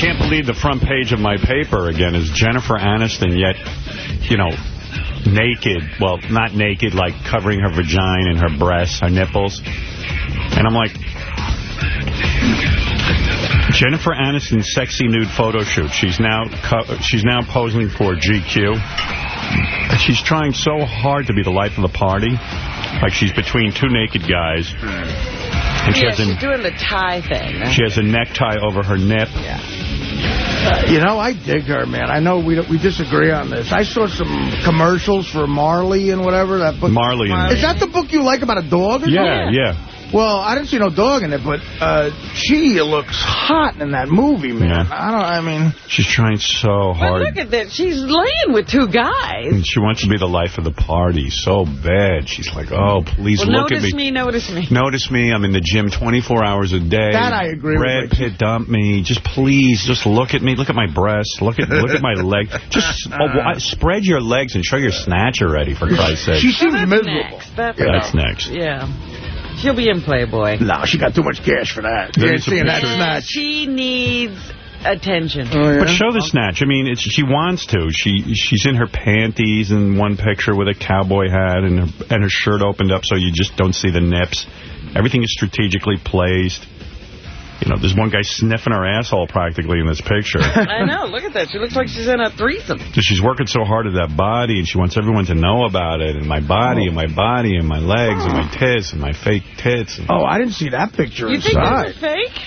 can't believe the front page of my paper again is Jennifer Aniston, yet, you know, naked. Well, not naked, like covering her vagina and her breasts, her nipples. And I'm like, Jennifer Aniston's sexy nude photo shoot. She's now she's now posing for GQ. She's trying so hard to be the life of the party. Like she's between two naked guys. And she yeah, has she's a, doing the tie thing. she has a necktie over her nip. Uh, you know, I dig her, man. I know we we disagree on this. I saw some commercials for Marley and whatever. that book. Marley and Is that the book you like about a dog? Or Yeah, yeah. Well, I didn't see no dog in it, but uh, she looks hot in that movie, man. Yeah. I don't. I mean, She's trying so hard. But hard. look at that. She's laying with two guys. And she wants to be the life of the party so bad. She's like, oh, please Well, look at me. Notice me, notice me. Notice me. I'm in the gym 24 hours a day. That I agree with Brad you. Pitt dumped me. Just please, just look at me. Look at my breasts. Look at look at my leg. Just oh, why- spread your legs and show your snatch already, for Christ's sake. she seems That's miserable. next. That's, That's next. Yeah. She'll be in Playboy. No, she got too much cash for that. There You is ain't a seeing that snatch. She needs attention. Oh, yeah? But show the snatch. I mean, it's, she wants to. She She's in her panties in one picture with a cowboy hat and her, and her shirt opened up so you just don't see the nips. Everything is strategically placed. You know, there's one guy sniffing her asshole practically in this picture. I know. Look at that. She looks like she's in a threesome. So she's working so hard at that body, and she wants everyone to know about it, and my body, and my body, and my legs, and my tits, and my fake tits. And, Oh, I didn't see that picture You think inside. those are fake?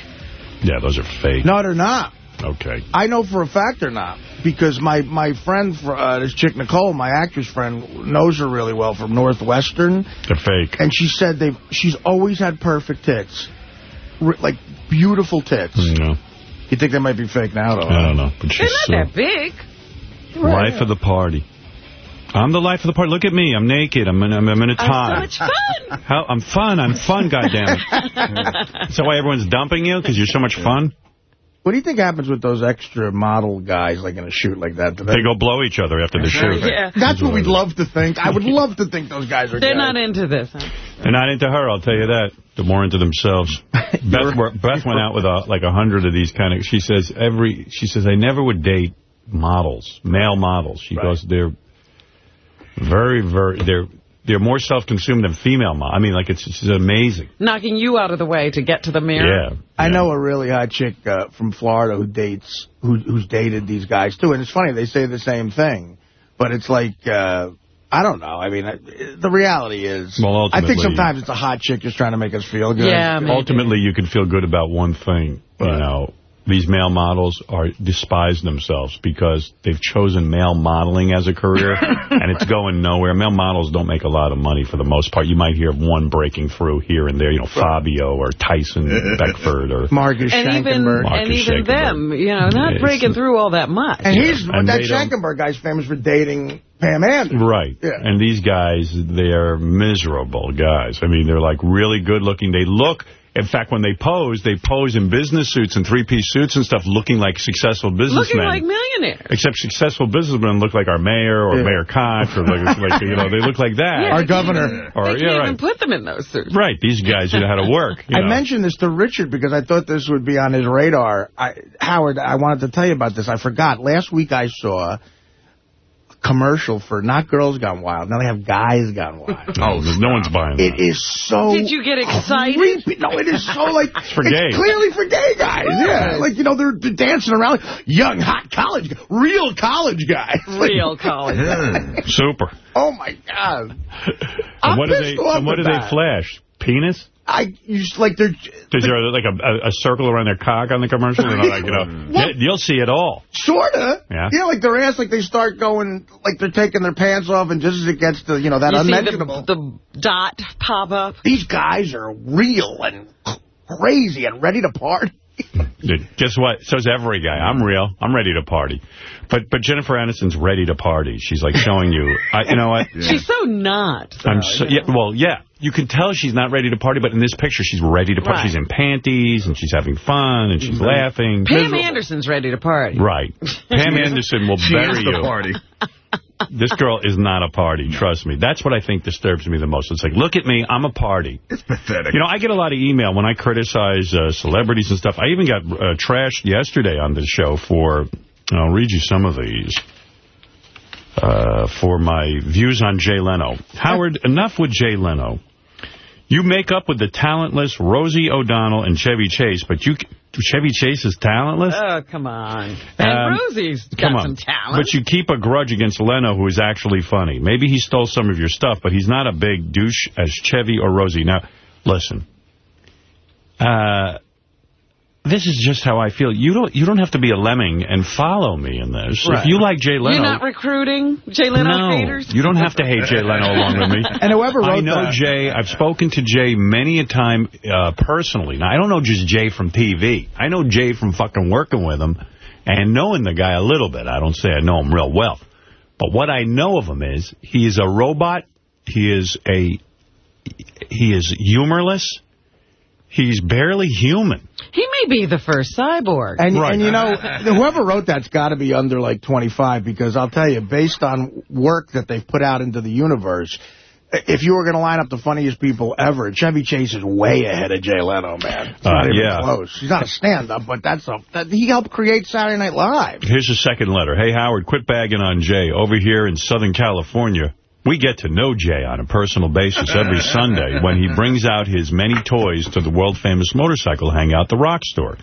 yeah, those are fake. No, they're not. Okay. I know for a fact they're not. Because my, my friend, uh, this chick Nicole, my actress friend, knows her really well from Northwestern. They're fake. And she said they've. she's always had perfect tits. R like, beautiful tits. Mm, no, You think they might be fake now, though? I don't know. But They're she's not so, that big. life of the party. I'm the life of the party. Look at me. I'm naked. I'm in, I'm, I'm in a I'm so much fun. How, I'm fun. I'm fun, goddammit. Is that why everyone's dumping you? Because you're so much fun? What do you think happens with those extra model guys, like, in a shoot like that? Do They go blow each other after the shoot. Yeah. That's what we'd love to think. I would love to think those guys are They're gay. not into this. Huh? They're not into her, I'll tell you that. They're more into themselves. Beth, Beth went out with a, like a hundred of these kind of, she says every, she says, I never would date models, male models. She goes, they're very, very, they're, they're more self-consumed than female models. I mean, like, it's, it's amazing. Knocking you out of the way to get to the mirror. Yeah. I know a really hot chick uh, from Florida who dates, who, who's dated these guys, too. And it's funny, they say the same thing. But it's like, uh, I don't know. I mean, the reality is, Well, I think sometimes it's a hot chick just trying to make us feel good. Yeah, maybe. Ultimately, you can feel good about one thing. You know, these male models are despise themselves because they've chosen male modeling as a career, and it's going nowhere. Male models don't make a lot of money for the most part. You might hear of one breaking through here and there, you know, Fabio or Tyson Beckford or... Marcus And even Marcus and even them, you know, not It's- breaking through all that much. And he's, And that they Schenkenberg guy's famous for dating Pam Anderson. Right. Yeah. And these guys, they're miserable guys. I mean, they're like really good looking. They look, in fact, when they pose, they pose in business suits and three-piece suits and stuff, looking like successful businessmen. Looking like millionaires. Except successful businessmen look like our mayor or Yeah. Mayor Koch or like, like, you know, they look like that. Yeah, Our governor. even- Or- they yeah, can't even right. put them in those suits. Right, these guys know how to work. you I know. mentioned this to Richard because I thought this would be on his radar. I, Howard, I wanted to tell you about this. I forgot. Last week I saw a commercial for not Girls Gone Wild. Now they have Guys Gone Wild. Oh, no one's buying It that. is so Did you get excited? creepy. No, it is so like it's, for gay. clearly for gay guys. Yeah, like you know they're, they're dancing around, like, young hot college, real college guys. Like, Real college. Super. oh my god! And I'm what do they? off And what do with they flash? Penis? I used like they're Is there like a, a, a circle around their cock on the commercial? You know, like, you know, yeah, you'll see it all. Sorta. Yeah. Yeah, like their ass, like they start going, like they're taking their pants off, and just as it gets to, you know, that You see unmentionable. the, the dot pop up. These guys are real and crazy and ready to party. Dude, guess what? So's every guy. I'm real. I'm ready to party. But but Jennifer Aniston's ready to party. She's like showing you. I, you know what? She's so not. I'm so, yeah, well, yeah. You can tell she's not ready to party, but in this picture, she's ready to party. Right. She's in panties, and she's having fun, and she's laughing. Pam Anderson's ready to party. Right. Pam Anderson will She bury you. party. this girl is not a party, trust me. That's what I think disturbs me the most. It's like, look at me, I'm a party. It's pathetic. You know, I get a lot of email when I criticize uh, celebrities and stuff. I even got uh, trashed yesterday on this show for, I'll read you some of these, uh, for my views on Jay Leno. Howard, enough with Jay Leno. You make up with the talentless Rosie O'Donnell and Chevy Chase, but you Chevy Chase is talentless? Oh, come on. And Um, Rosie's got Come on. some talent. But you keep a grudge against Leno, who is actually funny. Maybe he stole some of your stuff, but he's not a big douche as Chevy or Rosie. Now, listen. Uh, this is just how I feel. You don't you don't have to be a lemming and follow me in this. Right. If you like Jay Leno... You're not recruiting Jay Leno no, haters? you don't have to hate Jay Leno along with me. And whoever wrote I know that- Jay. I've spoken to Jay many a time uh, personally. Now, I don't know just Jay from TV. I know Jay from fucking working with him and knowing the guy a little bit. I don't say I know him real well. But what I know of him is he is a robot. He is a he is humorless. He's barely human. He may be the first cyborg. And, Right. and you know, whoever wrote that's got to be under like 25 because I'll tell you, based on work that they've put out into the universe, if you were going to line up the funniest people ever, Chevy Chase is way ahead of Jay Leno, man. It's not Uh, even yeah. close. He's not a stand-up, but that's a, that, he helped create Saturday Night Live. Here's a second letter. Hey, Howard, quit bagging on Jay. Over here in Southern California, we get to know Jay on a personal basis every Sunday when he brings out his many toys to the world-famous motorcycle hangout, the Rock Store.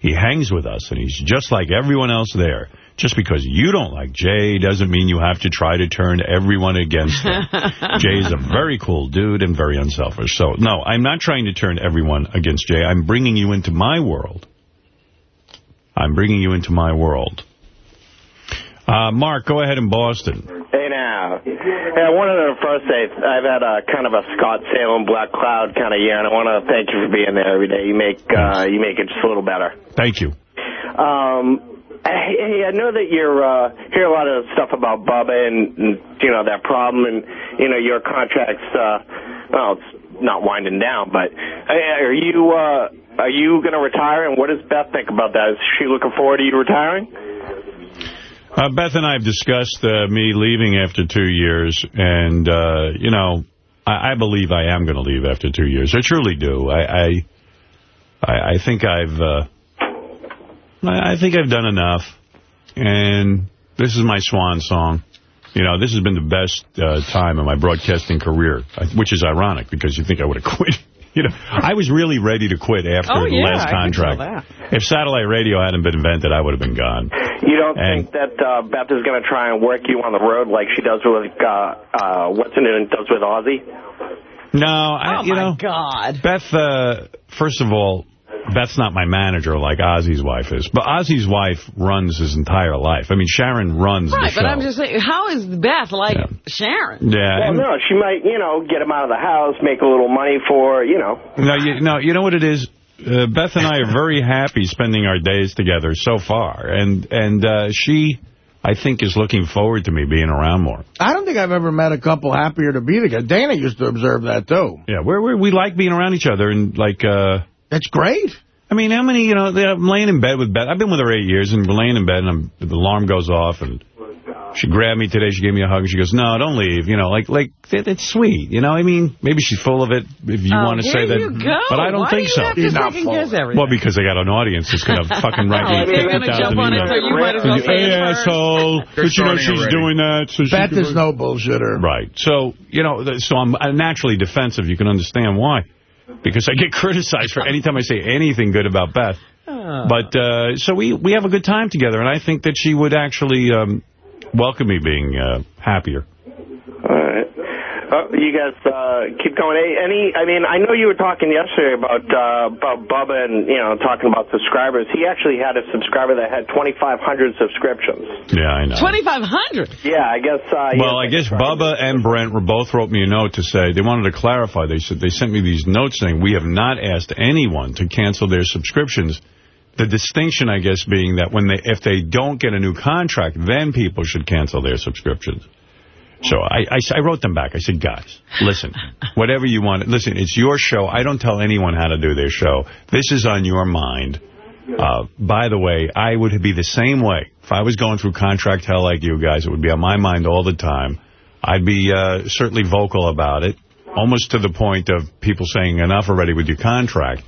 He hangs with us, and he's just like everyone else there. Just because you don't like Jay doesn't mean you have to try to turn everyone against him. Jay is a very cool dude and very unselfish. So, no, I'm not trying to turn everyone against Jay. I'm bringing you into my world. I'm bringing you into my world. Uh, Mark, go ahead in Boston. Hey now. Hey, I wanted to first say I've had a kind of a Scott Salem Black Cloud kind of year, and I want to thank you for being there every day. You make uh, you make it just a little better. Thank you. Um, hey, hey, I know that you're uh, hear a lot of stuff about Bubba and, and you know that problem, and you know your contracts. Uh, well, it's not winding down, but hey, are you uh, are you going to retire? And what does Beth think about that? Is she looking forward to you retiring? Uh, Beth and I have discussed uh, me leaving after two years, and, uh, you know, I, I believe I am going to leave after two years. I truly do. I I, I, think I've uh, I, I think I've done enough, and this is my swan song. You know, this has been the best uh, time of my broadcasting career, which is ironic because you think I would have quit. You know, I was really ready to quit after Oh, the yeah, last I can contract. If satellite radio hadn't been invented, I would have been gone. You don't And- think that uh, Beth is going to try and work you on the road like she does with uh, uh, what's her name does with Ozzy? No, I, oh, you my know, God. Beth, uh, first of all, Beth's not my manager like Ozzy's wife is. But Ozzy's wife runs his entire life. I mean, Sharon runs Right, the show. Right, but I'm just saying, how is Beth like Yeah. Sharon? yeah. Well, and- no, she might, you know, get him out of the house, make a little money for, you know. No, you, no, you know what it is? Uh, Beth and I are very happy spending our days together so far. And and uh, she, I think, is looking forward to me being around more. I don't think I've ever met a couple happier to be together. Dana used to observe that, too. Yeah, we're, we're, we like being around each other. And, like, uh, That's great. I mean, how many, you know, I'm laying in bed with Beth. I've been with her eight years, and we're laying in bed, and I'm, the alarm goes off, and she grabbed me today. She gave me a hug, and she goes, no, don't leave. You know, like, like it, it's sweet. You know, I mean, maybe she's full of it, if you Oh, want to say that. you go. But I don't Why think do so. you have to You're not full of everything? Well, because I got an audience that's going to fucking write me Oh, they're gonna 50,000 jump on it, emails. so you might as well say Hey, asshole. But you know she's already. doing that. So she Beth is no bullshitter. Right. So, you know, so I'm uh, naturally defensive. You can understand why. Because I get criticized for any time I say anything good about Beth. Oh. But, uh, so we, we have a good time together, and I think that she would actually um, welcome me being uh, happier. All right. Uh, you guys uh, keep going. Hey, any? I mean, I know you were talking yesterday about uh, about Bubba and you know talking about subscribers. He actually had a subscriber that had 2,500 subscriptions. Yeah, I know. 2,500. Yeah, I guess. Uh, Well, I guess subscribers. Bubba and Brent were both wrote me a note to say they wanted to clarify. They said they sent me these notes saying we have not asked anyone to cancel their subscriptions. The distinction, I guess, being that when they if they don't get a new contract, then people should cancel their subscriptions. So I, I, I wrote them back. I said, guys, listen, whatever you want. Listen, it's your show. I don't tell anyone how to do their show. This is on your mind. Uh, by the way, I would be the same way. If I was going through contract hell like you guys, it would be on my mind all the time. I'd be uh, certainly vocal about it, almost to the point of people saying enough already with your contract.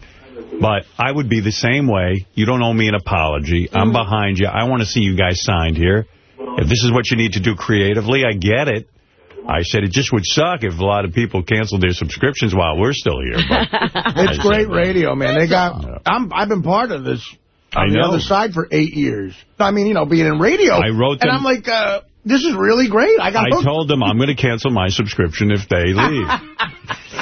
But I would be the same way. You don't owe me an apology. I'm behind you. I want to see you guys signed here. If this is what you need to do creatively, I get it. I said it just would suck if a lot of people canceled their subscriptions while we're still here. But It's I great said, radio, man. They got. I'm. I've been part of this I on the know. other side for eight years. I mean, you know, being in radio. I wrote and them- I'm like, uh, this is really great. I got I hooked. told them I'm going to cancel my subscription if they leave.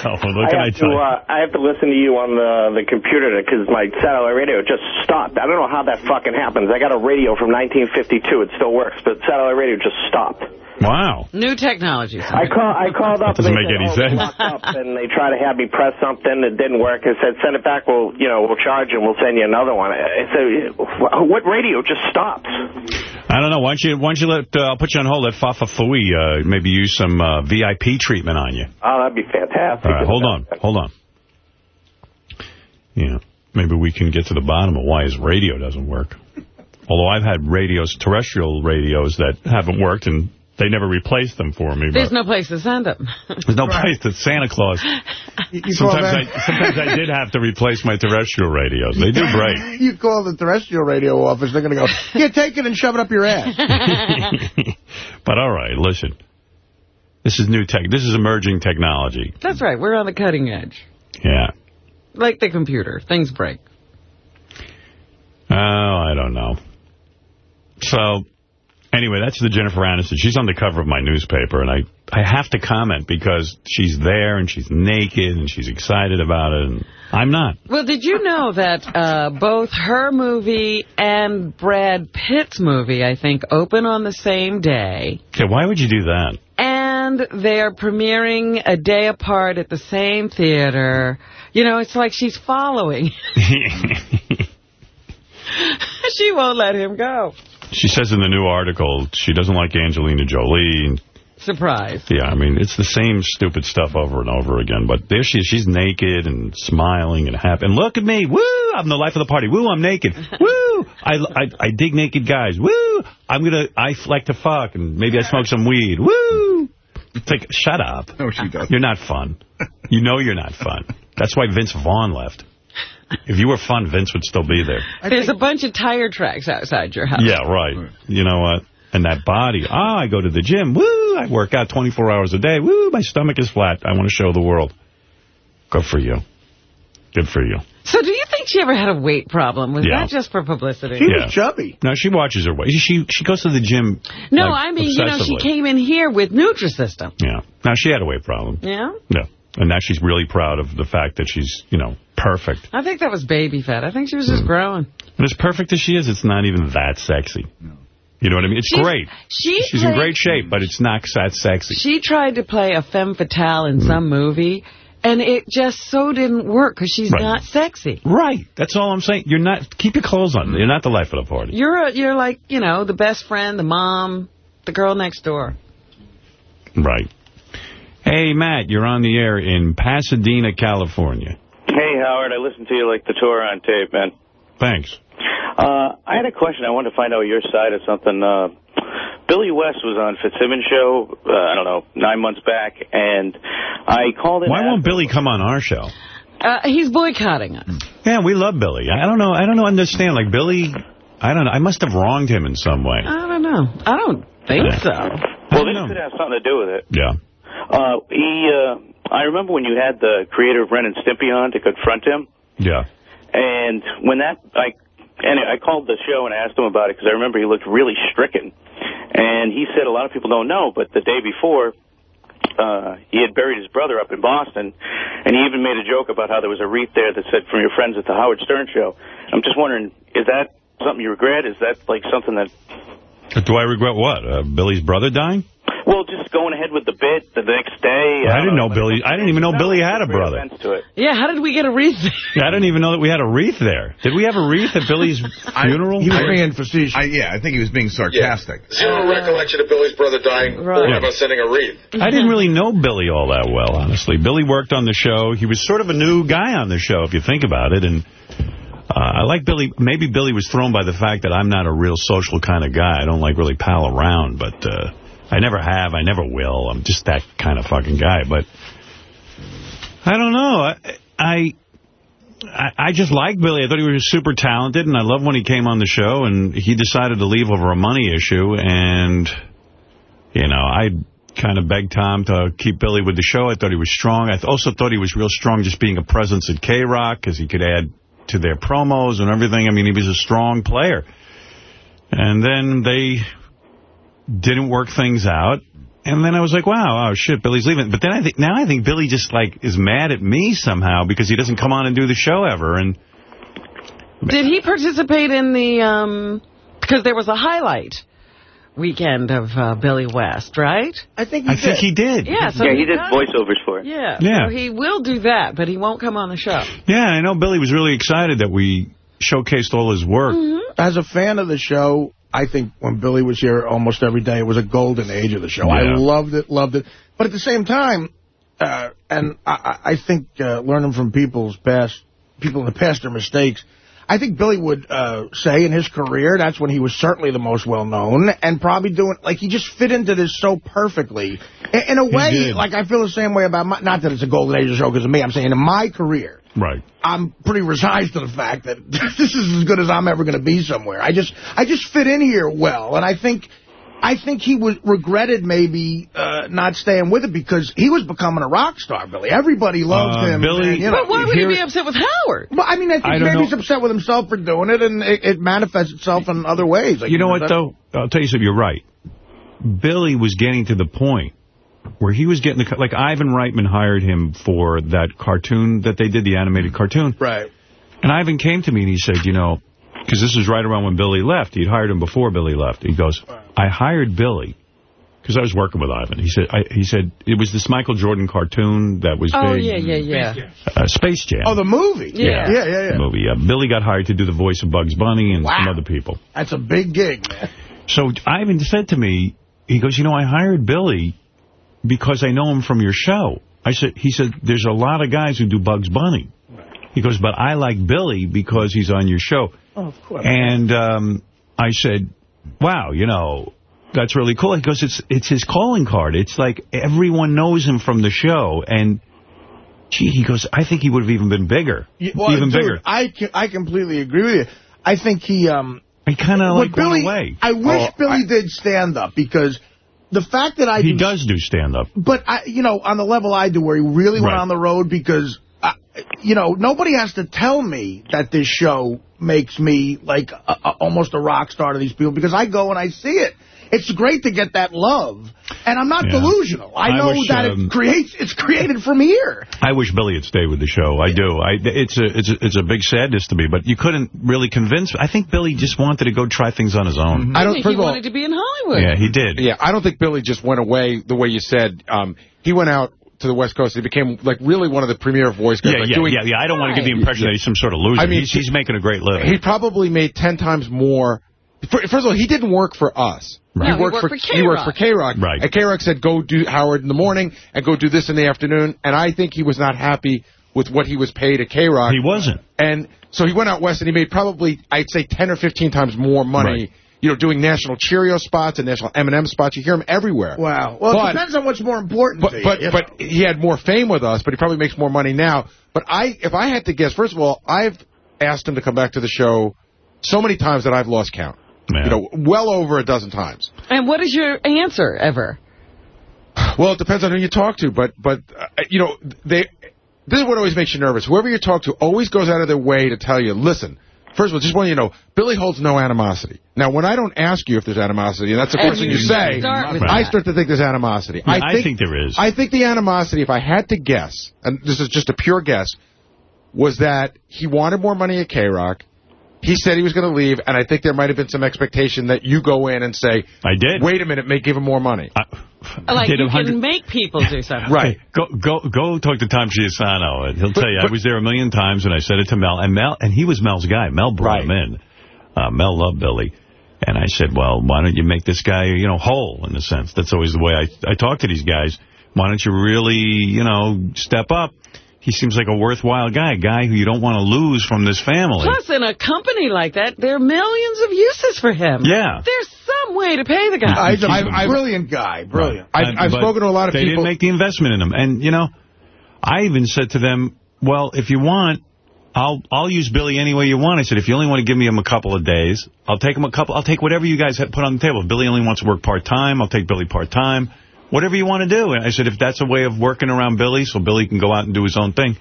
So what can I, I have tell to you? uh, I have to listen to you on the the computer because my satellite radio just stopped. I don't know how that fucking happens. I got a radio from 1952. It still works, but satellite radio just stopped. Wow. New technology. I call I called up. Doesn't and they make said, any oh, sense. Up, and they try to have me press something. It didn't work. I said, send it back. We'll you know we'll charge you. and We'll send you another one. I said, what radio just stops? I don't know. Why don't you, why don't you let, uh, I'll put you on hold, let Fafa Fui uh, maybe use some uh, VIP treatment on you. Oh, that'd be fantastic. All right, hold on, hold on. Yeah, maybe we can get to the bottom of why his radio doesn't work. Although I've had radios, terrestrial radios that haven't worked, and they never replaced them for me. There's but no place to send them. there's no place that Santa Claus. You, you Sometimes I, sometimes I did have to replace my terrestrial radios. They do break. You call the terrestrial radio office, they're going to go, yeah, take it and shove it up your ass. but all right, listen. This is new tech. This is emerging technology. That's right. We're on the cutting edge. Yeah. Like the computer. Things break. Oh, I don't know. So, anyway, that's the Jennifer Aniston. She's on the cover of my newspaper, and I, I have to comment because she's there, and she's naked, and she's excited about it, and I'm not. Well, did you know that uh, both her movie and Brad Pitt's movie, I think, open on the same day? Okay, why would you do that? And they're premiering a day apart at the same theater. You know, it's like she's following. she won't let him go. She says in the new article she doesn't like Angelina Jolie. Surprise. yeah, I mean, it's the same stupid stuff over and over again. But there she is. She's naked and smiling and happy. And look at me. Woo! I'm the life of the party. Woo! I'm naked. Woo! I, I, I dig naked guys. Woo! I'm going to, I like to fuck. And maybe I smoke some weed. Woo! It's like, shut up. No, she doesn't. You're not fun. You know you're not fun. That's why Vince Vaughn left. If you were fun, Vince would still be there. There's a bunch of tire tracks outside your house. Yeah, right. You know what? And that body. Ah, I go to the gym. Woo! I work out 24 hours a day. Woo! My stomach is flat. I want to show the world. Good for you. Good for you. So do you think she ever had a weight problem? Was Yeah. that just for publicity? He Yeah. was chubby. No, she watches her weight. She she goes to the gym. No, like, I mean, you know, she came in here with Nutrisystem. Yeah. Now she had a weight problem. Yeah? Yeah. And now she's really proud of the fact that she's, you know, perfect. I think that was baby fat. I think she was just hmm. growing. And as perfect as she is, it's not even that sexy. You know what I mean? It's She's- great. She She's in great shape, but it's not that sexy. She tried to play a femme fatale in hmm. some movie, and it just so didn't work because she's Right. not sexy. Right. That's all I'm saying. You're not. Keep your clothes on. You're not the life of the party. You're a, you're like you know the best friend, the mom, the girl next door. Right. Hey, Matt, you're on the air in Pasadena, California. Hey, Howard, I listened to you like the tour on tape, man. Thanks. Uh, I had a question. I wanted to find out your side of something. Uh, Billy West was on Fitzsimmons' show, uh, I don't know, nine months back, and I called in. Why to won't Billy come on our show? Uh, he's boycotting us. Yeah, we love Billy. I don't know. I don't know. Understand? Like Billy. I don't know. I must have wronged him in some way. I don't know. I don't think so. Well, this know. could have something to do with it. Yeah. Uh, he, uh, I remember when you had the creator of Ren and Stimpy on to confront him, Yeah. and when that, I, and I called the show and asked him about it because I remember he looked really stricken, and he said a lot of people don't know, but the day before, uh, he had buried his brother up in Boston, and he even made a joke about how there was a wreath there that said, from your friends at the Howard Stern Show. I'm just wondering, is that something you regret? Is that like something that, Do I regret what? Uh, Billy's brother dying? well, just going ahead with the bit the next day? I didn't don't know Billy- I didn't even know That Billy had a brother. To it. Yeah, how did we get a wreath? I didn't even know that we had a wreath there. Did we have a wreath at Billy's funeral? He was being facetious. I, yeah, I think he was being sarcastic. Zero recollection of Billy's brother dying Right. or of us sending a wreath. I didn't really know Billy all that well, honestly. Billy worked on the show. He was sort of a new guy on the show, if you think about it. And Uh, I like Billy. Maybe Billy was thrown by the fact that I'm not a real social kind of guy. I don't like really pal around, but uh, I never have. I never will. I'm just that kind of fucking guy. But I don't know. I, I I, just like Billy. I thought he was super talented, and I love when he came on the show, and he decided to leave over a money issue, and, you know, I kind of begged Tom to keep Billy with the show. I thought he was strong. I also thought he was real strong just being a presence at K-Rock, because he could add to their promos and everything. I mean, he was a strong player. And then they didn't work things out. And then I was like, wow, oh, shit, Billy's leaving. But then I think now I think Billy just, like, is mad at me somehow because he doesn't come on and do the show ever. And Did he participate in the, um, because there was a highlight weekend of uh, Billy West, right? I think he I did. think he did. Yeah, so yeah, he, he did does. voiceovers for it. Yeah, Yeah. so he will do that, but he won't come on the show. Yeah, I know Billy was really excited that we showcased all his work. As a fan of the show, I think when Billy was here almost every day, it was a golden age of the show. I loved it, loved it. But at the same time, uh, and I, I I think uh, learning from people's past, people in the past their mistakes, I think Billy would uh, say in his career, that's when he was certainly the most well-known, and probably doing, like, he just fit into this so perfectly. In, in a way, like, I feel the same way about my, not that it's a golden age of show because of me, I'm saying in my career, Right. I'm pretty resigned to the fact that this is as good as I'm ever going to be somewhere. I just I just fit in here well, and I think I think he was regretted maybe uh, not staying with it because he was becoming a rock star, Billy. Everybody loved Uh, him. Billy- and, you know, But why would he be upset with Howard? Well, I mean, I think I maybe know. he's upset with himself for doing it, and it, it manifests itself in other ways. Like, You know what, that- though? I'll tell you something. You're right. Billy was getting to the point where he was getting the... Like, Ivan Reitman hired him for that cartoon that they did, the animated cartoon. Right. And Ivan came to me and he said, you know, because this was right around when Billy left. He'd hired him before Billy left. He goes, I hired Billy because I was working with Ivan. He said, I, he said it was this Michael Jordan cartoon that was Oh, big. yeah, yeah, yeah. Uh, Space Jam. Oh, the movie. Yeah. Yeah, yeah, The yeah. movie. Uh, Billy got hired to do the voice of Bugs Bunny and some other people. That's a big gig, man. So Ivan said to me, he goes, you know, I hired Billy because I know him from your show. I said, he said, there's a lot of guys who do Bugs Bunny. He goes, but I like Billy because he's on your show. Oh, of course. And um, I said, wow, you know, that's really cool. He goes, it's it's his calling card. It's like everyone knows him from the show. And, gee, he goes, I think he would have even been bigger. Yeah, well, even dude, bigger. I, I completely agree with you. I think he... um. He kind of like Billy, went away. I wish Oh, Billy I- did stand up because the fact that I He do, does do stand-up. but I, you know, on the level I do, where he really went on the road because, you know, nobody has to tell me that this show makes me like a, a, almost a rock star to these people because I go and I see it. It's great to get that love, and I'm not Yeah. delusional. I I know wish, that um, it creates. It's created from here. I wish Billy had stayed with the show. I do. I, it's a it's a, it's a big sadness to me, but you couldn't really convince. I think Billy just wanted to go try things on his own. I, I don't. think First he of all, wanted to be in Hollywood. Yeah, he did. yeah, I don't think Billy just went away the way you said. Um, he went out to the West Coast. He became like really one of the premier voice guys. Yeah, like yeah, doing, yeah, yeah. I don't want to give the impression that he's some sort of loser. I mean, he's, he's making a great living. He probably made ten times more. First of all, he didn't work for us. Right. He No, he worked worked for for he worked for K-Rock. K-Rock. Right. And K-Rock said, go do Howard in the morning and go do this in the afternoon. And I think he was not happy with what he was paid at K-Rock. he wasn't. And so he went out west and he made probably, I'd say, 10 or 15 times more money, Right. You know, doing national Cheerio spots and national M&M spots. You hear him everywhere. Wow. Well, But- it depends on what's more important But to you. but you know. but he had more fame with us, but he probably makes more money now. But I, if I had to guess, first of all, I've asked him to come back to the show so many times that I've lost count. Yeah. You know, well over a dozen times. And what is your answer ever? Well, it depends on who you talk to, but but uh, you know, they. This is what always makes you nervous. Whoever you talk to always goes out of their way to tell you, listen. First of all, just want you to know, Billy holds no animosity. Now, when I don't ask you if there's animosity, and that's the first thing you say, start I start to think there's animosity. Yeah, I think there is. I think the animosity, if I had to guess, and this is just a pure guess, was that he wanted more money at K-Rock. He said he was going to leave, and I think there might have been some expectation that you go in and say, I did. wait a minute, make give him more money. I, Like, did you hundred- can make people do something. Right. Go go go talk to Tom Chiusano. and He'll tell you I was there a million times, and I said it to Mel, and Mel, and he was Mel's guy. Mel brought Right. him in. Uh, Mel loved Billy, and I said, well, why don't you make this guy, you know, whole in a sense? That's always the way I I talk to these guys. Why don't you really, you know, step up? He seems like a worthwhile guy, a guy who you don't want to lose from this family. Plus, in a company like that, there are millions of uses for him. Yeah. There's some way to pay the guy. He's a I've- brilliant guy. Brilliant. I've, I've spoken to a lot of they people. didn't make the investment in him. And, you know, I even said to them, well, if you want, I'll I'll use Billy any way you want. I said, if you only want to give me him a couple of days, I'll take him a couple. I'll take whatever you guys have put on the table. If Billy only wants to work part-time, I'll take Billy part-time. Whatever you want to do. And I said, if that's a way of working around Billy, so Billy can go out and do his own thing.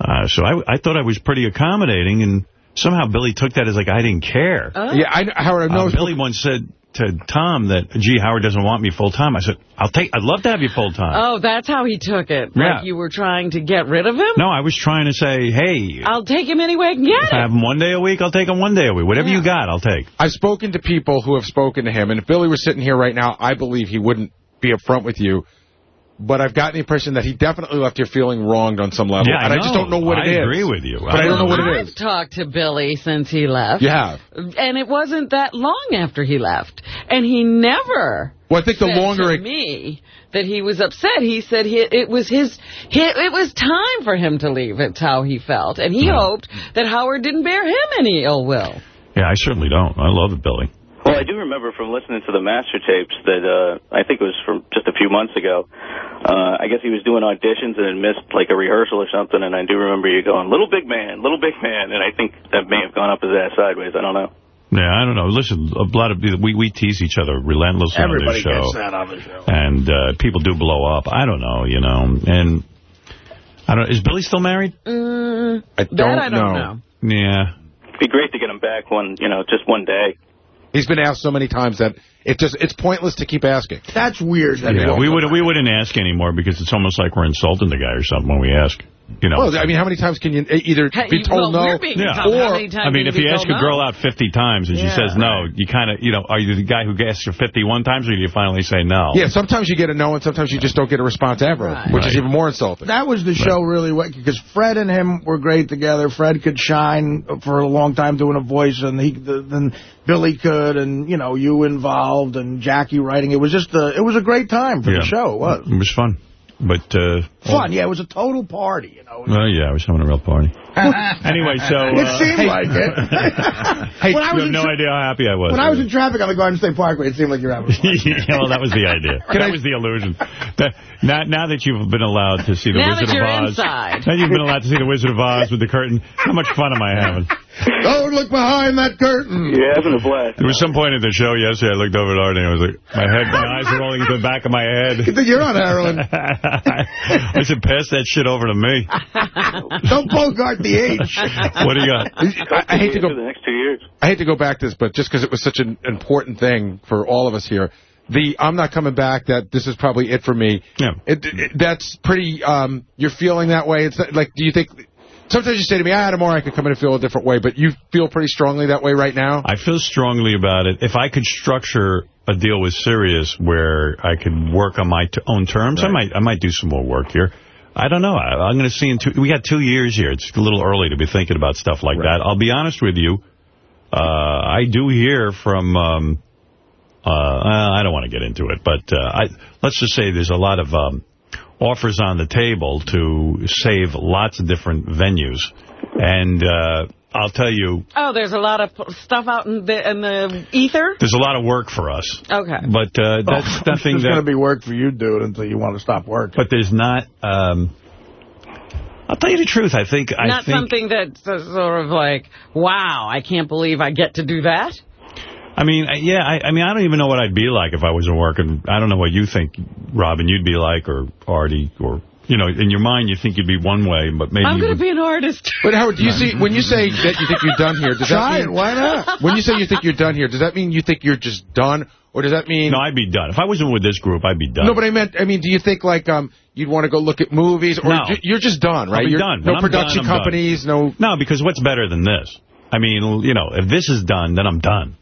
Uh, so I, I thought I was pretty accommodating, and somehow Billy took that as like I didn't care. yeah, I, Howard, I know. Uh, Billy once said to Tom that, gee, Howard doesn't want me full-time. I said, I'll take, I'd love to have you full-time. Oh, that's how he took it. Yeah. Like you were trying to get rid of him? No, I was trying to say, hey, I'll take him any way I can get if I have him. him one day a week, I'll take him one day a week. Whatever you got, I'll take. I've spoken to people who have spoken to him, and if Billy was sitting here right now, I believe he wouldn't be upfront with you. But I've gotten the impression that he definitely left you feeling wronged on some level. Yeah, I and I just don't know what I it is. agree with you. But I, don't know what it is. I've talked to Billy since he left. You have. And it wasn't that long after he left. And he never Well, I think the said longer to it... me that he was upset. He said he, it was his, he, it was time for him to leave. It's how he felt. And he hmm. hoped that Howard didn't bear him any ill will. Yeah, I certainly don't. I love Billy. Well, I do remember from listening to the master tapes that uh, I think it was from just a few months ago. Uh, I guess he was doing auditions and had missed like a rehearsal or something. And I do remember you going, "Little big man, little big man," and I think that may have gone up his ass sideways. I don't know. Yeah, I don't know. Listen, a lot of we we tease each other relentlessly Everybody on this show, gets that on the show. and uh, people do blow up. I don't know, you know, and I don't. Is Billy still married? Mm, I don't I don't know. know. Yeah. It'd be great to get him back one, you know, just one day. He's been asked so many times that it just it's pointless to keep asking. That's weird. That Yeah, we would back. we wouldn't ask anymore because it's almost like we're insulting the guy or something when we ask. You know. Well, I mean, how many times can you either be told well, no, we're being Yeah. told how or many times I mean, if you ask a girl no? out 50 times and she says no, you kind of, you know, are you the guy who asks her 51 times or do you finally say no? yeah, sometimes you get a no and sometimes you just don't get a response ever, Right. which is even more insulting. That was the show really because Fred and him were great together. Fred could shine for a long time doing a voice, and he then Billy could, and you know you involved and Jackie writing. It was just a it was a great time for Yeah. the show. It was It was fun. But, uh, fun. Yeah, it was a total party. You know. well, yeah, I was having a real party. anyway, so. It uh, seemed like it. Hey, When I you was have no idea how happy I was. when I was in traffic on the Garden State Parkway, it seemed like you were having fun. yeah, well, that was the idea. that was the illusion. That, now, now that you've been allowed to see the Now Wizard of Oz, inside. now you've been allowed to see the Wizard of Oz with the curtain. How much fun am I having? Don't look behind that curtain. Yeah, having a blast. There was some point in the show yesterday. I looked over at Artie and I was like, my head, my eyes were rolling into the back of my head. You think you're on heroin? I said, pass that shit over to me. Don't bogart the H. What do you got? I, I hate to go. the next two years. I hate to go back to this, but just because it was such an important thing for all of us here, the I'm not coming back. That this is probably it for me. Yeah. It, it, that's pretty. Um, you're feeling that way. It's not, like, do you think? Sometimes you say to me, "I "Ah, tomorrow I could come in and feel a different way," but you feel pretty strongly that way right now. I feel strongly about it. If I could structure a deal with Sirius where I could work on my t own terms, I might I might do some more work here. I don't know. I, I'm going to see in two. We got two years here. It's a little early to be thinking about stuff like that. I'll be honest with you. Uh, I do hear from. Um, uh, I don't want to get into it, but uh, I let's just say there's a lot of um, offers on the table to save lots of different venues, and uh, I'll tell you, Oh, there's a lot of stuff out in the, in the ether? there's a lot of work for us. Okay. But uh, that's nothing It's going to be work for you, dude, until you want to stop working. But there's not. Um, I'll tell you the truth. I think. I Not think, something that's uh, sort of like, wow, I can't believe I get to do that. I mean, I- yeah. I, I mean, I don't even know what I'd be like if I wasn't working. I don't know what you think, Robin. You'd be like, or Artie, or you know, in your mind, you think you'd be one way, but maybe I'm you going would. to be an artist. But Howard, do you see when you say that you think you're done here? Does Try that it. mean Why not? when you say you think you're done here? Does that mean you think you're just done, or does that mean? no, I'd be done. If I wasn't with this group, I'd be done. No, but I meant, I mean, do you think like um you'd want to go look at movies, or No. you're just done, right? be You're- done. No I'm production done, I'm done. companies, no. No, because what's better than this? I mean, you know, if this is done, then I'm done.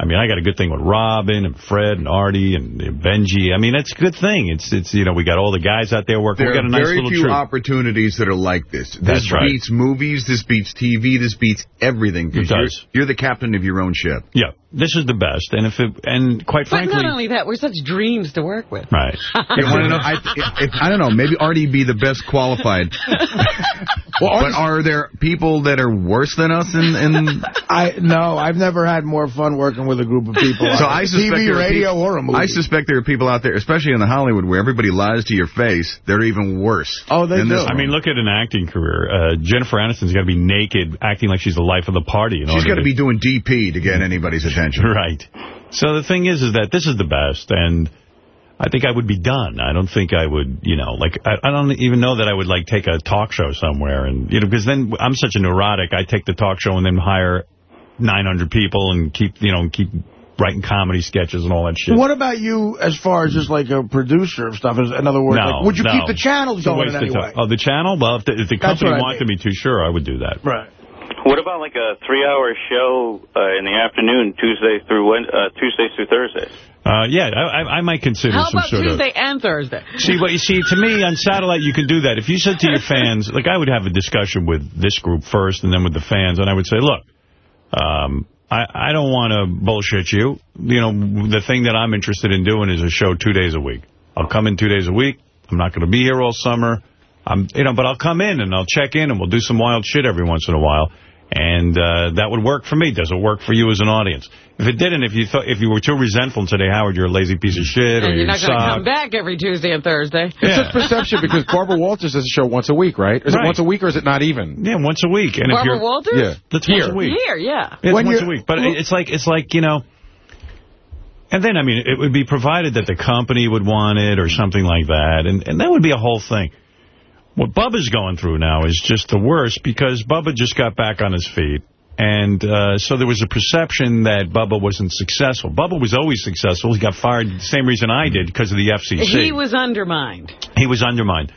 I mean, I got a good thing with Robin and Fred and Artie and Benji. I mean, it's a good thing. It's, it's you know, we got all the guys out there working. There we got a nice very little few troop. opportunities that are like this. That's this right. beats movies, this beats TV, this beats everything. It does. You're, you're the captain of your own ship. Yeah. This is the best. And if it, and quite But frankly, not only that, we're such dreams to work with. right. You want to know? I, if, I don't know. Maybe Artie be the best qualified. but are there people that are worse than us? In, in I no, I've never had more fun working with a group of people. so I suspect TV, there are radio, peop- or a movie. I suspect there are people out there, especially in the Hollywood, where everybody lies to your face. They're even worse. Oh, they do. I mean, look at an acting career. Uh, Jennifer Aniston's got to be naked, acting like she's the life of the party. In she's order got to be doing DP to get anybody's attention. Right. So the thing is, is that this is the best, and I think I would be done. I don't think I would, you know, like, I, I don't even know that I would, like, take a talk show somewhere, and, you know, because then I'm such a neurotic, I take the talk show and then hire 900 people and keep, you know, keep writing comedy sketches and all that shit. What about you as far as just like a producer of stuff? In other words, No, like, would you no. keep the channels It's a going waste in any way? Oh, the channel? Well, if the, if the company what I wanted me to, sure, I would do that. Right. What about like a three-hour show uh, in the afternoon, Tuesday through Wed- uh, Tuesdays through Thursdays? Uh, yeah, I, I- I might consider How some about sort of... Tuesday and Thursday? See, what you see, to me, on satellite, you can do that. If you said to your fans, like, I would have a discussion with this group first and then with the fans, and I would say, look, um, I, I don't want to bullshit you. You know, the thing that I'm interested in doing is a show two days a week. I'll come in two days a week. I'm not going to be here all summer. I'm, you know, but I'll come in and I'll check in and we'll do some wild shit every once in a while. And uh, that would work for me. Does it work for you as an audience? If it didn't, if you thought, if you were too resentful and said, hey, Howard, you're a lazy piece of shit, or And you're you not going to come back every Tuesday and Thursday. It's Yeah. just perception because Barbara Walters does a show once a week, right? Is Right. it once a week or is it not even? Yeah, once a week. And if Barbara you're, Walters? Yeah. That's Here. once a week. Here, yeah. It's When once a week. But it's like, it's like, you know, and then, I mean, it would be provided that the company would want it or something like that. And, and that would be a whole thing. What Bubba's going through now is just the worst because Bubba just got back on his feet. And uh, so there was a perception that Bubba wasn't successful. Bubba was always successful. He got fired the same reason I did, because of the FCC. He was undermined. He was undermined.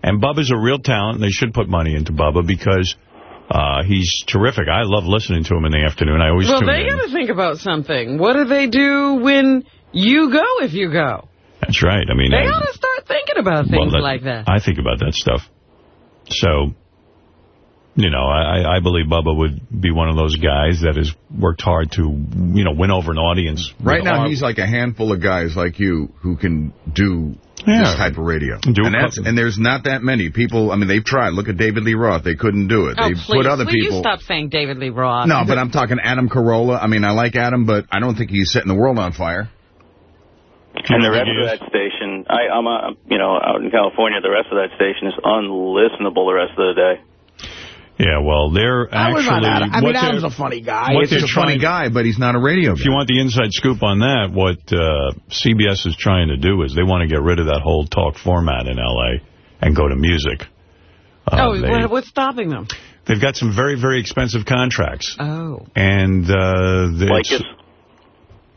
And Bubba's a real talent, and they should put money into Bubba because uh, he's terrific. I love listening to him in the afternoon. I always Well, they got to think about something. What do they do when you go if you go? That's right. I mean, They I, ought to start thinking about well, things like that. I think about that stuff. So, you know, I, I believe Bubba would be one of those guys that has worked hard to, you know, win over an audience. Right now, our- he's like a handful of guys like you who can do Yeah. this type of radio. Do and, that's, and there's not that many people. I mean, they've tried. Look at David Lee Roth. They couldn't do it. oh, they please. put other Will people. you stop saying David Lee Roth? No, but I'm talking Adam Carolla. I mean, I like Adam, but I don't think he's setting the world on fire. And the rest of that station, I, I'm, uh, you know, out in California, the rest of that station is unlistenable the rest of the day. Yeah, well, they're I was actually... not Adam. I mean, what Adam's a funny guy. He's they're a funny guy, but he's not a radio If you want the inside scoop on that, what uh, CBS is trying to do is they want to get rid of that whole talk format in L.A. and go to music. Uh, oh, they, what's stopping them? They've got some very, very expensive contracts. Oh. And uh, Like it's, it's,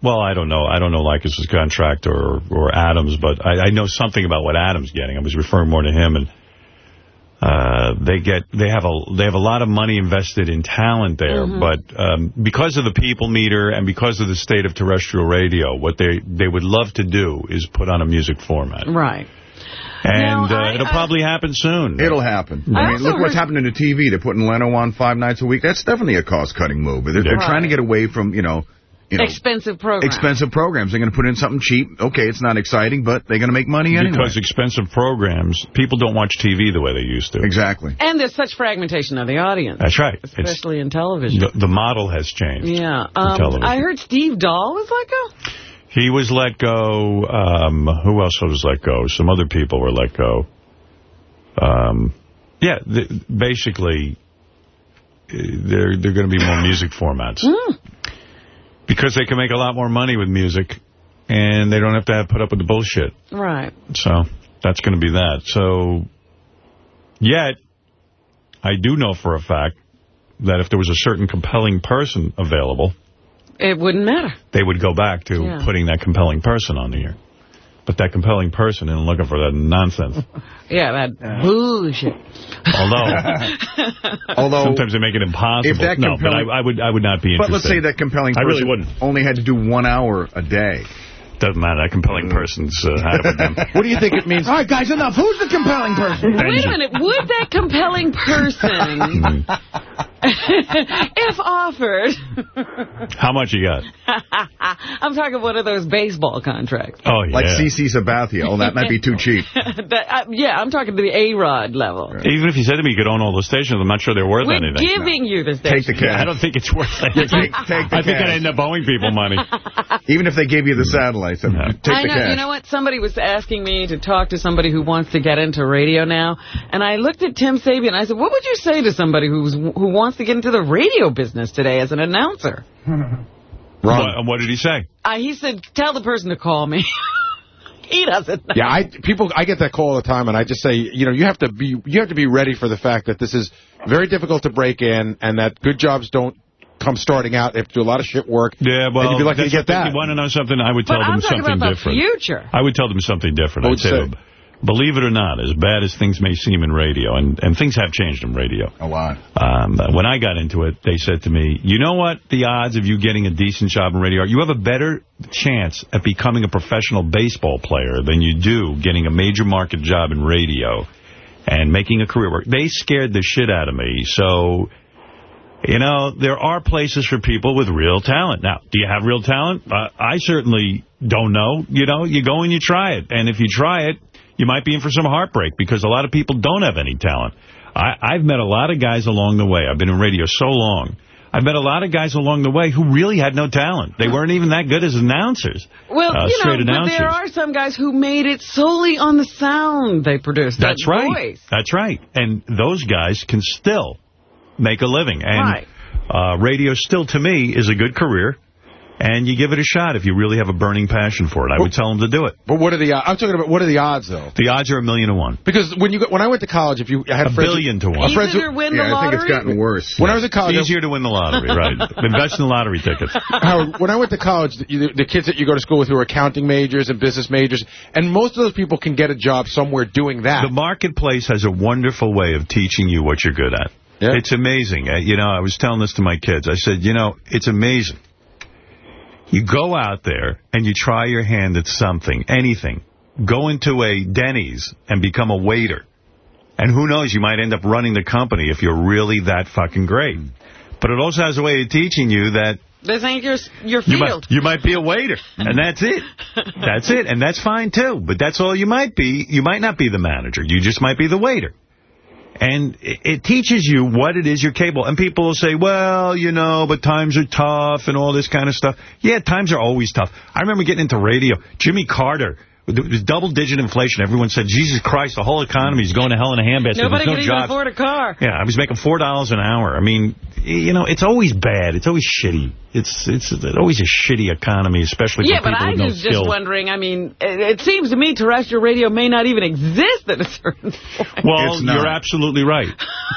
well, I don't know. I don't know Leykis's contract or or Adams, but I, I know something about what Adams getting. I was referring more to him, and uh, they get they have a they have a lot of money invested in talent there, but um, because of the people meter and because of the state of terrestrial radio, what they they would love to do is put on a music format, Right. and Now, uh, I, it'll uh, probably happen soon. It'll happen. I I, mean, look what's heard- happening to TV. They're putting Leno on five nights a week. That's definitely a cost-cutting move. They're, they're Right. trying to get away from, you know, you know, Expensive programs. expensive programs. They're going to put in something cheap. Okay, it's not exciting, but they're going to make money anyway. because expensive programs, people don't watch TV the way they used to. exactly. And there's such fragmentation of the audience. That's right. It's, Especially in television. the, the model has changed. yeah. Um. I heard Steve Dahl was let go. He was let go. Um, who else was let go? Some other people were let go. Um, yeah, th basically, uh, there there are going to be more music formats because they can make a lot more money with music, and they don't have to have, put up with the bullshit. Right. So that's going to be that. So yet, I do know for a fact that if there was a certain compelling person available, It wouldn't matter. they would go back to Yeah. putting that compelling person on the air. But that compelling person isn't looking for that nonsense. Yeah, that bullshit. Although Although, sometimes they make it impossible. If that no, but I, I would I would not be interested. but let's say that compelling person I really wouldn't. only had to do one hour a day. Doesn't matter. That compelling person's uh, out of it then. What do you think it means? All right, guys, enough. Who's the compelling person? Wait a minute. Would that compelling person, if offered, How much you got? I'm talking one of those baseball contracts. Oh, yeah. Like CC Sabathia. Oh, that might be too cheap. that, uh, yeah, I'm talking to the A-Rod level. Even if you said to me you could own all the stations, I'm not sure they're worth We're anything. giving you the stations. Take the station. Yeah, I don't think it's worth anything. take, take the I think cash. I'd end up owing people money. Even if they gave you the satellites, take Yeah. the I know. cash. You know what? Somebody was asking me to talk to somebody who wants to get into radio now, and I looked at Tim Sabean. and I said, "What would you say to somebody who's who wants to get into the radio business today as an announcer?" What, what did he say? Uh, he said, "Tell the person to call me." he doesn't. Know. Yeah, I people I get that call all the time, and I just say, you know, you have to be you have to be ready for the fact that this is very difficult to break in, and that good jobs don't come starting out. They have to do a lot of shit work. Yeah, well, and you'd be lucky to get what- that. You want to know something? I would But tell I'm them talking something about the future. I would tell them something different. I'd say, would you believe it or not, as bad as things may seem in radio, and, and things have changed in radio. A lot. Um, when I got into it, they said to me, you know what the odds of you getting a decent job in radio are? You have a better chance at becoming a professional baseball player than you do getting a major market job in radio and making a career work. They scared the shit out of me. So, you know, there are places for people with real talent. Now, do you have real talent? Uh, I certainly don't know. You know, you go and you try it. And if you try it, you might be in for some heartbreak because a lot of people don't have any talent. I, I've met a lot of guys along the way. I've been in radio so long. I've met a lot of guys along the way who really had no talent. They weren't even that good as announcers. Well, uh, you know, announcers. there are some guys who made it solely on the sound they produced. that That's right. Voice. That's right. And those guys can still make a living. And Right. uh, radio still, to me, is a good career. And you give it a shot if you really have a burning passion for it. I would tell them to do it. But what are the? I'm talking about what are the odds though? The odds are a million to one. Because when you go, when I went to college, if you I had A friends, billion to one. friends Easier to who- win the Yeah, I think it's gotten worse. when I was at college, It's easier to win the lottery, right? Invest in the lottery tickets. Howard, when I went to college, the, the kids that you go to school with who are accounting majors and business majors, and most of those people can get a job somewhere doing that. The marketplace has a wonderful way of teaching you what you're good at. Yeah. It's amazing. Uh, You know, I was telling this to my kids. I said, you know, it's amazing. You go out there and you try your hand at something, anything. Go into a Denny's and become a waiter. And who knows, you might end up running the company if you're really that fucking great. But it also has a way of teaching you that This ain't your your you field. might, you might be a waiter, and that's it. That's it, and that's fine, too. But that's all you might be. You might not be the manager. You just might be the waiter. And it, teaches you what it is you're capable. And people will say, well, you know, but times are tough and all this kind of stuff. Yeah, times are always tough. I remember getting into radio. Jimmy Carter, there was double-digit inflation. Everyone said, Jesus Christ, the whole economy is going to hell in a handbasket. Nobody There's can no even afford a car. Yeah, I was making $4 an hour. I mean, you know, it's always bad. It's always shitty. It's it's always a shitty economy, especially Yeah, for but people I with no skills. Yeah, but I was skill. just wondering, I mean, it, it seems to me terrestrial radio may not even exist at a certain point. Well, It's you're absolutely right.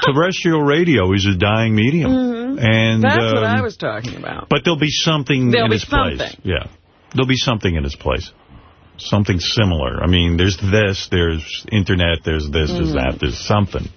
Terrestrial radio is a dying medium. And Mm-hmm. That's what um, I was talking about. But there'll be something There'll in be its place. Yeah. There'll be something in its place. Something similar. I mean, there's this, there's internet, there's this, there's Mm-hmm. that, there's something.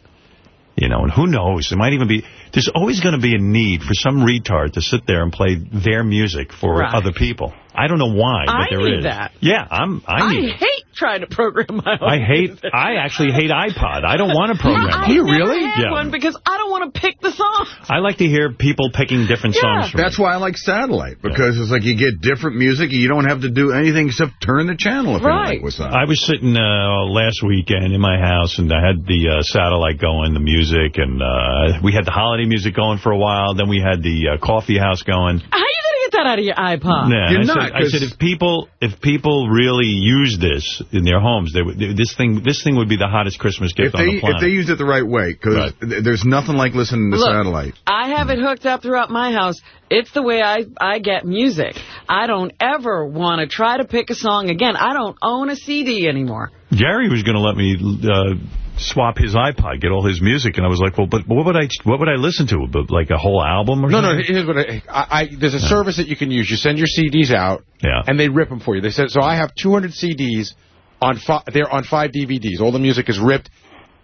You know, and who knows? It might even be, there's always going to be a need for some retard to sit there and play their music for Right. other people. I don't know why, but I there need that. Yeah, I'm, I I need it. Hate trying to program my own I hate, music. I actually hate iPod. I don't want to program I it. never really? had Yeah. one because I don't want to pick the songs. I like to hear people picking different Yeah. songs from That's me. why I like satellite, because it's like you get different music, and you don't have to do anything except turn the channel if you like what's on. I was sitting uh, last weekend in my house, and I had the uh, satellite going, the music, and uh, we had the holiday music going for a while. Then we had the uh, coffee house going. How are you going to get that out of your iPod? Yeah, You're I, not, said, I said 'cause- if people if people really use this in their homes, they would this thing this thing would be the hottest Christmas gift if on they the if they use it the right way, because Right. there's nothing like listening to Look, satellite. I have it hooked up throughout my house. It's the way I, I get music. I don't ever want to try to pick a song again. I don't own a CD anymore. Gary was going to let me uh, swap his iPod, get all his music, and I was like, well, but what would I what would I listen to? But like a whole album or No, no. something? Here's what I, I, I there's a service that you can use. You send your CDs out, Yeah. and they rip them for you. They said so. I have 200 CDs on fi they're on five DVDs. All the music is ripped.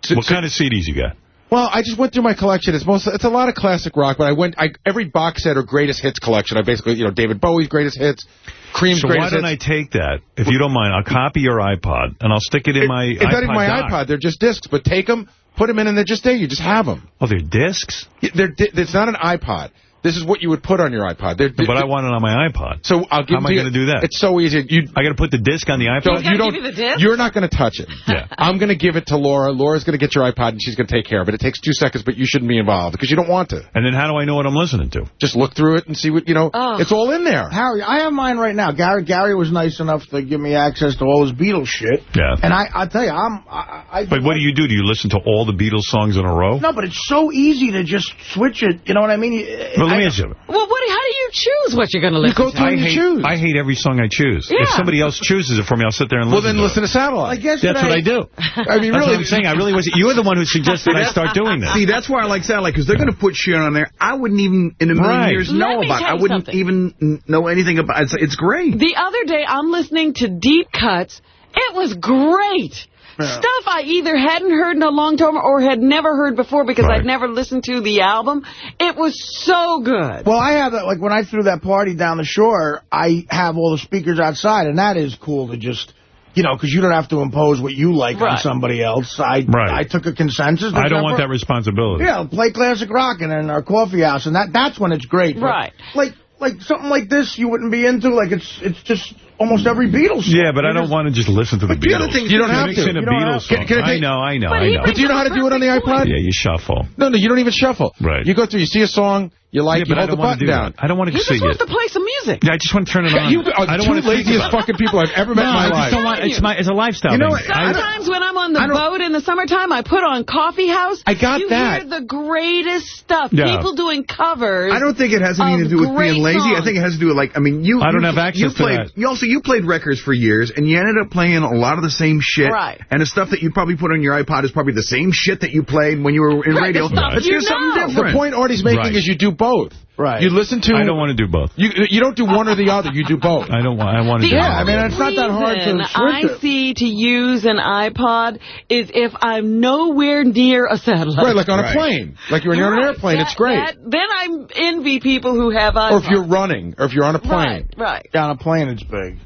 So- What so- kind of CDs you got? Well, I just went through my collection. It's most, it's a lot of classic rock, but I went, I, every box set or greatest hits collection, I basically, you know, David Bowie's greatest hits, Cream's So why don't I take that, if you don't mind, I'll copy your iPod, and I'll stick it in my It's not iPod even my dock. iPod. They're just discs, but take them, put them in, and they're just there. You just have them. Oh, they're discs? They're, it's not an iPod. This is what you would put on your iPod. They're, But I want it on my iPod. So I'll How am I going to do that? It's so easy. You, I got to put the disc on the iPod? Don't, you don't, You're not going to touch it. Yeah. I'm going to give it to Laura. Laura's going to get your iPod, and she's going to take care of it. It takes two seconds, but you shouldn't be involved because you don't want to. And then how do I know what I'm listening to? Just look through it and see what, you know, Oh. it's all in there. Harry, I have mine right now. Gary Gary was nice enough to give me access to all his Beatles shit. Yeah. And I, I tell you, I'm... I, I But what do you do? Do you listen to all the Beatles songs in a row? No, but it's so easy to just switch it. You know what I mean? You- Well, let me I- ask you. Well, what? How do you choose what you're going to listen to? I hate, I hate every song I choose. Yeah. If somebody else chooses it for me, I'll sit there and listen. Well, then to listen it. to Satellite. I guess That's what I do. I mean, That's really. what I'm saying. I really was. You're the one who suggested I start doing this. See, that's why I like Satellite, because they're going to put shit on there I wouldn't even, in a million Right. years, Let know about. tell I wouldn't something. even know anything about It's, it's great. The other day, I'm listening to Deep Cuts. It was great. Stuff I either hadn't heard in a long time or had never heard before because Right. I'd never listened to the album. It was so good. Well, I have that, like, when I threw that party down the shore, I have all the speakers outside, and that is cool to just, you know, because you don't have to impose what you like on somebody else. I Right. I took a consensus. I don't want that responsibility. Yeah, play classic rock and in our coffee house, and that that's when it's great. Right. Like, like something like this you wouldn't be into. Like, it's it's just almost every Beatles song. Yeah, but I don't just- want to just listen to the But the Beatles. thing- You don't have to. in a You don't have Beatles to. Can- can I I know, I know, But I know. But do you know how to do it on the iPod? Yeah, you shuffle. No, no, you don't even shuffle. Right. You go through, you see a song, you like, Yeah, you but hold the don't want to button do down. that. I don't want He to see just wants it. to play some music. Yeah, I just want to turn it on. You are I don't two want to think laziest fucking people I've ever met No, in my I just life. don't want. It's my. It's a lifestyle. You know thing. what, I Sometimes when I'm on the boat in the summertime, I put on Coffee House. I got you that. hear the greatest stuff. Yeah. People doing covers. I don't think it has anything to do with being great lazy. I think it has to do with, like, I mean, you... I don't you- have access you to played, that. You also, you played records for years, and you ended up playing a lot of the same shit. Right. And the stuff that you probably put on your iPod is probably the same shit that you played when you were in Right, radio. the stuff Let's you hear something different. The point Artie's making Right. is you do both. Right. You listen to... I don't want to do both. You, you don't do one or the other. You do both. I don't want. I want to The do. Yeah. I mean, it's not that hard to reason switch I it. see to use an iPod is if I'm nowhere near a satellite. Right, like on a plane. Like when you're on an airplane, that- it's great. that- then I envy people who have iPods. or if you're running, or if you're on a plane. Right, right. Down a plane, it's big.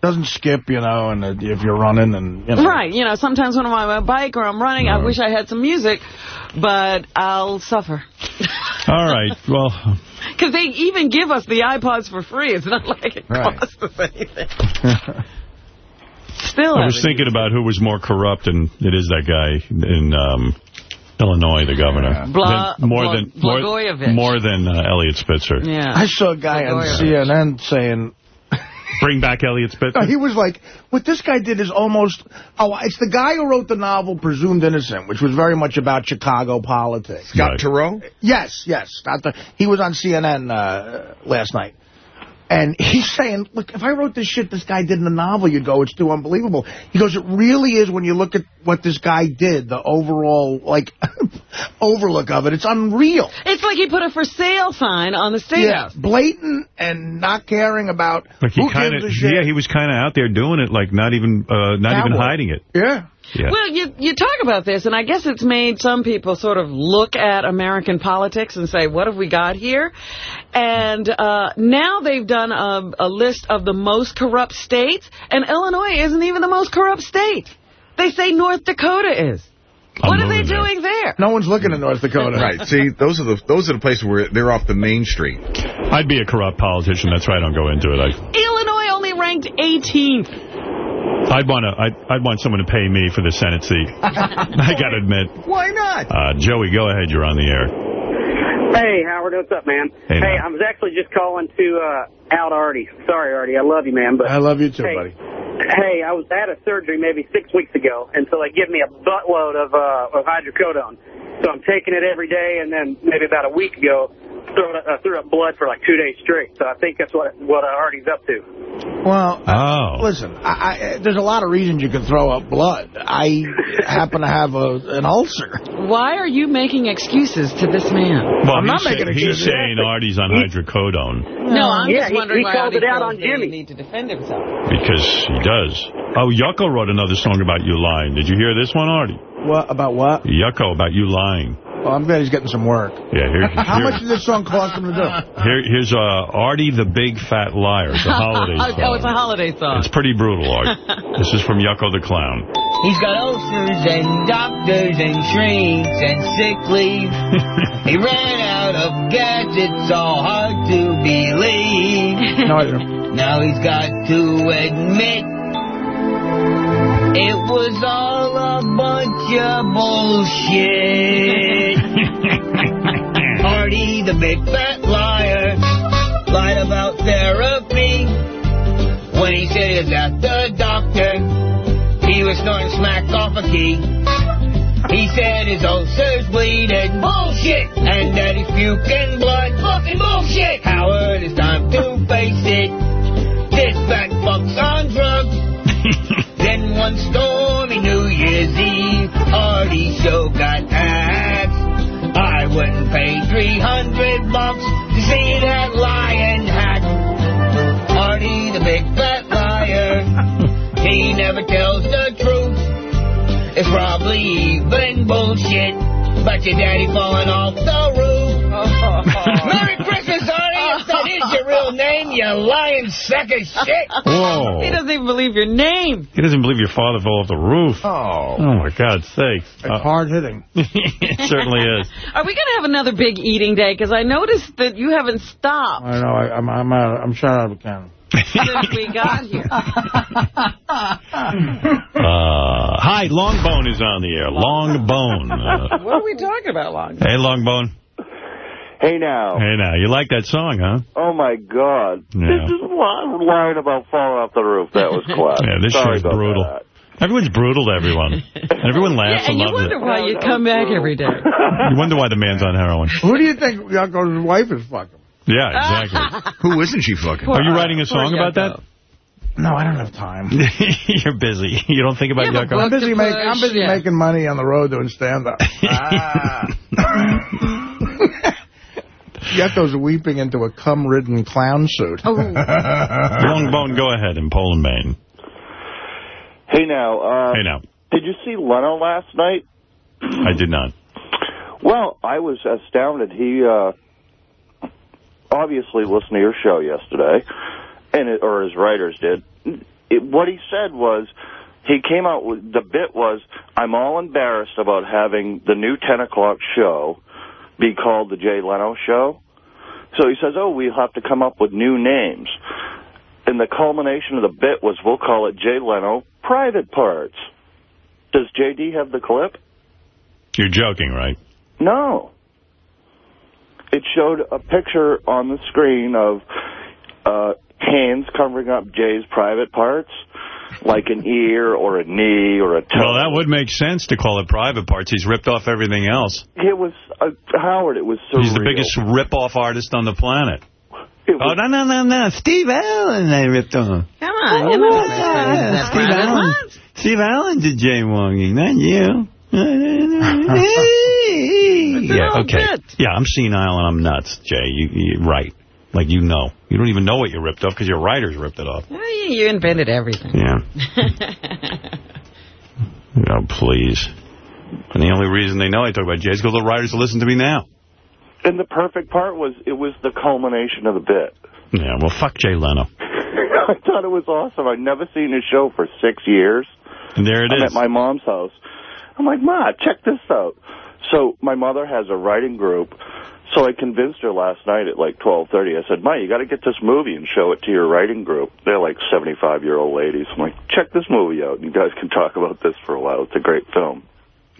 Doesn't skip, you know, and uh, if you're running and, you know. Right, you know, sometimes when I'm on my bike or I'm running, I wish I had some music, but I'll suffer. All right. Well, Because they even give us the iPods for free. It's not like it Right. costs us anything. Still, I was thinking about who was more corrupt, and it is that guy in um, Illinois, the governor. Bla- Than- more Bla- than more, more than uh, Eliot Spitzer. Yeah. I saw a guy on CNN saying, Bring back Eliot Spitzer. he was like, what this guy did is almost, oh, it's the guy who wrote the novel Presumed Innocent, which was very much about Chicago politics. Scott Right. Turow? Yes, yes. Not the, he was on CNN uh, last night. And he's saying, look, if I wrote this shit this guy did in the novel, you'd go, it's too unbelievable. He goes, it really is when you look at what this guy did, the overall, like, overlook of it. It's unreal. It's like he put a for sale sign on the stage. Yeah, blatant and not caring about Like he who kind gives of, a shit. yeah, he was kind of out there doing it, like not even, uh, not even Cowboy. hiding it. Yeah. Yeah. Well, you you talk about this, and I guess it's made some people sort of look at American politics and say, what have we got here? And uh, now they've done a, a list of the most corrupt states, and Illinois isn't even the most corrupt state. They say North Dakota is. I'm what are they moving there. doing there? No one's looking at North Dakota. Right. See, those are the those are the places where they're off the main street. I'd be a corrupt politician. That's why I don't go into it. I, Illinois only ranked 18th. I'd want to. I'd, I'd want someone to pay me for the Senate seat. I got to admit. Why not? Uh, Joey, go ahead. You're on the air. Hey, Howard, what's up, man? Hey, hey. I was actually just calling to uh, out Artie. Sorry, Artie, I love you, man, but I love you too, hey, buddy. Hey, I was had a surgery maybe six weeks ago, and so they give me a buttload of uh, of hydrocodone. So I'm taking it every day, and then maybe about a week ago, threw, uh, threw up blood for like two days straight. So I think that's what what uh, Artie's up to. Well, Oh. listen, I, I, there's a lot of reasons you can throw up blood. I happen to have a, an ulcer. Why are you making excuses to this man? Well, I'm not making excuses. he's excuses. saying Artie's on hydrocodone No, I'm Yeah, just he- wondering he why called Artie it out on the Jimmy. need to defend himself. because he does. Oh, Yucko wrote another song about you lying. Did you hear this one, Artie? What about what? Yucko about you lying. Well, I'm glad he's getting some work. Yeah, here, How here- much did this song cost him to do? Here, here's uh, Artie the Big Fat Liar. It's a holiday song. oh, it's a holiday song. It's pretty brutal, Art. this is from Yucko the Clown. He's got ulcers and doctors and shrinks and sick leave. he ran out of gadgets, it's all hard to believe. No, I don't. Now he's got to admit it was all a bunch of bullshit. Artie, big fat liar, lied about therapy. When he said he was at the doctor, he was snorting smack off a key. He said his ulcers bleeding. Bullshit! And that he's puking blood. Fucking bullshit! Howard, it's time to face it. This fat fuck's on drugs. then one stormy New Year's Eve, Artie's show got axed. I wouldn't pay 300 bucks to see that lion hack. Artie, the big fat liar, he never tells the truth. It's probably even bullshit. But your daddy falling off the roof. Merry Christmas, Artie. If that is your real name, you lying sack of shit. Whoa. He doesn't even believe your name. He doesn't believe your father fell off the roof. Oh. Oh, my God, sakes. It's hard hitting. it certainly is. Are we going to have another big eating day? Because I noticed that you haven't stopped I know. I, I'm I'm out, I'm shot out of Canada. since we got here. Uh, hi, Longbone is on the air. Longbone. Uh, What are we talking about, Long? hey, Longbone. Hey now. Hey, now, you like that song, huh? Oh my God. Yeah. This is one line about falling off the roof. That was classic. Yeah, this Sorry show's about brutal. that. Everyone's brutal to everyone. Everyone laughs Yeah, and and you wonder it. why you come back every day. You wonder why the man's on heroin. Who do you think Yucko's wife is fucking? Yeah, exactly. Who isn't she fucking? Are you writing a song about that? No, I don't have time. You're busy. You don't think about You have? I'm busy, make, I'm busy yeah. making money on the road doing stand-up. Ah. Yucko's weeping into a cum-ridden clown suit. Oh. Longbone, go ahead in Poland, Maine. Hey now. Uh, Hey, now. Did you see Leno last night? I did not. Well, I was astounded. He uh, obviously listened to your show yesterday, and it, or his writers did. It, what he said was, he came out with the bit was, "I'm all embarrassed about having the new 10 o'clock show be called the Jay Leno Show." So he says, "Oh, we'll have to come up with new names." And the culmination of the bit was, "We'll call it Jay Leno Private Parts." Does JD have the clip? You're joking, right? No. It showed a picture on the screen of uh, hands covering up Jay's private parts, like an ear or a knee or a toe. Well, that would make sense to call it private parts. He's ripped off everything else. It was, uh, Howard, it was surreal. He's the biggest rip-off artist on the planet. It Oh, no, no, no, no. Steve Allen I ripped off. Come on, you know Yeah, Steve Allen. parts. Steve Allen did jaywalking, not you. yeah, okay. bits. Yeah, I'm senile and I'm nuts, Jay. You, you right. Like, you know. You don't even know what you ripped off because your writers ripped it off. Oh, you you invented everything. Yeah. oh, please. And the only reason they know I talk about Jay is because the writers listen to me now. and the perfect part was it was the culmination of the bit. Yeah, well, fuck Jay Leno. I thought it was awesome. I'd never seen his show for six years. And there it I'm is. at my mom's house. I'm like, Ma, check this out. So my mother has a writing group. So I convinced her last night at like 12:30. I said, "Ma, you got to get this movie and show it to your writing group." They're like 75-year-old ladies. I'm like, "Check this movie out. You guys can talk about this for a while. It's a great film."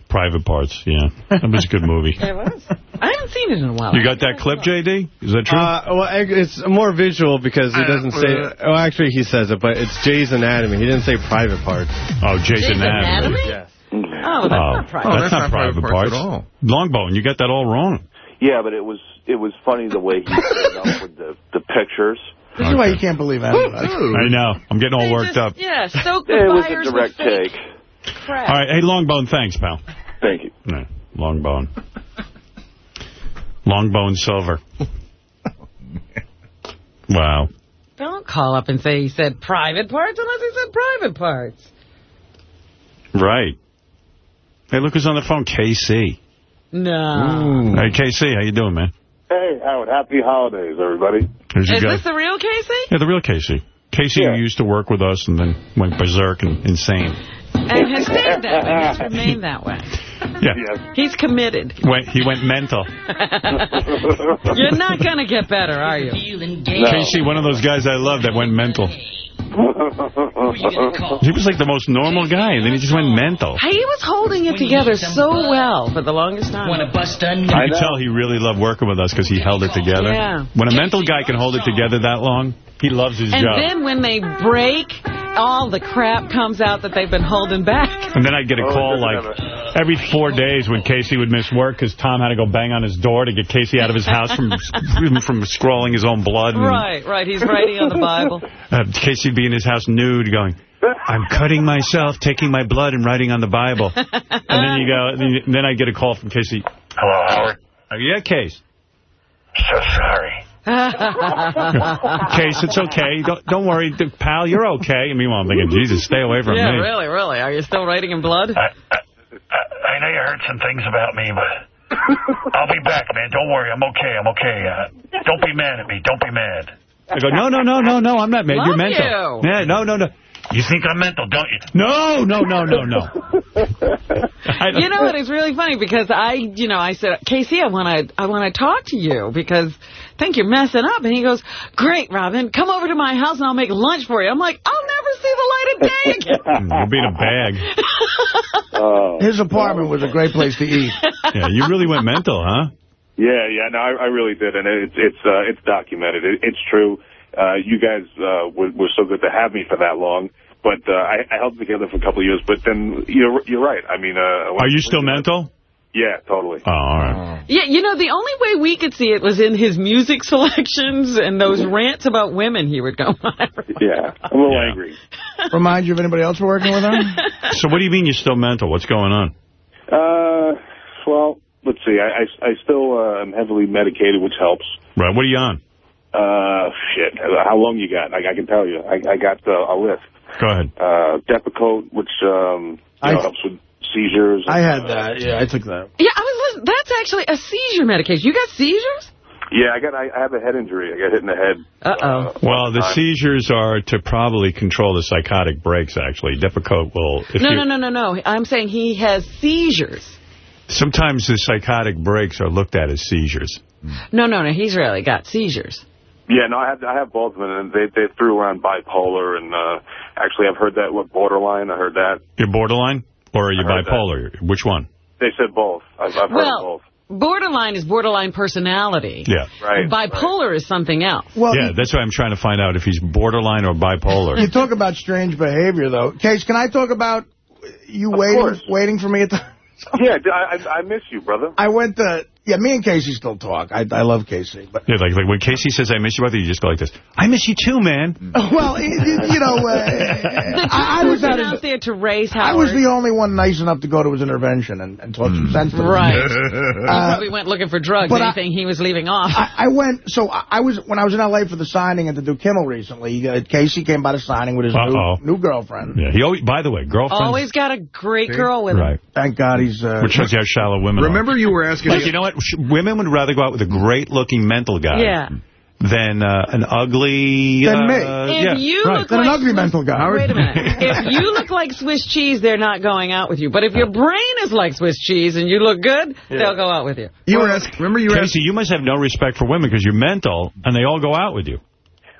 Private Parts, yeah. That was a good movie. It was. I haven't seen it in a while. You got that clip, J.D.? Is that true? Uh, well, it's more visual because he doesn't say. Oh, actually, he says it, but it's Jay's Anatomy. He didn't say private parts. oh, Jason Jay's Adams. Anatomy? Yes. Oh, that's Oh, not private. Oh, that's, not, private, parts. at all. Longbone, you got that all wrong. Yeah, but it was it was funny the way he came up with the the pictures. This is why you can't believe anybody. I know. I'm getting all They worked just- up. Yeah, soak the It was a direct take. crap. All right. Hey, Longbone, thanks, pal. Thank you. No, Longbone. Longbone Silver. Wow. Don't call up and say he said private parts unless he said private parts. Right. Hey, look who's on the phone. KC. No. Hmm. Hey, KC, how you doing, man? Hey, Howard. Happy holidays, everybody. Here's Is this the real Casey? Yeah, the real Casey. Casey who used to work with us and then went berserk and insane. And has stayed that way. He's remained that way. Yeah. He's committed. Went, he went mental. You're not going to get better, are you? Casey, one of those guys I love that went mental. He was like the most normal guy, and then he just went mental. He was holding it together so well for the longest time. Bust a You could tell he really loved working with us because he held it together. Yeah. When a mental guy can hold it together that long, he loves his And job. then when they break, all the crap comes out that they've been holding back. And then I'd get a call like every four days when Casey would miss work because Tom had to go bang on his door to get Casey out of his house from from scrawling his own blood. And, Right, right. He's writing on the Bible. Uh, Casey would be in his house nude going, I'm cutting myself, taking my blood and writing on the Bible. And then you go, then you- then I get a call from Casey. Hello, Howard. Oh, yeah, Case. So sorry. Case, it's okay. Don't, don't worry, pal, you're okay. And meanwhile, I'm thinking, Jesus, stay away from yeah, me. Yeah, really, really. Are you still writing in blood? I know you heard some things about me, but I'll be back, man. Don't worry. I'm okay. I'm okay. Uh, don't be mad at me. Don't be mad. I go, no, no, no, no, no, I'm not mad. You're Love mental. you. Yeah, no, no, no. You think I'm mental, don't you? No, no, no, no, no. you know what? It's really funny because I, you know, I said, Casey, I want to, I want to talk to you because I think you're messing up. And he goes, Great, Robin, come over to my house and I'll make lunch for you. I'm like, I'll never see the light of day again. You'll be in a bag. His apartment was a great place to eat. Yeah, you really went mental, huh? Yeah, yeah, no, I, I really did, and it's it's uh, it's documented. It, it's true. Uh, you guys uh, were, were so good to have me for that long, but uh, I, I held it together for a couple of years. But then you're you're right. I mean, uh, Are you still mental? Yeah, totally. Oh, all right. Yeah, you know, the only way we could see it was in his music selections and those rants about women he would go on. Yeah, I'm a little angry. Remind you of anybody else working with him? So what do you mean you're still mental? What's going on? Uh, well, let's see. I I, I still uh, am heavily medicated, which helps. Right, what are you on? Uh, shit. How long you got? I, I can tell you. I, I got uh, a list. Go ahead. Uh, Depakote, which um, you know, helps with seizures. I had that. Yeah, I took that. Yeah, I was. That's actually a seizure medication. You got seizures? Yeah, I got. I, I have a head injury. I got hit in the head. Uh-oh. Well, the time. seizures are to probably control the psychotic breaks, actually. Depakote will... If No, no, no, no, no. I'm saying he has seizures. Sometimes the psychotic breaks are looked at as seizures. No, no, no. He's really got seizures. Yeah, no, I have. I have both of them, and they they threw around bipolar, and uh, actually, I've heard that. What borderline? I heard that. You're borderline? Or are you I heard bipolar? Which one? They said both. I've, I've heard Well, both. borderline is borderline personality. Yeah. Right. Bipolar is something else. Well, yeah, that's why I'm trying to find out if he's borderline or bipolar. you talk about strange behavior, though. Case, can I talk about you waiting course. waiting for me at the... Yeah, I, I I miss you, brother. I went to... Yeah, me and Casey still talk. I, I love Casey. But Yeah, like, like when Casey says, I miss you, brother, you just go like this. I miss you too, man. Well, it- it- you know, uh, I, I was truth at his, out there to raise Howard. I was the only one nice enough to go to his intervention and, and talk some sense to him. Right. he Uh, probably went looking for drugs, but I- anything he was leaving off. I, I went, so I, I was, when I was in L.A. for the signing at the Do Kimmel recently, uh, Casey came by the signing with his Uh-oh. new, new girlfriend. Yeah, he always, by the way, girlfriend. Always got a great girl with him. Right. Thank God he's... Uh, Which shows you how shallow women Remember you were asking... Like, you know what? Sh- Women would rather go out with a great-looking mental guy Yeah. than uh, an ugly... Than me. uh, If yeah, you right. look Than an like ugly mental guy. Wait a minute. if you look like Swiss cheese, they're not going out with you. But if your brain is like Swiss cheese and you look good, they'll go out with you. You were asking... Remember you were Casey, you must have no respect for women because you're mental, and they all go out with you.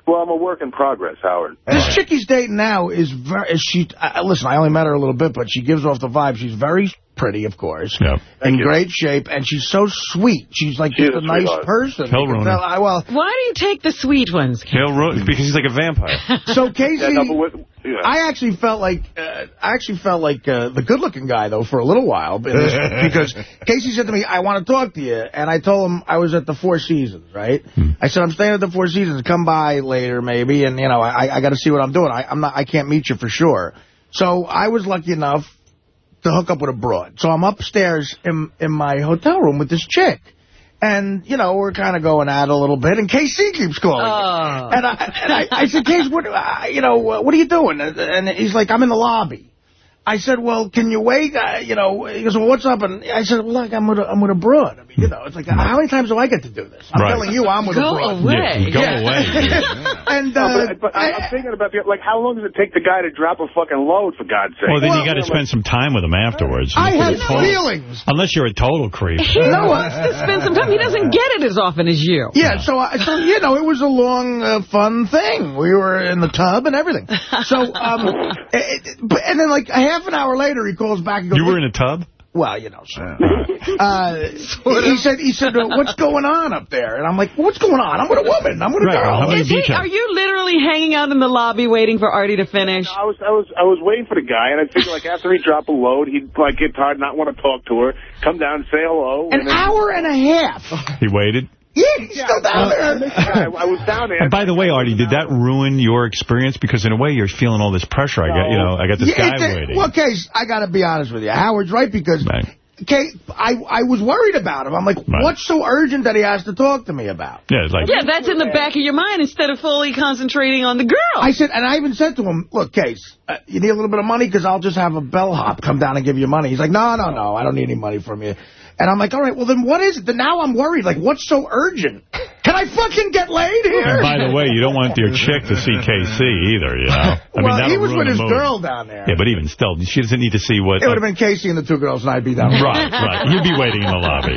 Well, I'm a work in progress, Howard. This chick he's dating now is very. Is she? Uh, listen, I only met her a little bit, but she gives off the vibe. She's very pretty, of course, Yeah. in great shape, and she's so sweet. She's like She's just a a nice sweetheart. person. He'll You can ruin tell- I, well, Why do you take the sweet ones? Ken? He'll because he's like a vampire. so Casey, Yeah, no, but with, yeah. I actually felt like uh, I actually felt like uh, the good-looking guy though for a little while because Casey said to me, "I want to talk to you," and I told him I was at the Four Seasons. Right? I said I'm staying at the Four Seasons. Come by later, maybe, and you know I, I got to see what I'm doing. I, I'm not. I can't meet you for sure. So I was lucky enough to hook up with a broad. So I'm upstairs in in my hotel room with this chick. And, you know, we're kind of going it a little bit, and KC keeps calling. Oh. And, I, and I, I said, Case, what, uh, you know, uh, what are you doing? And he's like, I'm in the lobby. I said, well, can you wait? Uh, you know, he goes, well, what's up? And I said, well, look, I'm with a, I'm with a broad. I mean, you know, it's like, how many times do I get to do this? I'm Right. telling you, I'm with Go a broad. away. Yeah, go away. and, No, uh, but, but I, I'm thinking about the, like, how long does it take the guy to drop a fucking load, for God's sake? Well, then you got to spend some time with him afterwards. I You're total- feelings. Unless you're a total creep. He wants to spend some time. He doesn't get it as often as you. Yeah, so, I, so you know, it was a long, uh, fun thing. We were in the tub and everything. So, um, it, it- and then like a half an hour later, he calls back and goes, You were in a tub? Well, you know, so. Uh, he said, he said, uh, what's going on up there? And I'm like, what's going on? I'm with a woman. I'm with a Right, girl. how many Is he, are you literally hanging out in the lobby waiting for Artie to finish? I was I was I was waiting for the guy, and I figured like after he dropped a load, he'd like get tired, not want to talk to her, come down and say hello. An and then- hour and a half. He waited? Yeah, he's still down there. I, I was down there. And by the way, Artie, did that ruin your experience? Because in a way, you're feeling all this pressure. I got, you know, I got this Yeah, guy it did- waiting. Well, Case, I got to be honest with you. Howard's right because, Kay, I, I was worried about him. I'm like, what's so urgent that he has to talk to me about? Yeah, it's like, yeah, that's in the back of your mind instead of fully concentrating on the girl. I said, and I even said to him, look, Case, uh, you need a little bit of money because I'll just have a bellhop come down and give you money. He's like, no, no, no, I don't need any money from you. And I'm like, all right, well, then what is it? Then now I'm worried. Like, what's so urgent? Can I fucking get laid here? And by the way, you don't want your chick to see KC either, you know? I well, that'll he was with his mood. girl down there. Yeah, but even still, she doesn't need to see what... It would uh, have been Casey and the two girls, and I'd be down there. Right, right. You'd be waiting in the lobby.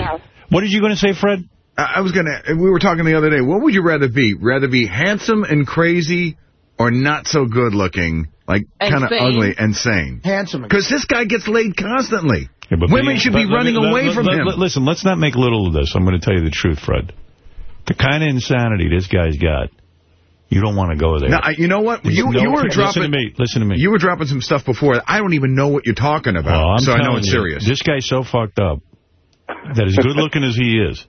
What did you going to say, Fred? I I was going to, we were talking the other day, what would you rather be? Rather be handsome and crazy or not so good looking, like kind of ugly and sane? Handsome. Because this guy gets laid constantly. Yeah, Women should be running me- away let- from let- him. let- Listen, let's not make little of this. I'm going to tell you the truth, Fred. The kind of insanity this guy's got, you don't want to go there. I- you know what? You, no- you were listen dropping. to me. Listen to me. You were dropping some stuff before. I don't even know what you're talking about. I'm so I know it's you, serious. This guy's so fucked up that as good looking as he is,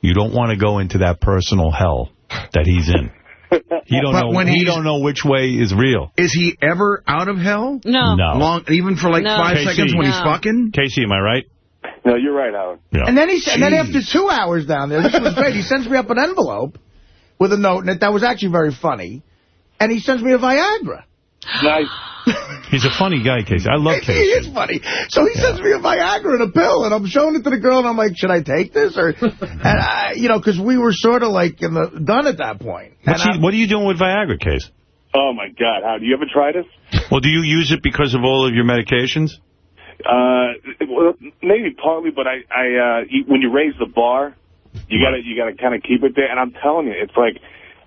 you don't want to go into that personal hell that he's in. He don't But know. when he don't know which way is real. Is he ever out of hell? No. No. Long, even for like No. five Casey. seconds when he's fucking? Casey, am I right? No, you're right, Howard. Yeah. And then he and then after two hours down there, this was great. He sends me up an envelope with a note in it that was actually very funny, and he sends me a Viagra. Nice. He's a funny guy, Casey. I love Casey. He is funny. So he sends me a Viagra and a pill, and I'm showing it to the girl, and I'm like, should I take this? or And I, you know, because we were sort of like in the done at that point. What's And he, what are you doing with Viagra, Case? Oh my God, How Do you ever try this? Well, do you use it because of all of your medications? Uh, well, maybe partly, but I, I, uh, when you raise the bar, you gotta, you gotta kind of keep it there. And I'm telling you, it's like,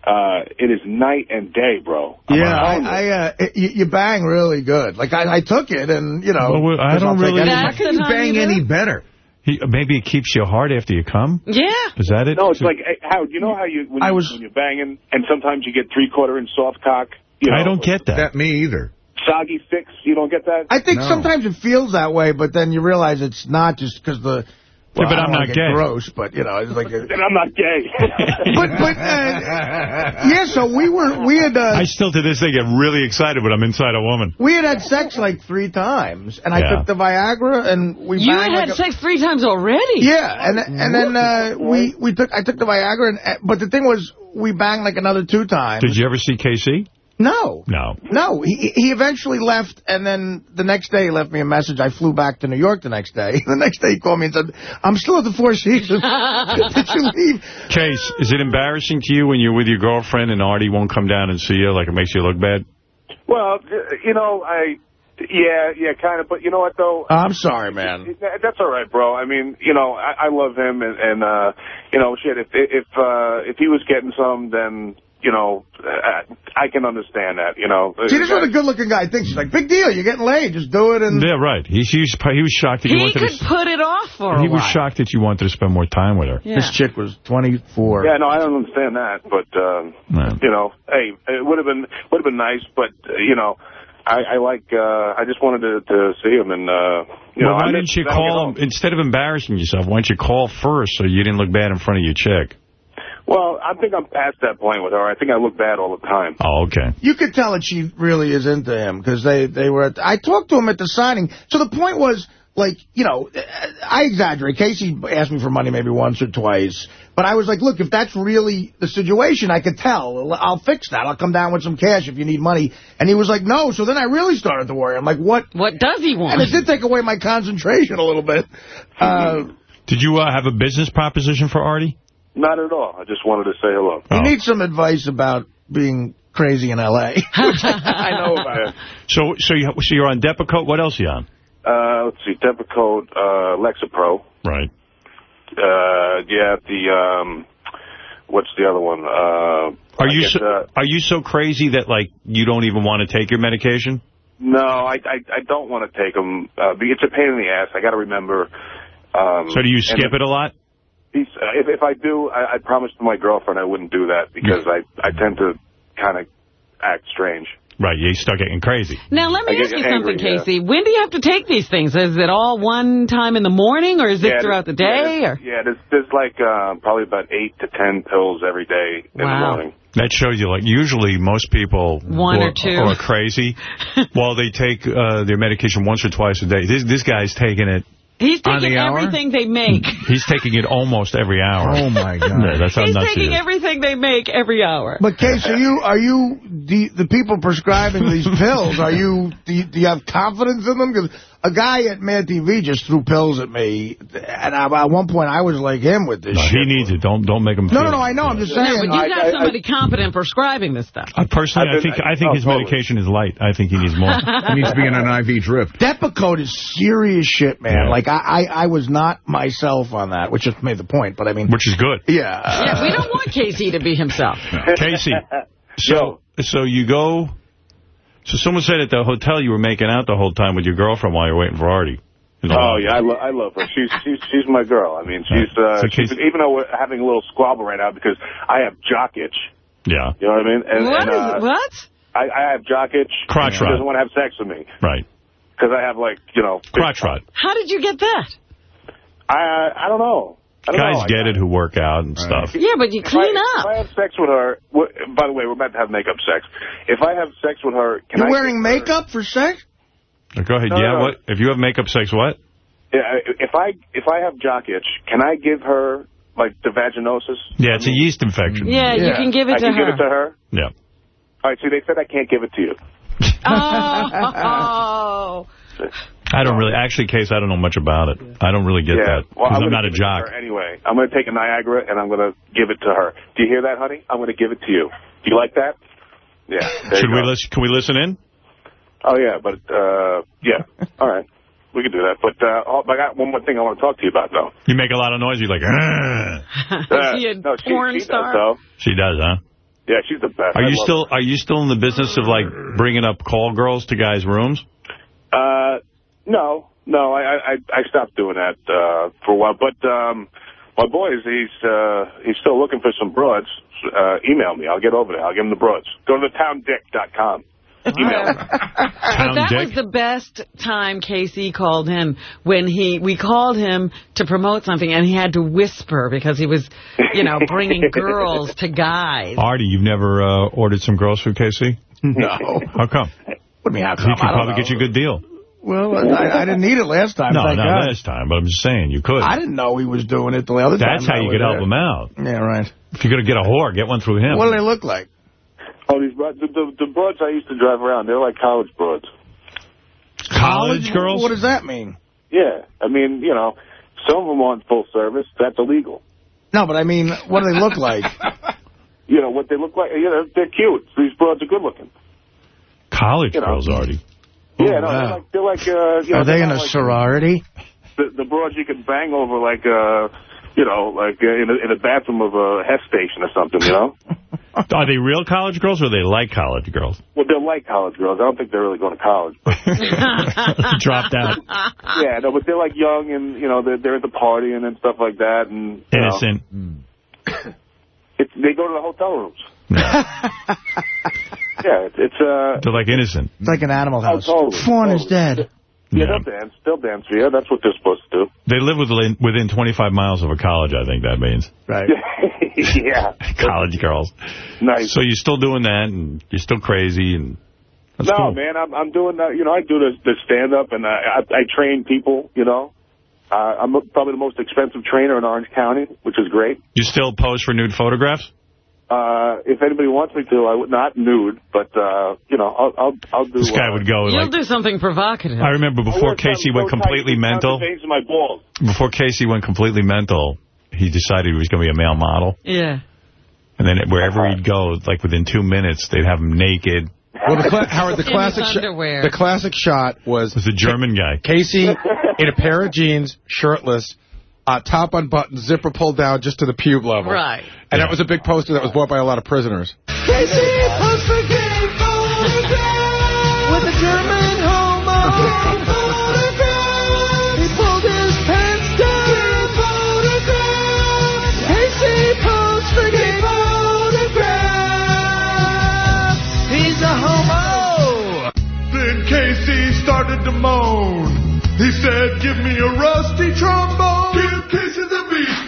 uh, it is night and day, bro. I'm Yeah, I, you. I uh, it, you, you bang really good. Like I, I took it, and you know, Well, I'll don't take really- How can you bang any better? He, maybe it keeps you hard after you come? Yeah. Is that it? No, it's like, how Howard, you know how you, when, I you, was- when you're banging, and sometimes you get three-quarter inch soft cock? You know, I don't get that. That me either. Soggy six, you don't get that? I think No. sometimes it feels that way, but then you realize it's not just because the. Well, but I I'm don't wanna not get gay. Gross, but you know, it's like. A, Then I'm not gay. but but uh, yeah, so we were we had uh, I still to this day get really excited when I'm inside a woman. we had had sex like three times, and I took the Viagra, and we You banged had like a- sex three times already. Yeah, and and then uh, we we took I took the Viagra, and uh, but the thing was we banged like another two times. Did you ever see KC? No. No. No, he he eventually left, and then the next day he left me a message. I flew back to New York the next day. The next day he called me and said, I'm still at the Four Seasons. Did you leave? Case, is it embarrassing to you when you're with your girlfriend and Artie won't come down and see you? Like it makes you look bad? well, you know, I, yeah, yeah, kind of. But you know what, though? I'm sorry, man. That's all right, bro. I mean, you know, I, I love him, and, and uh, you know, shit. If if uh, if he was getting some, then you know, uh, I can understand that. You know, See, this is what a good-looking guy thinks. He's like, big deal, you're getting laid. Just do it. And Yeah, right. He, he, was, he was shocked that you wanted to... He wanted could to... put it off for a He was shocked that you wanted to spend more time with her. Yeah. This chick was 24. Yeah, no, I don't understand that, but um, Yeah. you know, hey, it would have been would have been nice, but uh, you know, I, I like, uh, I just wanted to, to see him, and uh, you well, know, why I didn't miss you call him, instead of embarrassing yourself, why don't you call first so you didn't look bad in front of your chick? Well, I think I'm past that point with her. I think I look bad all the time. Oh, okay. You could tell that she really is into him because they, they were. At, I talked to him at the signing. So the point was, like, you know, I exaggerate. Casey asked me for money maybe once or twice. But I was like, look, if that's really the situation, I could tell. I'll fix that. I'll come down with some cash if you need money. And he was like, no. So then I really started to worry. I'm like, what? What does he want? And it did take away my concentration a little bit. Uh, Did you uh, have a business proposition for Artie? Not at all. I just wanted to say hello. You need some advice about being crazy in L.A. I know about it. So, so, you, so you're on Depakote. What else are you on? Uh, let's see, Depakote, uh, Lexapro. Right. Uh, yeah, the, um, what's the other one? Uh, Are I you guess, so, uh, are you so crazy that like you don't even want to take your medication? no, I, I, I don't want to take them. Uh, it's a pain in the ass. I got to remember. Um, So do you skip it a lot? If, if, if I do, I, I promised my girlfriend I wouldn't do that because I, I tend to kind of act strange. Right, you start getting crazy. Now, let me I ask you angry, something, yeah. Casey. When do you have to take these things? Is it all one time in the morning, or is it Yeah, throughout the day? Yeah, or there's, yeah, there's, there's like uh, probably about eight to ten pills every day in the morning. That shows you, like, usually most people One who or two. who are crazy, well, they take uh, their medication once or twice a day. This this guy's taking it. He's taking the everything they make. He's taking it almost every hour. Oh, my God. Yeah, that's how He's nuts he taking is. everything they make every hour. But, Case, are you, are you the, the people prescribing these pills, are you, do you, do you have confidence in them? Because a guy at Mad TV just threw pills at me, and I, at one point I was like him with this No, shit. he needs it. Don't don't make him. No, no, no. I know, I'm just No, saying. but you I- got I- somebody competent prescribing this stuff. I personally, I've I think I uh, think oh, his totally. medication is light. I think he needs more. He needs to be in an IV drip. Depakote is serious shit, man. Yeah. Like, I, I, I was not myself on that, which just made the point, but I mean... Which is good. Yeah. Yeah, we don't want Casey to be himself. Casey, so so you go. So someone said at the hotel you were making out the whole time with your girlfriend while you were waiting for Artie. Oh yeah, I, lo- I love her. She's she's she's my girl. I mean, she's uh, So she's Casey- even though we're having a little squabble right now because I have jock itch. Yeah. You know what I mean? And, What and, is uh, what? I, I have jock itch. Crotch she rot. doesn't want to have sex with me Right. because I have like you know. big- Crotch rot. How did you get that? I I don't know. I don't Guys know. Get it who work out and stuff. Yeah, but you If I, clean if up. I have sex with her, wh- by the way, we're about to have makeup sex. If I have sex with her, can You're I wearing give her- makeup for sex? Go ahead. No, yeah. no, no. What if you have makeup sex? What? Yeah, if I if I have jock itch, can I give her like the vaginosis? Yeah, it's a yeast infection. Yeah, you can give it I to can her. give it to her. Yeah. All right, see, they said I can't give it to you. Oh. I don't really, actually, Case, I don't know much about it. I don't really get yeah, that. well, Because I'm, gonna not a give it to jock. Anyway, I'm going to take a Niagara and I'm going to give it to her. Do you hear that, honey? I'm going to give it to you. Do you like that? Yeah. there Should you we listen? Can we listen in? Oh yeah, but uh, yeah. All right, we can do that. But uh, oh, I got one more thing I want to talk to you about, though. You make a lot of noise. You're like, "Ugh." Uh, Is he a no, she, porn she star? Does, though. she does, huh? Yeah, she's the best. Are I you love still Are you still in the business of like bringing up call girls to guys' rooms? Uh, no, no, I, I I stopped doing that uh, for a while. But um, my boy is he's uh, he's still looking for some broads. Uh, email me. I'll get over there. I'll give him the broads. Go to thetowndick.com. Email me. Town that dick? was the best time Casey called him when he we called him to promote something and he had to whisper because he was, you know, bringing girls to guys. Artie, you've never uh, ordered some girls for Casey? No. How come? What do you mean, how He come? could I probably know. get you a good deal. Well, I, I didn't need it last time. No, thank not God. last time, but I'm just saying you could. I didn't know he was doing it the other time. That's how you could help there. him out. Yeah, right. If you're going to get a whore, get one through him. What do they look like? Oh, these broads, the, the, the broads I used to drive around, they're like college broads. College girls? What does that mean? Yeah, I mean, you know, some of them aren't full service. That's illegal. No, but I mean, what do they look like? You know what they look like? You know, they're cute. These broads are good looking. College You know. girls, Artie. Yeah, no, wow. they're like they're like. Uh, you know, Are they they're in a like sorority? The, the broads you can bang over like uh, you know, like uh, in a, in a bathroom of a Hess station or something. You know. Are they real college girls or are they like college girls? well, they're like college girls. I don't think they're really going to college. But, Dropped out. yeah, no, but they're like young and you know they're they're at the party and, and stuff like that and you know, Innocent. they go to the hotel rooms. yeah, it's, it's uh. They're like innocent. It's like an animal house. Oh, totally, Fawn is dead. Yeah, Yeah. they'll dance. They'll dance for you. That's what they're supposed to do. They live within, within 25 miles of a college, I think that means. Right. yeah. College girls. Nice. So you're still doing that, and you're still crazy, and That's no, cool. man, I'm I'm doing that. You know, I do the the stand up and I I, I train people. You know, uh, I'm probably the most expensive trainer in Orange County, which is great. You still pose for nude photographs? Uh, if anybody wants me to, I would not nude, but uh, you know, I'll I'll, I'll do. This guy uh, would go You'll like. do something provocative. I remember before wear Casey went so completely you can count mental. the veins in my balls. Before Casey went completely mental, he decided he was going to be a male model. Yeah. And then wherever he'd go, like within two minutes, they'd have him naked. Well, the Howard, the classic shot, underwear. the classic shot was was a German guy. Casey in a pair of jeans, shirtless, uh, top unbuttoned, zipper pulled down just to the pube level. Right. And that was a big poster that was bought by a lot of prisoners.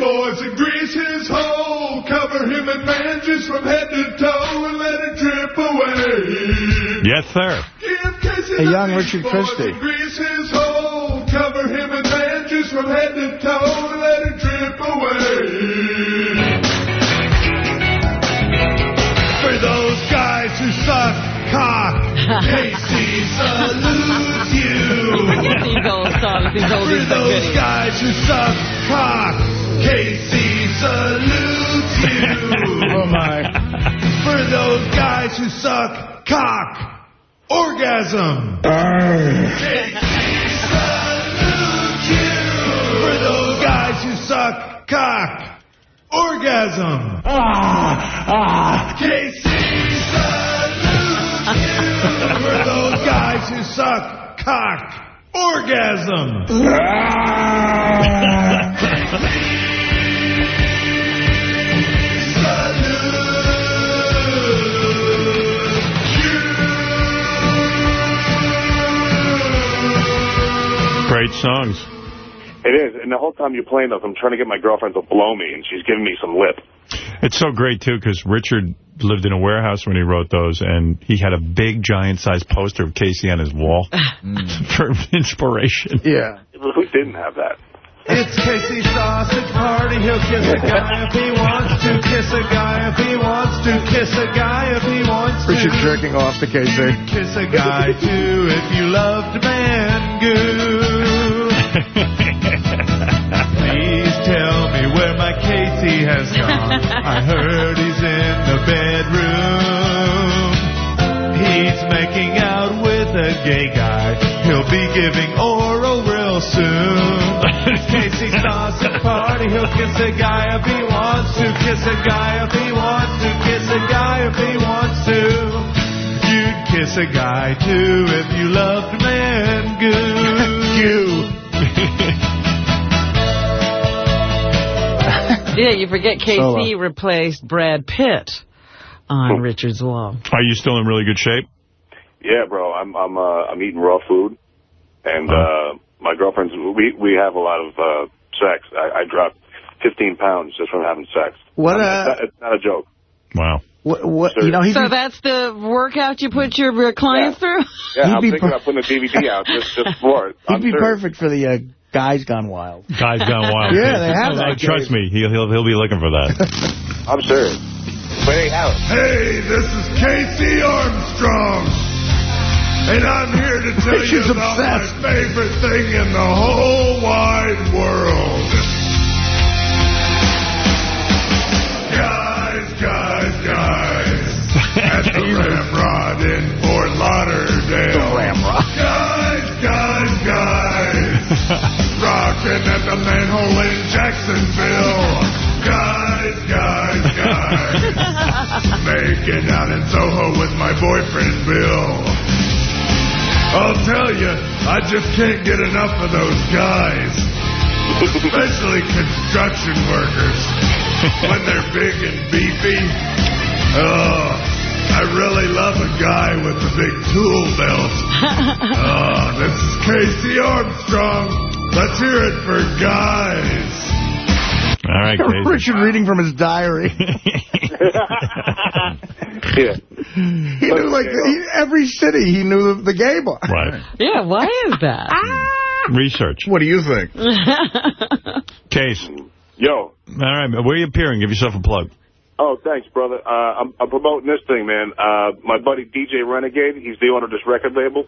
The and grease his hole. Cover him in bandages from head to toe and let it drip away. Yes, sir. Give Casey A young Richard Christie. grease his hole. Cover him in bandages from head to toe and let it drip away. For those guys who suck cock, Casey salutes you. Forget these old songs, these For oldies but those goodies. guys who suck cock, Casey salutes you. Oh, my. For those guys who suck cock, orgasm. Casey salutes you. For those guys who suck cock, orgasm. Ah, ah. Casey salutes you. For those guys who suck cock, orgasm. Great songs. It is, and the whole time you're playing those, I'm trying to get my girlfriend to blow me, and she's giving me some lip. It's so great, too, because Richard lived in a warehouse when he wrote those, and he had a big, giant-sized poster of Casey on his wall mm. for inspiration. Yeah. Who didn't have that? It's Casey's sausage party. He'll kiss a guy if he wants to. Kiss a guy if he wants to. Kiss a guy if he wants to. Richard jerking off to Casey. Kiss a guy too if you loved man goo. Please tell me where my Casey has gone. I heard he's in the bedroom. He's making out with a gay guy. He'll be giving oral real soon. Casey's sausage party. He'll kiss a guy if he wants to. Kiss a guy if he wants to. Kiss a guy if he wants to. You'd kiss a guy too if you loved man goo. Yeah, you forget KC Solo. replaced Brad Pitt on Richard's Law. Are you still in really good shape? Yeah, bro. I'm I'm uh, I'm eating raw food, and uh, my girlfriend's. We we have a lot of uh, sex. I, I dropped 15 pounds just from having sex. What I mean, a- it's, not, it's not a joke. Wow. What, what, you know, so be, that's the workout you put your uh, clients through? Yeah, He'd I'm be thinking about putting a DVD out just just for it. he'd I'm be serious. perfect for the uh, Guys Gone Wild. Guys Gone Wild. Yeah, they have Uh, that Trust game. me, he'll, he'll, he'll be looking for that. I'm sure. But hey, Howard. Hey, this is Casey Armstrong. And I'm here to tell you about obsessed. my favorite thing in the whole wide world. Guys, guys, guys. At the Ramrod in Fort Lauderdale. Ramrod. Guys, guys, guys. Rocking at the manhole in Jacksonville. Guys, guys, guys. Making out in Soho with my boyfriend Bill. I'll tell you, I just can't get enough of those guys. Especially construction workers. When they're big and beefy. Oh, I really love a guy with a big tool belt. Oh, this is Casey Armstrong. Let's hear it for guys. All right, Casey. Richard reading from his diary. Yeah. He knew, like, he, every city, he knew the, the gay bar. Right. Yeah, why is that? Research. What do you think? Case. Yo. All right, where are you appearing? Give yourself a plug. Oh, thanks, brother. Uh, I'm, I'm promoting this thing, man. Uh, my buddy DJ Renegade, he's the owner of this record label,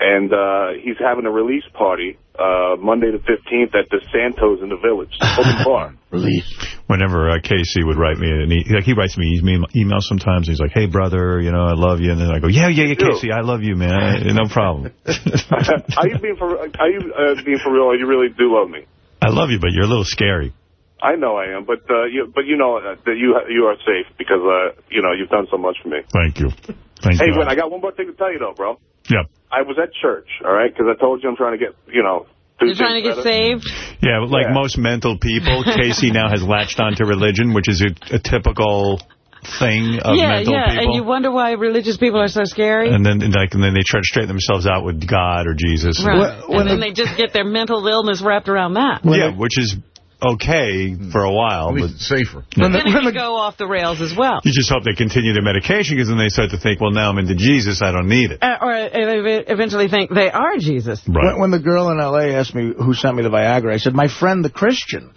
and uh, he's having a release party uh, Monday the 15th at the Santos in the Village, open bar. Release. Whenever uh, Casey would write me, and he, like, he writes me email, emails sometimes, he's like, hey, brother, you know, I love you. And then I go, yeah, yeah, yeah, Casey, I love you, man. No problem. are you being for Are you uh, being for real? You really do love me? I love you, but you're a little scary. I know I am, but uh, you, but you know uh, that you you are safe because uh, you know you've done so much for me. Thank you. Thank hey, you. Gwen, I got one more thing to tell you though, bro. Yeah. I was at church, all right, because I told you I'm trying to get, you know. do You're trying to get better. saved? Yeah, but like Yeah. most mental people, Casey now has latched onto religion, which is a, a typical thing of yeah, mental yeah, people. and you wonder why religious people are so scary? And then, and like, and then they try to straighten themselves out with God or Jesus. Right. and then they just get their mental illness wrapped around that. yeah, which is okay for a while. But safer. But then it can go off the rails as well. You just hope they continue their medication because then they start to think, well, now I'm into Jesus, I don't need it. Uh, or they eventually think they are Jesus. When, when the girl in L.A. asked me who sent me the Viagra, I said, my friend, the Christian.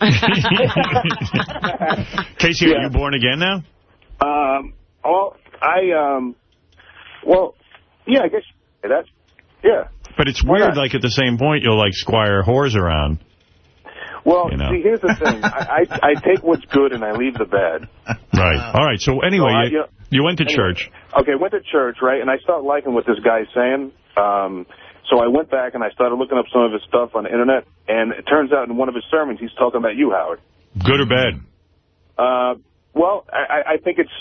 Casey, are you born again now? Um. Oh, I um. Well, yeah, I guess that's yeah. But it's weird, like, at the same point, you'll, like, squire whores around. Well, You know. see, here's the thing. I, I I take what's good and I leave the bad. Right. All right. So, anyway, So I- you, you went to Anyway, church. Okay, went to church, right, and I started liking what this guy's saying. Um, so I went back and I started looking up some of his stuff on the internet, and it turns out in one of his sermons he's talking about you, Howard. Good or bad? Uh, well, I, I think it's,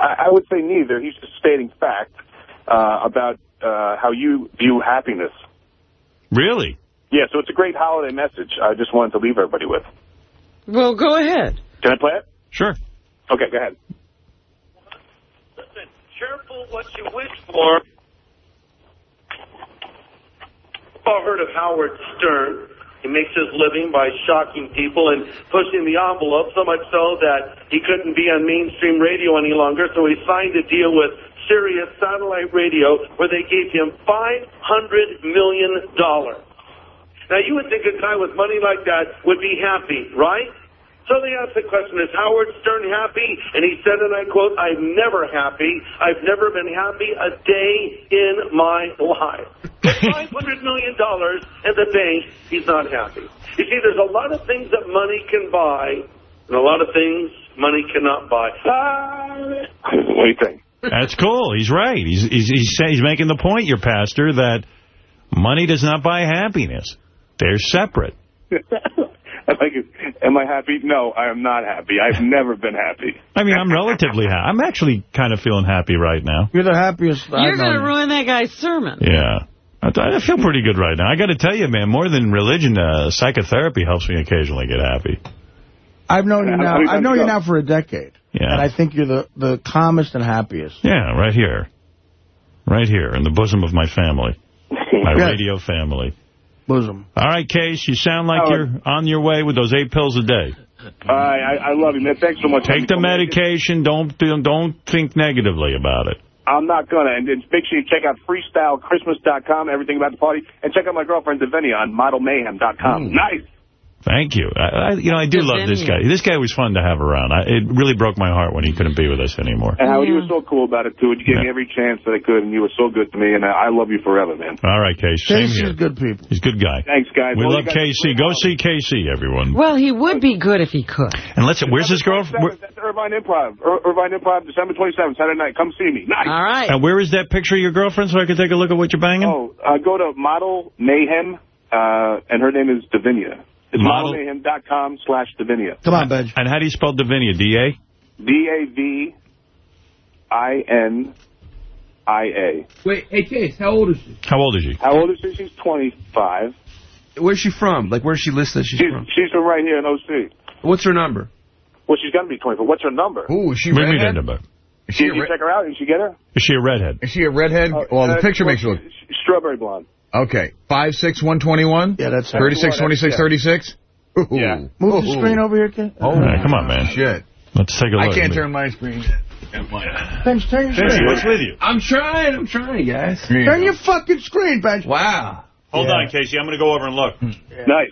I, I would say neither. He's just stating fact uh, about uh, how you view happiness. Really? Yeah, so it's a great holiday message. I just wanted to leave everybody with. Well, go ahead. Can I play it? Sure. Okay, go ahead. Listen, Careful what you wish for. I've heard of Howard Stern. He makes his living by shocking people and pushing the envelope so much so that he couldn't be on mainstream radio any longer. So he signed a deal with Sirius Satellite Radio where they gave him $500 million. Now, you would think a guy with money like that would be happy, right? So they asked the question, is Howard Stern happy? And he said, and I quote, I'm never happy. I've never been happy a day in my life. With $500 million in the bank, he's not happy. You see, there's a lot of things that money can buy, and a lot of things money cannot buy. Ah, what do you think? That's cool. He's right. He's he's he's, he's making the point, your pastor, that money does not buy happiness. They're separate. I'm like, am I happy? No, I am not happy. I've never been happy. I mean, I'm relatively happy. I'm actually kind of feeling happy right now. You're the happiest You're going to ruin that guy's sermon. Yeah. I, I feel pretty good right now. I got to tell you, man, more than religion, uh, psychotherapy helps me occasionally get happy. I've known you now. I've known you you now for a decade. Yeah. And I think you're the, the calmest and happiest. Yeah, right here. Right here, in the bosom of my family. My Yeah. radio family. Bosom. All right, Case, you sound like Howard. you're on your way with those eight pills a day. I, I, I love you, man. Thanks so much. Take the medication. Don't don't think negatively about it. I'm not gonna. And then make sure you check out freestylechristmas.com, everything about the party, and check out my girlfriend Davinia on modelmayhem.com. Mm. Nice. Thank you. I, I, you know, I do love this guy. This guy was fun to have around. I, it really broke my heart when he couldn't be with us anymore. And Howard, you were so cool about it too. You gave me every chance that I could, and you were so good to me. And I I love you forever, man. All right, Casey. Same Casey's here. good people. He's a good guy. Thanks, guys. We Well, love Casey. guys- KC. Go see Casey, everyone. Well, he would be good if he could. And let's. Where's his girlfriend? That's Irvine Improv. Ir- Irvine Improv, December 27th, Saturday night. Come see me. Nice. All right. And where is that picture of your girlfriend so I can take a look at what you're banging? Oh, uh, go to Model Mayhem, uh, and her name is Davinia. It's Model- modelmayhem.com slash Davinia. Come on, Benj. And how do you spell Davinia? D-A? D-A-V-I-N-I-A. Wait, hey, Case, how old is she? How old is she? How old is she? She's 25. Where's she from? Like, where's she listed she's She's, from? she's from right here in OC. What's her number? Well, she's got to be 24. What's her number? Ooh, is she What do you mean redhead? number? Is she, Did you check her out? Did you get her? Is she a redhead? is she a redhead? well, the Uh, picture makes her look... Strawberry blonde. Okay. Five six one twenty one. Yeah, that's her. 36, 26, 36? Yeah. Move the screen over here, kid. Oh, All right, come on, man. Shit. Let's take a look. I can't turn my screen yet. Bench, turn your Benji, screen. what's with you? I'm trying. I'm trying, guys. Turn your fucking screen, Bench. Wow. Hold Yeah. on, Casey. I'm going to go over and look. Hmm. Nice.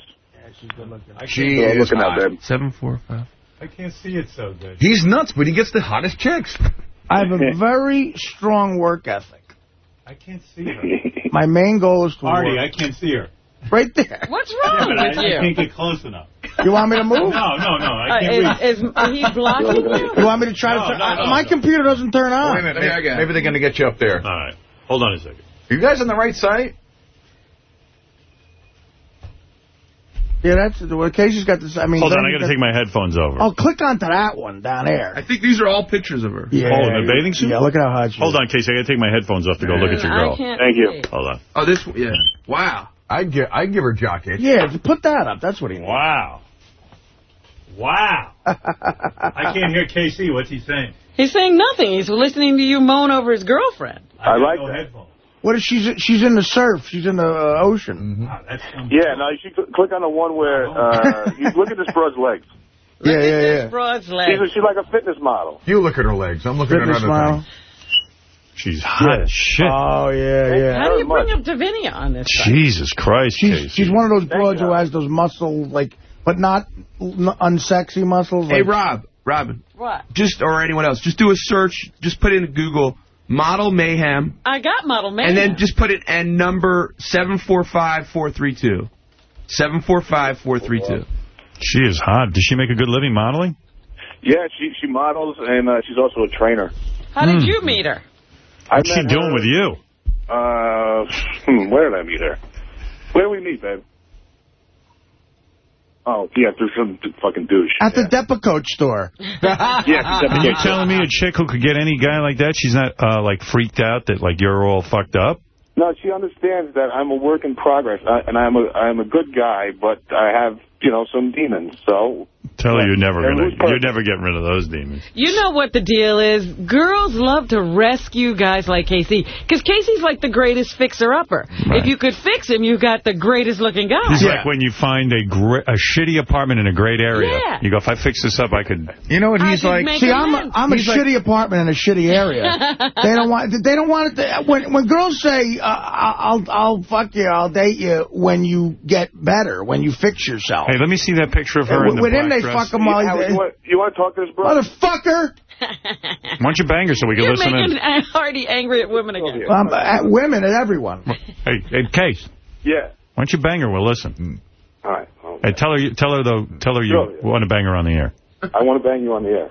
She Yeah, is looking out, hot. babe. Seven, four, five. I can't see it so good. He's nuts, but he gets the hottest chicks. I have a very strong work ethic. I can't see her. My main goal is to Artie, work. I can't see her. Right there. What's wrong but I, with I you? can't get close enough. You want me to move? No, no, no. I Uh, can't reach. is, is he blocking you? You want me to try No, to turn no, no, My no. computer doesn't turn on. Wait a minute. Maybe, maybe they're going to get you up there. All right. Hold on a second. You guys on the right site? Yeah, that's well, Casey's got this. I mean, Hold on. I got to take my headphones over. Oh, click onto that one down there. I think these are all pictures of her. Yeah. Oh, in the bathing suit? Yeah, look at how hot she Hold is. on, Casey. I got to take my headphones off to go look at your I girl. can't Thank you. see. Hold on. Oh, this one. Yeah. Wow. I'd give, I'd give her jock itch. Yeah, put that up. That's what he needs. Wow. Wow. I can't hear Casey. What's he saying? He's saying nothing. He's listening to you moan over his girlfriend. I got like no that. headphones. What is she's she's in the surf? She's in the uh, ocean. Wow, that's some- Yeah, now you should click on the one where uh, you look at this broad's legs. Yeah, yeah, This yeah. broad's She's, legs. a, she's like a fitness model. You look at her legs. I'm looking Fitness at another smile. thing. She's hot as shit. Oh yeah, yeah. How do you bring up Davinia on this? site? Jesus Christ, She's Casey. she's one of those broads who has those muscles, like, but not n- unsexy muscles. Hey, Rob. Robin. What? Just, or anyone else, just do a search. Just put in Google model mayhem. I got model Mayhem. And then just put it and number 745432. 745432. She is hot. Does she make a good living modeling? Yeah, she she models and uh, she's also a trainer. How did Hmm. you meet her? I What's she doing her, with you? Uh, hmm, where did I meet her? Where did we meet, babe? Oh, yeah, through some fucking douche. at the Depakote store. Yeah, she's Are you telling me a chick who could get any guy like that, she's not, uh, like, freaked out that, like, you're all fucked up? No, she understands that I'm a work in progress, I, and I'm a I'm a good guy, but I have you know some demons. So Tell her you're never gonna, who's you're never getting rid of those demons. You know what the deal is? Girls love to rescue guys like Casey. Because Casey's like the greatest fixer-upper. If you could fix him, you got the greatest looking guy. He's like when you find a gre a shitty apartment in a great area. Yeah. You go, if I fix this up, I could. You know what he's like? See, I'm a, in. I'm a like- shitty apartment in a shitty area. they don't want they don't want it. To, when when girls say uh, I'll I'll fuck you, I'll date you when you get better, when you fix yourself. Hey, let me see that picture of her in the with him, black they fuck him while he's you, want, you want to talk to this brother? motherfucker. Why don't you bang her so we can You're listen making in? Artie angry at women again. Um, at women and everyone. Hey, hey, Case, Yeah. why don't you bang her? We'll listen. All right. Hey, tell her, you- tell her though, tell her you Sure. want to bang her on the air. I want to bang you on the air.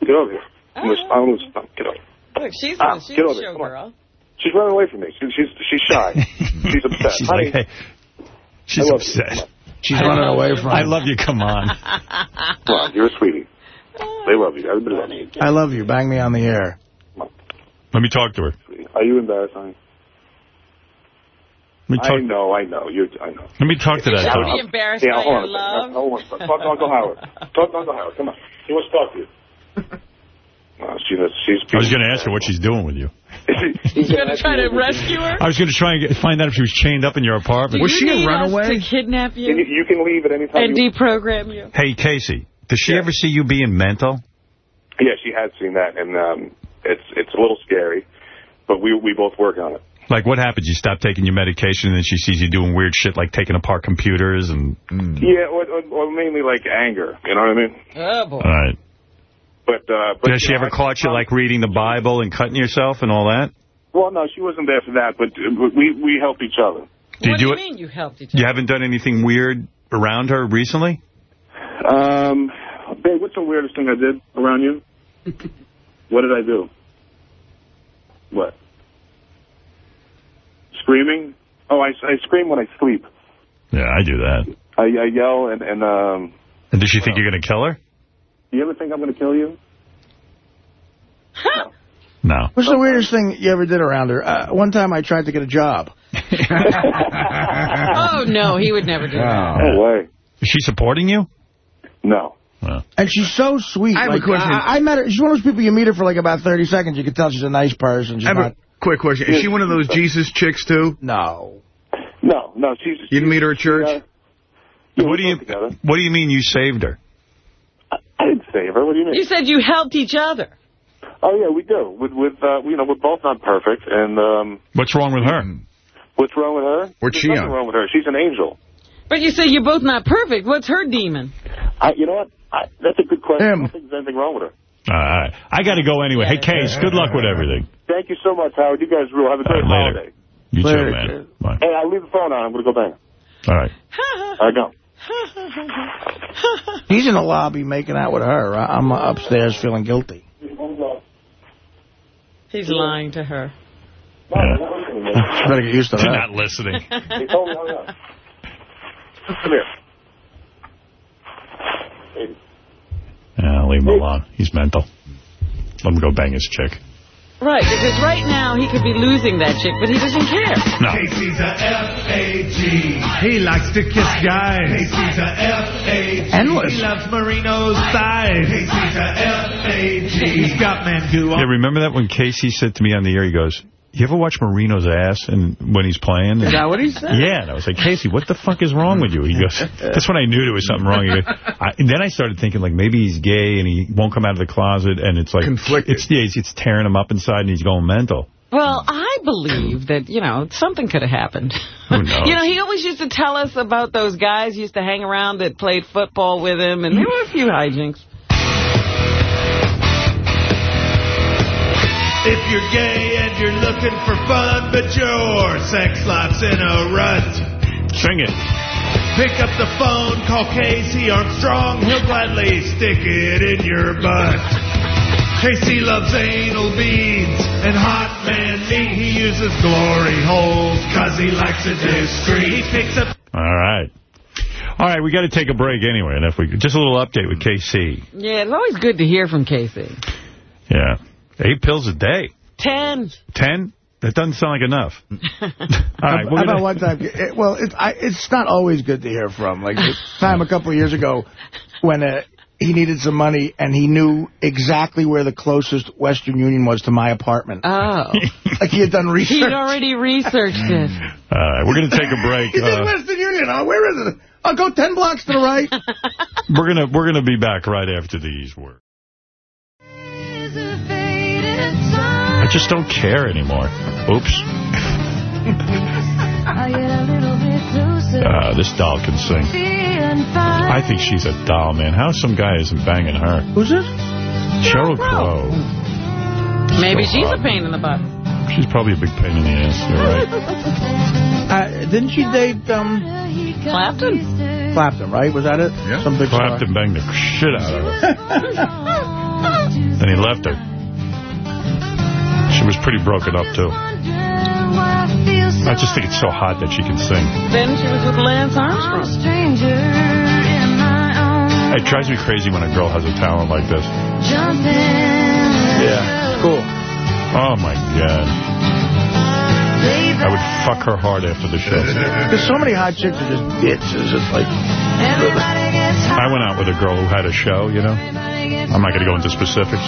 Get over here. I'm gonna, I'm stop. get over. Look, she's, Ah, a, she's get a over here. Come on. She's running away from me. She's she's she's shy. she's upset. She's Honey, like, hey, she's I love you. upset. She's running away from I love you. Come on. come on, you're a sweetie. They love you. Everybody loves you. I love you. Bang me on the air. Let me talk to her. Are you embarrassed, honey? Let me I know, I know. You're, I know. Let me talk to that. Should dog. be embarrassed Yeah, by hold your on. a love. second. Hold on. Talk to Uncle Howard. Talk to Uncle Howard. Come on. He wants to talk to you. No, she, she's. I was going to ask her what she's doing with you. You're going to try to rescue her? I was going to try and get, find out if she was chained up in your apartment. Do you need us to kidnap You, you you can leave at any time. and you, deprogram you? Hey, Casey, does she ever see you being mental? yeah, she has seen that, and um, it's it's a little scary, but we we both work on it. Like, what happens? You stop taking your medication, and then she sees you doing weird shit like taking apart computers and... Yeah, or, or, or mainly like anger. You know what I mean? Oh, boy. All right. But uh, but Has she know, ever I- caught you, like, reading the Bible and cutting yourself and all that? Well, no, she wasn't there for that, but uh, we we help each other. Do you what do do you mean you helped each other? You haven't done anything weird around her recently? Um, babe, what's the weirdest thing I did around you? what did I do? What? Screaming? Oh, I, I scream when I sleep. Yeah, I do that. I, I yell and and um. And does she think you're going to kill her? You ever think I'm going to kill you? No. no. What's the weirdest thing you ever did around her? Uh, one time I tried to get a job. Oh, no, he would never do that. No way. Is she supporting you? No. And she's so sweet. I have a Like, question. I, I met her. She's one of those people you meet her for like about 30 seconds. You can tell she's a nice person. She's I not. a quick question. Is she one of those Jesus chicks, too? No. No, no, she's. You didn't meet her at church? What do you What do you mean you saved her? I didn't save her. What do you mean? You said you helped each other. Oh yeah, we do. With with uh, you know, we're both not perfect, and um, What's wrong with her? what's wrong with her? What's There's she nothing on? wrong with her. She's an angel. But you say you're both not perfect. What's her demon? I, you know what? I, that's a good question. I don't think there's anything wrong with her. All right. I got to go anyway. Hey, Case, good luck with everything. Thank you so much, Howard. You guys rule. Have a great All right, later. holiday. You Later, too, man. Bye. Hey, I'll leave the phone on. I'm going to go bang. All right. I go. He's in the lobby making out with her. I- I'm upstairs feeling guilty. He's lying to her. Better get used to You're that. not listening. He told me hurry up. Come here. Yeah, leave him alone. He's mental. Let him go bang his chick. Right, because right now he could be losing that chick, but he doesn't care. No. Casey's a F-A-G. He likes to kiss guys. Casey's a F-A-G. Endless. He loves Marino's thighs. Casey's a F-A-G. He's got Mandu Yeah, remember that when Casey said to me on the air, he goes, you ever watch Marino's ass and when he's playing? Is that what he said? Yeah, and I was like, Casey, what the fuck is wrong with you? He goes, that's when I knew there was something wrong. He goes, I, and then I started thinking, like, maybe he's gay and he won't come out of the closet, and it's like, Conflicted. It's, yeah, it's, it's tearing him up inside and he's going mental. Well, I believe that, you know, something could have happened. Who knows? You know, he always used to tell us about those guys he used to hang around that played football with him, and there were a few hijinks. If you're gay and you're looking for fun, but your sex life's in a rut, Sing it. pick up the phone, call Casey Armstrong. He'll gladly stick it in your butt. Casey loves anal beads and hot man meat. He uses glory holes because he likes it discreet. He picks up All right. All right, we got to take a break anyway. And if we Just a little update with KC. Yeah, it's always good to hear from Casey. Yeah. Eight pills a day. Ten. Ten? That doesn't sound like enough. All right. How we're about gonna- one time? It, well, it's I, it's not always good to hear from. Like the time a couple of years ago when uh, he needed some money and he knew exactly where the closest Western Union was to my apartment. Oh. like he had done research. He'd already researched it. All right, we're going to take a break. He's in Uh, Western Union. Oh, where is it? I'll go ten blocks to the right. we're gonna we're gonna be back right after these words. Just don't care anymore. Oops. Uh, this doll can sing. I think she's a doll, man. How some guy isn't banging her? Who's it? Sheryl Crow. Maybe So she's hot. a pain in the butt. She's probably a big pain in the ass. You're right. Uh, didn't she date um, Clapton? Clapton? Right? Was that it? Yeah. Some big star. Clapton banged the shit out of her. Then he left her. She was pretty broken up, too. I just think it's so hot that she can sing. Then she was with Lance Armstrong. It drives me crazy when a girl has a talent like this. Yeah. Cool. Oh, my God. I would fuck her hard after the show. There's so many hot chicks are just bitches. It's like. I went out with a girl who had a show, you know. I'm not going to go into specifics.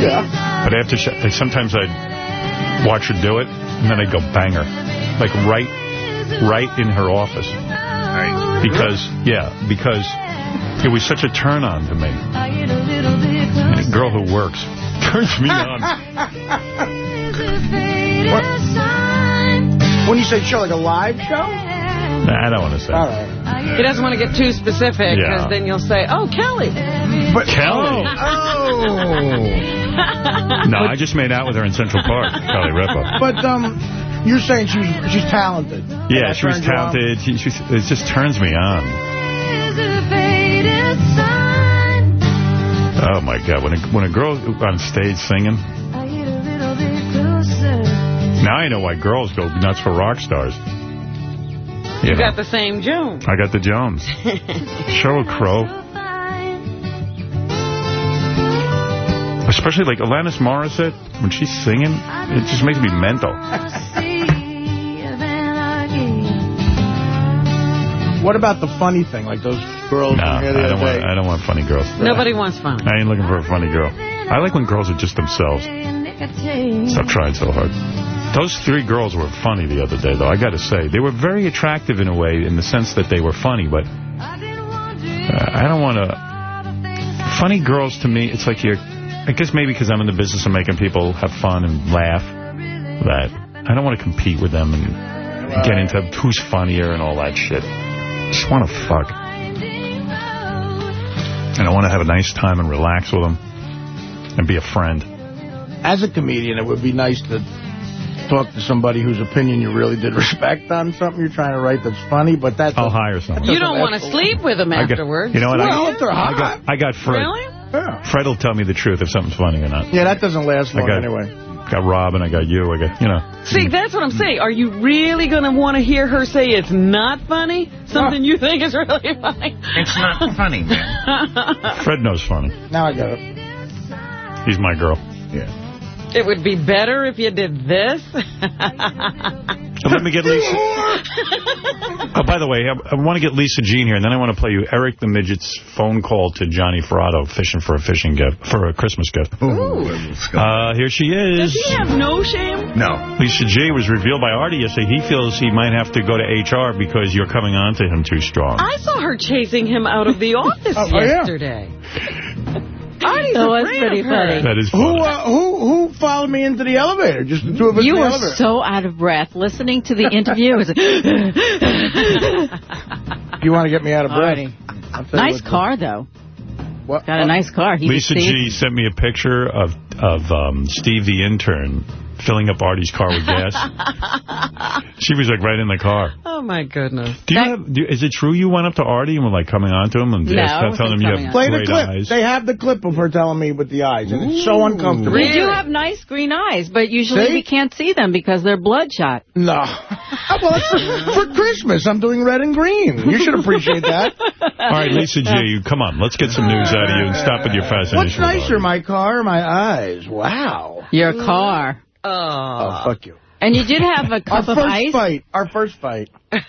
Yeah. But after she, like, sometimes I'd watch her do it, and then I'd go bang her. Like right, right in her office. Because, yeah, because it was such a turn on to me. A girl who works turns me on. When you say show, like a live show? Nah, I don't want to say. All right. He doesn't want to get too specific, because Yeah. then you'll say, oh, Kelly. But, Kelly. Oh. oh. No, I just made out with her in Central Park, Kelly Ripa. But um, you're saying she's she's talented. Yeah, she was turns you on? talented. She, she, it just turns me on. Oh, my God. When a, when a girl on stage singing, now I know why girls go nuts for rock stars. You You know, got the same Jones. I got the Jones. Sheryl Crow. Especially like Alanis Morissette, when she's singing, it just makes me mental. What about the funny thing, like those girls No, from here the I don't, want. I don't want funny girls. Nobody wants fun. I ain't looking for a funny girl. I like when girls are just themselves. Stop trying so hard. Those three girls were funny the other day, though, I got to say. They were very attractive in a way, in the sense that they were funny, but uh, I don't want to... Funny girls, to me, it's like you're I guess maybe because I'm in the business of making people have fun and laugh, that I don't want to compete with them and get into who's funnier and all that shit. I just want to fuck. And I want to have a nice time and relax with them and be a friend. As a comedian, it would be nice to talk to somebody whose opinion you really did respect on something you're trying to write that's funny, but that's... I'll hire someone. You don't want to sleep with them I got- afterwards. you know what? Well, I, I got, I got Fred. Really? Fred will tell me the truth if something's funny or not. Yeah, that doesn't last I long got, anyway. got Rob and I got you. I got, you know. See, that's what I'm saying. Are you really going to want to hear her say it's not funny? Something you think is really funny? It's not funny, man. Fred knows funny. Now I got it. He's my girl. Yeah. It would be better if you did this. Let me get Lisa. Oh, by the way, I, I want to get Lisa Jean here, and then I want to play you Eric the Midget's phone call to Johnny Fratto fishing for a fishing gift, for a Christmas gift. Uh, here she is. Does he have no shame? No. Lisa G was revealed by Artie yesterday. He feels he might have to go to HR because you're coming on to him too strong. I saw her chasing him out of the office Oh, oh, yeah. Yesterday. Artie's That was pretty of her. funny. Who, uh, who who followed me into the elevator? Just the two of us You in were so out of breath listening to the interview. It You want to get me out of breath? Artie. I'll tell you nice what, the- car, though. What? Got a nice car. He Lisa G sent me a picture of of um, Steve the intern filling up Artie's car with gas. she was like right in the car. Oh, my goodness. Do you have? Do, is it true you went up to Artie and were like coming on to him and No, just telling him you coming have on. Play the clip. eyes? They have the clip of her telling me with the eyes, and it's so uncomfortable. You do have nice green eyes, but usually See? we can't see them because they're bloodshot. No. well, it's for, for Christmas. I'm doing red and green. You should appreciate that. All right, Lisa G, come on. Let's get some news out of you and stop with your fascination. What's with nicer, my car or my eyes? Wow. Your car. Oh, fuck you. And you did have a cup of first ice. fight. Our first fight.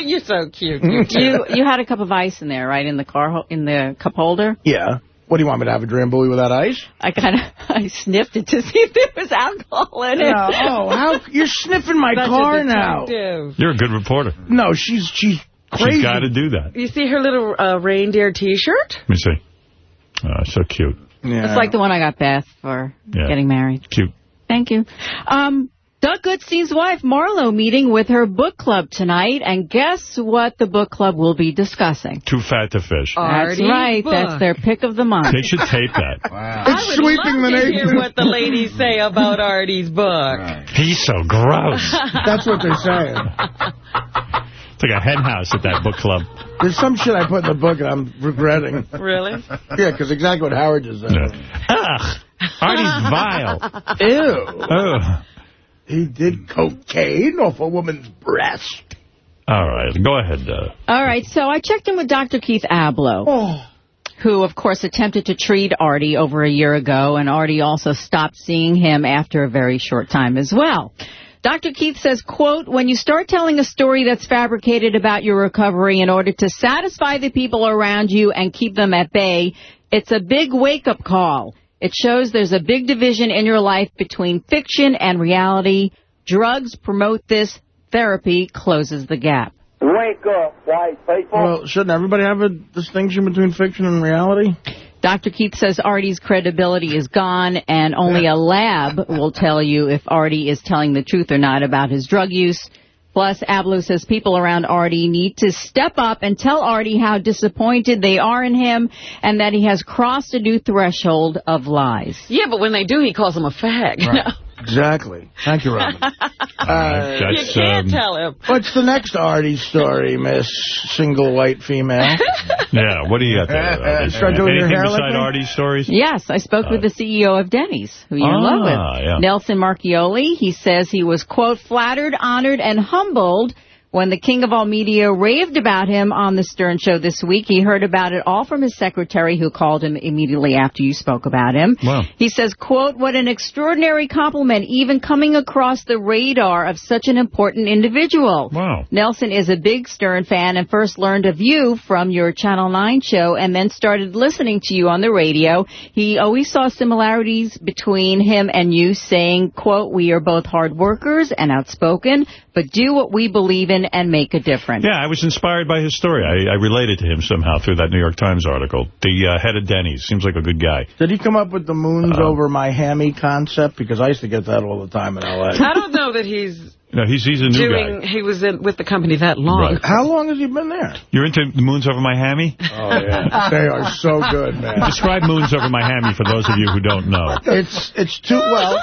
You're so cute. You you had a cup of ice in there, right, in the car in the cup holder. Yeah. What do you want me to have a Drambuie without ice? I kind of I sniffed it to see if there was alcohol in it. No. Oh, how you're sniffing my Such car now? You're a good reporter. No, she's she's crazy. She's got to do that. You see her little uh, reindeer T-shirt? Let me see. Uh, so cute. It's like the one I got Beth for Yeah. getting married. Cute. Thank you. Um, Doug Goodstein's wife, Marlo, meeting with her book club tonight, and guess what the book club will be discussing? Too fat to fish. That's Artie's right. book. That's their pick of the month. They should tape that. I would sweeping love the to nation. hear what the ladies say about Artie's book. He's so gross. That's what they're saying. It's like a hen house at that book club. There's some shit I put in the book and I'm regretting. Really? Yeah, because exactly what Howard just said. Ugh. Artie's vile. Ew. Ugh. He did cocaine off a woman's breast. All right, go ahead. Uh, All right, so I checked in with Dr. Keith Ablow, who, of course, attempted to treat Artie over a year ago, and Artie also stopped seeing him after a very short time as well. Dr. Keith says, quote, when you start telling a story that's fabricated about your recovery in order to satisfy the people around you and keep them at bay, it's a big wake-up call. It shows there's a big division in your life between fiction and reality. Drugs promote this. Therapy closes the gap. Wake up, white people. Well, shouldn't everybody have a distinction between fiction and reality? Dr. Keith says Artie's credibility is gone, and only a lab will tell you if Artie is telling the truth or not about his drug use. Plus, Ablow says people around Artie need to step up and tell Artie how disappointed they are in him and that he has crossed a new threshold of lies. Yeah, but when they do, he calls them a fag. Exactly. Thank you, Robin. Uh, you can't um, tell him. What's the next Artie story, Miss Single White Female? yeah, what do you got there? Uh, Start doing your hair like beside me? Artie's stories? Yes, I spoke with the CEO of Denny's, who you're in love Ah, with. yeah. Nelson Marchioli. He says he was, quote, flattered, honored, and humbled when the king of all media raved about him on the Stern Show this week. He heard about it all from his secretary, who called him immediately after you spoke about him. Wow. He says, quote, what an extraordinary compliment, even coming across the radar of such an important individual. Wow. Nelson is a big Stern fan and first learned of you from your Channel 9 show and then started listening to you on the radio. He always saw similarities between him and you saying, quote, we are both hard workers and outspoken, but do what we believe in in and make a difference. Yeah, I was inspired by his story. I, I related to him somehow through that New York Times article. The uh, head of Denny's seems like a good guy. Did he come up with the moons Uh, over my hammy concept? Because I used to get that all the time in L.A. I don't know that he's No, he's he's a new doing, guy. he was in, with the company that long. Right. How long has he been there? You're into the moons over my hammy? Oh, yeah. they are so good, man. Describe moons over my hammy for those of you who don't know. It's it's too well.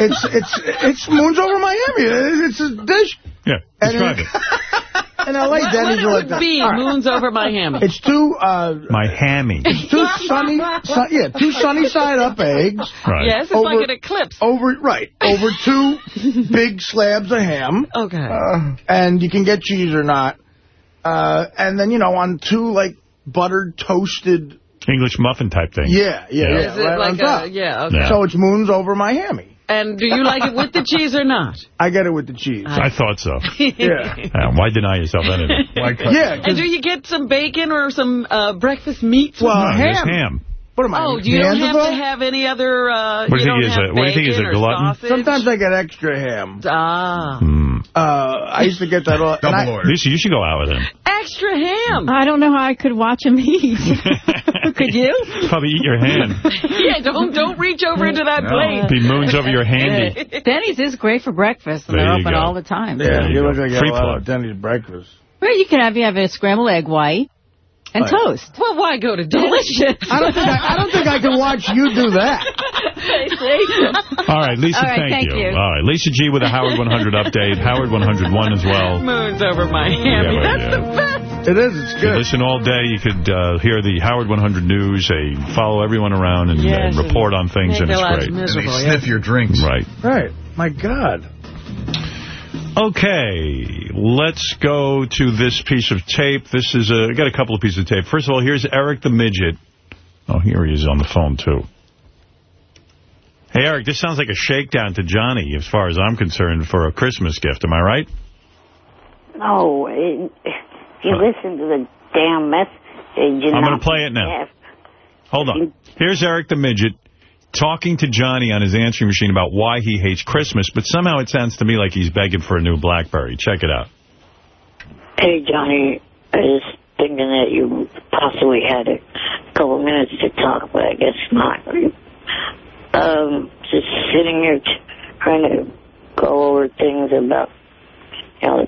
It's it's it's moons over Miami. It's a dish. Yeah, And describe in- it. In L.A., What, Denny's what it would that. be, All right. moons over Miami. It's two. Uh, My hammy. it's two sunny. Sun, yeah, two sunny side up eggs. Right. Yes, it's like an eclipse. Over right over two big slabs of ham. Okay. Uh, and you can get cheese or not. Uh, and then you know on two like buttered toasted. English muffin type thing. Yeah, yeah, yeah. Is it right like on top. a, yeah, okay. So it's moons over Miami. And do you like it with the cheese or not? I get it with the cheese. I thought so. Yeah. Uh, why deny yourself anything? yeah. And do you get some bacon or some uh, breakfast meats? Well, it? No, there's ham. What am I? Oh, you don't have to have any other. Uh, What do you think don't he is, have a- what do you think he's, a glutton? sausage? Sometimes I get extra ham. Ah. Uh, I used to get that all. and I- Lisa, you should go out with him. Extra ham. I don't know how I could watch him eat. could you? Probably eat your hand. yeah, don't don't reach over into that plate. Be moons over your handy. Denny's is great for breakfast, and There they're open go. all the time. Yeah, you look like you have a lot of Denny's breakfast. Well, you can have you have a scrambled egg white and Right. toast. Well, why go to delicious? I don't think I, I don't think I can watch you do that. All right, Lisa, All right, thank, thank you. All right, Lisa G with a Howard 100 update. Howard 101 as well. Moons over Miami. Yeah, right, That's yeah. the best. It is. It's You listen all day. You could uh, hear the Howard 100 news. They follow everyone around and, Yes, and report on things, make and it's great. And they sniff your drinks. Right. Right. My God. Okay, let's go to this piece of tape. This is a, I got a couple of pieces of tape. First of all, here's Eric the Midget. Oh, here he is on the phone, too. Hey, Eric, this sounds like a shakedown to Johnny, as far as I'm concerned, for a Christmas gift. Am I right? No, it, if you listen to the damn message, eh, you're I'm going to play it now. Hold on. Here's Eric the Midget talking to Johnny on his answering machine about why he hates Christmas, but somehow it sounds to me like he's begging for a new BlackBerry. Check it out. Hey, Johnny, I was thinking that you possibly had a couple minutes to talk, but I guess not. Um, just sitting here trying to go over things about, you know,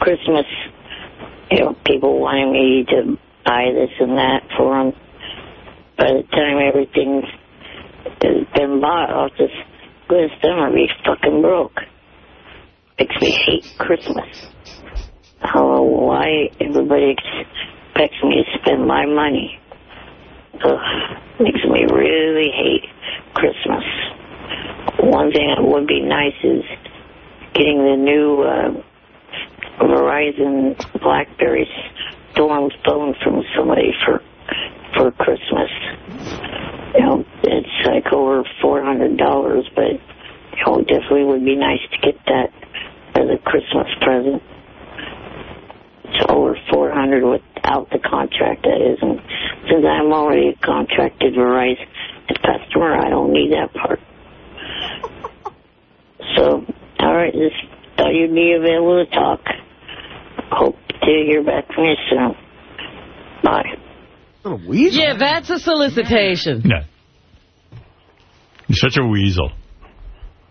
Christmas, you know, people wanting me to buy this and that for them. By the time everything's has been bought, I'll just list them and be fucking broke. Makes me hate Christmas. I why everybody expects me to spend my money. Ugh, makes me really hate Christmas. One thing that would be nice is getting the new uh, Verizon BlackBerry storm phone from somebody for for Christmas. You know, it's like over four hundred dollars, but you know, it definitely would be nice to get that as a Christmas present. It's over four hundred without the contract, that is. And since I'm already a contracted Verizon customer, I don't need that part. So, all right, just thought you'd be available to talk. Hope to hear back from you soon. Bye. Yeah, that's a solicitation. Yeah. You're such a weasel.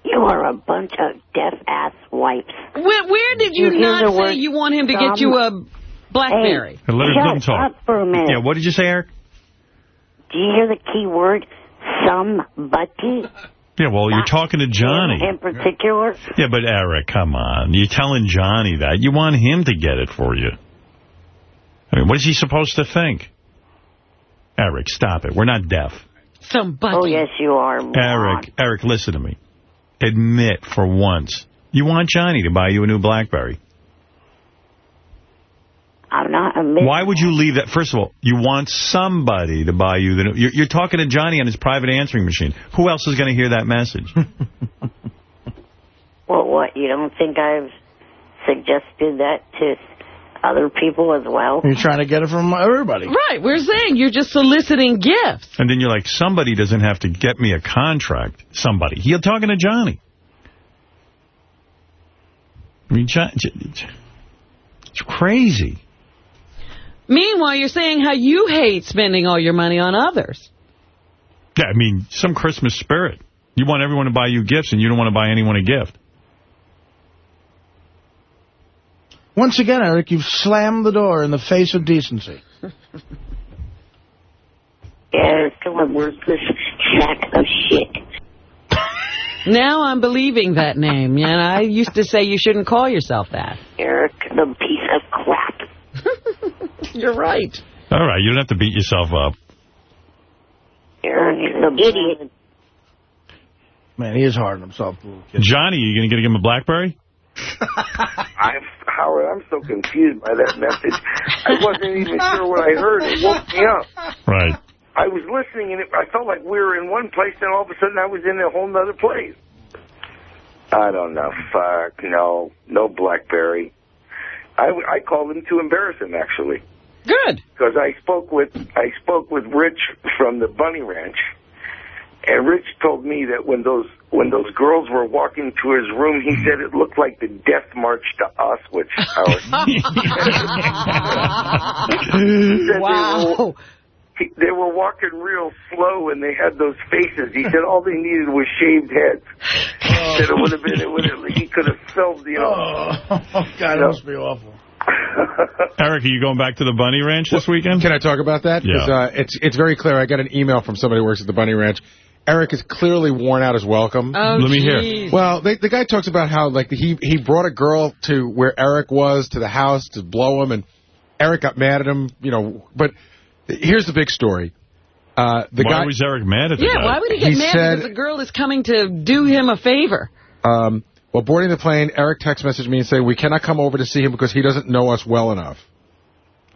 You are a bunch of deaf-ass wipes. Where, where did you, You not say you want him to get you a BlackBerry? Hey, let, her, him talk. up for a minute. Yeah, what did you say, Eric? Do you hear the key word? Somebody Yeah, well, you're talking to Johnny. in particular? Yeah, but Eric, come on. You're telling Johnny that. You want him to get it for you. I mean, what is he supposed to think? Eric, stop it. We're not deaf. Somebody. Oh, yes, you are. moron. Eric, Eric, listen to me. Admit for once. You want Johnny to buy you a new BlackBerry. I'm not admitting. Why would you leave that? First of all, you want somebody to buy you the new... You're, you're talking to Johnny on his private answering machine. Who else is going to hear that message? Well, what? You don't think I've suggested that to other people as well? You're trying to get it from everybody. Right, we're saying you're just soliciting gifts. and then you're like, somebody doesn't have to get me a contract. Somebody. You're talking to Johnny. I mean, John, J- J- It's crazy. Meanwhile, you're saying how you hate spending all your money on others. Yeah, I mean, some Christmas spirit. You want everyone to buy you gifts, and you don't want to buy anyone a gift. Once again, Eric, you've slammed the door in the face of decency. Eric, a worthless sack of shit. Now I'm believing that name, and I used to say you shouldn't call yourself that. Eric, the piece of crap. You're right. All right, you don't have to beat yourself up. Eric, the idiot. Man, he is hard on himself. the little. Johnny, you going to give him a BlackBerry? I'm, Howard, I'm so confused by that message. I wasn't even sure what I heard. It woke me up. Right. I was listening, and it, I felt like we were in one place, and all of a sudden I was in a whole other place. I don't know. Fuck, no. No BlackBerry. I, I called him to embarrass him, actually. Good. Because I spoke with I spoke with Rich from the Bunny Ranch, and Rich told me that when those when those girls were walking to his room, he said it looked like the Death March to Auschwitz. Howard. He said wow. They were, they were walking real slow, and they had those faces. He said all they needed was shaved heads. He said it would have been it would have he could have filmed you know. Oh, God, that must be awful. Eric, are you going back to the Bunny Ranch this weekend? Can I talk about that? 'Cause, Yeah. uh, it's it's very clear. I got an email from somebody who works at the Bunny Ranch. Eric is clearly worn out his welcome. Oh, Let me hear. Well, they, the guy talks about how like he he brought a girl to where Eric was to the house to blow him, and Eric got mad at him. You know, but here's the big story. Uh, the Why guy was Eric mad at the Yeah, guy? why would he get He mad said- because the girl is coming to do him a favor? Um, while boarding the plane, Eric text messaged me and said, we cannot come over to see him because he doesn't know us well enough.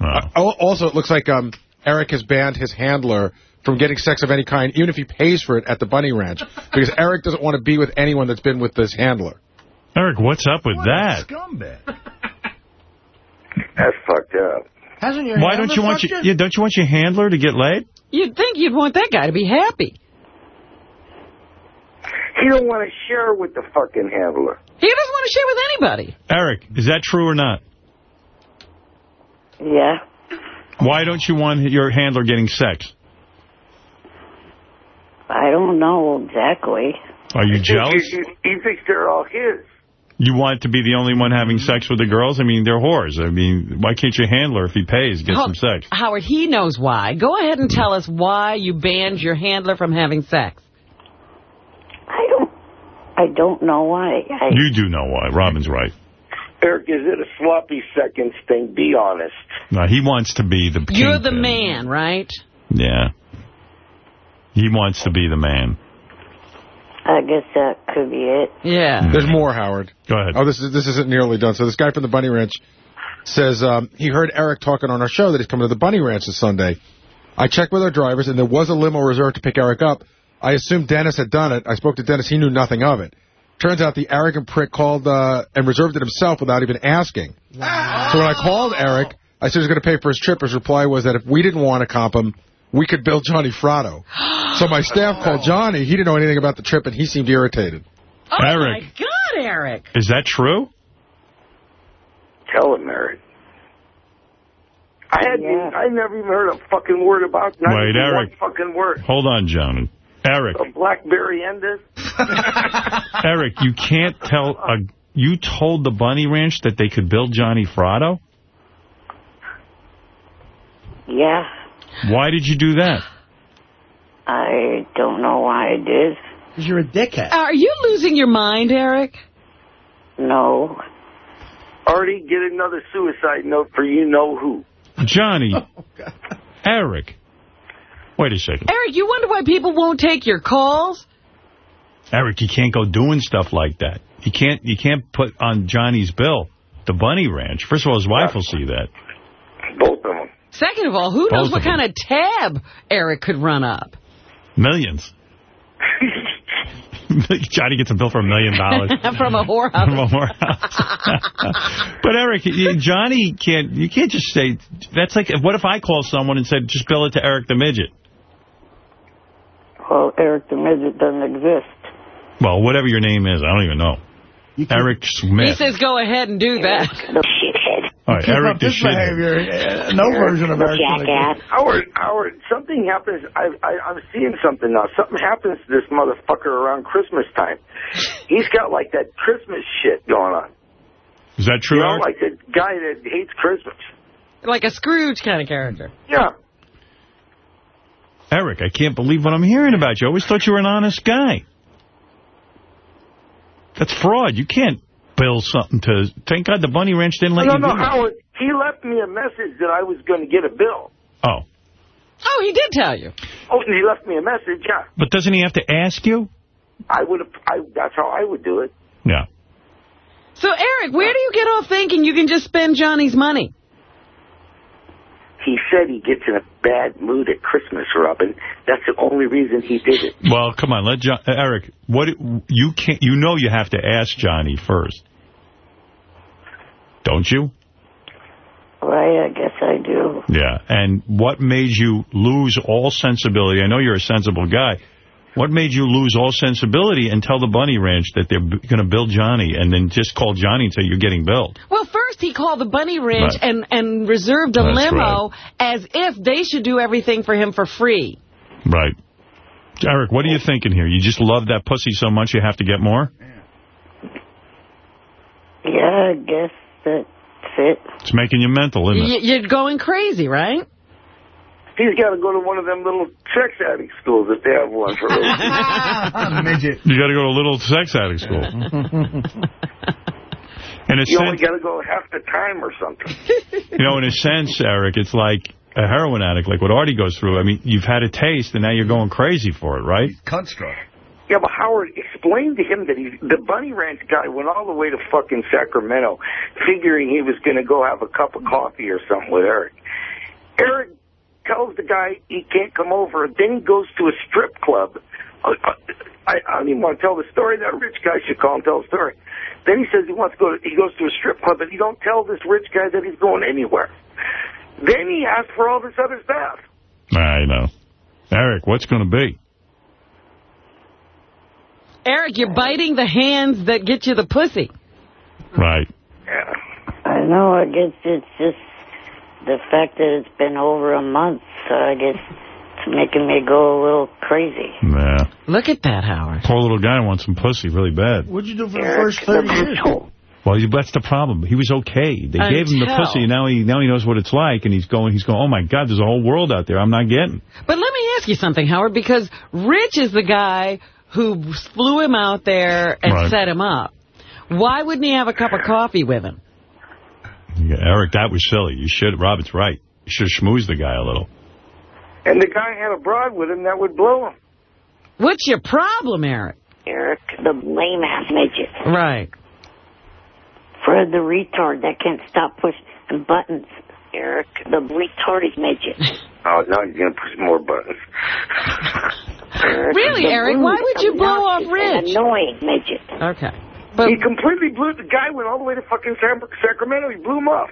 Uh, also, it looks like um, Eric has banned his handler from getting sex of any kind, even if he pays for it at the Bunny Ranch, because Eric doesn't want to be with anyone that's been with this handler. Eric, what's up with that? Scumbag. That's fucked up. Hasn't your Why don't you want fucked your, you? don't you want your handler to get laid? You'd think you'd want that guy to be happy. He don't want to share with the fucking handler. He doesn't want to share with anybody. Eric, is that true or not? Yeah. Why don't you want your handler getting sex? I don't know exactly. Are you jealous? He, he, he thinks they're all his. You want to be the only one having sex with the girls? I mean, they're whores. I mean, why can't your handler, if he pays, get Ho- some sex? Howard, he knows why. Go ahead and tell us why you banned your handler from having sex. I don't. I don't know why. I, You do know why. Robin's right. Eric, is it a sloppy seconds thing? Be honest. No, he wants to be the You're the man, right? Yeah. He wants to be the man. I guess that could be it. Yeah. There's more, Howard. Go ahead. Oh, this is this isn't nearly done. So this guy from the Bunny Ranch says um, he heard Eric talking on our show that he's coming to the Bunny Ranch this Sunday. I checked with our drivers, and there was a limo reserved to pick Eric up. I assumed Dennis had done it. I spoke to Dennis. He knew nothing of it. Turns out the arrogant prick called uh, and reserved it himself without even asking. So when I called Eric, I said he was going to pay for his trip. His reply was that if we didn't want to comp him, we could bill Johnny Fratto. So my staff called Johnny. He didn't know anything about the trip, and he seemed irritated. Oh, Eric. my God, Eric. Is that true? Tell him, Eric. I had I never even heard a fucking word about not Wait, even Eric. one fucking word. Hold on, Johnny. Eric, A Blackberry ended. Eric, you can't tell a... You told the Bunny Ranch that they could build Johnny Fratto? Yeah. Why did you do that? I don't know why I did. Because you're a dickhead. Are you losing your mind, Eric? No. Artie, get another suicide note for you know who. Johnny. Oh, Eric. Wait a second. Eric, you wonder why people won't take your calls? Eric, you can't go doing stuff like that. You can't you can't put on Johnny's bill the Bunny Ranch. First of all, his wife will see that. Both of them. Second of all, who knows Both what of kind of tab Eric could run up? Millions. Johnny gets a bill for a million dollars. From a whorehouse. From a whorehouse. but Eric, Johnny can't. You can't just say that's like. What if I call someone and said just bill it to Eric the midget? Well, Eric the Midget doesn't exist. Well, whatever your name is, I don't even know. Eric Smith. He says go ahead and do that. The shithead. All right, Eric this behavior. uh, no version of Eric. Howard, Howard, something happens. I, I, I'm seeing something now. Something happens to this motherfucker around Christmas time. He's got like that Christmas shit going on. Is that true, You know, like the guy that hates Christmas. Like a Scrooge kind of character. Yeah. Eric, I can't believe what I'm hearing about you. I always thought you were an honest guy. That's fraud. You can't bill something to... Thank God the Bunny Ranch didn't let no, you no, do that. Howard. He left me a message that I was going to get a bill. Oh. Oh, he did tell you. Oh, and he left me a message. Yeah, But doesn't he have to ask you? I would have. I, that's how I would do it. Yeah. So, Eric, where do you get off thinking you can just spend Johnny's money? He said he gets in a bad mood at Christmas, Robin. That's the only reason he did it. Well, come on, let John, Eric. What you can't? You know you have to ask Johnny first, don't you? Right, I guess I do. Yeah. And what made you lose all sensibility? I know you're a sensible guy. What made you lose all sensibility and tell the Bunny Ranch that they're going to bill Johnny and then just call Johnny and say you're getting billed? Well, first he called the Bunny Ranch Right. and, and reserved a That's limo as if they should do everything for him for free. Right. Eric, what are you thinking here? You just love that pussy so much you have to get more? Yeah, I guess that's it. It's making you mental, isn't it? You're going crazy, right? He's got to go to one of them little sex addict schools if they have one for Midget. You got to go to a little sex addict school. In a You only got to go half the time or something. you know, in a sense, Eric, it's like a heroin addict, like what Artie goes through. I mean, you've had a taste, and now you're going crazy for it, right? Cunt struck. Yeah, but Howard, explain to him that he, the Bunny Ranch guy went all the way to fucking Sacramento, figuring he was going to go have a cup of coffee or something with Eric. Eric tells the guy he can't come over. Then he goes to a strip club. Uh, uh, I, I don't even want to tell the story. That rich guy should call and tell the story. Then he says he wants to go. To, he goes to a strip club, but he don't tell this rich guy that he's going anywhere. Then he asks for all this other stuff. I know. Eric, what's going to be? Eric, you're biting the hands that get you the pussy. Right. I know, I guess it's just the fact that it's been over a month, so I guess it's making me go a little crazy. Yeah. Look at that, Howard. Poor little guy wants some pussy really bad. What'd you do for the first 30 years? Well, you- that's the problem. He was okay. They gave him the pussy, and now he now he knows what it's like, and he's going. He's going. Oh my God, there's a whole world out there I'm not getting. But let me ask you something, Howard, because Rich is the guy who flew him out there and Right. set him up. Why wouldn't he have a cup of coffee with him? Yeah, Eric, that was silly. You should. Robin's right. You should schmooze the guy a little. And the guy had a broad with him that would blow him. What's your problem, Eric? Eric, the lame ass midget. Right. Fred, the retard that can't stop pushing buttons. Eric, the retarded midget. Oh, now you're going to push more buttons. Really, the Eric? Why would you blow off obnoxious, and Rich? Annoying midget. Okay. But he completely blew the guy went all the way to fucking San- Sacramento. He blew him off.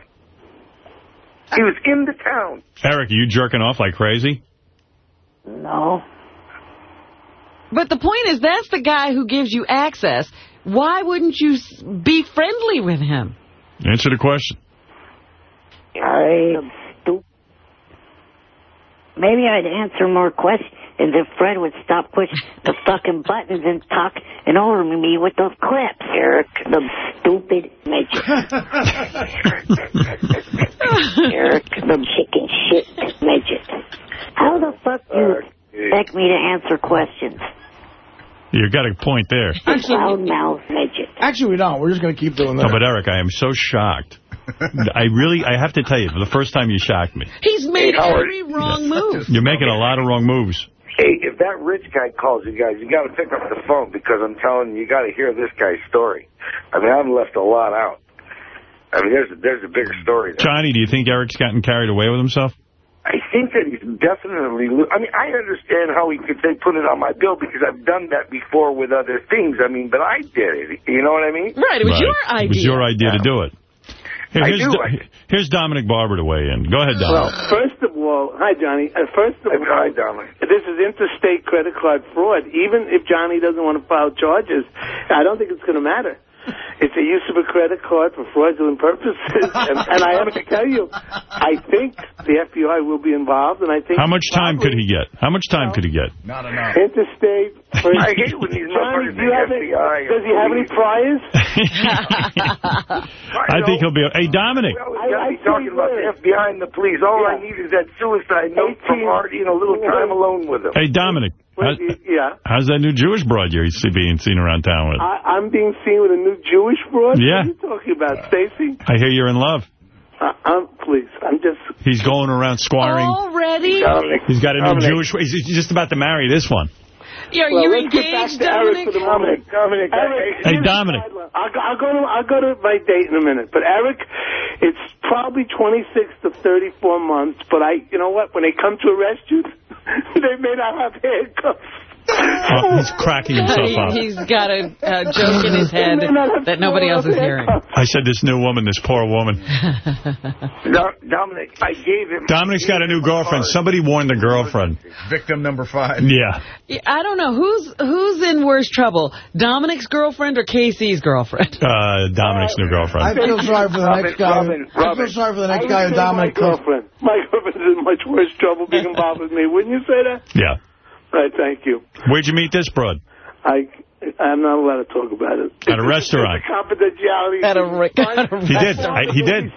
He was in the town. Eric, are you jerking off like crazy? No. But the point is, that's the guy who gives you access. Why wouldn't you be friendly with him? Answer the question. I Maybe I'd answer more questions if Fred would stop pushing the fucking buttons and talk and over me with those clips. Eric, the stupid midget. Eric, the chicken shit midget. How the fuck do you expect me to answer questions? You got a point there. Loudmouth midget. Actually, we don't. We're just going to keep doing that. No, that. but Eric, I am so shocked. I really, I have to tell you, for the first time you shocked me. He's made Hey, Howard. every wrong move. You're making a lot of wrong moves. Hey, if that rich guy calls you guys, you got to pick up the phone because I'm telling you, you got to hear this guy's story. I mean, I've left a lot out. I mean, there's there's a bigger story there. Johnny, do you think Eric's gotten carried away with himself? I think that he's definitely. I mean, I understand how he could say put it on my bill because I've done that before with other things. I mean, but I did it. You know what I mean? Right, it was your idea. It was your idea to do it. Here, I here's, do. Do- here's Dominic Barbara to weigh in. Go ahead, Dominic. Well, Dominic. first of all, hi, Johnny. Uh, first of all, Hi, Dominic. this is interstate credit card fraud. Even if Johnny doesn't want to file charges, I don't think it's going to matter. It's a use of a credit card for fraudulent purposes. and, and I have to tell you, I think the FBI will be involved, and I think... How much time could he get? How much time could he get? Not enough. Interstate... I hate when these Johnny, motherfuckers do you have any, does he have any priors? I think he'll be... Hey, Dominic. We gotta be talking about the FBI and the police. All I need is that suicide note from Artie and a little time alone with him. Hey, Dominic. How, yeah. how's that new Jewish broad you're see- being seen around town with? I, I'm being seen with a new Jewish broad? Yeah. What are you talking about, Stacy? I hear you're in love. Uh, I'm, please, I'm just... He's going around squiring. Already? He's got a new Dominic. Jewish... He's he's just about to marry this one. Are Well, you let's get back engaged, to Eric Dominic? for the moment. Dominic, Eric, Hey, Dominic. I'll go, I'll, go to, I'll go to my date in a minute. But, Eric, it's probably 26 to 34 months. But, I, you know what? When they come to arrest you, they may not have handcuffs. Oh, he's cracking himself up. He, has got a, a joke in his head that nobody else is hearing. I said this new woman, this poor woman. Dominic, I gave him... Dominic's got a new girlfriend. Somebody warned the girlfriend. Victim number five. Yeah. Yeah, I don't know. Who's who's in worse trouble? Dominic's girlfriend or Casey's girlfriend? Uh, Dominic's new girlfriend. I feel sorry for the Robin, next guy. Robin, I feel sorry for the next I guy would who Dominic my girlfriend. My girlfriend's in much worse trouble being involved with me. Wouldn't you say that? Yeah. All right, thank you. Where'd you meet this broad? I, I'm not allowed to talk about it. At a restaurant. It's a confidentiality. At a, re- at a He did. I, he did.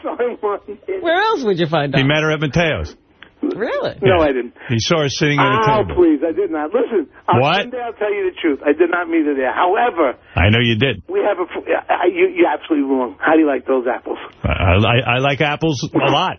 Where else would you find He met her at Mateo's. Really? No, I didn't. He saw her sitting at a Oh, table. please, I did not. Listen, I'll, What? Someday I'll tell you the truth. I did not meet her there. However, I know you did. we have a... I, you, you're absolutely wrong. How do you like those apples? I, I, I like apples a lot.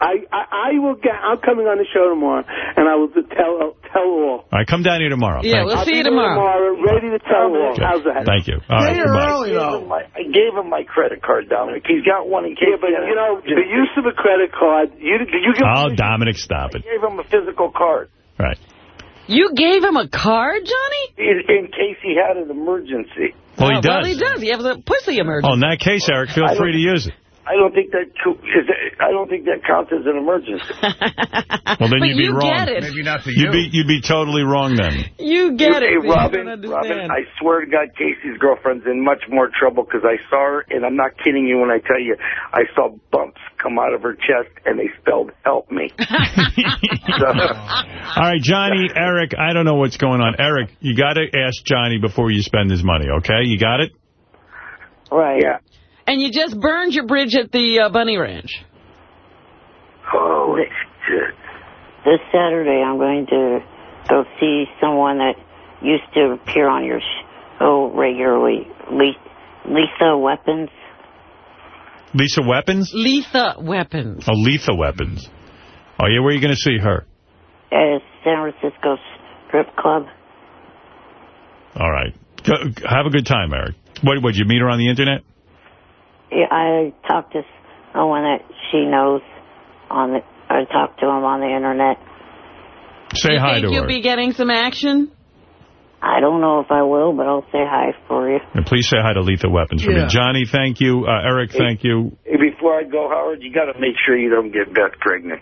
I, I, I will get... I'm coming on the show tomorrow, and I will tell tell all. All right, come down here tomorrow. Yeah, Thank we'll I'll see you there tomorrow. Ready to tell all. you. How's that? Thank you. All right, Get here goodbye. early, I gave though. him my- I gave him my credit card, Dominic. He's got one in case... Yeah, but, you know, the use of a credit card... You, you give... Oh, Dominic, stop I it. gave him a physical card Right. You gave him a card, Johnny? in, in case he had an emergency. Well, he Oh, does. Well, he does. He has a pussy emergency. Oh, in that case, Eric, feel free to use it. I don't think that. I don't think that counts as an emergency. Well, then but you'd be you wrong. get it. Maybe not to you. You'd be you'd be totally wrong then. You get hey, it. so Robin, Robin. I swear to God, Casey's girlfriend's in much more trouble because I saw her, and I'm not kidding you when I tell you, I saw bumps come out of her chest, and they spelled "help me." So- All right, Johnny, Eric, I don't know what's going on. Eric, you got to ask Johnny before you spend his money, okay? You got it? right. Yeah. And you just burned your bridge at the uh, Bunny Ranch. Holy shit. This Saturday, I'm going to go see someone that used to appear on your show regularly, Le- Lisa Weapons. Lisa Weapons? Letha Weapons. Oh, Letha Weapons. Oh, yeah, where are you going to see her? at San Francisco Strip Club. All right. Go, have a good time, Eric. What, would you meet her on the Internet? Yeah, I talked to someone that she knows on the. I talked to him on the internet. Say you hi think to you'll her. be getting some action? I don't know if I will, but I'll say hi for you. And please say hi to Lethal Weapons for Yeah. me. Johnny, thank you. Uh, Eric, thank you. Hey, before I go, Howard, you got to make sure you don't get Beth pregnant.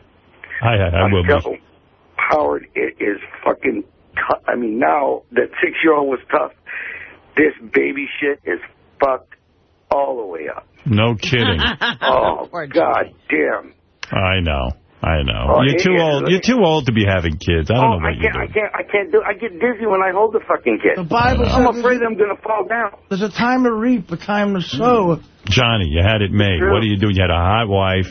I, I, I will. I'm Howard, it is fucking. I mean, now that six-year-old was tough. This baby shit is fucked all the way up. No kidding. oh God damn! I know. I know. Oh, you're too is. old. You're too old to be having kids. I don't oh, know what I you can't, do. I can't. I can't do. I get dizzy when I hold the fucking kid. The Bible I'm afraid I'm gonna fall down. There's a time to reap, a time to sow. Johnny, you had it made. What are you doing? You had a hot wife.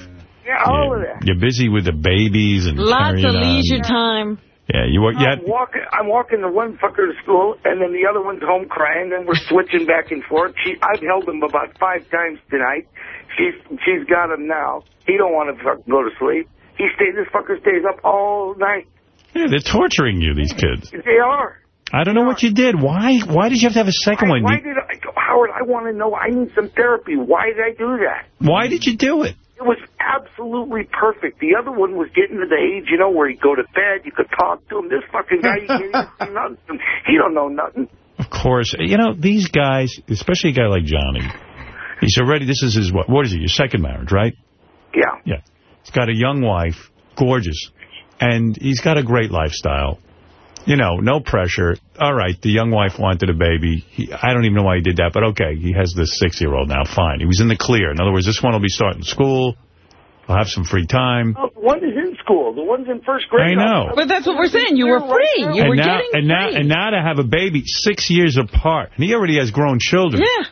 Yeah, all you, of that. You're busy with the babies and Lots carrying of on. leisure time. Yeah, you were. You I'm walking. I'm walking the one fucker to school, and then the other one's home crying. And we're switching back and forth. She, I've held him about five times tonight. She's she's got him now. He don't want to fucking go to sleep. He stays. This fucker stays up all night. yeah, they're torturing you. These kids. They are. I don't know what you did. Why? Why did you have to have a second Why, one? why did I, Howard? I want to know. I need some therapy. Why did I do that? why did you do it? It was absolutely perfect. The other one was getting to the age, you know, where you go to bed, you could talk to him. This fucking guy, see nothing. He don't know nothing. Of course. You know, these guys, especially a guy like Johnny, he's already, this is his, what, what is it, your second marriage, right? Yeah. Yeah. He's got a young wife, gorgeous, and he's got a great lifestyle. You know, no pressure. All right, the young wife wanted a baby. He, I don't even know why he did that, but okay, he has this six-year-old now. Fine. He was in the clear. In other words, this one will be starting school. He'll have some free time. Oh, one is in school. The one's in first grade. I know. But that's what we're saying. You were free. You were now, getting and now, free. and now to have a baby six years apart, and he already has grown children. Yeah.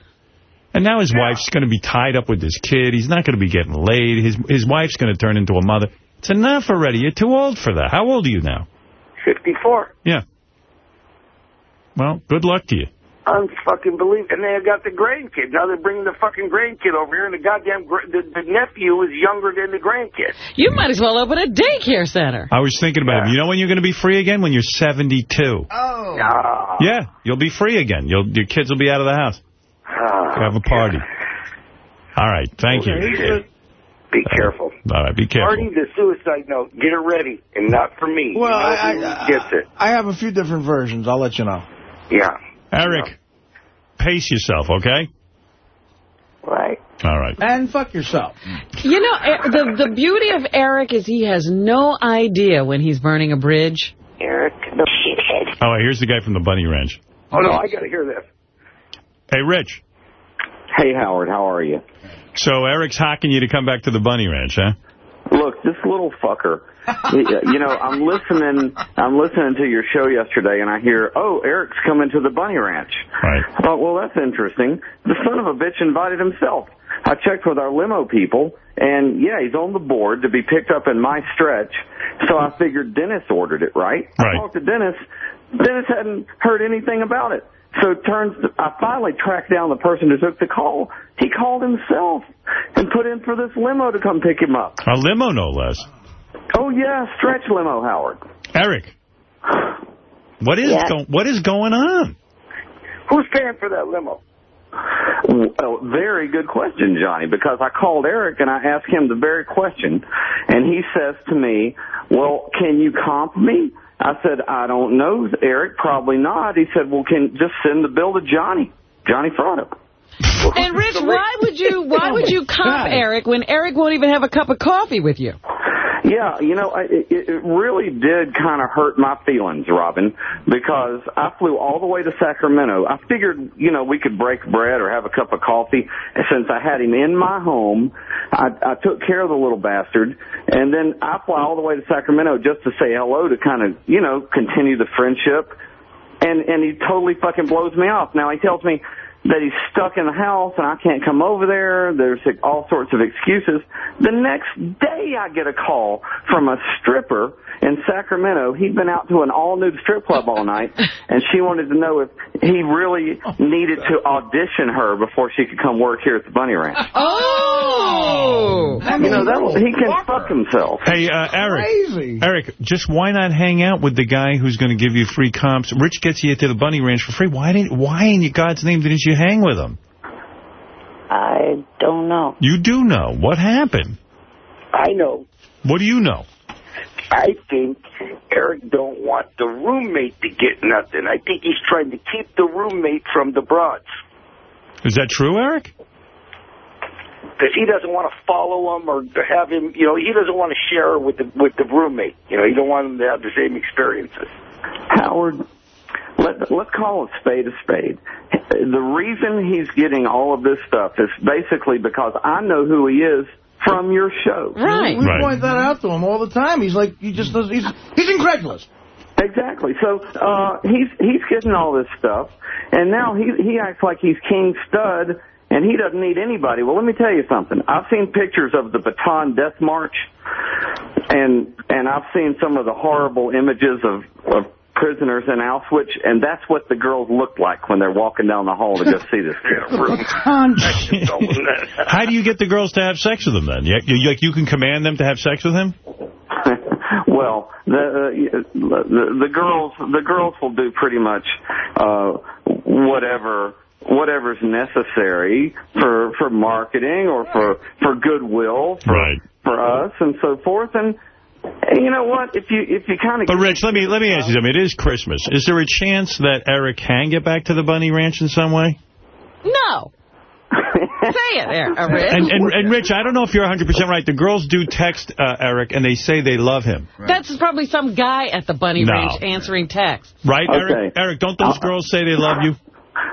And now his wife's going to be tied up with this kid. He's not going to be getting laid. His his wife's going to turn into a mother. It's enough already. You're too old for that. How old are you now? 54. Yeah. Well, good luck to you. Unfucking believe. And they have got the grandkid. Now they're bringing the fucking grandkid over here, and the goddamn gra- the, the nephew is younger than the grandkid. You might as well open a daycare center. I was thinking about him. You know when you're going to be free again? When you're 72. Oh. Ah. Yeah, you'll be free again. You'll Your kids will be out of the house. Ah. Have a party. All right, thank you. Be careful. All right, be careful. Party the suicide note. Get it ready, and not for me. Well, I, who I, gets it. I have a few different versions. I'll let you know. Yeah. Eric, pace yourself, okay? Right. All right. And fuck yourself. You know, eh, the the beauty of Eric is he has no idea when he's burning a bridge. Eric, the shithead. All right, here's the guy from the Bunny Ranch. Oh, no, I got to hear this. Hey, Rich. Hey, Howard, how are you? So Eric's hocking you to come back to the Bunny Ranch, huh? Look, this little fucker. you know, I'm listening. I'm listening to your show yesterday, and I hear, "Oh, Eric's coming to the Bunny Ranch." Right. I thought, well, that's interesting. The son of a bitch invited himself. I checked with our limo people, and yeah, he's on the board to be picked up in my stretch. So I figured Dennis ordered it, right? Right. I talked to Dennis. Dennis hadn't heard anything about it. So it turns, I finally tracked down the person who took the call. He called himself and put in for this limo to come pick him up. A limo, no less. Oh yeah, stretch limo, Howard. Eric, what is Yeah. go what is going on? Who's paying for that limo? Well, very good question, Johnny, because I called Eric and I asked him the very question, and he says to me, well, can you comp me? I said, I don't know, Eric, probably not. He said, well, can just send the bill to Johnny, Johnny Fratto. And Rich, why would you why would you cop Eric when Eric won't even have a cup of coffee with you? Yeah, you know, it, it really did kind of hurt my feelings, Robin, because I flew all the way to Sacramento. I figured, you know, we could break bread or have a cup of coffee. And since I had him in my home, I, I took care of the little bastard. And then I fly all the way to Sacramento just to say hello to kind of, you know, continue the friendship. And, and he totally fucking blows me off. Now he tells me that he's stuck in the house and I can't come over there. There's all sorts of excuses. The next day I get a call from a stripper in Sacramento. He'd been out to an all-nude strip club all night and she wanted to know if he really needed to audition her before she could come work here at the Bunny Ranch. Oh! You know, that was he can fuck himself. Hey, uh, Eric. Eric, just why not hang out with the guy who's going to give you free comps? Rich gets you to the Bunny Ranch for free. Why didn't? Why in God's name didn't you hang with him? I don't know. You do know. What happened? I know. What do you know? I think Eric don't want the roommate to get nothing. I think he's trying to keep the roommate from the broads. Is that true, Eric? Because he doesn't want to follow him or have him, you know, he doesn't want to share with the with the roommate. You know, he don't want him to have the same experiences. Howard, let, let's call a spade a spade. The reason he's getting all of this stuff is basically because I know who he is from your show. Right. We point that out to him all the time. He's like, he just does, he's, he's incredulous. Exactly. So uh, he's he's getting all this stuff, and now he he acts like he's King Stud, and he doesn't need anybody. Well, let me tell you something. I've seen pictures of the Bataan Death March, and and I've seen some of the horrible images of, of prisoners in Auschwitz, and that's what the girls look like when they're walking down the hall to go see this. room. How do you get the girls to have sex with him then? You, you, like you can command them to have sex with him? well, the, uh, the the girls the girls will do pretty much uh, whatever whatever's necessary for for marketing or for for goodwill for right. for us and so forth and. And You know what? If you if you kind of But Rich, let me let me ask you something. It is Christmas. Is there a chance that Eric can get back to the Bunny Ranch in some way? No. Say it there, uh, Rich. And, and, and Rich, I don't know if you're 100% right. The girls do text uh, Eric, and they say they love him. That's probably some guy at the bunny No. ranch answering text. Right, Okay. Eric? Eric, don't those girls say they love you?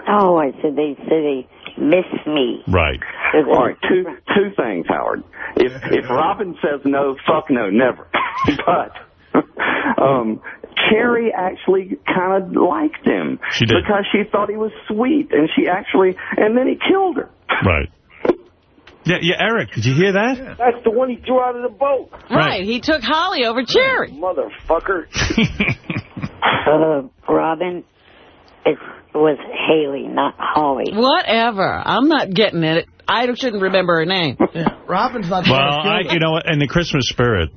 Oh, I said they said they miss me. Right. All right, two two things, Howard. If if Robin says no, fuck no, never. but um Cherry actually kind of liked him She did. because she thought he was sweet, and she actually, and then he killed her. Right. Yeah, yeah, Eric, did you hear that? That's the one he threw out of the boat. Right. He took Holly over Cherry. Motherfucker. Uh, Robin, it was Haley, not Holly. Whatever. I'm not getting it. I shouldn't remember her name. Robin's not Well, I, you know what, in the Christmas spirit,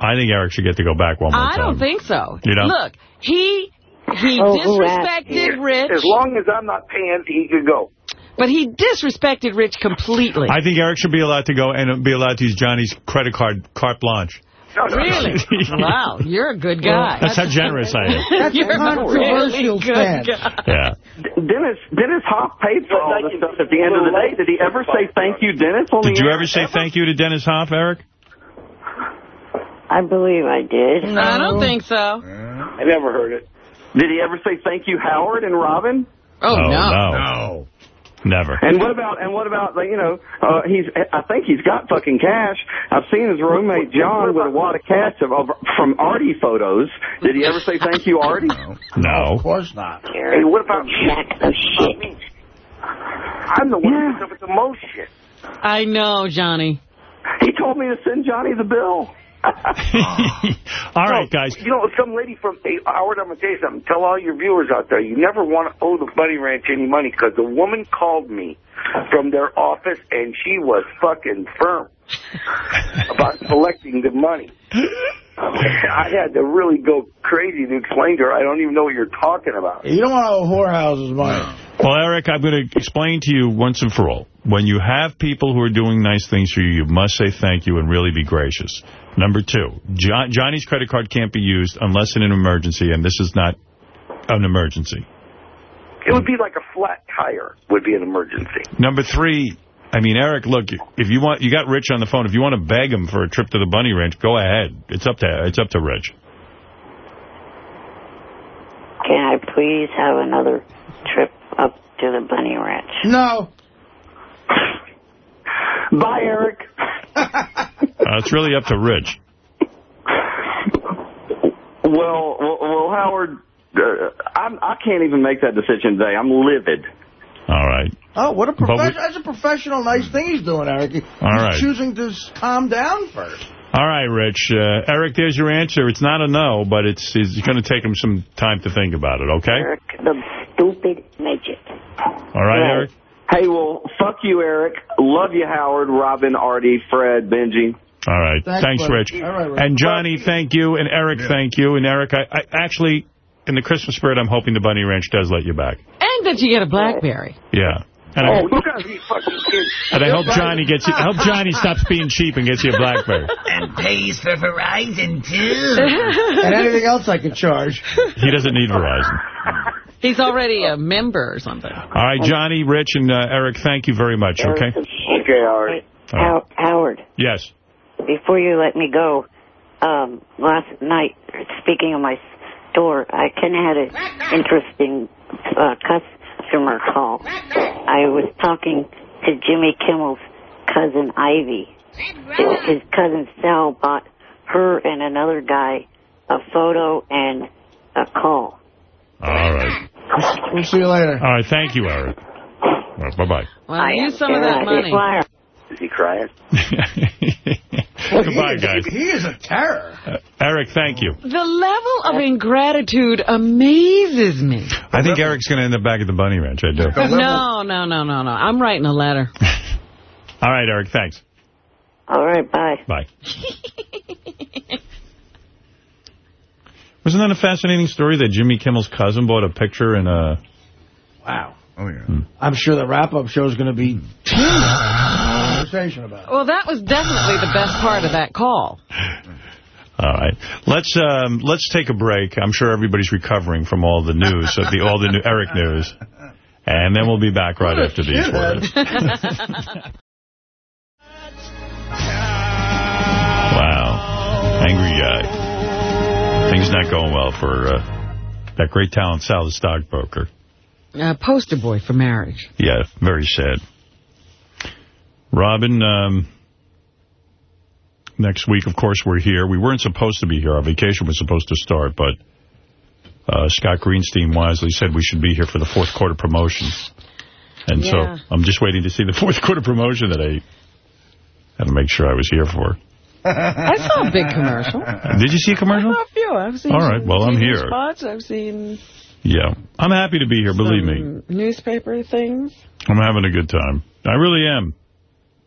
I think Eric should get to go back one more I time. I don't think so. You don't? Look, he he Oh, disrespected? Rich, As long as I'm not paying, he could go. but he disrespected Rich completely. I think Eric should be allowed to go and be allowed to use Johnny's credit card, carte blanche. Really? wow, you're a good guy. That's how generous I am. That's You're a a controversial really good stance. guy. Yeah. Dennis Dennis Hof paid for all this stuff at the end of the day. Did he ever say thank you, Dennis? Did you ever say thank you to Dennis Hof, Eric? I believe I did. I don't think so. I never heard it. Did he ever say thank you, Howard and Robin? Oh, oh no. no. Never. And what about and what about like, you know uh, he's I think he's got fucking cash. I've seen his roommate John with a wad of cash of, of, from Artie photos. Did he ever say thank you, Artie? No. Of course not. Hey, what about Sack of shit. I'm the one who picks up with the most shit. I know, Johnny. He told me to send Johnny the bill. All right, guys. You know, some lady from hey, Howard, I'm going to tell you something. Tell all your viewers out there, you never want to owe the Bunny Ranch any money because the woman called me from their office and she was fucking firm about collecting the money. I had to really go crazy to explain to her. I don't even know what you're talking about. You don't want to owe whorehouses money. Well, Eric, I'm going to explain to you once and for all. When you have people who are doing nice things for you, you must say thank you and really be gracious. Number two, John, Johnny's credit card can't be used unless in an emergency, and this is not an emergency. It would be like a flat tire would be an emergency. Number three, I mean, Eric, look, if you want, you got Rich on the phone. If you want to beg him for a trip to the Bunny Ranch, go ahead. It's up to it's up to Rich. Can I please have another trip up to the bunny ranch? No. Bye, Eric. Uh, it's really up to Rich. Well, well, well Howard, uh, I'm, I can't even make that decision today. I'm livid. All right. Oh, what a professional! That's a professional, nice thing he's doing, Eric. He- he's right. choosing to calm down first. All right, Rich. Uh, Eric, there's your answer. It's not a no, but it's, it's going to take him some time to think about it, okay? Eric, the stupid midget. All right, Eric? Hey, well, fuck you, Eric. Love you, Howard, Robin, Artie, Fred, Benji. All right. Thanks, Thanks. Rich. All right, Rich. And Johnny, thank you. And Eric, thank you. And Eric, I, I actually, in the Christmas spirit, I'm hoping the Bunny Ranch does let you back. And that you get a BlackBerry. Yeah. And I, Oh, look at fucking kids. and I hope Johnny gets you, I hope Johnny stops being cheap and gets you a BlackBerry. And pays for Verizon, too. and anything else I can charge. He doesn't need Verizon. He's already a member or something. All right, Johnny, Rich, and uh, Eric, thank you very much, okay? Okay, Howard. How, Howard, Yes. before you let me go, um, last night, speaking of my store, I kind of had an interesting uh, customer call. I was talking to Jimmy Kimmel's cousin Ivy. His cousin Sal bought her and another guy a photo and a call. All right. We'll see you later. All right, thank you, Eric. All right, bye-bye. Well, I use some of that money. Is he crying? Goodbye, guys. He is a terror. Uh, Eric, thank you. The level of ingratitude amazes me. I think Eric's going to end up back at the Bunny Ranch. I do. No, no, no, no, no. I'm writing a letter. All right, Eric, thanks. All right, bye. Bye. Wasn't that a fascinating story that Jimmy Kimmel's cousin bought a picture in a... Wow. Oh, yeah. I'm sure the wrap-up show is going to be conversation about it. Well, that was definitely the best part of that call. All right, let's um, let's take a break. I'm sure everybody's recovering from all the news, of the all the new Eric news, And then we'll be back right after these words. Things not going well for uh, that great talent, Sal the stockbroker. Uh, poster boy for marriage. Yeah, very sad. Robin, um, next week, of course, we're here. We weren't supposed to be here. Our vacation was supposed to start, but uh, Scott Greenstein wisely said we should be here for the fourth quarter promotion. And Yeah. so I'm just waiting to see the fourth quarter promotion that I had to make sure I was here for. I saw a big commercial. Did you see a commercial? I saw a few. I've seen All right, well, I'm here. spots. I've seen Yeah. I'm happy to be here, believe me. newspaper things. I'm having a good time. I really am.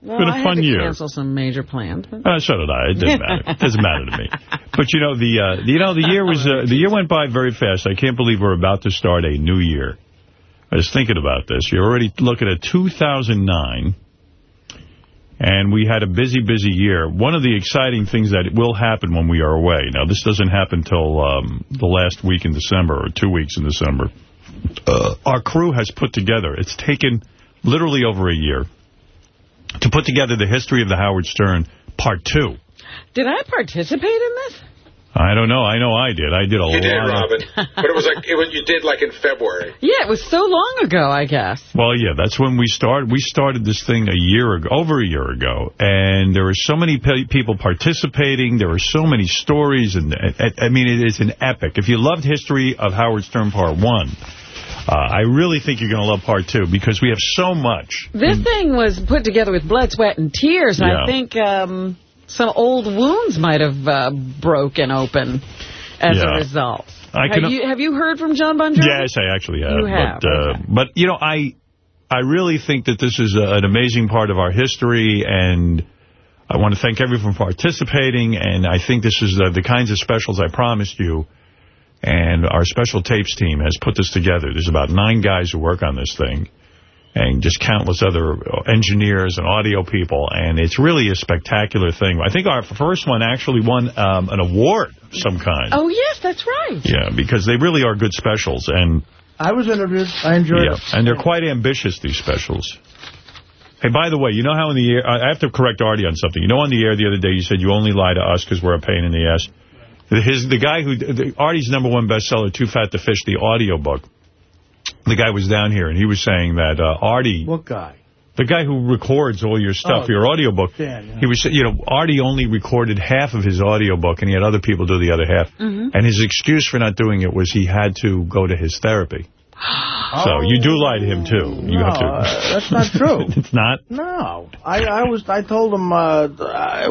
Well, been a I fun had to year. cancel some major plans. Uh, so did I. It doesn't matter. It doesn't matter to me. But you know the uh, you know the year was uh, the year went by very fast. I can't believe we're about to start a new year. I was thinking about this. You're already looking at 2009, and we had a busy, busy year. One of the exciting things that will happen when we are away. Now this doesn't happen till um, the last week in December or two weeks in December. Uh, our crew has put together. It's taken literally over a year to put together the history of the Howard Stern Part 2. Did I participate in this? I don't know. I know I did. I did a You lot did, of... Robin. but it was like it was, you did like in February. Yeah, it was so long ago, I guess. Well, yeah, that's when we started. We started this thing a year ago, over a year ago, and there were so many pe people participating. There were so many stories, and I, I mean, it is an epic. If you loved History of Howard Stern Part 1, uh, I really think you're going to love Part 2, because we have so much. This thing was put together with blood, sweat, and tears. Yeah. I think um, some old wounds might have uh, broken open as Yeah. a result. I have, you, have you heard from John Bon Jovi? Yes, I actually have. You have, But, uh, but you know, I I really think that this is a, an amazing part of our history, and I want to thank everyone for participating, and I think this is the, the kinds of specials I promised you, and our special tapes team has put this together. There's about nine guys who work on this thing, and just countless other engineers and audio people, and it's really a spectacular thing. I think our first one actually won um, an award of some kind. Oh, yes, that's right. Yeah, because they really are good specials, and I was interviewed. I enjoyed yeah, it. and they're quite ambitious, these specials. Hey, by the way, you know how in the air, I have to correct Artie on something. You know on the air the other day you said you only lie to us because we're a pain in the ass. His, the guy who, the, Artie's number one bestseller, Too Fat to Fish, the audiobook, the guy was down here and he was saying that uh, Artie, What guy? the guy who records all your stuff, Oh, your audiobook, Dan, yeah. he was, you know, Artie only recorded half of his audiobook and he had other people do the other half. Mm-hmm. And his excuse for not doing it was he had to go to his therapy. So you do lie to him, too. You no, have to. uh, that's not true. it's not? No, I, I was. I told him uh, I,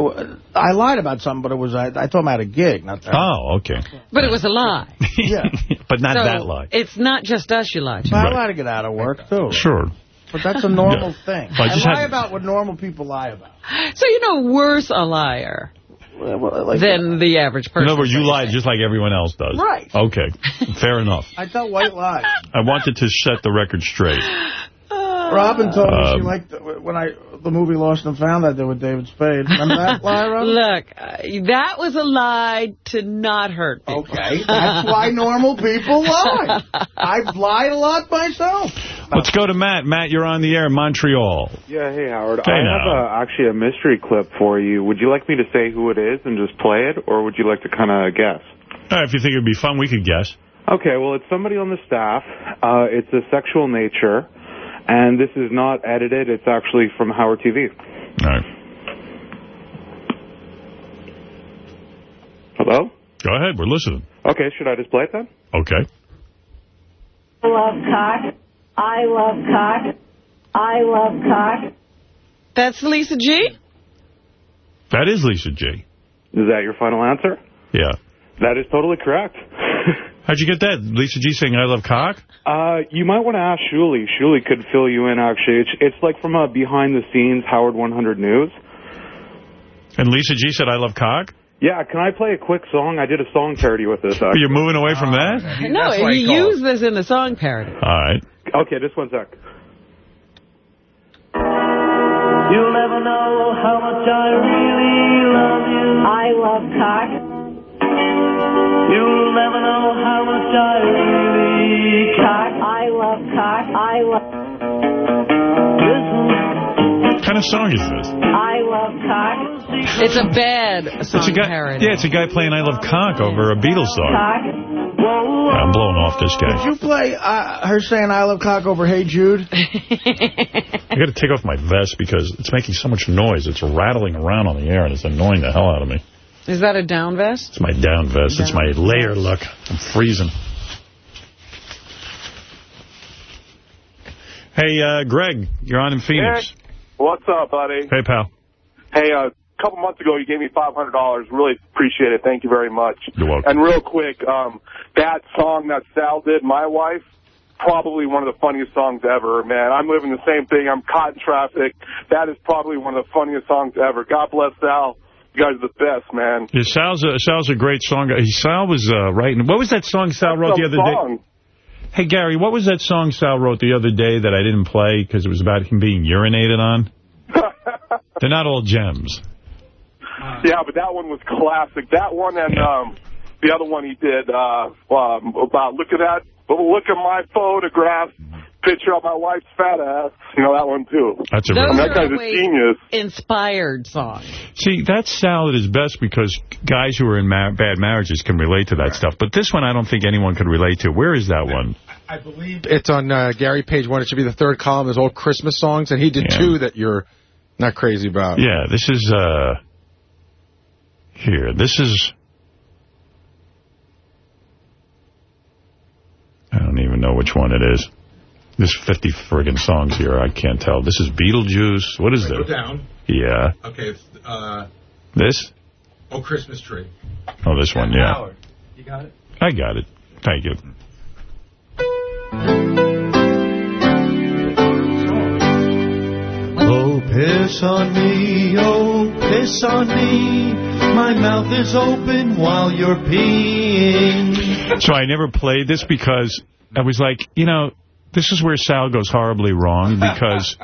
I lied about something, but it was I, I told him I had a gig, not that. Oh, okay. But it was a lie. yeah, But not so that lie. It's not just us you lied to. I lie to get out of work too. Sure. But that's a normal Yeah. thing. I I, just lie had- about what normal people lie about. So you know worse a liar than the average person. In other words, you lie just like everyone else does. Right. Okay. Fair enough. I tell white lies. I wanted to set the record straight. Robin told me she Um, liked the, when I the movie Lost and Found I did with David Spade. Remember that lie, Robin? Look, uh, that was a lie to not hurt people. Okay, that's why normal people lie. I've lied a lot myself. Let's go to Matt. Matt, you're on the air in Montreal. Yeah, hey, Howard. Hey, I now. have a, actually a mystery clip for you. Would you like me to say who it is and just play it, or would you like to kind of guess? Uh, if you think it would be fun, we could guess. Okay, well, it's somebody on the staff. Uh, it's a sexual nature, and this is not edited. It's actually from Howard TV. All right. Hello? Go ahead. We're listening. Okay, should I just play it then? Okay. I love cock. I love cock. I love cock. That's Lisa G? That is Lisa G. Is that your final answer? Yeah. That is totally correct. How'd you get that? Lisa G saying I love cock? Uh, you might want to ask Shuli. Shuli could fill you in, actually. It's, it's like from a behind-the-scenes Howard 100 News. And Lisa G said I love cock? Yeah, can I play a quick song? I did a song parody with this. Actually. You're moving away from that? No, he used this in the song parody. All right. Okay, just one sec. You'll never know how much I really love you. I love cock. You'll never know how much I really cock. I love cock. I love of song is this? I love cock. It's a bad song It's a guy, parody. yeah, it's a guy playing I Love Cock over a Beatles song. Cock. Whoa, I'm blowing off this guy. Did you play uh, her saying I love cock over Hey Jude? I got to take off my vest because it's making so much noise. It's rattling around on the air, and it's annoying the hell out of me. Is that a down vest? It's my down vest. It's my layer look. I'm freezing. Hey, uh, Greg, you're on in Phoenix. What's up, buddy? Hey, pal. Hey, uh, a couple months ago, you gave me $500. Really appreciate it. Thank you very much. You're welcome. And real quick, um, that song that Sal did, My Wife, probably one of the funniest songs ever, man. I'm living the same thing. I'm caught in traffic. That is probably one of the funniest songs ever. God bless Sal. You guys are the best, man. Yeah, Sal's a, Sal's a great song. He- Sal was uh, writing. What was that song Sal wrote the other song. day? Hey, Gary, what was that song Sal wrote the other day that I didn't play because it was about him being urinated on? They're not all gems. Yeah, but that one was classic. That one and um, the other one he did uh, um, about look at that, look at my photograph, picture of my wife's fat ass. You know that one too. That's a Those real- that guy's a genius. inspired songs. See, that's Sal is best because guys who are in ma bad marriages can relate to that stuff. But this one I don't think anyone could relate to. Where is that one? I believe it's on uh, Gary Page one. It should be the third column. There's all Christmas songs, and he did Yeah. two that you're not crazy about. Yeah, this is, uh, here, this is, I don't even know which one it is. There's 50 friggin' songs here. I can't tell. This is Beetlejuice. What is Go this? down. Yeah. Okay, it's uh, This? Oh Christmas Tree. Oh, this one, yeah. You got it? I got it. Thank you. Oh, piss on me, oh, piss on me. My mouth is open while you're peeing. So I never played this because I was like, you know, this is where Sal goes horribly wrong because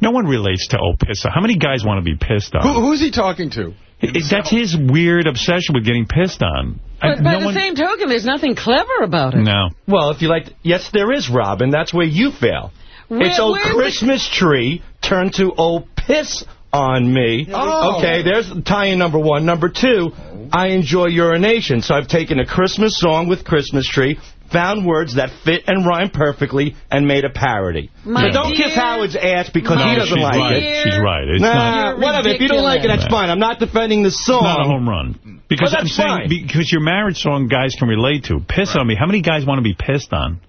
no one relates to oh piss. How many guys want to be pissed on? Who, who's he talking to? It- That's his weird obsession with getting pissed on. I- But by no the one- same token, there's nothing clever about it. No. Well, if you like, yes, there is, Robin. That's where you fail. Where- it's Oh where's the- Christmas Tree turned to Oh Piss on Me. Oh. Okay, there's tie-in number one. Number two, I enjoy urination. So I've taken a Christmas song with Christmas Tree, found words that fit and rhyme perfectly, and made a parody. My so don't dear- kiss Howard's ass because No, he doesn't like right. it. She's right. It's nah, not, whatever. If you don't like it, that's ridiculous. fine. I'm not defending the song. not a home run. Because Well, I'm that's saying fine. because your marriage song guys can relate to. Piss on me. How many guys want to be pissed on?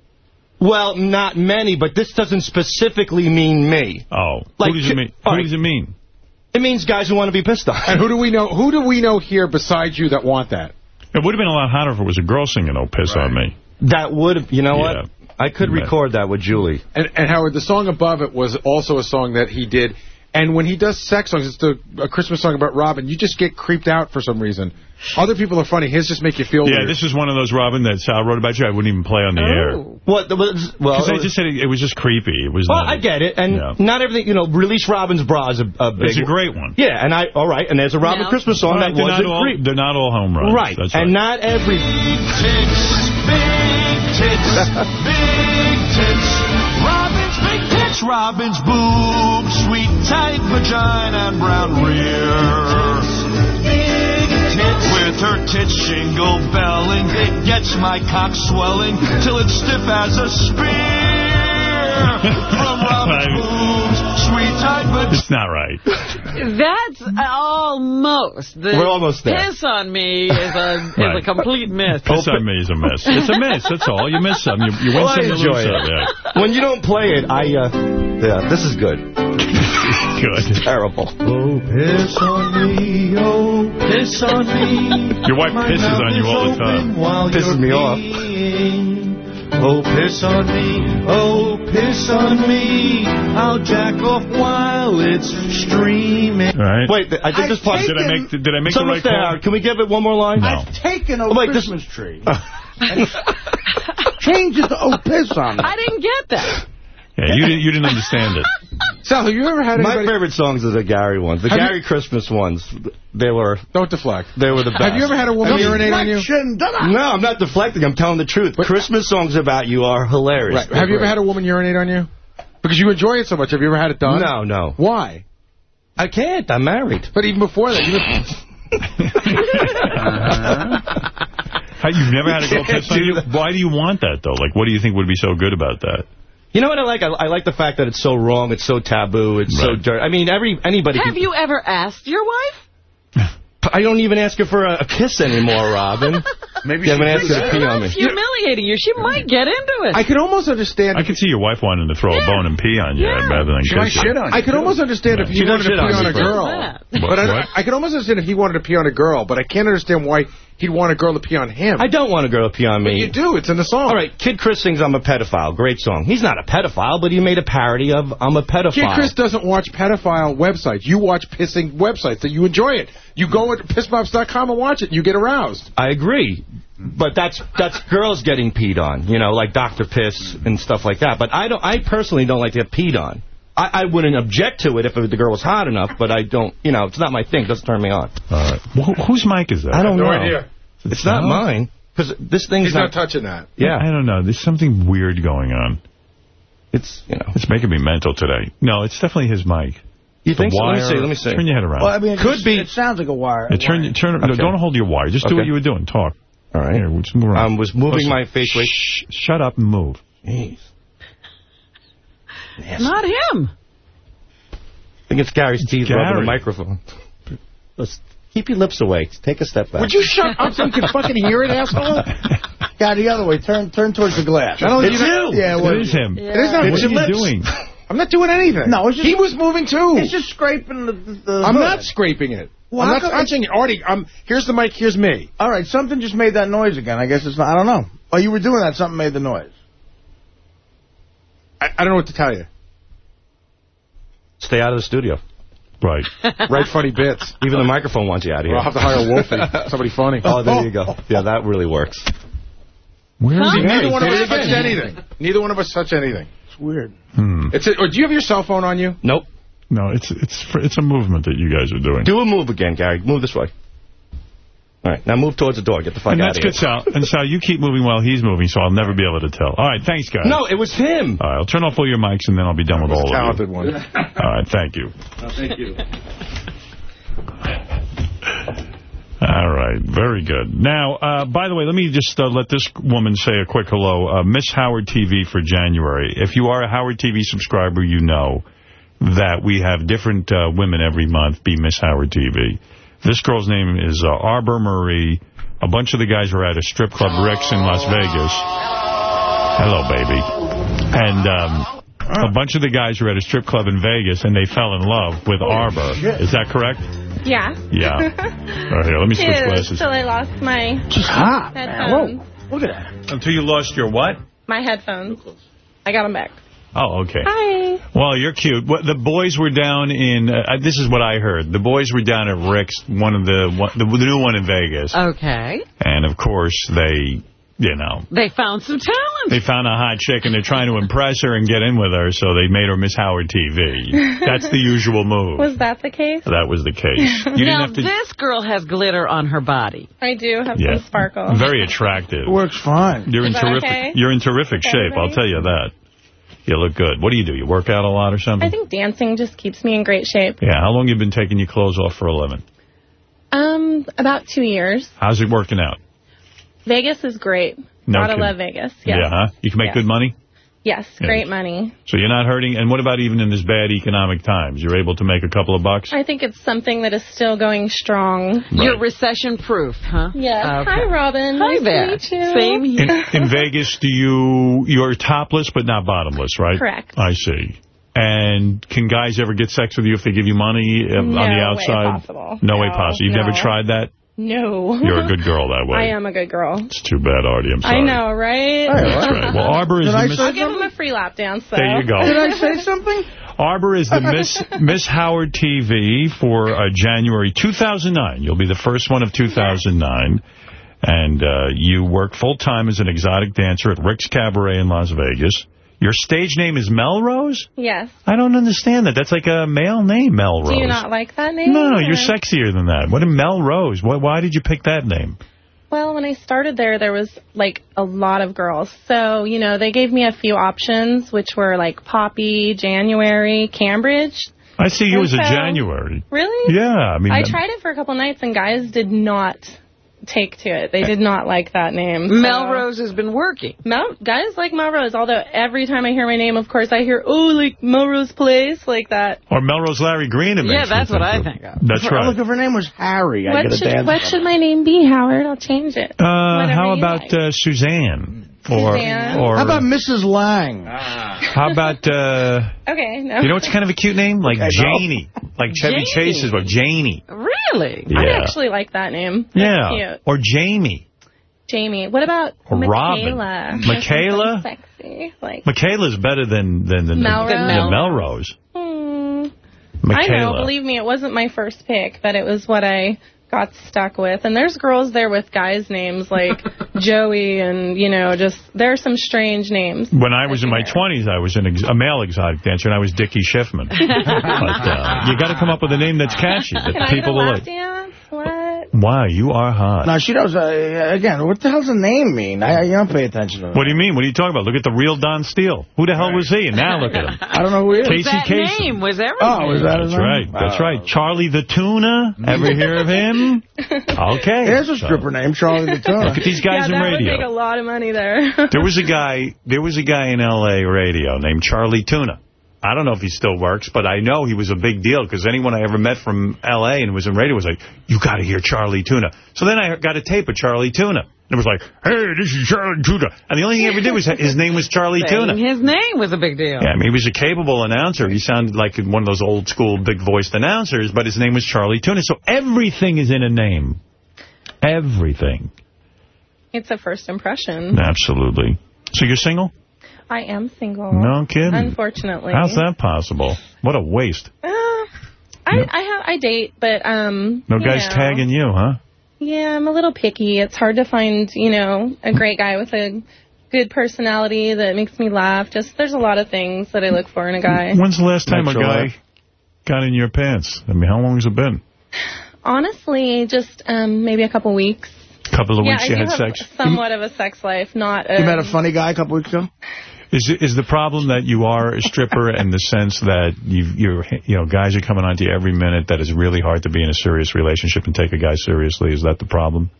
Well, not many, but this doesn't specifically mean me. Oh, Like, who does it mean? all Who right. does it mean? It means guys who want to be pissed on. And who do we know? Who do we know here besides you that want that? It would have been a lot hotter if it was a girl singing "Oh Piss on Me." That would, have you know Yeah. what? I could You bet. record that with Julie. And, and Howard, the song above it was also a song that he did. And when he does sex songs, it's the, a Christmas song about Robin. You just get creeped out for some reason. Other people are funny. His just make you feel Yeah, weird. this is one of those Robin that Sal wrote about you. I wouldn't even play on the air oh. What? the- was- Well, because I just said it, it was just creepy. It was. well, not I get it, and Yeah. not everything. You know, release Robin's bra is a, a big. It's a great one. Yeah, and I. All right, and there's a Robin Now- Christmas song Right, that they're, wasn't not all, they're not all home runs. Right, That's and not every. Big tits, big tits. Robin's big tits, Robin's boobs, sweet tight vagina and brown rear. Big tits. With her tits shingle belling, it gets my cock swelling till it's stiff as a spear. It's not right. That's almost. The We're almost there. Piss on me is a is Right. a complete myth. Piss on me is a miss. It's a miss. That's all. You miss some. You, you win Well, some, you lose enjoy some. Yeah. When you don't play it, I. uh Yeah, this is good. Good. Terrible. Oh, piss on me, oh, piss on me. Your wife pisses on you all the time. While Pisses me off. Peeing. Oh, piss on me, oh, piss on me. I'll jack off while it's streaming. All right. Wait, I think this part. Did I make did I make the right call? Can we give it one more line? No. Taken a oh, Wait, this- Christmas tree. Change it to oh piss on me. I didn't get that. Yeah, you didn't. You didn't understand it. Sal, have you ever had My favorite songs are the Gary ones. The Have you- Gary Christmas ones. They were Don't deflect. they were the best. Have you ever had a woman urinate on you? No, I'm not deflecting. I'm telling the truth. Christmas songs about you are hilarious. Right. Have you ever had a woman urinate on you? Because you enjoy it so much. Have you ever had it done? No, no. Why? I can't. I'm married. But even before that, you How, you've never had a girl piss on you? Why do you want that, though? Like, what do you think would be so good about that? You know what I like? I, I like the fact that it's so wrong, it's so taboo, it's so dirty. I mean, every anybody Have can... you ever asked your wife? I don't even ask her for a, a kiss anymore, Robin. Maybe yeah, I'm going ask her to pee on me. Humiliating you. She might get into it. I could almost understand. I could see your wife wanting to throw a bone and pee on you rather than She kiss you. shit on you. I could almost understand if he does wanted to shit pee on on a you, girl. but- But I, What? I could almost understand if he wanted to pee on a girl, but I can't understand why he'd want a girl to pee on him. I don't want a girl to pee on me. But you do. It's in the song. All right, Kid Chris sings I'm a pedophile. Great song. He's not a pedophile, but he made a parody of I'm a pedophile. Kid Chris doesn't watch pedophile websites. You watch pissing websites that you enjoy it. You go to pissmops.com and watch it, and you get aroused. I agree. But that's that's girls getting peed on, you know, like Dr. Piss and stuff like that. But I don't. I personally don't like to get peed on. I, I wouldn't object to it if the girl was hot enough, but I don't, you know, it's not my thing. It doesn't turn me on. All right. Wh whose mic is that? I don't no know. idea. It's not No? mine. Because this thing's He's not touching that. Yeah. I don't know. There's something weird going on. It's, you know. It's making me mental today. No, it's definitely his mic. You The think so? Let me see, let me see. Turn your head around. Well, I mean, it Could just- be- It sounds like a wire. Yeah, turn, turn, no, don't hold your wire. Just do what you were doing. Talk. All right. Here, just move around. I was moving Listen. my face weight. Shh, shut up and move. Jeez. Not him. I think it's Gary's teeth Gary. rubbing the microphone. Let's keep your lips away. Take a step back. Would you shut up so you can fucking hear it, asshole? Yeah, the other way. Turn turn towards the glass. I don't It's you. you. Yeah, It well, is him. It is not. What It's are you lips. doing? I'm not doing anything. No, it's just- he was moving too. It's just scraping the. the, the I'm hood. not scraping it. Well, I'm not touching it. Artie, um, here's the mic. Here's me. All right, something just made that noise again. I guess it's not. I don't know. Oh, you were doing that. Something made the noise. I, I don't know what to tell you. Stay out of the studio. Right. Write funny bits. Even the microphone wants you out of here. I'll have to hire Wolfie. Somebody funny. Oh, there you go. Yeah, that really works. Where is he? neither one of us it touched anything. Neither one of us touched anything. It's weird. Hmm. It's a, or do you have your cell phone on you? Nope. No, it's it's it's a movement that you guys are doing. Do a move again, Gary. Move this way. All right, now move towards the door. Get the fuck and out that's of good, here. Sal. And Sal, you keep moving while he's moving, so I'll never be able to tell. All right, thanks, guys. No, it was him. All right, I'll turn off all your mics, and then I'll be done with all of Talented you. one. All right, thank you. thank you. All right, very good. Now, uh, by the way, let me just uh, let this woman say a quick hello. Uh, Miss Howard TV for January. If you are a Howard TV subscriber, you know that we have different uh, women every month be Miss Howard TV. This girl's name is uh, Arbor Marie. A bunch of the guys were at a strip club, Rick's, in Las Vegas. Hello, baby. And um, a bunch of the guys were at a strip club in Vegas, and they fell in love with Arbor. Is that correct? Yeah. Yeah. Right here, let me switch Ew, glasses. Till I lost my She's hot. headphones. Look at that. Until you lost your what? My headphones. I got them back. Oh, okay. Hi. Well, you're cute. What the boys were down in. Uh, this is what I heard. The boys were down at Rick's, one of the one, the, the new one in Vegas, Okay. and of course they, you know, They found some talent. they found a hot chick and they're trying to impress her and get in with her, so they made her Miss Howard TV. That's the usual move. Was that the case? That was the case. You didn't now, have to. this girl has glitter on her body. I do have Yeah. some sparkle. Very attractive. It works fine. You're in Is that terrific. okay? You're in terrific Okay, shape. I'll tell you that. You look good. What do you do? You work out a lot or something? I think dancing just keeps me in great shape. Yeah. How long you been taking your clothes off for a living? Um, about two years. How's it working out? Vegas is great. No Gotta love Vegas. Yes. Yeah, huh? You can make Yes. good money? Yes, Yeah. great money. So you're not hurting? And what about even in this bad economic times? You're able to make a couple of bucks? I think it's something that is still going strong. You're recession-proof, huh? Yes. Okay. Hi, Robin. Hi nice there. to you. Same In, here. in Vegas, do you, you're topless but not bottomless, right? Correct. I see. And can guys ever get sex with you if they give you money uh, on No the way outside? possible. No, way possible. You've never tried that? No. You're a good girl that way. I am a good girl. It's too bad, Artie. I'm sorry. I know, right? That's right. Well, Arbor is Did the I Miss... I'll give him a free lap dance, though. There you go. Did I say something? Arbor is the Miss Miss Howard TV for uh, January 2009. You'll be the first one of 2009. And uh, you work full-time as an exotic dancer at Rick's Cabaret in Las Vegas. Your stage name is Melrose? Yes. I don't understand that. That's like a male name, Melrose. Do you not like that name? No, no, you're sexier than that. What a Melrose. Why, why did you pick that name? Well, when I started there, there was like a lot of girls. So, you know, they gave me a few options, which were like Poppy, January, Cambridge. I see you And as a January. Really? Yeah, I mean... I tried it for a couple nights, and guys did not take to it. They did not like that name. so- Melrose has been working. Mel guys like Melrose, although every time I hear my name, of course, I hear, oh, like Melrose Place, like that. Or Melrose Larry Green. it Yeah, that's what I think of. That's If- right. Look, if her name was Harry, I What get a should, dance. what should my name be, Howard? I'll change it. Uh, how you about uh, Suzanne? Or, or How about Mrs. Lang? how about uh, Okay, no. you know what's kind of a cute name like Okay, no. Janie, like Chevy Janie. Chase's wife, Janie. Really? Yeah. I actually like that name. That's Yeah, cute. or Jamie. Jamie. What about Or Robin. Michaela? Michaela? That's sexy. Like, Michaela's better than than, than, Melrose? than Melrose. hmm. I know. Believe me, it wasn't my first pick, but it was what I got stuck with. And there's girls there with guys' names like Joey and, you know, just, there are some strange names. When I was in my 20s, I was an ex a male exotic dancer, and I was Dickie Schiffman. but uh, you got to come up with a name that's catchy, that Can people do will a lap like. Dance? What? Wow, you are hot. No, she knows. Uh, again, what the hell's the name mean? I, you don't pay attention to it. What do you mean? What are you talking about? Look at the real Don Steele. Who the hell was he? And now look at him. I don't know who he is. Casey that Kasem. name was everything. Oh, was that his That's name? right. That's Oh. right. Charlie the Tuna. Ever hear of him? Okay. There's a So, stripper named Charlie the Tuna. Look at these guys yeah, in that would make a lot of money there. There was a guy. There was a guy in L.A. radio named Charlie Tuna. I don't know if he still works, but I know he was a big deal because anyone I ever met from L.A. and was in radio was like, you got to hear Charlie Tuna. So then I got a tape of Charlie Tuna. And it was like, hey, this is Charlie Tuna. And the only thing he ever did was his name was Charlie Tuna. His name was a big deal. Yeah, I mean, he was a capable announcer. He sounded like one of those old school big-voiced announcers, but his name was Charlie Tuna. So everything is in a name. Everything. it's a first impression. Absolutely. So you're single? I am single. No kidding. Unfortunately. How's that possible? What a waste. Uh, I, I have I date, but um. No guys know. tagging you, huh? Yeah, I'm a little picky. It's hard to find, you know, a great guy with a good personality that makes me laugh. Just there's a lot of things that I look for in a guy. When's the last time Natural a guy laugh. got in your pants? I mean, how long has it been? Honestly, just um maybe a couple weeks. couple of yeah, weeks I you do had have sex? somewhat of a sex life, not a, You met a funny guy a couple weeks ago? Is is the problem that you are a stripper in the sense that you you're you know guys are coming on to you every minute that it's really hard to be in a serious relationship and take a guy seriously? Is that the problem?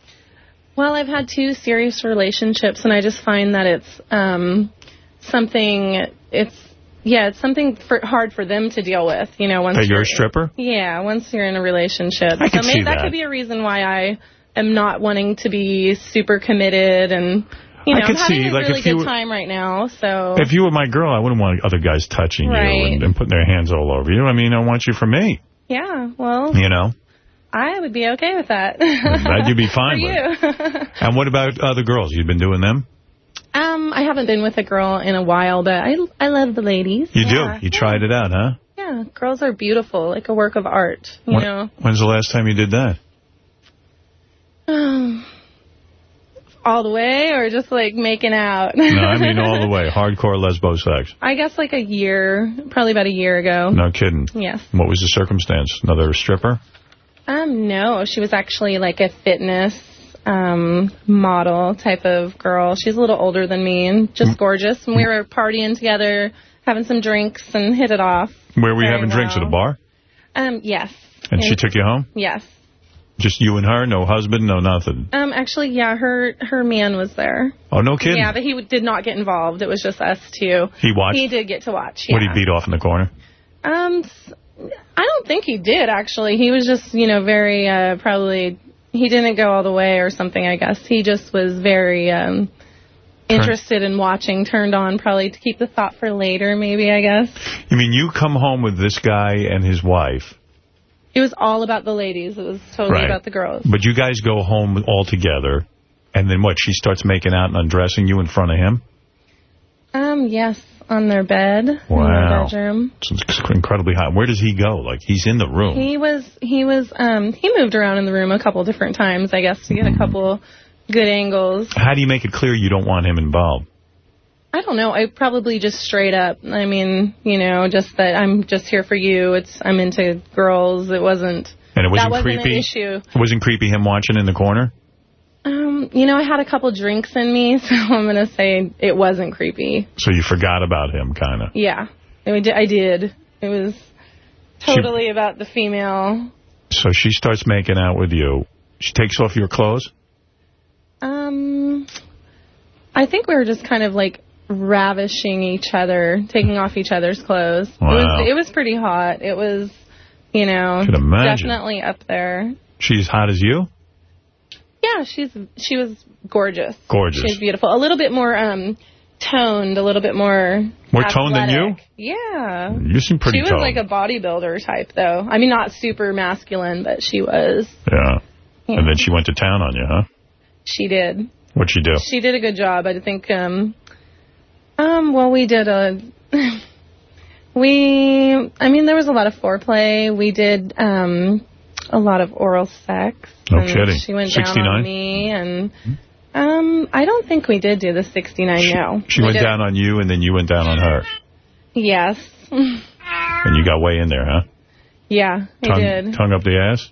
Well, I've had two serious relationships, and I just find that it's um, something. It's yeah, it's something for, hard for them to deal with. You know, once That you're a stripper? Yeah, once you're in a relationship, I so could maybe see that. that. could be a reason why I am not wanting to be super committed and. You I could I'm having see, a like, really if you good were- time right now, so If you were my girl, I wouldn't want other guys touching you and, and putting their hands all over you. I mean, I want you for me, yeah, well, you know? I would be okay with that. That you'd be For fine with. you. And what about other girls? You've been doing them? um, I haven't been with a girl in a while, but I I love the ladies. You yeah. do? You tried it out, huh? Yeah, girls are beautiful, like a work of art, you When- know. When's the last time you did that? Um, all the way, or just like making out? No, I mean all the way. Hardcore lesbo sex. I guess like a year, probably about a year ago. No kidding. Yes. What was the circumstance? Another stripper? Um, no, she was actually like a fitness um model type of girl. She's a little older than me and Mm. just gorgeous. And we were partying together, having some drinks, and hit it off. Where were you Very having drinks? At a bar? Um, yes. And she took you home? Yes. Just you and her? No husband? No nothing? Um, actually, yeah, her her man was there. Oh, no kidding? Yeah, but he did not get involved. It was just us two. He watched? He did get to watch. Yeah. What, he beat off in the corner? Um, I don't think he did actually. He was just, you know, very uh, probably he didn't go all the way or something. I guess he just was very um interested in watching, turned on probably to keep the thought for later. Maybe I guess You mean you come home with this guy and his wife, it was all about the ladies. It was totally Right. about the girls. but you guys go home all together, and then what, she starts making out and undressing you in front of him? Um, yes, on their bed in their bedroom. It's incredibly hot. Where does he go? Like, he's in the room. He was he was um he moved around in the room a couple different times, I guess, to get a couple good angles. How do you make it clear you don't want him involved? I don't know. I probably just straight up. I mean, you know, just that I'm just here for you. It's I'm into girls. It wasn't. And it wasn't that wasn't creepy? an issue. It wasn't creepy him watching in the corner? Um, you know, I had a couple drinks in me, so I'm gonna say it wasn't creepy. So you forgot about him, kind of. Yeah, I, I did. It was. totally about the female. So she starts making out with you. She takes off your clothes? Um, I think we were just kind of like ravishing each other, taking off each other's clothes. It Wow. was it was pretty hot. It was, you know, definitely up there. She's hot as you? Yeah, she's she was gorgeous. Gorgeous. She's beautiful. A little bit more um toned, a little bit more More toned than you? Yeah. You seem pretty she was toned. like a bodybuilder type though. I mean not super masculine, but she was. Yeah. Yeah. And then she went to town on you, huh? She did. What'd she do? She did a good job. I think um um well we did a we I mean there was a lot of foreplay. We did um a lot of oral sex. No and kidding. She went down on me and um I don't think we did do the 69 no. She We went did- down on you, and then you went down on her. Yes. And you got way in there, huh? yeah, I did. tongue up the ass?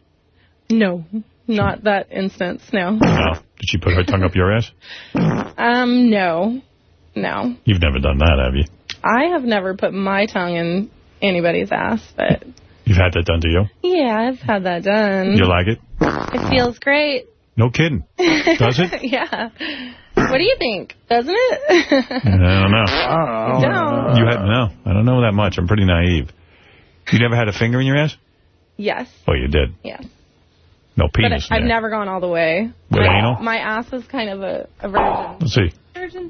No. Not that instance. No. No. Did she put her tongue up your ass? Um no. No. You've never done that, have you? I have never put my tongue in anybody's ass, but You've had that done to you? yeah, I've had that done. You like it? It feels great. No kidding. Does it? yeah. What do you think? Doesn't it? I don't know. No. You had no. I don't know that much. I'm pretty naive. You never had a finger in your ass? yes. Oh, you did. Yes. No But penis. in I've never gone all the way. With my, anal? my ass is kind of a, a virgin. Let's see.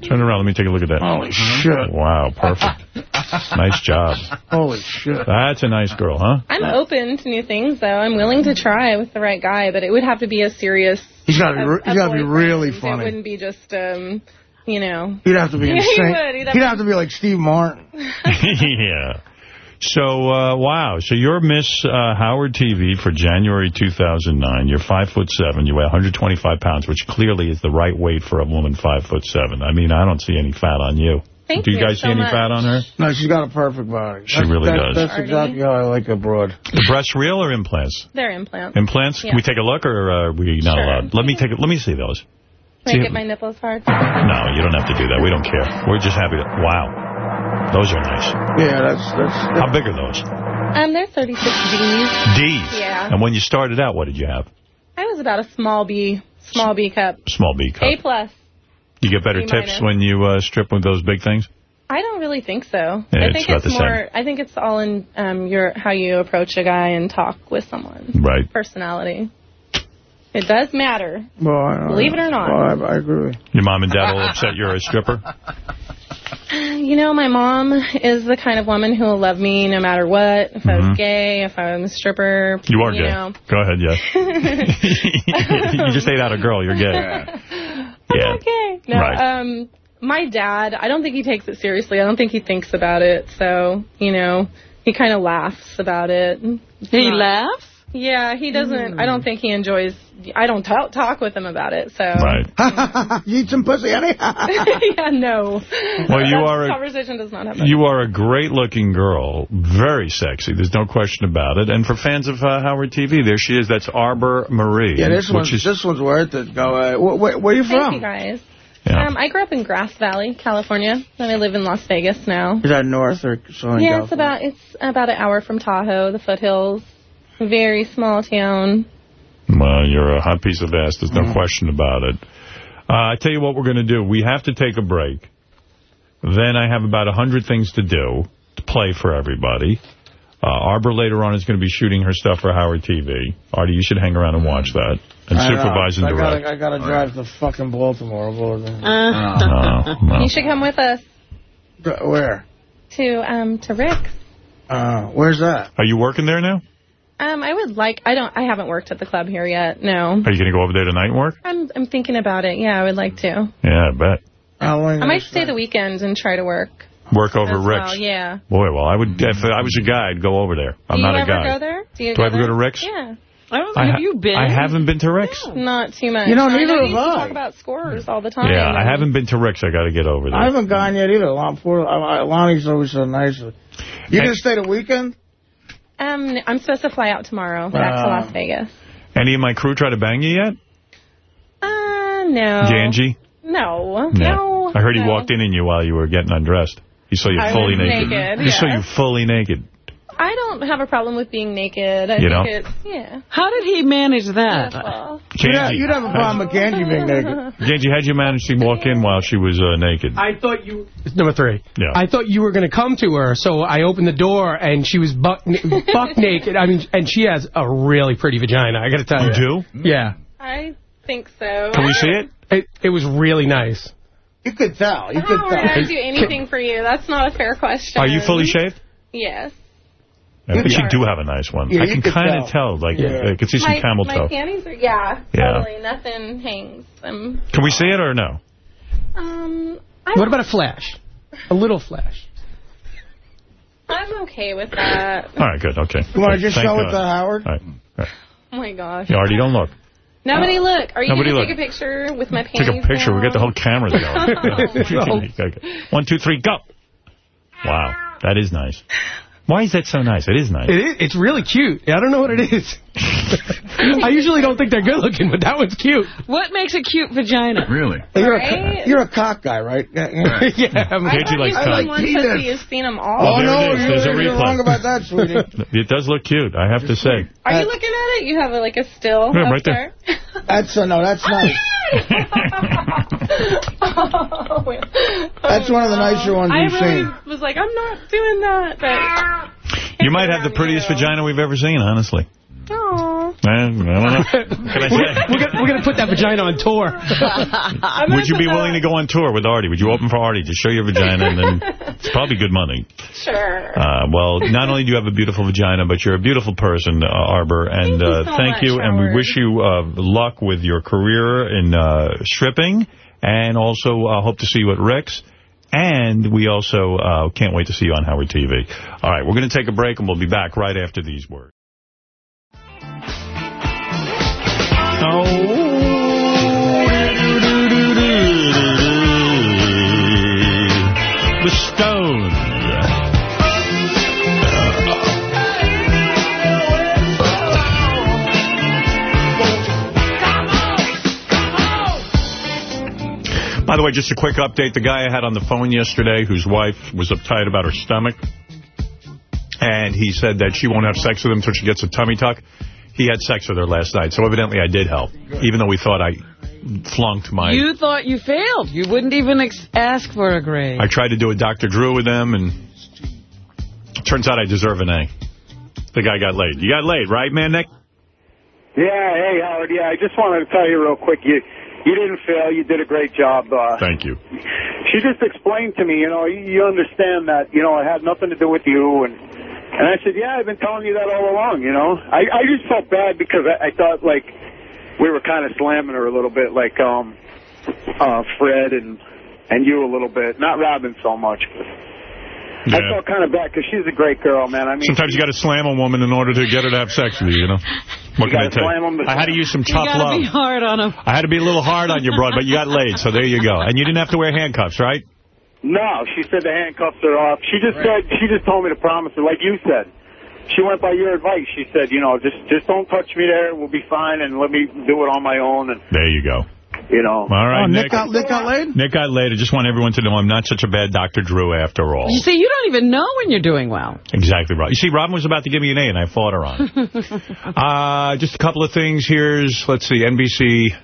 Turn around. Let me take a look at that. Holy shit. Wow, perfect. nice job. Holy shit. That's a nice girl, huh? I'm open to new things, though. I'm willing to try with the right guy, but it would have to be a serious. He's gotta be a- re- a he's gotta be really It funny. wouldn't be just, um, you know. He'd have to be Yeah, he insane. would. He'd have He'd to- have to be like Steve Martin. yeah. So, uh, wow. So you're Miss uh, Howard TV for January 2009. You're five foot seven. You weigh 125 pounds, which clearly is the right weight for a woman five foot seven. I mean, I don't see any fat on you. Thank Do you you guys so see any much. fat on her? No, she's got a perfect body. She really that- does. That's exactly how I like a broad. The breast real or implants? They're implants. Implants? Yeah. Can we take a look, or uh, are we not Sure. allowed? Let me take. A, let me see those. Can See- I get my nipples hard? No, you don't have to do that. We don't care. We're just happy to. Wow, those are nice. Yeah, that's that's. How big are those? Um, they're 36 Ds. D's. Yeah. And when you started out, what did you have? I was about a small B, small B cup. Small B cup. A plus. You get better B tips minus. when you uh, strip with those big things? I don't really think so. Yeah, I it's think about it's the same. more. I think it's all in um, your how you approach a guy and talk with someone. Right. Personality. It does matter. Well, I, Believe it or not. Well, I, I agree. Your mom and dad will upset you're a stripper? You know, my mom is the kind of woman who will love me no matter what. If I Mhm. was gay, if I was a stripper. You are you gay. Know. Go ahead, yes. you just ate out a girl. You're gay. Yeah. Okay. No, Right. um, my dad, I don't think he takes it seriously. I don't think he thinks about it. So, you know, he kind of laughs about it. He Not- laughs? Yeah, he doesn't. I don't think he enjoys. I don't ta- talk with him about it. So. Right. you eat some pussy, honey? yeah, no. Well, you are a- conversation does not happen. You are a great-looking girl, very sexy. There's no question about it. And for fans of uh, Howard TV, there she is. That's Arbor Marie. Yeah, this which one's is this one's worth it. Go. Uh, wh- wh- where are you Thank from? you guys. Yeah. Um, I grew up in Grass Valley, California, and I live in Las Vegas now. Is that north or Southern yeah, it's about it's about an hour from Tahoe, the foothills. Very small town. Well, you're a hot piece of ass. There's Mm. no question about it. Uh, I tell you what we're going to do. We have to take a break. Then I have about a 100 things to do to play for everybody. Uh, Arbor later on is going to be shooting her stuff for Howard TV. Artie, you should hang around and watch that and I know. supervise and I direct. gotta, I gotta drive to fucking Baltimore. Baltimore. No, no. You should come with us Where? to um to Rick's. Uh, where's that? Are you working there now? Um, I would like. I don't. I haven't worked at the club here yet. No. Are you going to go over there tonight and work? I'm. I'm thinking about it. Yeah, I would like to. Yeah, I bet. How long I might stay the weekend and try to work. Work over as Rick's. Well. Yeah. Boy, well, I would. If I was a guy, I'd go over there. I'm Do not you a ever guy. go there? Do you Do I go ever go to Rick's? Yeah. I don't I have ha- you been? I haven't been to Rick's. Not too much. You know, I neither know have you used to I. talk about scores all the time. Yeah, I haven't been to Rick's. I got to get over there. I haven't gone yet either. Lon, poor, uh, Lonnie's always so nice. You gonna stay the weekend? Um, I'm supposed to fly out tomorrow back to Uh, Las Vegas. Any of my crew try to bang you yet? Uh, no. Ganji? No. No. I heard he no. walked in on you while you were getting undressed. He saw you I fully naked. naked, He saw you fully naked. I don't have a problem with being naked. I You think know? it's, yeah. How did he manage that? You'd have, you'd have a problem with Angie being naked. Genji, how'd you manage to walk in while she was uh, naked? I thought you... Number three. Yeah. I thought you were going to come to her, so I opened the door, and she was buck, buck naked. I mean, and she has a really pretty vagina, I got to tell you. You do? Yeah. I think so. Can we see it? It, it was really nice. You could tell. You How would I do anything for you? That's not a fair question. Are you fully shaved? Yes. I bet you do have a nice one. Yeah, I can kind of tell. tell. Like, Yeah. I can see some my, camel my toe. panties are, yeah, Yeah. totally. Nothing hangs. Um, Can we see it or no? um, What about a flash? A little flash. I'm okay with that. All right, good. Okay. You want to Okay, just thank show it to Howard? All right. All right. Oh, my gosh. You already don't look. Nobody look. Are you going to look. take a picture with my panties Take a picture. We got the whole cameras going. Okay. One, two, three, go. Wow. That is nice. Why is that so nice? It is nice. It is, it's really cute. I don't know what it is. I usually don't think they're good looking, but that one's cute. What makes a cute vagina? Really? You're, Right? a, you're a cock guy, right? Yeah. yeah. I thought you said one says you've seen them all. Oh, there no, it is. There's you're, you're wrong about that, sweetie. It does look cute, I have to say. Are you looking at it? You have a, like a still Yeah, right there. That's uh, no, that's nice. Oh. That's one of the nicer ones I you've really seen. was like, I'm not doing that, but... You might have the prettiest vagina we've ever seen, honestly. Aw. I, I don't know. Can I say? We're gonna, put that vagina on tour. Would you be willing to go on tour with Artie? Would you open for Artie to show your vagina and then it's probably good money. Sure. Uh, well, not only do you have a beautiful vagina, but you're a beautiful person, uh, Arbor. And Thank you uh, so thank much, you, and we wish you uh, luck with your career in uh, stripping, and also uh, hope to see you at Rick's. And we also uh, can't wait to see you on Howard TV. All right, we're going to take a break, and we'll be back right after these words. The Stones. By the way, just a quick update. The guy I had on the phone yesterday, whose wife was uptight about her stomach, and he said that she won't have sex with him until she gets a tummy tuck. He had sex with her last night, so evidently I did help, even though we thought I flunked my... You thought you failed. You wouldn't even ex ask for a grade. I tried to do a Dr. Drew with them, and turns out I deserve an A. The guy got laid. You got laid, right, man, Nick? Yeah, hey, Howard. Yeah, I just wanted to tell you real quick. You you didn't fail. You did a great job. Uh, Thank you. she just explained to me, you know, you, you understand that, you know, it had nothing to do with you. And and I said, yeah, I've been telling you that all along, you know. I, I just felt bad because I, I thought, like, we were kind of slamming her a little bit, like um, uh, Fred and and you a little bit. Not Robin so much. But I felt kind of bad because she's a great girl, man. I mean, Sometimes you got to slam a woman in order to get her to have sex with you, you know? What You can I tell slam 'em you? to- I had to use some You tough gotta love. be hard on him. I had to be a little hard on you, broad, but you got laid, so there you go. And you didn't have to wear handcuffs, right? No, she said the handcuffs are off. She just said she just told me to promise her, like you said. She went by your advice. She said, you know, just just don't touch me there. We'll be fine, and let me do it on my own. And There you go. you know, All right, Oh, Nick. Nick got, Nick got laid? Nick got laid. I just want everyone to know I'm not such a bad Dr. Drew after all. You see, you don't even know when you're doing well. Exactly right. You see, Robin was about to give me an A, and I fought her on it. uh, just a couple of things. Here's, let's see, NBC.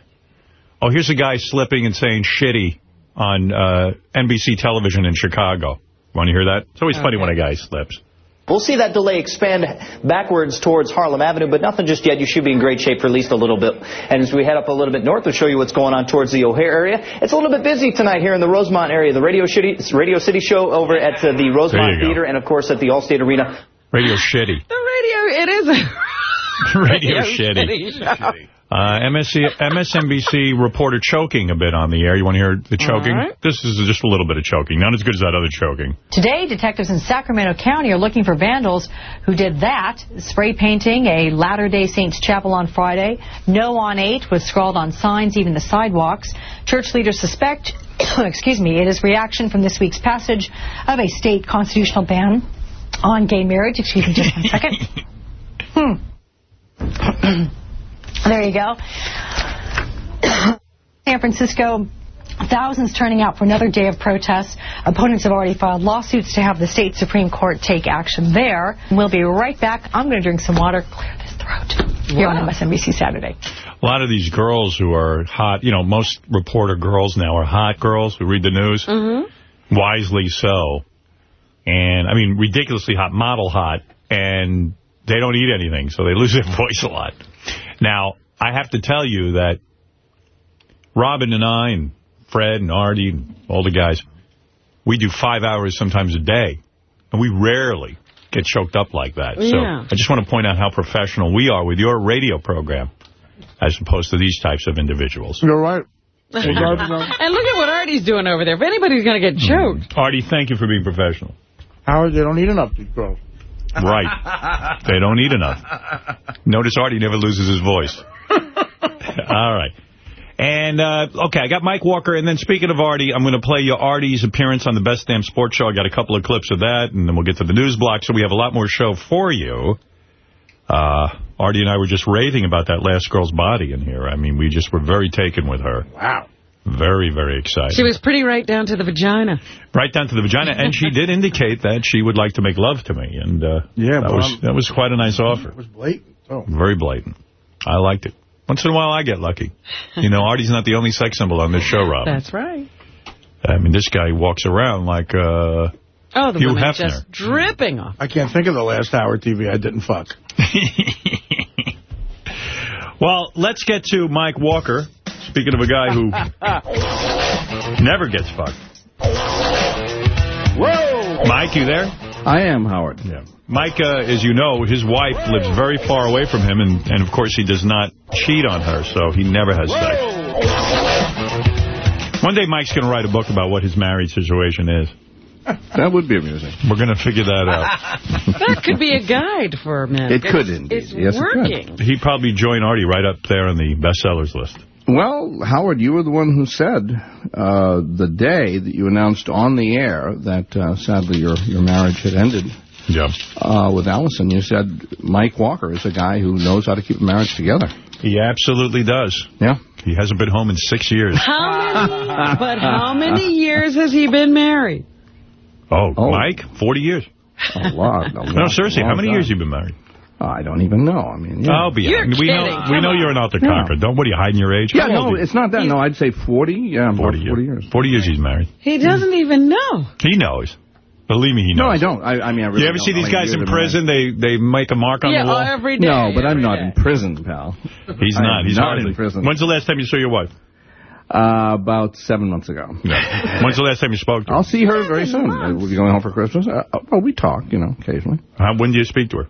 Oh, here's a guy slipping and saying shitty on uh, NBC television in Chicago. Want to hear that? It's always funny when a guy slips. We'll see that delay expand backwards towards Harlem Avenue, but nothing just yet. You should be in great shape for at least a little bit. And as we head up a little bit north, we'll show you what's going on towards the O'Hare area. It's a little bit busy tonight here in the Rosemont area. The Radio City, Radio City show over at uh, the There you Rosemont go. Theater and, of course, at the Allstate Arena. Radio shitty. The radio, it is a Radio shitty. show. Uh, MSC, MSNBC reporter choking a bit on the air. You want to hear the choking? Right. This is just a little bit of choking. Not as good as that other choking. Today, detectives in Sacramento County are looking for vandals who did that, spray painting a Latter-day Saints chapel on Friday. No on 8 was scrawled on signs, even the sidewalks. Church leaders suspect, excuse me, it is reaction from this week's passage of a state constitutional ban on gay marriage. Excuse me just one second. Hmm. there you go. San Francisco Thousands turning out for another day of protests. Opponents have already filed lawsuits to have the state Supreme Court take action there. We'll be right back. I'm going to drink some water, clear this throat, here on MSNBC Saturday. A lot of these girls who are hot, you know, most reporter girls now are hot girls who read the news. Mm-hmm. Wisely so. And, I mean, ridiculously hot, model hot. And they don't eat anything, so they lose their voice a lot. Now, I have to tell you that Robin and I and Fred and Artie and all the guys, we do five hours sometimes a day. And we rarely get choked up like that. So I just want to point out how professional we are with your radio program as opposed to these types of individuals. You're right. and look at what Artie's doing over there. If anybody's going to get mm-hmm. choked. Artie, thank you for being professional. Howard, they don't need an these girls. Right. They don't eat enough. Notice Artie never loses his voice. All right. And, uh, okay, I got Mike Walker. And then speaking of Artie, I'm going to play you Artie's appearance on the Best Damn Sports Show. I got a couple of clips of that, and then we'll get to the news block. So we have a lot more show for you. Uh, Artie and I were just raving about that last girl's body in here. I mean, we just were very taken with her. Wow. Very, very excited. She was pretty right down to the vagina. right down to the vagina, and she did indicate that she would like to make love to me, and uh, Yeah, that was I'm- that was quite a nice offer. It was blatant. Oh. Very blatant. I liked it. Once in a while, I get lucky. You know, Artie's not the only sex symbol on this show, Rob. That's right. I mean, this guy walks around like uh, Oh, the Hugh women Hefner. just dripping off. I can't think of the last hour TV I didn't fuck. Well, let's get to Mike Walker. Speaking of a guy who never gets fucked. Whoa! Mike, you there? I am, Howard. Yeah. Mike, uh, as you know, his wife lives very far away from him, and, and of course he does not cheat on her, so he never has sex. One day Mike's going to write a book about what his marriage situation is. That would be amusing. We're going to figure that out. That could be a guide for men. It could It's- indeed. It's Yes, it could. working. He'd probably join Artie right up there on the bestsellers list. Well, Howard, you were the one who said uh, the day that you announced on the air that uh, sadly your your marriage had ended yeah. uh, with Alison. You said Mike Walker is a guy who knows how to keep a marriage together. He absolutely does. Yeah. He hasn't been home in six years. How many? but how many years has he been married? Oh, Mike? 40 years. A lot. A No, seriously, long how many time. years you been married? I don't even know. I mean, yeah. I'll be You're honest. We know, kidding. we Come know on. you're an out to No. Don't, what are you, hiding your age? Yeah, How old no, it's not that. No, I'd say 40. Yeah, about 40 40 years. years. 40 years he's married. He doesn't even know. He knows. Believe me, he knows. No, I don't. I, I mean, I really you ever don't see these how guys in of marriage. prison? They they make a mark on yeah, the wall. Yeah, every day. No, but I'm not day. in prison, pal. He's not. He's not hardly. in prison. When's the last time you saw your wife? Uh, about seven months ago. When's the last time you spoke to her? I'll see her very soon. Uh, We'll be going home for Christmas. Uh, oh, we talk, you know, occasionally. Uh, when do you speak to her?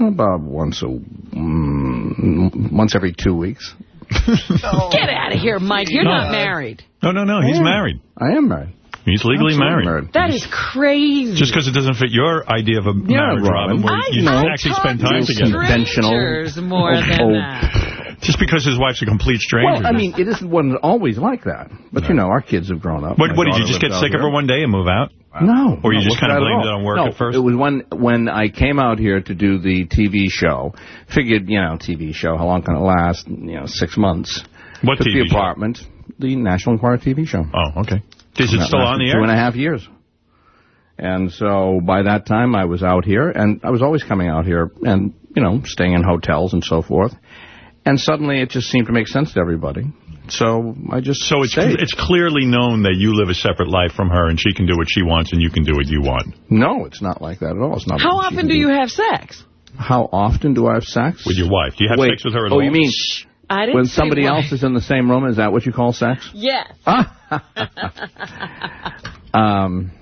About once a mm, once every two weeks. Get out of here, Mike. You're No. not married. No, no, no. He's married. I am married. He's legally Absolutely married. That is crazy. Just because it doesn't fit your idea of a Yeah, marriage, Robin, Robin. where I- you I actually spend time to together. Conventional. strangers more Oh, than oh. that. Just because his wife's a complete stranger. Well, I mean, it isn't wasn't always like that. But, you know, our kids have grown up. what, what did you just get sick of her one day and move out? No. Or you no, just kind of blamed it on work no, at first? it was when when I came out here to do the TV show. Figured, you know, TV show, how long can it last? You know, six months. What Took TV the show? apartment, the National Enquirer TV show. Oh, okay. Is it still on the air? and a half years. And so by that time I was out here, and I was always coming out here and, you know, staying in hotels and so forth. And suddenly it just seemed to make sense to everybody. So I just So it's stayed. it's clearly known that you live a separate life from her, and she can do what she wants, and you can do what you want. No, it's not like that at all. It's not. How often can do you have sex? How often do I have sex? With your wife. Do you have Wait. sex with her at oh, all? you mean I didn't when somebody why. else is in the same room? Is that what you call sex? Yes. Um,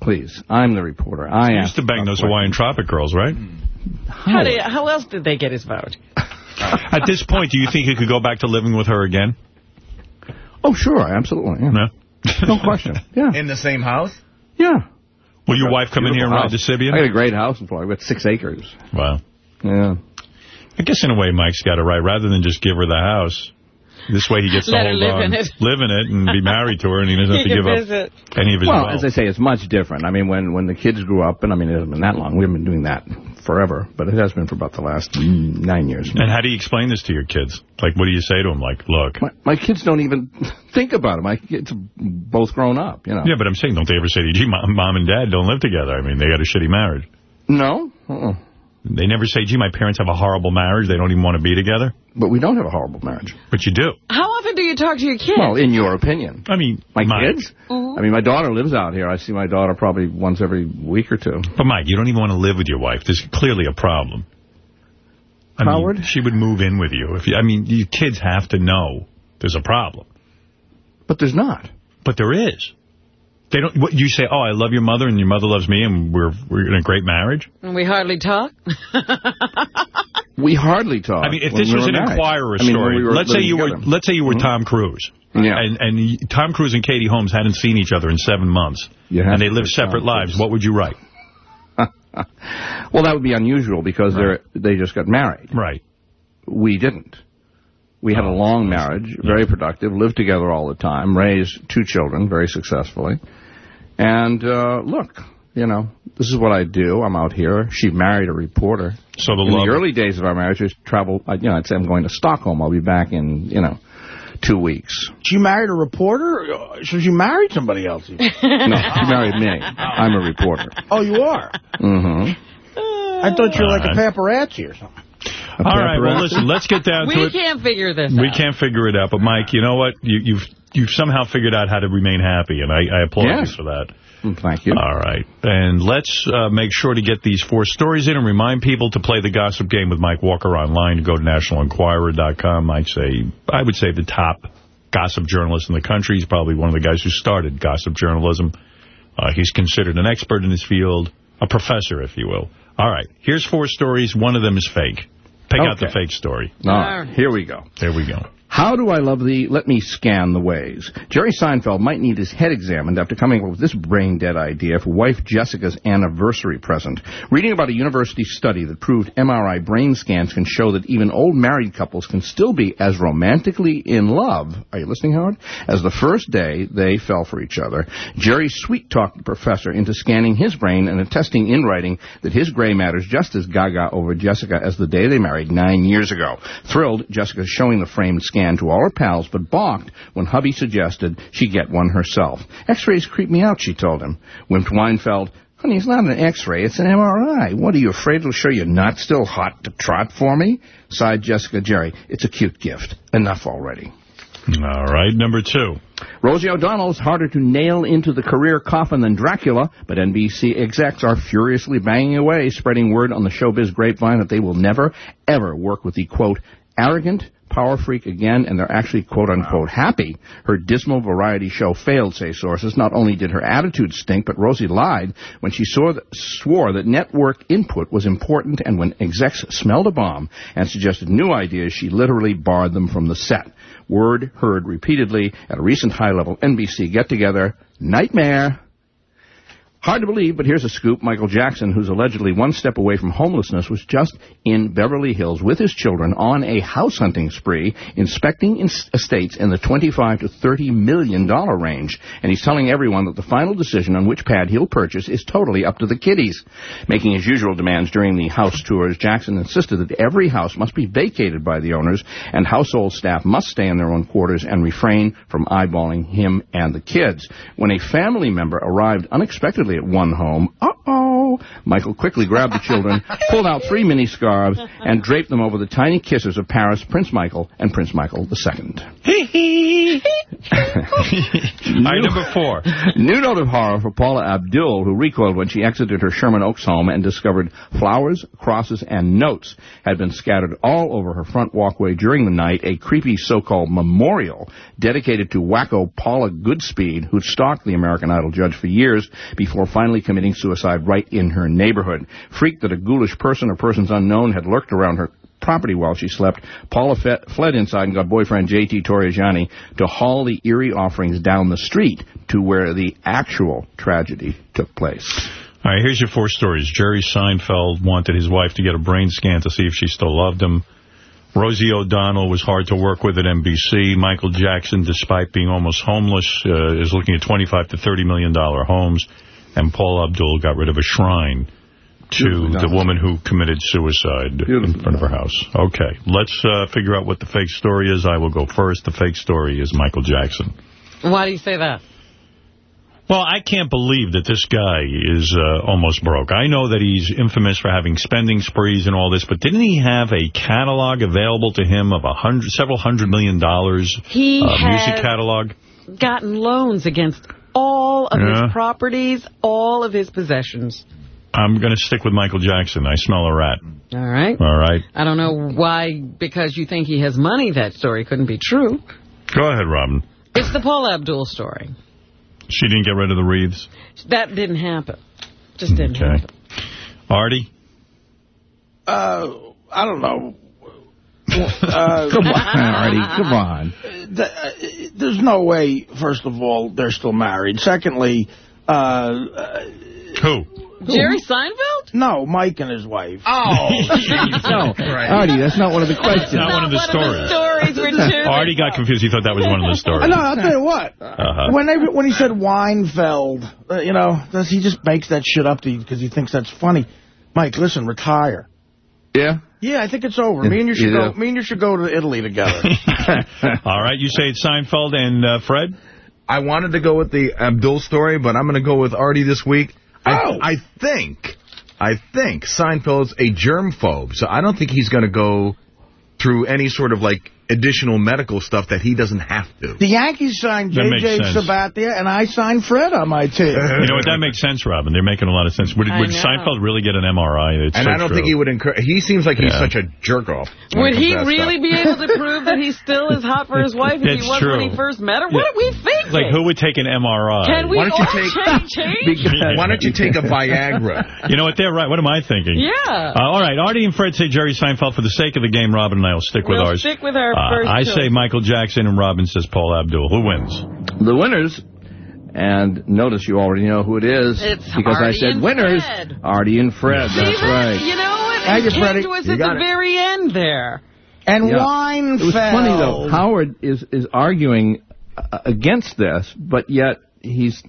please, I'm the reporter. I You used to bang those. Hawaiian Tropic girls, right? How, did, how else did they get his vote? At this point, do you think you could go back to living with her again? Oh, sure, absolutely. Yeah. No? No question. Yeah. In the same house? Yeah. Will your wife come in here and ride the Sybian? I got a great house in Florida. I've got six acres. Wow. Yeah. I guess in a way Mike's got it right. Rather than just give her the house, this way he gets to Let her hold live on, in it. live in it, and be married to her, and he doesn't have to give can up any of his Well, wealth. as I say, it's much different. I mean, when, when the kids grew up, and I mean, it hasn't been that long. We haven't been doing that forever, but it has been for about the last nine years. And how do you explain this to your kids? Like, what do you say to them? Like, look. My, my kids don't even think about it. My kids are both grown up, you know. Yeah, but I'm saying, don't they ever say to you, gee, mom, mom and dad don't live together? I mean, they got a shitty marriage. No. Uh-uh. They never say, gee, my parents have a horrible marriage. They don't even want to be together. But we don't have a horrible marriage. But you do. How often do you talk to your kids? Well, in your opinion. I mean, My Mike. kids? Mm-hmm. I mean, my daughter lives out here. I see my daughter probably once every week or two. But, Mike, you don't even want to live with your wife. There's clearly a problem. I Howard? Mean, she would move in with you. If you. I mean, you kids have to know there's a problem. But there's not. But there is. They don't. What, you say, oh, I love your mother and your mother loves me and we're we're in a great marriage? And we hardly talk? We hardly talk. I mean, if this was an married. Inquirer I mean, story, we let's say you were let's say you were. Tom Cruise. Yeah. And and Tom Cruise and Katie Holmes hadn't seen each other in seven months. And they to live Tom separate lives. What would you write? Well, that would be unusual because they're they just got married. Right. We didn't. We had a long marriage, very productive, lived together all the time, raised two children very successfully. And uh, look, you know, this is what I do. I'm out here. She married a reporter. So the in love- the early days of our marriage, we travel. I- You know, I'd say I'm going to Stockholm. I'll be back in you know two weeks. She married a reporter? So she married somebody else? No, she married me. I'm a reporter. Oh, you are? Mm-hmm. I thought you were like a paparazzi or something. All right. Well, listen. Let's get down to it. we can't figure this We out. can't figure it out. But Mike, you know what? You, you've you've somehow figured out how to remain happy, and I, I applaud Yes. you for that. Thank you. All right. And let's uh, make sure to get these four stories in and remind people to play the gossip game with Mike Walker online. To go to nationalenquirer.com. I'd say, I would say the top gossip journalist in the country. He's probably one of the guys who started gossip journalism. Uh, he's considered an expert in his field, a professor, if you will. All right. Here's four stories. One of them is fake. Pick out the fake story. All right, here we go. There we go. How do I love thee? Let me scan the ways. Jerry Seinfeld might need his head examined after coming up with this brain-dead idea for wife Jessica's anniversary present. Reading about a university study that proved MRI brain scans can show that even old married couples can still be as romantically in love, are you listening, Howard, as the first day they fell for each other, Jerry sweet-talked the professor into scanning his brain and attesting in writing that his gray matter's just as gaga over Jessica as the day they married nine years ago. Thrilled, Jessica showing the framed scan to all her pals, but balked when hubby suggested she get one herself. X-rays creep me out, she told him. Wimped Weinfeld, honey, it's not an X-ray, it's an MRI. What, are you afraid it'll show you're not still hot to trot for me? Sighed Jessica Jerry, it's a cute gift. Enough already. All right. Number two. Rosie O'Donnell is harder to nail into the career coffin than Dracula, but NBC execs are furiously banging away, spreading word on the showbiz grapevine that they will never, ever work with the, quote, arrogant, power freak again, and they're actually, quote unquote, happy. Her dismal variety show failed, say sources. Not only did her attitude stink, but Rosie lied when she saw th- swore that network input was important, and when execs smelled a bomb and suggested new ideas, she literally barred them from the set. Word heard repeatedly at a recent high-level NBC get-together, nightmare. Hard to believe, but here's a scoop. Michael Jackson, who's allegedly one step away from homelessness, was just in Beverly Hills with his children on a house hunting spree, inspecting in- estates in the 25 to 30 million dollar range. And he's telling everyone that the final decision on which pad he'll purchase is totally up to the kiddies. Making his usual demands during the house tours, Jackson insisted that every house must be vacated by the owners, and household staff must stay in their own quarters and refrain from eyeballing him and the kids. When a family member arrived unexpectedly at one home, Michael quickly grabbed the children, pulled out three mini scarves, and draped them over the tiny kisses of Paris, Prince Michael, and Prince Michael II. Right, number four. New note of horror for Paula Abdul, who recoiled when she exited her Sherman Oaks home and discovered flowers, crosses, and notes had been scattered all over her front walkway during the night, a creepy so-called memorial dedicated to wacko Paula Goodspeed, who'd stalked the American Idol judge for years before finally committing suicide right in her neighborhood. Freaked that a ghoulish person or persons unknown had lurked around her property while she slept, Paula fe- fled inside and got boyfriend J.T. Torrigiani to haul the eerie offerings down the street to where the actual tragedy took place. All right, here's your four stories. Jerry Seinfeld wanted his wife to get a brain scan to see if she still loved him. Rosie O'Donnell was hard to work with at NBC. Michael Jackson, despite being almost homeless, uh, is looking at 25 to $30 million homes. And Paul Abdul got rid of a shrine to the woman who committed suicide in front of her house. Okay, let's uh, figure out what the fake story is. I will go first. The fake story is Michael Jackson. Why do you say that? Well, I can't believe that this guy is uh, almost broke. I know that he's infamous for having spending sprees and all this, but didn't he have a catalog available to him of a hundred, several hundred million dollars He uh, music catalog? Gotten loans against all of Yeah. his properties, all of his possessions. I'm going to stick with Michael Jackson. I smell a rat. All right. All right. I don't know why, because you think he has money, that story couldn't be true. Go ahead, Robin. It's the Paul Abdul story. She didn't get rid of the wreaths? That didn't happen. Just didn't Okay. happen. Artie? Uh, I don't know. Uh, Come on, Artie, come on. th- uh, There's no way, first of all, they're still married. Secondly, uh, Who? Jerry Seinfeld? No, Mike and his wife. Oh. no, Artie, that's not one of the questions. That's Not one of the stories. stories were too. Artie got confused. He thought that was one of the stories. No, I'll tell you what. Uh-huh. When they when he said Weinfeld, uh, you know, does he just makes that shit up to you because he thinks that's funny? Mike, listen, retire. Yeah? Yeah, I think it's over. Me and you should You go. do? Me and you should go to Italy together. All right, you say it's Seinfeld and uh, Fred? I wanted to go with the Abdul story, but I'm going to go with Artie this week. I, Oh. I think, I think Seinfeld's a germphobe, so I don't think he's going to go through any sort of, like, additional medical stuff that he doesn't have to. the Yankees signed That makes C.C. Sabathia, and I signed Fred on my team. You know what? That makes sense, Robin. They're making a lot of sense. Would, would. Seinfeld really get an MRI? It's and so I don't true. think he would encourage... He seems like he's Yeah. such a jerk-off. Would he really be able to prove that he's still as hot for his wife as he was true. when he first met her? What are we thinking? Like, who would take an MRI? Can we Why don't you all take- change? Why don't you take a Viagra? You know what? They're right. What am I thinking? Yeah. Uh, all right. Artie and Fred say Jerry Seinfeld. For the sake of the game, Robin and I will stick with We'll ours. stick with our Uh, first I say Michael Jackson and Robin says Paul Abdul. Who wins? The winners, and notice you already know who it is. It's because I said winners. Fred. Artie and Fred, See that's that? right. You know what? Thank it you, came to us You at the it. very end there. And Yeah. Weinfeld. It was funny, though. Howard is, is arguing uh, against this, but yet he's...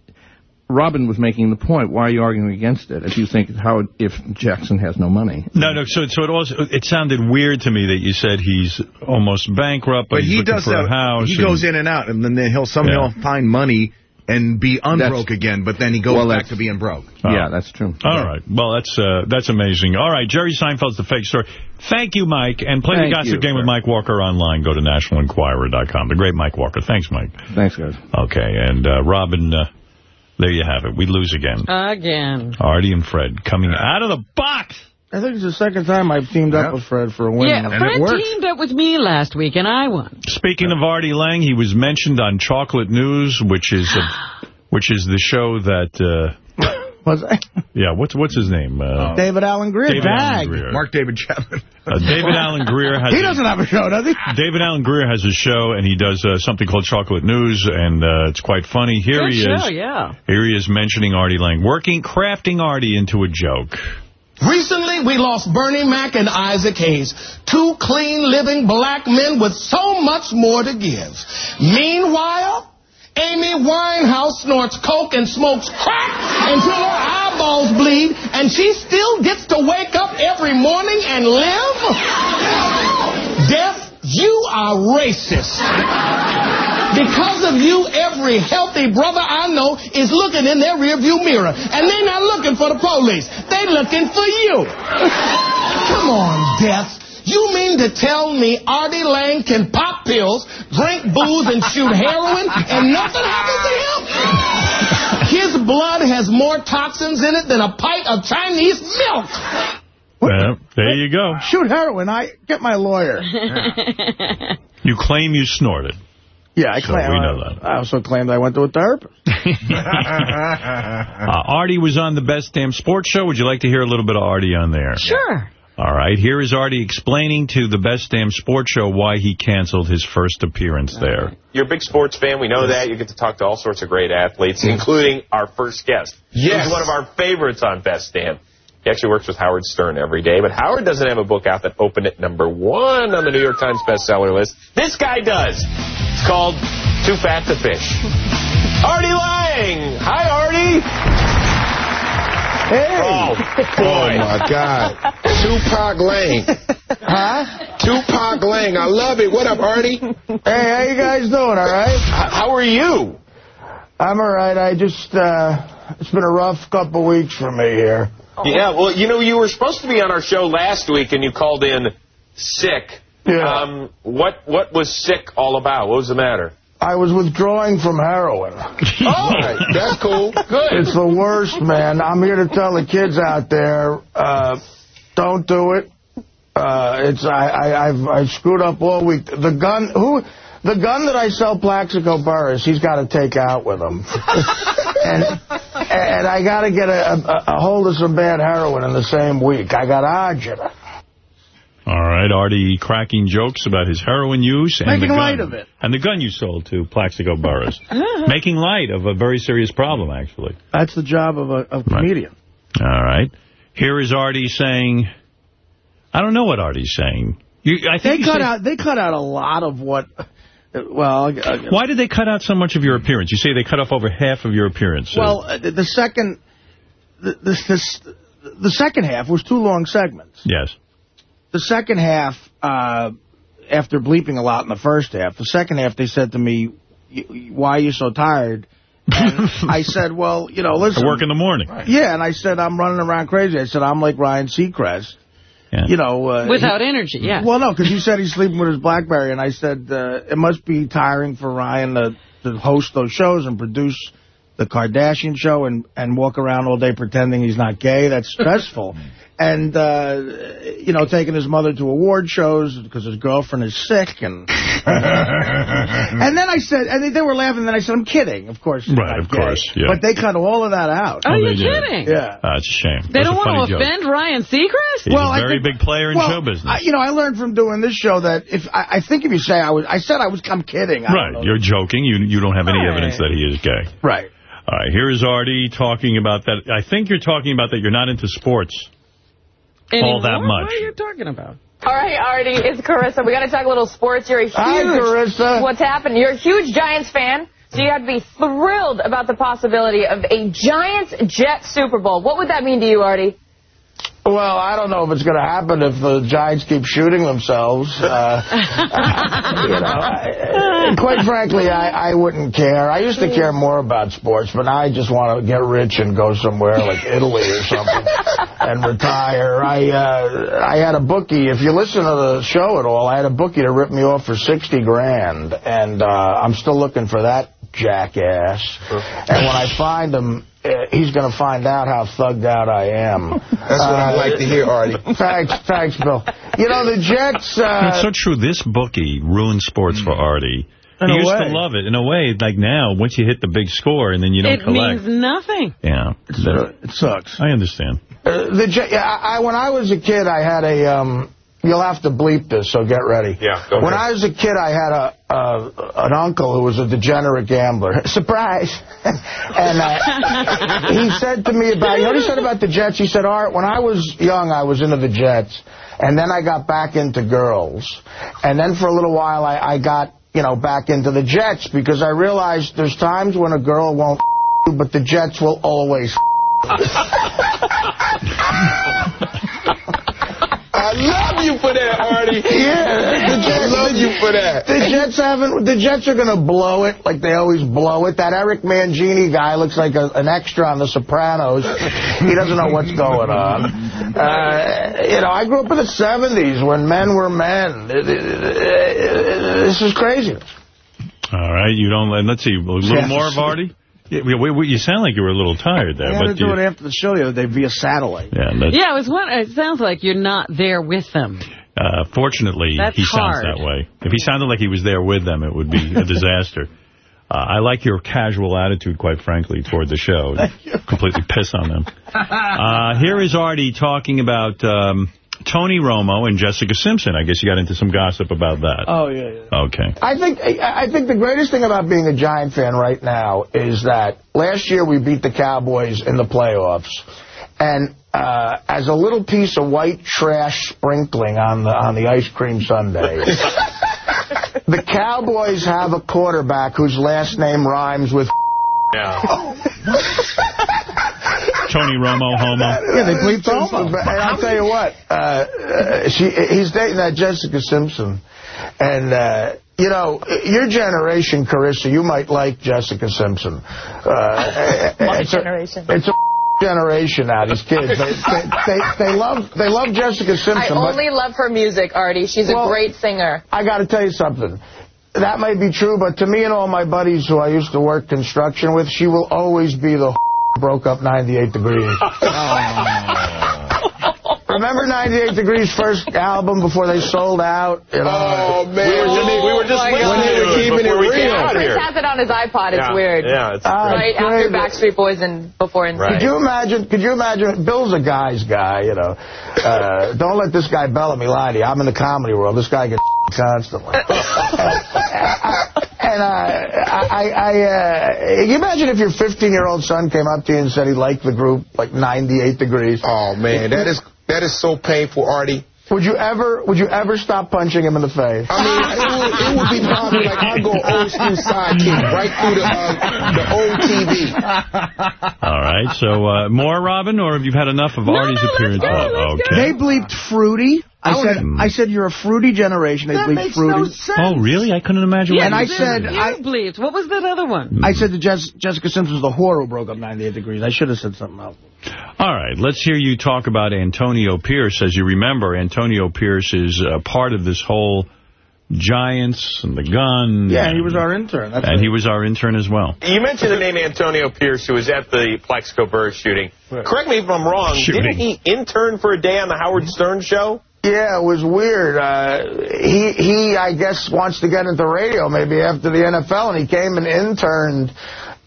Robin was making the point. Why are you arguing against it if you think how if Jackson has no money? No, no. So, so it also it sounded weird to me that you said he's almost bankrupt, but, But he's he does for that. a house. He and- goes in and out, and then he'll somehow find money and be unbroke again, but then he goes Well, back to being broke. Yeah, that's true. All right. Well, that's uh, that's amazing. All right, Jerry Seinfeld's the fake story. Thank you, Mike. And play Thank the gossip you, game with. Mike Walker online. Go to nationalenquirer.com. The great Mike Walker. Thanks, Mike. Thanks, guys. Okay, and uh, Robin, uh, there you have it. We lose again. Again. Artie and Fred coming out of the box. I think it's the second time I've teamed up with Fred for a win. Yeah, and Fred it worked. teamed up with me last week, and I won. Speaking of Artie Lang, he was mentioned on Chocolate News, which is a, which is the show that. Uh, Was I? yeah, what's what's his name? Uh, David Alan Grier. David Alan Grier. Mark David Chapman. Uh, David Alan Grier has He doesn't have a show, does he? David Alan Grier has a show, and he does uh, something called Chocolate News, and uh, it's quite funny. Here Good he show, is. yeah. Here he is mentioning Artie Lang, working, crafting Artie into a joke. Recently, we lost Bernie Mac and Isaac Hayes, two clean, living black men with so much more to give. Meanwhile, Amy Winehouse snorts coke and smokes crack until her eyeballs bleed, and she still gets to wake up every morning and live? Death, you are racist. Because of you, every healthy brother I know is looking in their rearview mirror. And they're not looking for the police. They're looking for you. Come on, Death. You mean to tell me Artie Lang can pop pills, drink booze, and shoot heroin, and nothing happens to him? His blood has more toxins in it than a pint of Chinese milk. Well, there you go. Shoot heroin. I get my lawyer. You claim you snorted. Yeah, I So claim. we know that. I also claimed I went to a therapist. Uh, Artie was on the Best Damn Sports Show. Would you like to hear a little bit of Artie on there? Sure. All right. Here is Artie explaining to the Best Damn Sports Show why he canceled his first appearance there. You're a big sports fan. We know that. You get to talk to all sorts of great athletes, including our first guest. Yes. He's one of our favorites on Best Damn. He actually works with Howard Stern every day, but Howard doesn't have a book out that opened at number one on the New York Times bestseller list. This guy does. It's called Too Fat to Fish. Artie Lang! Hi, Artie! Oh, oh my God. Tupac Lang. Huh? Tupac Lang. I love it. What up, Artie? Hey, how you guys doing, all right? How are you? I'm all right. I just, uh, it's been a rough couple weeks for me here. Yeah, well, you know, you were supposed to be on our show last week, and you called in sick. Yeah. Um, what what was sick all about? What was the matter? I was withdrawing from heroin. Oh, that's cool. Good. It's the worst, man. I'm here to tell the kids out there, uh, don't do it. Uh, it's I, I I've I screwed up all week. The gun who the gun that I sell Plaxico Burress, he's got to take out with him. and and I got to get a, a, a hold of some bad heroin in the same week. I got agita. All right, Artie cracking jokes about his heroin use. and Making the gun, light of it. And the gun you sold to Plaxico Burress. Making light of a very serious problem, actually. That's the job of a, of a comedian. All right. Here is Artie saying, I don't know what Artie's saying. You, I think They cut out. They cut out a lot of what. Well, Why did they cut out so much of your appearance? You say they cut off over half of your appearance. Well, uh, the second, the, the, this, the second half was two long segments. yes. The second half, uh, after bleeping a lot in the first half, the second half they said to me, why are you so tired? And I said, well, you know, listen. I work in the morning. Yeah, and I said, I'm running around crazy. I said, I'm like Ryan Seacrest. You know. Uh, Without he- energy, yeah. Well, no, because you said he's sleeping with his BlackBerry, and I said, uh, it must be tiring for Ryan to, to host those shows and produce the Kardashian show and, and walk around all day pretending he's not gay. That's stressful. and, uh, you know, taking his mother to award shows because his girlfriend is sick. And and then I said, and they, they were laughing, and then I said, I'm kidding, of course. he's Right, not of gay. course, yeah. But they cut all of that out. Are you they did. kidding? Yeah. Uh, it's a shame. They That's don't want funny to joke. offend Ryan Seacrest? He's Well, a I very think- big player in well, show business. I, you know, I learned from doing this show that if I, I think if you say I was, I said I was, I'm kidding. I Right, you're joking. You you don't have any Right. evidence that he is gay. Right. All right, here is Artie talking about that. I think you're talking about that you're not into sports all that much. What are you talking about? All right, Artie, it's Carissa. We got to talk a little sports. You're a huge. Hi, Carissa. What's happened? You're a huge Giants fan, so you have to be thrilled about the possibility of a Giants Jet Super Bowl. What would that mean to you, Artie? Well, I don't know if it's going to happen if the Giants keep shooting themselves. Uh, you know, I, quite frankly, I, I wouldn't care. I used to care more about sports, but now I just want to get rich and go somewhere like Italy or something and retire. I uh, I had a bookie. If you listen to the show at all, I had a bookie to rip me off for 60 grand, and uh, I'm still looking for that jackass. And when I find him, he's going to find out how thugged out I am. That's what I like to hear, Artie. Thanks, thanks, Bill. You know, the Jets... Uh, it's so true. This bookie ruined sports for Artie. In he a used way. to love it. In a way, like now, once you hit the big score and then you don't It collect. means nothing. yeah. It sucks. I understand. Uh, the Jet, I, I, when I was a kid, I had a... Um, you'll have to bleep this, so get ready. Yeah, When. I was a kid, I had a uh, an uncle who was a degenerate gambler. Surprise! and uh, he said to me about, you know what he said about the Jets? He said, Art, when I was young, I was into the Jets, and then I got back into girls. And then for a little while, I, I got, you know, back into the Jets because I realized there's times when a girl won't you, but the Jets will always I love you for that, Artie. Yeah, the I Jets, love you for that. The Jets haven't. The Jets are going to blow it like they always blow it. That Eric Mangini guy looks like a, an extra on The Sopranos. He doesn't know what's going on. Uh, you know, I grew up in the '70s when men were men. This is crazy. All right, you don't. and Let's see, a little Yeah. more of Artie. Yeah, we- we- you sound like you were a little tired there, I had to do you, it after the show the other day via satellite. yeah, that's, Yeah, it, was one, it sounds like you're not there with them. uh, fortunately, That's he sounds that way. If he sounded like he was there with them, it would be a disaster. Uh, I like your casual attitude, quite frankly, toward the show. Completely piss on them. Uh, here is Artie talking about um, Tony Romo and Jessica Simpson. I guess you got into some gossip about that. Oh yeah. yeah. Okay. I think I I think the greatest thing about being a Giant fan right now is that last year we beat the Cowboys in the playoffs, and uh, as a little piece of white trash sprinkling on the on the ice cream sundae, the Cowboys have a quarterback whose last name rhymes with. Yeah. Tony Romo homo. Yeah, they bleeped homo. And I'll tell you what, uh, uh, she, he's dating that Jessica Simpson. And, uh, you know, your generation, Carissa, you might like Jessica Simpson. Uh, My it's a- generation. it's a generation now, these kids. They, they, they, they love they love Jessica I Simpson. but- only love her music, Artie. She's Well, a great singer. I got to tell you something. That may be true, but to me and all my buddies who I used to work construction with, she will always be the broke up 98 degrees. Remember 98 Degrees' first album before they sold out? You know? Oh, man. We were just, we were just listening to it before we came out Chris has it on his iPod. It's Yeah, weird. yeah, it's right great. after Backstreet Boys and before NSYNC. Could you imagine? Could you imagine? Bill's a guy's guy, you know. Uh, don't let this guy Bellamy lie to you. I'm in the comedy world. This guy gets constantly. and uh, I, I, uh, you imagine if your 15-year-old son came up to you and said he liked the group like 98 degrees? Oh man, that is that is so painful, Artie. Would you ever? Would you ever stop punching him in the face? I mean, it would, it would be probably like I'd go old school sidekick right through the uh, the old TV. All right, so uh, more, Robin, or have you had enough of Artie's appearance? Oh, okay. They bleeped fruity. I said, I said you're a fruity generation. They That bleeped makes fruity. no sense. Oh, really? I couldn't imagine. Yeah, and I said, did. I, You bleeped. What was that other one? I said to Jess, Jessica Simpson's the whore who broke up 98 Degrees. I should have said something else. All right, let's hear you talk about Antonio Pierce. As you remember, Antonio Pierce is uh, part of this whole Giants and the gun. Yeah, he was our intern. That's and he was our intern as well. You mentioned the name Antonio Pierce, who was at the Plaxico Burr shooting. Correct me if I'm wrong. Shooting. Didn't he intern for a day on the Howard Stern show? Yeah, it was weird. Uh, he, he, I guess, wants to get into radio maybe after the NFL, and he came and interned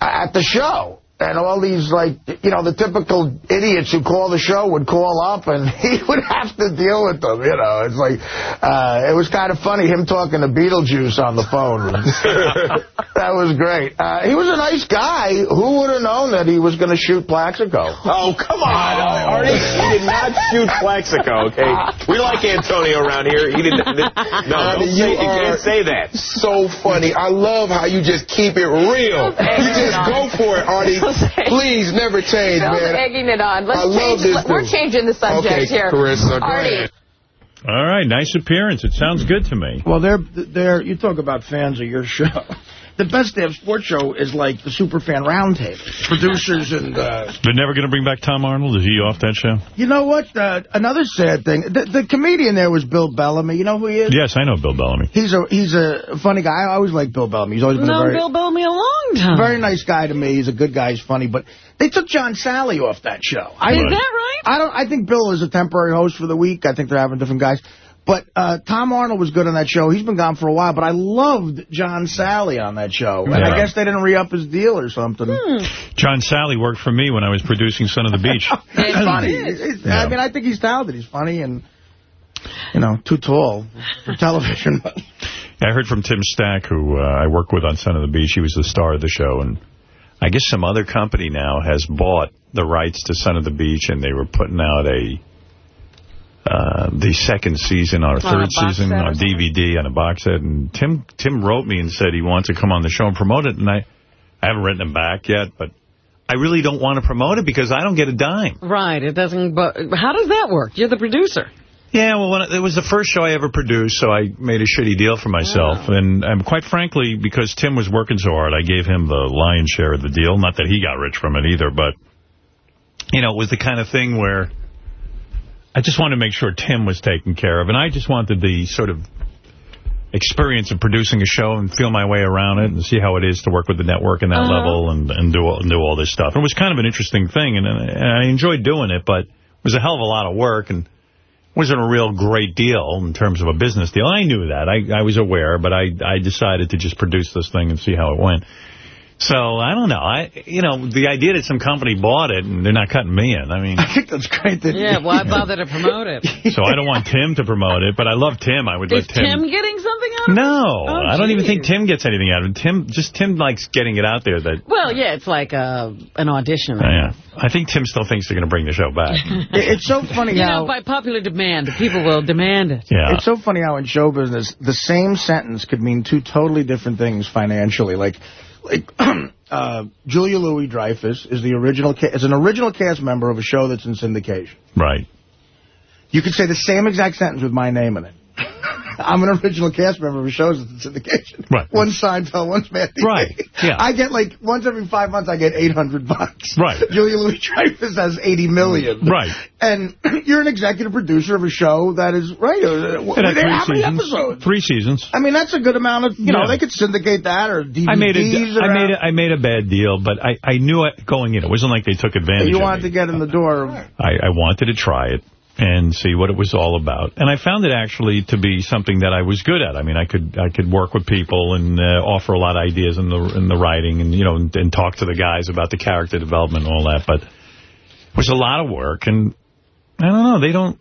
at the show. And all these, like, you know, the typical idiots who call the show would call up, and he would have to deal with them, you know. It's like, uh, it was kind of funny, him talking to Beetlejuice on the phone. that was great. Uh, he was a nice guy. Who would have known that he was going to shoot Plaxico? Oh, come on. Artie, he did not shoot Plaxico, okay? We like Antonio around here. He didn't. No, don't Artie, say, you can't say that. So funny. I love how you just keep it real. You just go for it, Artie. Please never change, Bill's man. egging it on. Let's I love change. this We're dude. changing the subject Okay, here. Carissa, go Artie, ahead. All right, nice appearance. It sounds good to me. Well, they're, they're, you talk about fans of your show. The Best Damn Sports Show is like the Superfan Roundtable. Producers and, uh, They're never going to bring back Tom Arnold? Is he off that show? you know what? Uh, another sad thing. The, the comedian there was Bill Bellamy. You know who he is? Yes, I know Bill Bellamy. He's a he's a funny guy. I always liked Bill Bellamy. He's always been a known very Bill Bellamy a long time. very nice guy to me. He's a good guy. He's funny. But they took John Salley off that show. I, Is that right? I don't. I think Bill is a temporary host for the week. I think they're having different guys. But uh, Tom Arnold was good on that show. He's been gone for a while, but I loved John Salley on that show. And I guess they didn't re-up his deal or something. John Salley worked for me when I was producing Son of the Beach. He's funny. He's- he's- I mean, I think he's talented. He's funny and, you know, too tall for television. I heard from Tim Stack, who uh, I work with on Son of the Beach. He was the star of the show, and I guess some other company now has bought the rights to Son of the Beach, and they were putting out a uh, the second season a third season on DVD on a box set. And Tim Tim wrote me and said he wants to come on the show and promote it, and I I haven't written him back yet, but I really don't want to promote it because I don't get a dime. Right. It doesn't. But how does that work? You're the producer. Yeah, well, when it, it was the first show I ever produced, so I made a shitty deal for myself. And, and quite frankly, because Tim was working so hard, I gave him the lion's share of the deal. Not that he got rich from it either, but, you know, it was the kind of thing where I just wanted to make sure Tim was taken care of. And I just wanted the sort of experience of producing a show and feel my way around it and see how it is to work with the network in that Uh-huh. level and, and, do, all- and do all this stuff. It was kind of an interesting thing, and, and I enjoyed doing it, but it was a hell of a lot of work, and wasn't a real great deal in terms of a business deal. I knew that. I, I was aware, but I, I decided to just produce this thing and see how it went. So, I don't know. I, You know, the idea that some company bought it and they're not cutting me in, I mean... I think that's great. That Yeah. Why bother to promote it? so I don't want Tim to promote it, but I love Tim. I would Is let Tim getting something out of it? No, Oh, I don't even think Tim gets anything out of it. Tim, just Tim likes getting it out there that... Well, yeah, it's like a, an audition. Oh, yeah, I think Tim still thinks they're going to bring the show back. It's so funny you how... know, by popular demand, people will demand it. Yeah. It's so funny how in show business, the same sentence could mean two totally different things financially. Like, like uh, Julia Louis Dreyfus is the original is an original cast member of a show that's in syndication. Right. You could say the same exact sentence with my name in it. I'm an original cast member of a show that's in syndication. Right. One Seinfeld, one's Mad TV. Right, yeah. I get like once every five months I get 800 bucks. Right. Julia Louis Dreyfus has 80 million. Right. And you're an executive producer of a show that is right. uh, It had how three many seasons. episodes? Three seasons. I mean, that's a good amount of, you know, they could syndicate that or DVDs. I made a, I made a, I made a bad deal, but I, I knew it going in. It wasn't like they took advantage You wanted to get in the door. I, I wanted to try it and see what it was all about. And I found it actually to be something that I was good at. I mean, I could I could work with people and uh, offer a lot of ideas in the in the writing and, you know, and, and talk to the guys about the character development and all that. But it was a lot of work. And I don't know, they don't...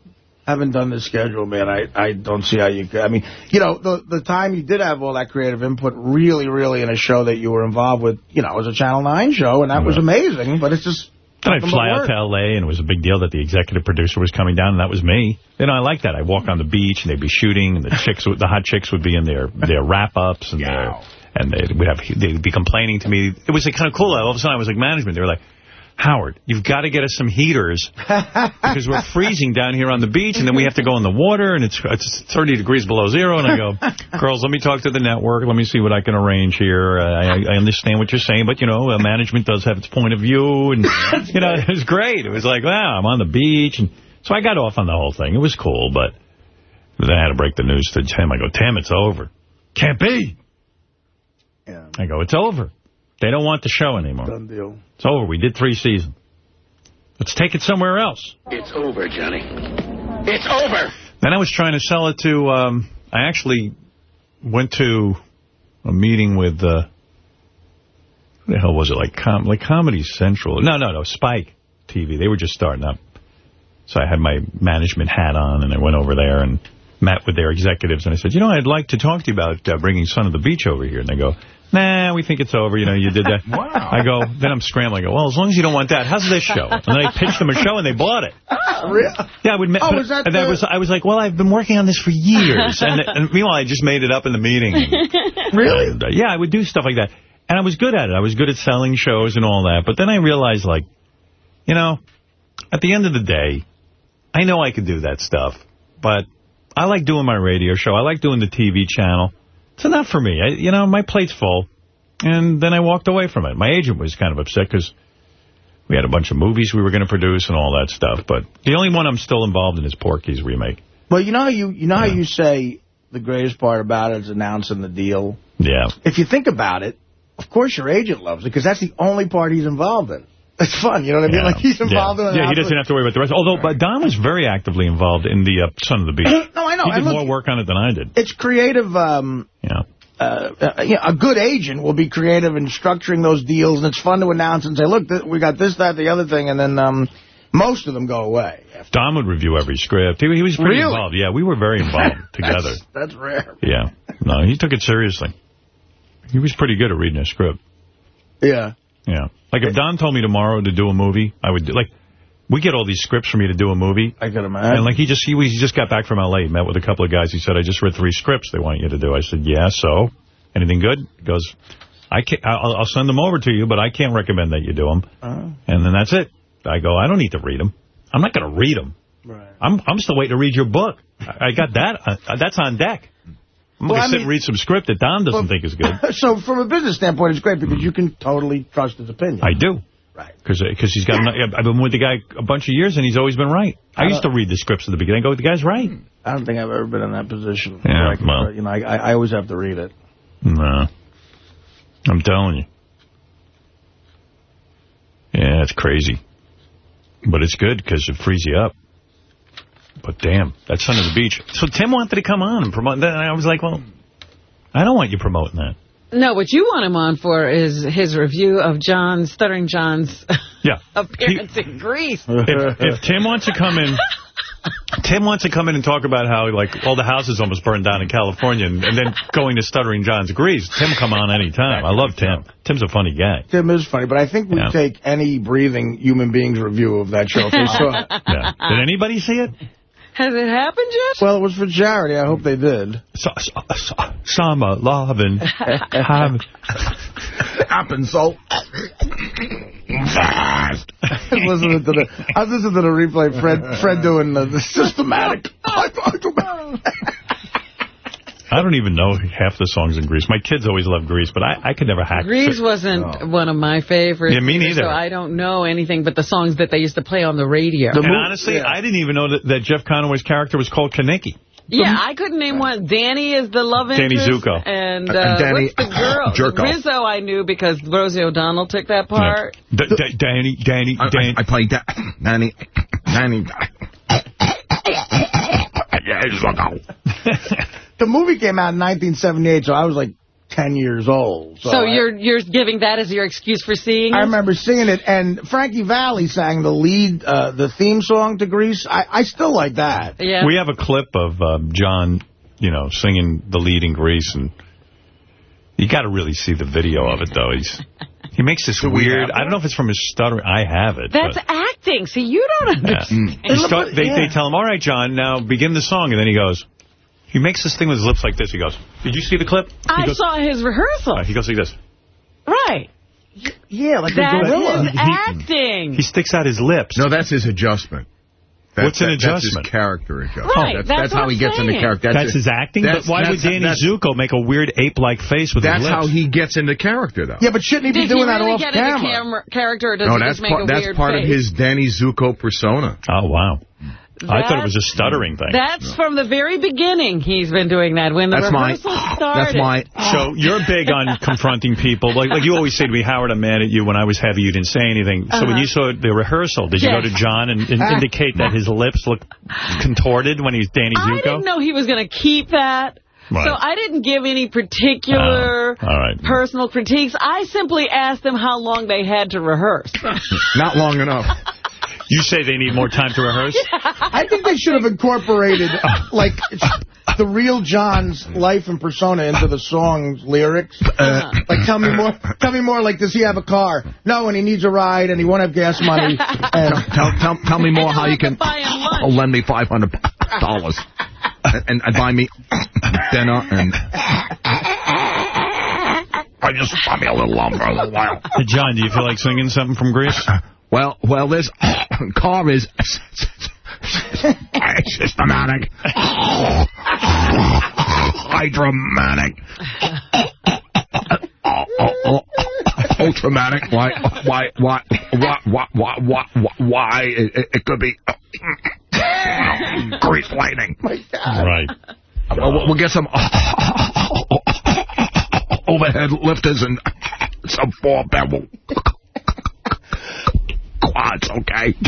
haven't done the schedule, man. I, I don't see how you could. I mean, you know, the the time you did have all that creative input really, really in a show that you were involved with, you know, it was a Channel 9 show, and that was amazing, but it's just... Then I'd fly out work. to L.A., and it was a big deal that the executive producer was coming down, and that was me. You know, I like that. I'd walk on the beach, and they'd be shooting, and the chicks, would- the hot chicks would be in their their wrap-ups, and their, and they would have they'd be complaining to me. It was like, kind of cool. All of a sudden, I was like management. They were like, Howard, you've got to get us some heaters because we're freezing down here on the beach, and then we have to go in the water, and it's it's 30 degrees below zero. And I go, girls, let me talk to the network. Let me see what I can arrange here. Uh, I, I understand what you're saying, but, you know, uh, management does have its point of view. And, you know, it was great. It was like, wow, I'm on the beach. And so I got off on the whole thing. It was cool, but then I had to break the news to Tim. I go, Tim, it's over. Can't be. I go, it's over. They don't want the show anymore. Done deal. It's over. We did three seasons. Let's take it somewhere else. It's over, Johnny. It's over. Then I was trying to sell it to, um, I actually went to a meeting with, uh, what the hell was it, like com like Comedy Central? No, no, no, Spike TV. They were just starting up. So I had my management hat on, and I went over there and met with their executives, and I said, you know, I'd like to talk to you about uh, bringing Son of the Beach over here. And they go, nah, we think it's over. You know, you did that. wow. I go, then I'm scrambling. I go, well, as long as you don't want that, how's this show? And then I pitched them a show, and they bought it. Really? Yeah, I would. Oh, was that was, I was like, well, I've been working on this for years, and, and meanwhile, I just made it up in the meeting. Really? And, uh, yeah, I would do stuff like that, and I was good at it. I was good at selling shows and all that. But then I realized, like, you know, at the end of the day, I know I could do that stuff, but I like doing my radio show. I like doing the TV channel. It's enough for me. I, you know, my plate's full. And then I walked away from it. My agent was kind of upset because we had a bunch of movies we were going to produce and all that stuff. But the only one I'm still involved in is Porky's remake. Well, you know how you you know how you say the greatest part about it is announcing the deal. Yeah. If you think about it, of course your agent loves it because that's the only part he's involved in. It's fun, you know what I mean? Like he's involved yeah. in. Yeah, he doesn't have to worry about the rest. Although, but Don was very actively involved in the uh, Son of the Beach. No, I know. He did look, more work on it than I did. It's creative. Um, yeah. Uh, uh, you know, a good agent will be creative in structuring those deals, and it's fun to announce and say, "Look, we got this, that, the other thing," and then um, most of them go away. Don would review every script. He, he was pretty Really? involved. Yeah, we were very involved together. That's, that's rare. Yeah. No, he took it seriously. He was pretty good at reading a script. Yeah. Yeah. Like if Don told me tomorrow to do a movie, I would do, like, we get all these scripts for me to do a movie. I can imagine. And like he just he, he just got back from L.A., met with a couple of guys. He said, I just read three scripts they want you to do. I said, yeah, so? Anything good? He goes, I can't, I'll, I'll send them over to you, but I can't recommend that you do them. Uh, And then that's it. I go, I don't need to read them. I'm not going to read them. Right. I'm I'm still waiting to read your book. I, I got that. Uh, that's on deck. I'm Well, going to sit mean- and read some script that Don doesn't think is good. so from a business standpoint, it's great because you can totally trust his opinion. I do. Right. Because uh, he's got. I've been with the guy a bunch of years, and he's always been right. I used to read the scripts at the beginning. I go, the guy's right. Hmm. I don't think I've ever been in that position. Yeah, I can- well. you know, I, I always have to read it. No. I'm telling you. Yeah, it's crazy. But it's good because it frees you up. But damn, that's Son of the Beach. So Tim wanted to come on and promote that. I was like, well, I don't want you promoting that. No, what you want him on for is his review of John, Stuttering John's Yeah. appearance in Grease. if, if Tim wants to come in, Tim wants to come in and talk about how like all the houses almost burned down in California, and, and then going to Stuttering John's Grease. Tim, come on anytime. I love Tim. Tim's a funny guy. Tim is funny, but I think we Yeah. take any breathing human being's review of that show if they saw it. Yeah. Did anybody see it? Has it happened yet? Well, it was for charity. I hope they did. So, so, so, summer loving. have- Happen so fast. listening to the, I was listening to the replay. Fred, Fred doing the, the systematic. I don't even know half the songs in Grease. My kids always love Grease, but I, I could never hack Grease wasn't one of my favorites. Yeah, me either, neither. So I don't know anything but the songs that they used to play on the radio. And honestly, I didn't even know that, that Jeff Conaway's character was called Kenickie. Yeah, I couldn't name one. Danny is the love Danny interest. Zuko. And, And uh, Danny what's the girl? Jerko. Rizzo I knew because Rosie O'Donnell took that part. D D Danny, Danny, Danny. I played that. Danny. Danny. the movie came out in 1978, so I was like 10 years old. So, I- you're you're giving that as your excuse for seeing it? I remember seeing it, and Frankie Valli sang the lead, uh, the theme song to Grease. I, I still like that. Yeah. We have a clip of um, John, you know, singing the lead in Grease, and you got to really see the video of it, though. He's He makes this we weird, have I don't know if it's from his stuttering. I have it. That's but, acting. See, you don't yeah. understand. He start, they, they tell him, all right, John, now begin the song. And then he goes, he makes this thing with his lips like this. He goes, did you see the clip? He I goes, saw his rehearsal. uh, he goes like this. Right. Yeah, like That's a gorilla. his acting. He sticks out his lips. No, that's his adjustment. That- What's an that- adjustment? That's his character adjustment. Right, that's, that's that's how he I'm gets into character. That's, his acting? that's- but why would Danny that's- Zuko make a weird ape-like face with That's his lips? That's how he gets into character, though. Yeah, but shouldn't he be Did doing he that really off get camera? into camera character, or does no, he that's just make part, a that's weird part face? of his Danny Zuko persona. Oh, wow. I thought it was a stuttering thing. That's from the very beginning he's been doing that. When the That's my- rehearsal started. So you're big on confronting people. Like like you always say to me, Howard, I'm mad at you. When I was heavy, you didn't say anything. So when Uh-huh. you saw the rehearsal, did you Yes. go to John and, and indicate that his lips looked contorted when he's Danny Zuko? I didn't know he was going to keep that. Right. So I didn't give any particular Oh, all right. personal critiques. I simply asked them how long they had to rehearse. Not long enough. You say they need more time to rehearse? I think they should have incorporated, like, the real John's life and persona into the song's lyrics. Uh, like, tell me more. Tell me more. Like, does he have a car? No, and he needs a ride, and he won't have gas money. And tell, tell, tell me more how you can lend me $500 and, and buy me dinner and... I just buy me a little lumber a little while. Hey, John, do you feel like singing something from Grease? Well, well, this car is systematic, hydromatic, ultramatic. Why, why, why, why, why, why, why, why? It, it could be grease lightning. Right. Uh, we'll, we'll get some overhead lifters and some four bevel quads, okay?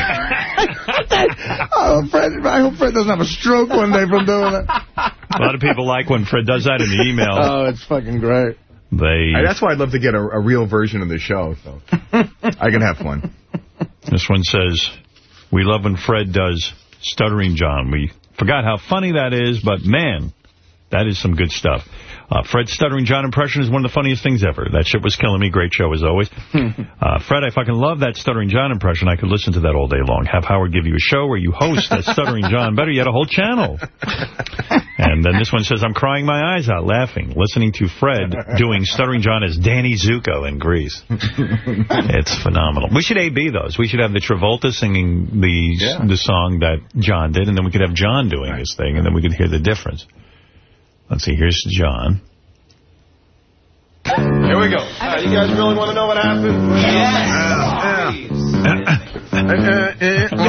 oh, Fred, I hope Fred doesn't have a stroke one day from doing it. A lot of people like when Fred does that in the email. Oh, it's fucking great. They. Hey, that's why I'd love to get a, a real version of the show, so I can have fun. This one says, we love when Fred does Stuttering John. We forgot how funny that is, but man, that is some good stuff. Uh, Fred's Stuttering John impression is one of the funniest things ever. That shit was killing me. Great show as always. Uh, Fred, I fucking love that Stuttering John impression. I could listen to that all day long. Have Howard give you a show where you host that Stuttering John. Better yet, a whole channel. And then this one says, I'm crying my eyes out laughing, listening to Fred doing Stuttering John as Danny Zuko in Grease. It's phenomenal. We should A-B those. We should have the Travolta singing the the song that John did, and then we could have John doing his thing, and then we could hear the difference. Let's see. Here's John. Here we go. Uh, you guys really want to know what happened? Yeah,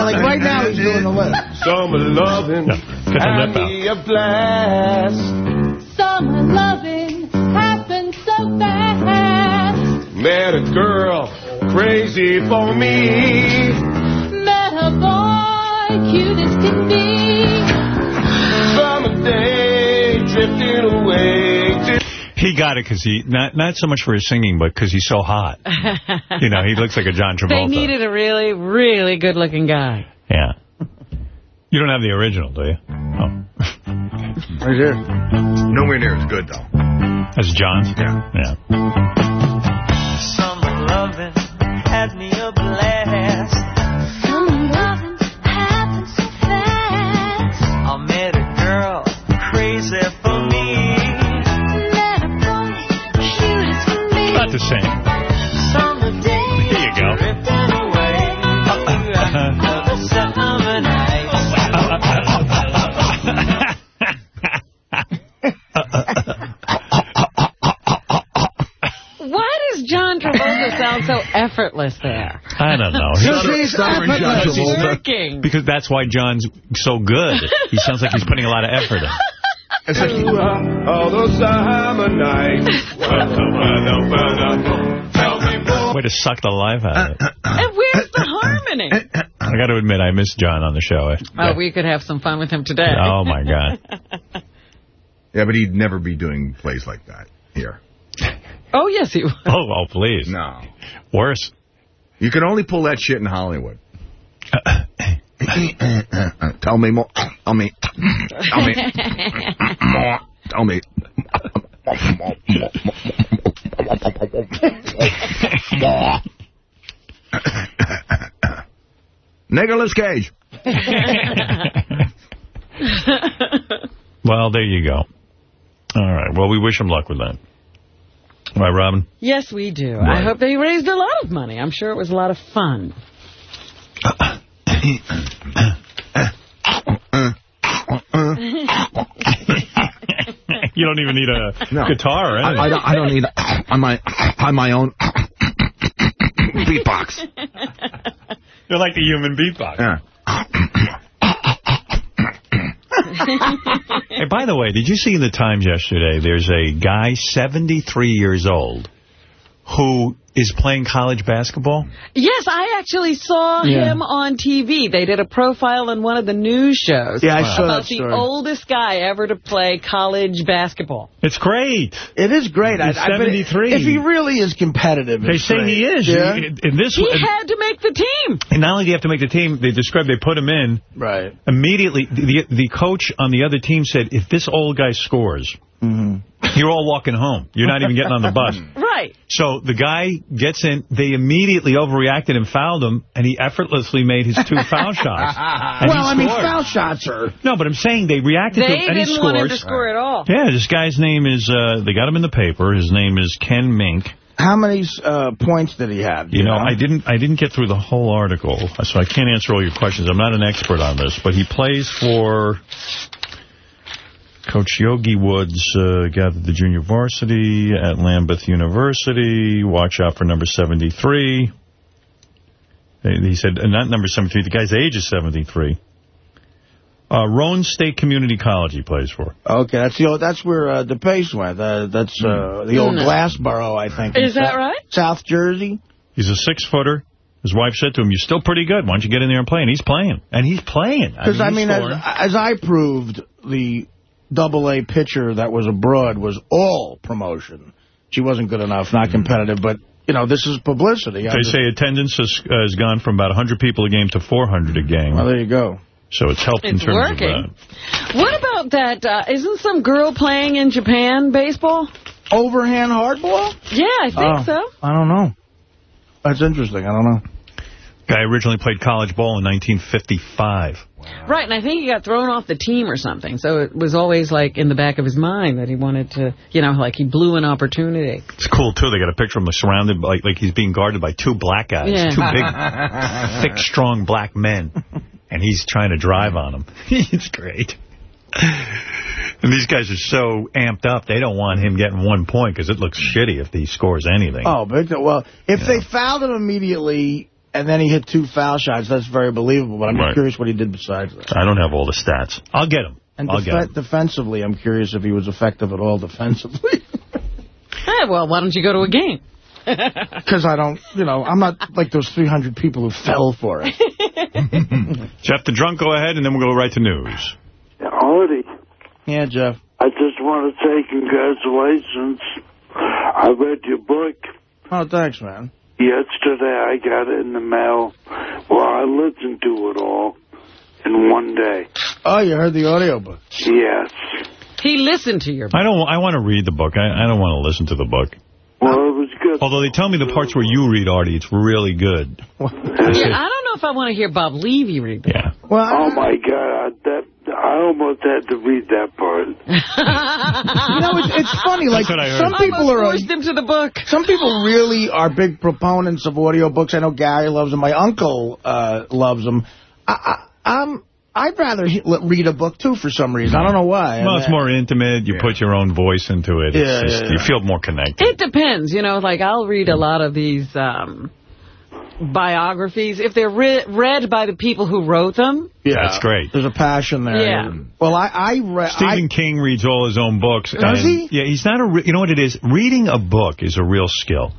like right now he's doing the lip. Summer loving. Get the lip out. me a blast. Summer loving happened so fast. Met a girl crazy for me. Met a boy, cute as can be. Summer day drifting away. He got it because he, not not so much for his singing, but because he's so hot. You know, he looks like a John Travolta. They Travolta. needed a really, really good-looking guy. Yeah. You don't have the original, do you? Oh. Right here. Nowhere near as good, though. That's John's? Yeah. Yeah. Summer loving had me a to sing. Here you go. Why does John Travolta sound so effortless there? I don't know. Because he's effortless. Because he's- Working. Because that's why John's so good. He sounds like he's putting a lot of effort in. It's like all those summer nights. Way to suck the life out of it. And where's the harmony? I got to admit, I miss John on the show. Oh, we could have some fun with him today. Oh, my God. Yeah, but he'd never be doing plays like that here. Oh, yes, he would. Oh, oh, please. No. Worse. You can only pull that shit in Hollywood. Tell me more. Tell me. Tell me. More. Tell me. More. Nicolas Cage. Well, there you go. All right. Well, we wish him luck with that. Right, Robin? Yes, we do. Right. I hope they raised a lot of money. I'm sure it was a lot of fun. You don't even need a No. guitar or I, anything. I don't, I don't need on my on my own beatbox. You're like the human beatbox. Yeah. Hey, by the way, did you see in the Times yesterday, there's a guy 73 years old who is playing college basketball? Yes, I actually saw Yeah. him on TV. They did a profile on one of the news shows Yeah, I saw about that the oldest guy ever to play college basketball. It's great. It is great. He's I, I 73. If he really is competitive, They say great. he is. Yeah? In, in this, He had to make the team. and not only do you have to make the team, they describe they put him in. Right. Immediately, the the coach on the other team said, if this old guy scores, Mm-hmm. you're all walking home. You're not even getting on the bus. Right. So the guy gets in. They immediately overreacted and fouled him, and he effortlessly made his two foul shots. And well, I mean, foul shots are... No, but I'm saying they reacted to They him, and he didn't want him to score at all. Yeah, this guy's name is, uh, they got him in the paper. His name is Ken Mink. How many uh, points did he have? do You know, I didn't I didn't get through the whole article, so I can't answer all your questions. I'm not an expert on this, but he plays for Coach Yogi Woods, uh, gathered the junior varsity at Lambeth University. Watch out for number 73. He he said, uh, not number 73, the guy's age is 73. Uh, Roane State Community College he plays for. Okay, that's the old, that's where uh, the pace went. Uh, that's uh, the old No. Glassboro, I think. Is that South- right? South Jersey. He's a six-footer. His wife said to him, you're still pretty good. Why don't you get in there and play? And he's playing. And he's playing. Because, I he's mean, as, as I proved, the double-A pitcher that was abroad was all promotion. She wasn't good enough, not competitive, but, you know, this is publicity. They just- say attendance has, has gone from about 100 people a game to 400 a game. Well, there you go. So it's helped in It's terms working. of that. What about that? Uh, isn't some girl playing in Japan baseball? Overhand hardball? Yeah, I think Oh, so. I don't know. That's interesting. I don't know. Guy originally played college ball in 1955. Right, and I think he got thrown off the team or something. So it was always like in the back of his mind that he wanted to, you know, like he blew an opportunity. It's cool, too. They got a picture of him surrounded by, like, like he's being guarded by two black guys. Yeah. Two big, thick, strong black men. And he's trying to drive on them. it's great. And these guys are so amped up, they don't want him getting one point because it looks shitty if he scores anything. Oh, big time. Well, if they fouled him immediately and then he hit two foul shots, that's very believable. But I'm Right. curious what he did besides that. I don't have all the stats. I'll get him. And I'll get him. defensively, I'm curious if he was effective at all defensively. Hey, well, why don't you go to a game? Because I don't, you know, I'm not like those 300 people who fell for it. Jeff the Drunk, go ahead, and then we'll go right to news. Artie, Yeah, Jeff. I just want to say congratulations. I read your book Oh, thanks, man. Yesterday. I got it in the mail. Well, I listened to it all in one day. Oh, you heard the audiobook. Yes. He listened to your I don't. I want to read the book. I, I don't want to listen to the book. Well, it was good. Although they tell me the parts where you read, Artie, it's really good. Yeah, I don't know if I want to hear Bob Levy read that. Yeah. Well, oh my God, that I I almost had to read that part. You know, it's, it's funny. Like That's what I heard. some people are forced him to the book. Some people really are big proponents of audiobooks. I know Gary loves them. My uncle uh, loves them. I, I, I'm. I'd rather he- read a book, too, for some reason. I don't know why. Well, it's more intimate. You put your own voice into it. It's Yeah, just, yeah, You feel more connected. It depends, you know, like I'll read a lot of these um, biographies. If they're re read by the people who wrote them, Yeah. That's great. There's a passion there. Yeah. Well, I, I read... Stephen King reads all his own books. Does and- he? Yeah, he's not a. Re you know what it is? Reading a book is a real skill.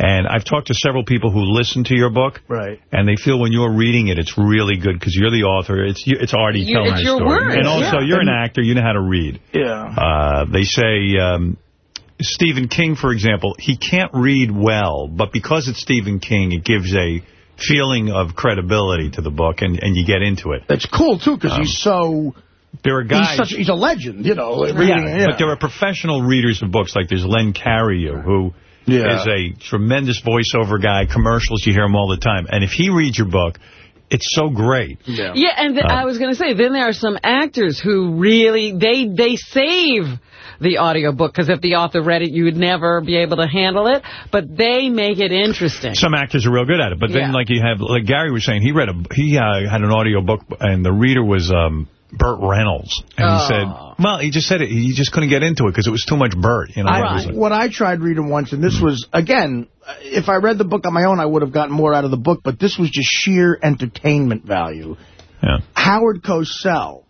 And I've talked to several people who listen to your book. Right. And they feel when you're reading it, it's really good because you're the author. It's you, it's already You- telling it's a your story. words, and also, yeah. you're an actor. You know how to read. Yeah. Uh, they say um, Stephen King, for example, he can't read well, but because it's Stephen King, it gives a feeling of credibility to the book, and, and you get into it. It's cool, too, because he's so... There are guys... He's, such, he's a legend, you know. Yeah, reading- but there are professional readers of books, like there's Len Carrier, who Yeah. is a tremendous voiceover guy. Commercials, you hear him all the time. And if he reads your book, it's so great. Yeah. Yeah, and th Um, I was going to say, then there are some actors who really, they they save the audiobook, because if the author read it, you would never be able to handle it, but they make it interesting. Some actors are real good at it, but then Yeah. like you have, like Gary was saying, he read a, he uh, had an audio book, and the reader was um, Burt Reynolds, and he Oh. said, well, he just said it, he just couldn't get into it because it was too much Burt, you know. I, like- what I tried reading once, and this was, again, if I read the book on my own, I would have gotten more out of the book, but this was just sheer entertainment value. Yeah. Howard Cosell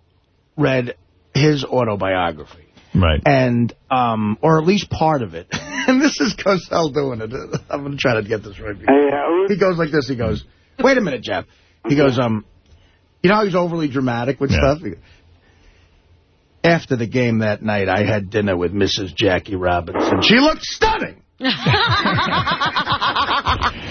read his autobiography. Right. And, um, or at least part of it. and this is Cosell doing it. I'm going to try to get this right. He goes like this. He goes, wait a minute, Jeff. He goes, um, you know how he's overly dramatic with stuff? After the game that night, I had dinner with Mrs. Jackie Robinson. She looked stunning.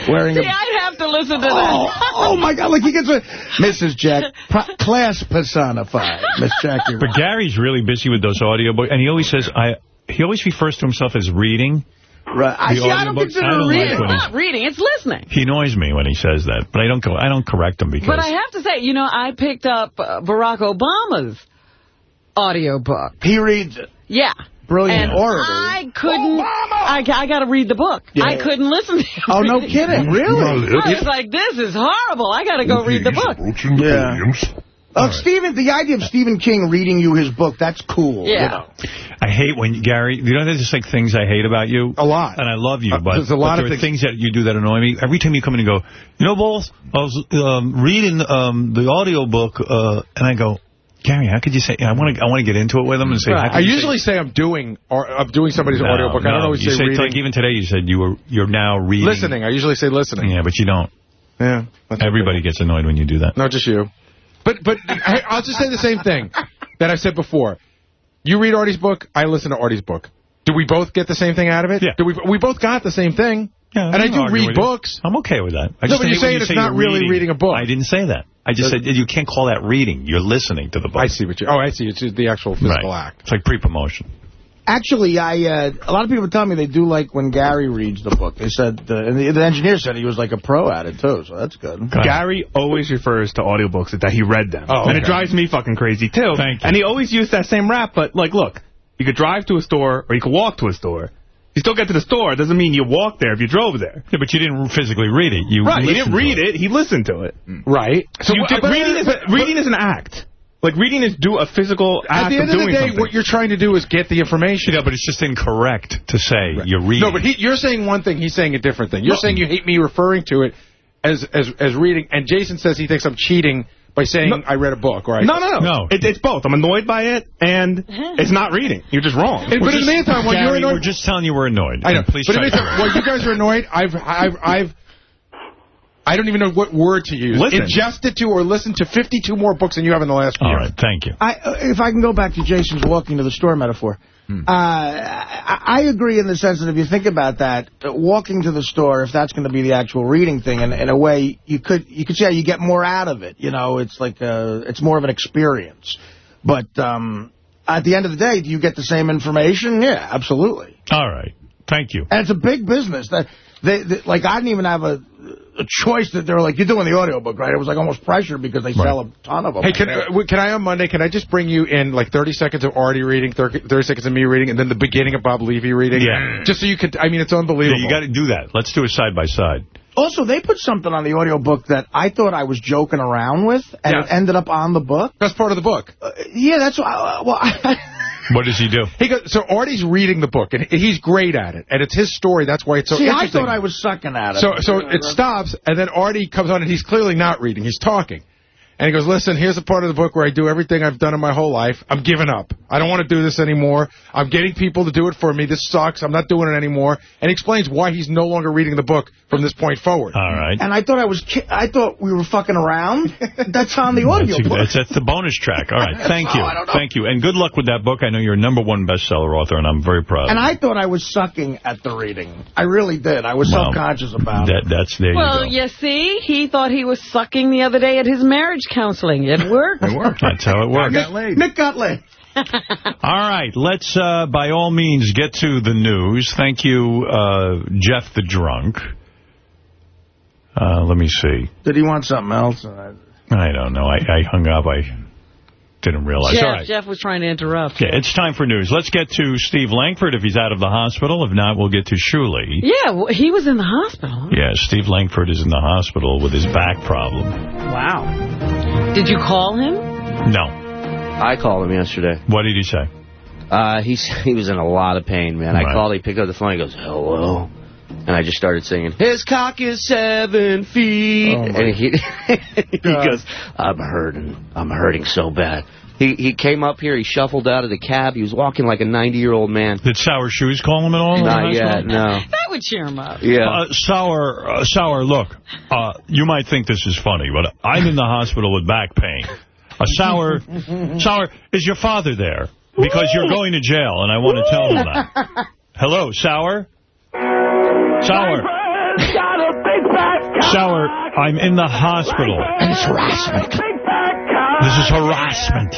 Wearing See, a I'd have to listen to Oh, that. oh my God! Like he gets a Mrs. Jack pro- class personified, Miss Jackie. But Gary's really busy with those audiobooks, and he always says, I. he always refers to himself as reading. Right. I The see. I don't audiobooks, consider I don't it like reading. It's not reading, it's listening. He annoys me when he says that, but I don't go. I don't correct him because But I have to say, you know, I picked up uh, Barack Obama's audiobook. He reads it. Yeah. Brilliant and orator. I couldn't, I, I got to read the book. Yeah. I couldn't listen to him. Oh, no kidding. Really? I was like, this is horrible. I got to go read the book. Yeah. Oh, Stephen, the idea of Stephen King reading you his book, that's cool. Yeah. You know. I hate when you, Gary. You know, there's just like things I hate about you. A lot. And I love you, Uh, but, there's a lot but of there are things that you do that annoy me. Every time you come in and go, you know, Balls, I was um, reading um, the audio book, uh, and I go, Gary, how could you say? I want to. I want to get into it with him and say. how I usually say, I'm doing or I'm doing somebody's No, audiobook. I don't no. always you say reading. Like even today, you said you were you're now reading. listening. I usually say listening. Yeah, but you don't. Yeah. Everybody gets annoyed when you do that. Not just you. But but I, I'll just say the same thing that I've said before. You read Artie's book, I listen to Artie's book. Do we both get the same thing out of it? Yeah. Do we we both got the same thing? Yeah, and I do read books. I'm okay with that. I No, just but you're saying you it's say not really reading a book. I didn't say that. I just said you can't call that reading. You're listening to the book. I see what you. Oh, I see. It's the actual physical Right. act. It's like pre-promotion. Actually, I uh, a lot of people tell me they do like when Gary reads the book. They said, uh, and the, the engineer said he was like a pro at it, too, so that's good. Gary always refers to audiobooks that he read them. Oh, And it drives me fucking crazy, too. Thank you. And he always used that same rap, but, like, look, you could drive to a store or you could walk to a store. You still get to the store. It doesn't mean you walk there if you drove there. Yeah, but you didn't physically read it. You right, he didn't read it. He listened to it. Hmm. Right. So you wh- did, but- reading, is but- reading is an act. Like, reading is do a physical act At the end of of the day, something. what you're trying to do is get the information. Yeah, but it's just incorrect to say you're reading. No, but he, you're saying one thing, he's saying a different thing. You're No. saying you hate me referring to it as as as reading, and Jason says he thinks I'm cheating by saying No. I read a book. Or I, No, no, no. No. It, it's both. I'm annoyed by it, and it's not reading. You're just wrong. Hey, but in the meantime, when Gary, you're annoyed, we're just telling you we're annoyed. I know. And Please but in try the meantime, while you guys are annoyed, I've I've I've. I don't even know what word to use. Listen. Ingested to or listen to 52 more books than you have in the last year. All right, thank you. I, uh, if I can go back to Jason's walking to the store metaphor, Hmm. uh, I, I agree in the sense that if you think about that, uh, walking to the store, if that's going to be the actual reading thing, in, in a way, you could you could say you get more out of it. You know, it's like a, it's more of an experience. But um, at the end of the day, do you get the same information? Yeah, absolutely. All right, thank you. And it's a big business. That they, they like I didn't even have a a choice that they were like, you're doing the audiobook, right? It was like almost pressure because they sell a ton of them. Hey, can, uh, can I on Monday, can I just bring you in like 30 seconds of Artie reading, 30, 30 seconds of me reading, and then the beginning of Bob Levy reading? Yeah. Just so you could, I mean, it's unbelievable. Yeah, you got to do that. Let's do it side by side. Also, they put something on the audiobook that I thought I was joking around with, and it ended up on the book. That's part of the book. Uh, yeah, that's why. Uh, well, What does he do? He goes, so Artie's reading the book, and he's great at it, and it's his story. That's why it's so see, I thought I was sucking at it. So, so it stops, and then Artie comes on, and he's clearly not reading. He's talking. And he goes, listen, here's the part of the book where I do everything I've done in my whole life. I'm giving up. I don't want to do this anymore. I'm getting people to do it for me. This sucks. I'm not doing it anymore. And he explains why he's no longer reading the book from this point forward. All right. And I thought I was, I thought we were fucking around. That's on the audiobook. That's, that's the bonus track. All right. Thank you. Oh, I don't know. Thank you. And good luck with that book. I know you're a number one bestseller author, and I'm very proud. And I thought I was sucking at the reading. I really did. I was Well, self-conscious about that, it. That's there Well, you go. you see, he thought he was sucking the other day at his marriage counseling. It worked. It worked. That's how it works. Nick, Nick got laid. All right, let's, uh, by all means, get to the news. Thank you, uh, Jeff the Drunk. Uh, let me see. Did he want something else? I don't know. I, I hung up. I didn't realize. Jeff, all right. Jeff was trying to interrupt. Yeah, it's time for news. Let's get to Steve Langford if he's out of the hospital. If not, we'll get to Shuli. Yeah, well, he was in the hospital. Yeah, Steve Langford is in the hospital with his back problem. Wow. Did you call him? No. I called him yesterday. What did he say? Uh, he's, he was in a lot of pain, man. I called, he picked up the phone, he goes, hello. And I just started singing, his cock is seven feet. Oh, and he, he goes, I'm hurting. I'm hurting so bad. He he came up here, he shuffled out of the cab. He was walking like a 90-year-old man. Did Sour Shoes call him at all? in Not yet, no. That would cheer him up. Yeah. Uh, sour, uh, Sour, look, uh, you might think this is funny, but I'm in the hospital with back pain. A sour, Sour, is your father there? Because you're going to jail, and I want to tell him that. Hello, Sour? Sour. Sour, I'm in the hospital. And it's harassment. This is harassment.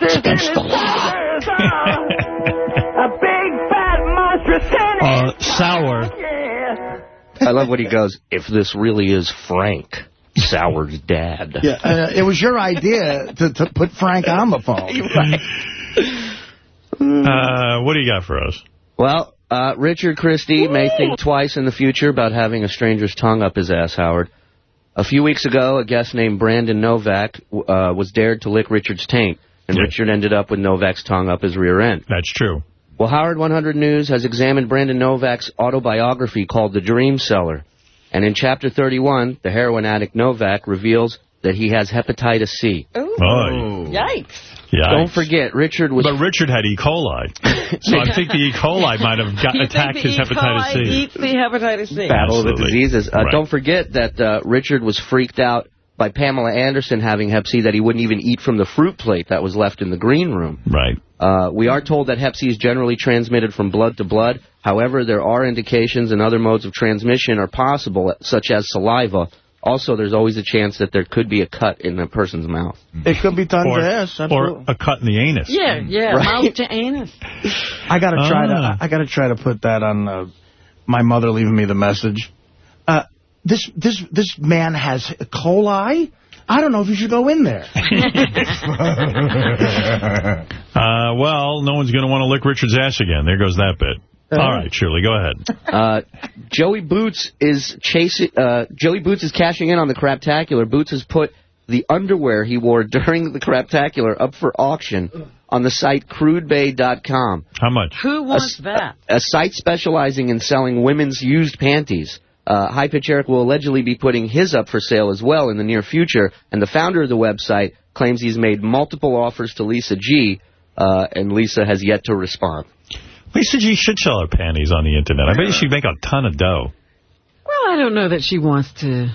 It's against the law. A big fat monstrous Uh, Sour. I love what he goes, if this really is Frank, Sour's dad. Yeah, uh, it was your idea to, to put Frank on the phone. Uh, what do you got for us? Well, uh, Richard Christie may think twice in the future about having a stranger's tongue up his ass, Howard. A few weeks ago, a guest named Brandon Novak uh, was dared to lick Richard's taint, and Richard ended up with Novak's tongue up his rear end. That's true. Well, Howard 100 News has examined Brandon Novak's autobiography called The Dream Seller. And in Chapter 31, the heroin addict Novak reveals that he has hepatitis C. Oh. Yikes. Yeah. Don't forget, Richard was... But Richard had E. coli. so I think the E. coli might have got, You attacked think his the E. hepatitis coli C. eats the hepatitis C. battle of the Absolutely. diseases. Uh, Right. Don't forget that uh, Richard was freaked out by Pamela Anderson having Hep C that he wouldn't even eat from the fruit plate that was left in the green room. Right. Uh, we are told that Hep C is generally transmitted from blood to blood. However, there are indications and other modes of transmission are possible, such as saliva. Also, there's always a chance that there could be a cut in a person's mouth. It could be tongue Or, to ass. or a cut in the anus. Yeah, yeah, Right. mouth to anus. I gotta try Ah. to. I gotta try to put that on uh, my mother leaving me the message. Uh, this this this man has E. coli. I don't know if you should go in there. Uh, well, no one's going to want to lick Richard's ass again. There goes that bit. All right, Shuli, go ahead. Uh, Joey Boots is chasing. Uh, Joey Boots is cashing in on the Craptacular. Boots has put the underwear he wore during the Craptacular up for auction on the site crudebay.com. How much? Who wants that? A site specializing in selling women's used panties. Uh, High Pitch Eric will allegedly be putting his up for sale as well in the near future, and the founder of the website claims he's made multiple offers to Lisa G, uh, and Lisa has yet to respond. Lisa G should sell her panties on the Internet. I bet she'd make a ton of dough. Well, I don't know that she wants to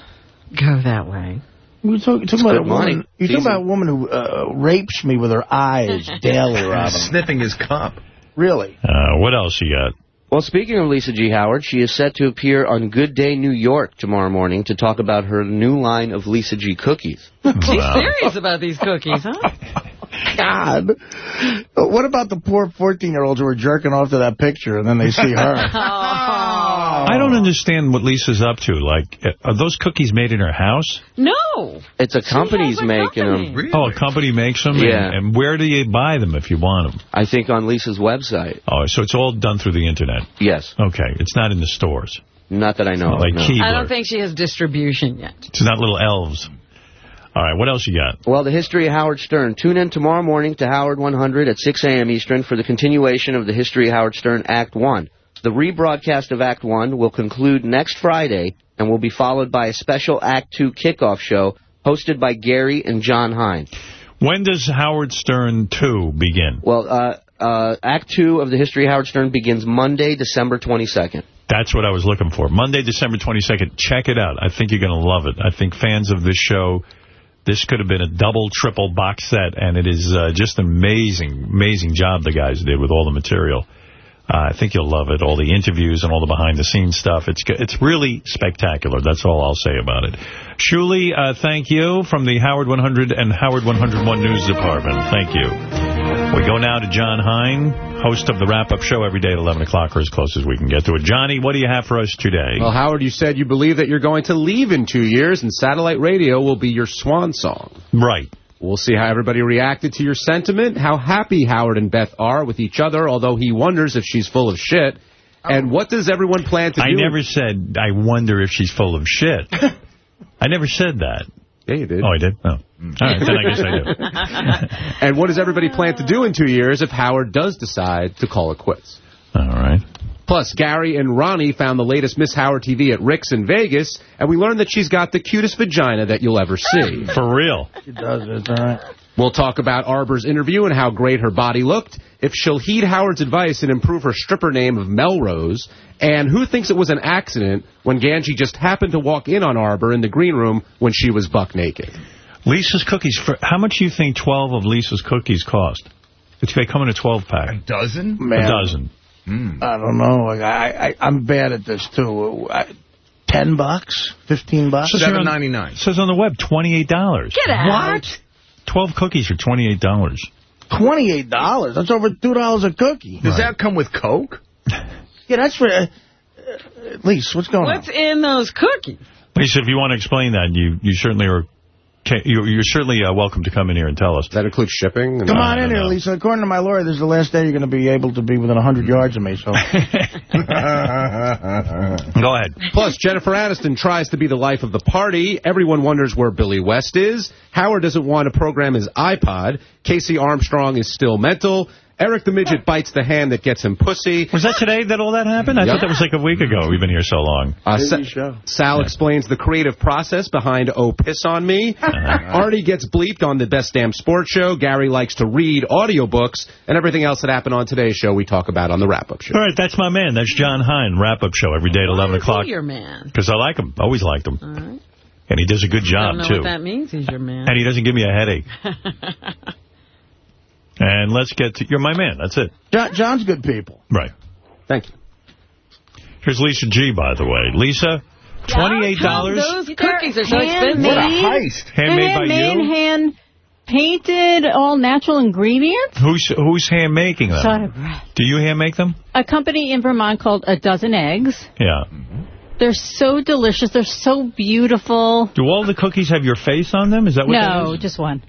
go that way. You're talking, It's about a woman. You're talking about a woman who uh, rapes me with her eyes daily, Robin. Sniffing his cup. Really? Uh, what else you got? Well, speaking of Lisa G. Howard, she is set to appear on Good Day New York tomorrow morning to talk about her new line of Lisa G. cookies. She's Wow. serious about these cookies, huh? God. What about the poor 14-year-olds who are jerking off to that picture and then they see her? Oh. I don't understand what Lisa's up to. Like, uh, are those cookies made in her house? No. It's a company's making them. Oh, a company makes them? Yeah. And, and where do you buy them if you want them? I think on Lisa's website. Oh, so it's all done through the Internet? Yes. Okay. It's not in the stores? Not that I know. Not like no. Keebler. I don't think she has distribution yet. It's not little elves. All right, what else you got? Well, the history of Howard Stern. Tune in tomorrow morning to Howard 100 at 6 a.m. Eastern for the continuation of the history of Howard Stern Act 1. The rebroadcast of Act 1 will conclude next Friday and will be followed by a special Act 2 kickoff show hosted by Gary and Jon Hein. When does Howard Stern 2 begin? Well, uh, uh, Act 2 of the history of Howard Stern begins Monday, December 22nd. That's what I was looking for. Monday, December 22nd. Check it out. I think you're going to love it. I think fans of this show, this could have been a double, triple box set, and it is uh, just an amazing, amazing job the guys did with all the material. Uh, I think you'll love it, all the interviews and all the behind-the-scenes stuff. It's it's really spectacular. That's all I'll say about it. Shuli, uh, thank you from the Howard 100 and Howard 101 News Department. Thank you. We go now to Jon Hein, host of the wrap-up show every day at 11 o'clock, or as close as we can get to it. Johnny, what do you have for us today? Well, Howard, you said you believe that you're going to leave in two years, and satellite radio will be your swan song. Right. We'll see how everybody reacted to your sentiment, how happy Howard and Beth are with each other, although he wonders if she's full of shit. And what does everyone plan to I do? I never said, I wonder if she's full of shit. I never said that. Yeah, you did. Oh, I did? Oh. Mm. All right, then I guess I do. and what does everybody plan to do in two years if Howard does decide to call it quits? All right. Plus, Gary and Ronnie found the latest Miss Howard TV at Rick's in Vegas, and we learned that she's got the cutest vagina that you'll ever see. For real. She does. It's all right. We'll talk about Arbor's interview and how great her body looked, if she'll heed Howard's advice and improve her stripper name of Melrose, and who thinks it was an accident when Ganji just happened to walk in on Arbor in the green room when she was buck naked. Lisa's cookies, for how much do you think 12 of Lisa's cookies cost? It's, they come in a 12-pack. A dozen? Man. A dozen. I don't know. Like, I, I, I'm bad at this, too. I, Ten bucks? Fifteen bucks? Says here on- Says on the web, $28. Get out. What? 12 cookies for $28. $28? That's over $2 a cookie. Does that come with Coke? Yeah, that's for... Uh, at least, what's going on? What's in those cookies? Lisa, if you want to explain that, you, you certainly are... ca- You're, you're certainly uh, welcome to come in here and tell us. That includes shipping? on? Come on in here, Lisa. According to my lawyer, this is the last day you're going to be able to be within 100 yards of me, so... Go ahead. Plus, Jennifer Aniston tries to be the life of the party. Everyone wonders where Billy West is. Howard doesn't want to program his iPod. K.C. Armstrong is still mental. Eric the Midget bites the hand that gets him pussy. Was that today that all that happened? I Yep. thought that was like a week ago. We've been here so long. Uh, Sa- Sal explains the creative process behind Oh Piss on Me. Artie gets bleeped on the Best Damn Sports Show. Gary likes to read audiobooks. And everything else that happened on today's show we talk about on the wrap-up show. All right, that's my man. That's Jon Hein, wrap-up show every day at 11 o'clock. Your man. Because I like him. Always liked him. All right. And he does a good I job, don't know too. what that means. He's your man. And he doesn't give me a headache. and let's get to... You're my man. That's it. John, John's good people. Right. Thank you. Here's Lisa G, by the way. Lisa, $28. Those cookies are so expensive. What a heist. Handmade by you? hand painted, all natural ingredients. Who's who's hand making them? Short of breath. Do you hand make them? A company in Vermont called A Dozen Eggs. Yeah. They're so delicious. They're so beautiful. Do all the cookies have your face on them? Is that what that No, is? just one.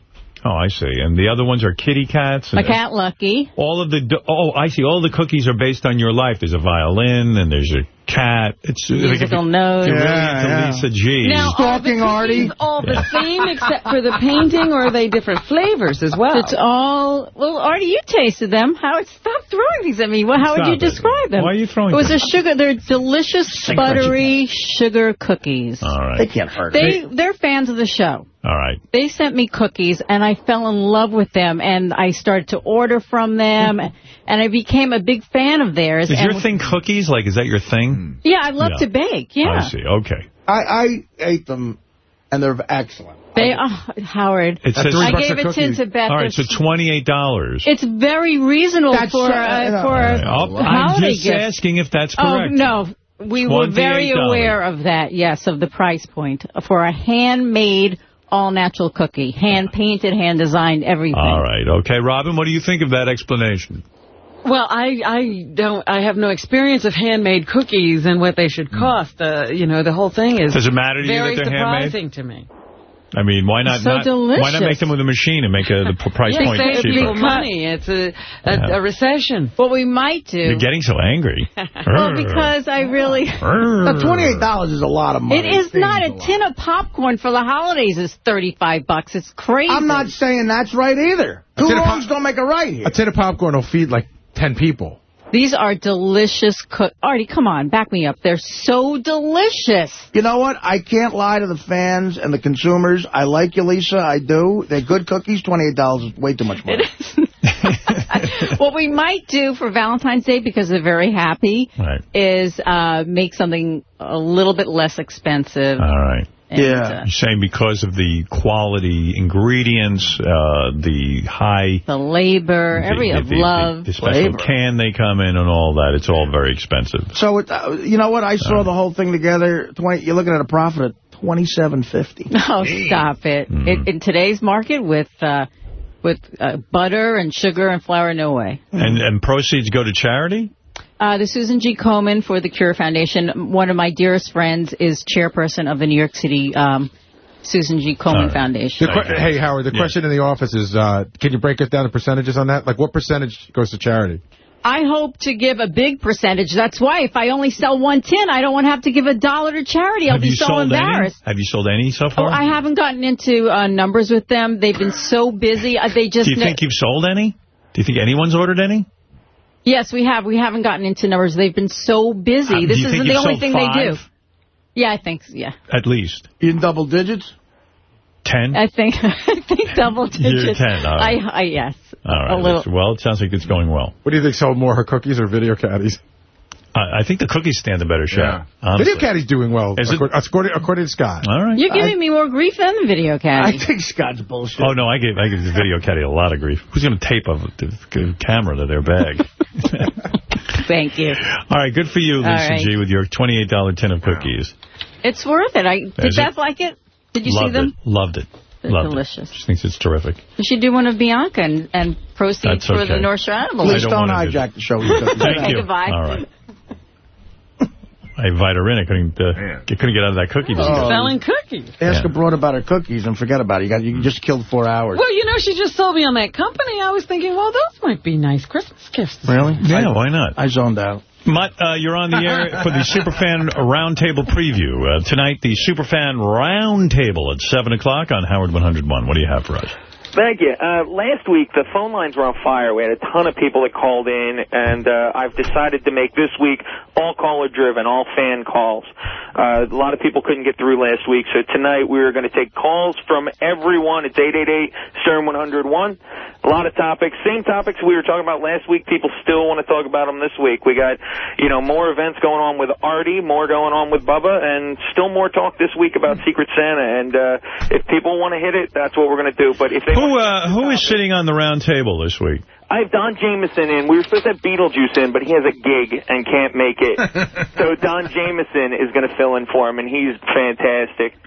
Oh, I see. And the other ones are kitty cats? My and- cat Lucky. All of the... Oh, I see. All the cookies are based on your life. There's a violin, and there's a cat. It's like if you- Musical notes. If you're Yeah, Lisa G. Now, are the cookies all the same except for the painting, or are they different flavors as well? It's all... Well, Artie, you tasted them. Howard, stop throwing things at me. Well, how would you it. describe them? Why are you throwing It was things? a sugar... They're delicious, Think buttery sugar cookies. All right. They can't hurt. They they're fans of the show. All right. They sent me cookies, and I fell in love with them, and I started to order from them, and I became a big fan of theirs. Is and your thing cookies? Like, is that your thing? Yeah, I love Yeah. to bake, yeah. I see. Okay. I, I ate them, and they're excellent. They are, Howard, It says- I gave it to, to Beth. All right, so It's- $28. It's very reasonable That's, for, uh, for All right, a I'll- I'm holiday just gift. asking if that's correct. Oh, no. We were very aware of that, yes, of the price point. For a handmade, all-natural cookie. Hand-painted, hand-designed, everything. All right. Okay, Robin, what do you think of that explanation? Well, I I don't I have no experience of handmade cookies and what they should cost. Uh, you know, the whole thing is Does it matter to you very that they're handmade? surprising to me. I mean, why not, So not why not make them with a machine and make a, the price You point save cheaper? people money. It's a, a, Yeah. a recession. What we might do. You're getting so angry. Well, because I really... But $28 is a lot of money. It is not. A tin of popcorn for the holidays is 35 bucks. It's crazy. I'm not saying that's right either. Two wrongs don't make a right here. A tin of popcorn will feed like 10 people. These are delicious cook. Artie, come on, back me up. They're so delicious. You know what? I can't lie to the fans and the consumers. I like you, Lisa. I do. They're good cookies. $28 is way too much money. what we might do for Valentine's Day, because they're very happy, Right. is uh, make something a little bit less expensive. All right. And, uh, You're saying because of the quality ingredients, uh, the high... the labor, every the, of the, love. The, the special can they come in and all that, it's all very expensive. So, it, uh, you know what? I saw the whole thing together. 20, you're looking at a profit of twenty-seven fifty. Oh, stop it. Mm-hmm. it. In today's market with uh, with uh, butter and sugar and flour, no way. And, and proceeds go to charity? Uh, the Susan G. Komen for the Cure Foundation. One of my dearest friends is chairperson of the New York City um, Susan G. Komen Foundation. The que- Hey, Howard, the question in the office is, uh, can you break it down the percentages on that? Like, what percentage goes to charity? I hope to give a big percentage. That's why if I only sell one tin, I don't want to have to give a dollar to charity. I'll Have be you so sold embarrassed. Any? Have you sold any so far? Oh, far? I haven't gotten into uh, numbers with them. They've been so busy. Uh, they just Do you kn- think you've sold any? Do you think anyone's ordered any? Yes, we have. We haven't gotten into numbers. They've been so busy. Uh, do this isn't the only sold thing they do. Yeah, I think. Yeah, At least. In double digits? Ten? I think. I think double digits. 10, all right. I, I yes. All right. A little. Well, it sounds like it's going well. What do you think sold more, her cookies or video caddies? I I think the cookies stand a better shot. honestly. Video caddy's doing well, Is it- according, according, according to Scott. All right. You're giving me more grief than the video caddy. I think Scott's bullshit. Oh, no, I gave, I gave the video caddy a lot of grief. Who's going to tape a the camera to their bag? Thank you. All right, good for you, All Lisa right. G, with your $28 tin of cookies. It's worth it. I did Is it? Beth like it? Did you Loved see them? it. Loved it. They're Loved delicious. It. She thinks it's terrific. You should do one of Bianca and, and proceeds That's for the. North Shore Animal. Please I don't, don't wanna do hijack the show. with cookies. Thank you. Goodbye. All right. I invited her in. I couldn't, uh, I couldn't get out of that cookie business. Oh. Selling cookies. Ask Yeah. abroad about her cookies and forget about it. You got you just killed four hours. Well, you know, she just sold me on that company. I was thinking, well, those might be nice Christmas gifts. Really? Yeah, I, why not? I zoned out. Mutt, uh, you're on the air for the Superfan Roundtable preview. Uh, tonight, the Superfan Roundtable at 7 o'clock on Howard 101. What do you have for us? Thank you. Uh, last week, the phone lines were on fire. We had a ton of people that called in, and uh, I've decided to make this week all caller-driven, all fan calls. Uh, a lot of people couldn't get through last week, so tonight we are going to take calls from everyone. It's 888-STERN-101. A lot of topics. Same topics we were talking about last week. People still want to talk about them this week. We got, you know, more events going on with Artie, more going on with Bubba, and still more talk this week about Secret Santa. And uh, if people want to hit it, that's what we're going to do. But if they Who uh, who is sitting on the round table this week? I have Don Jamieson in. We were supposed to have Beetlejuice in, but he has a gig and can't make it. so Don Jamieson is going to fill in for him, and he's fantastic.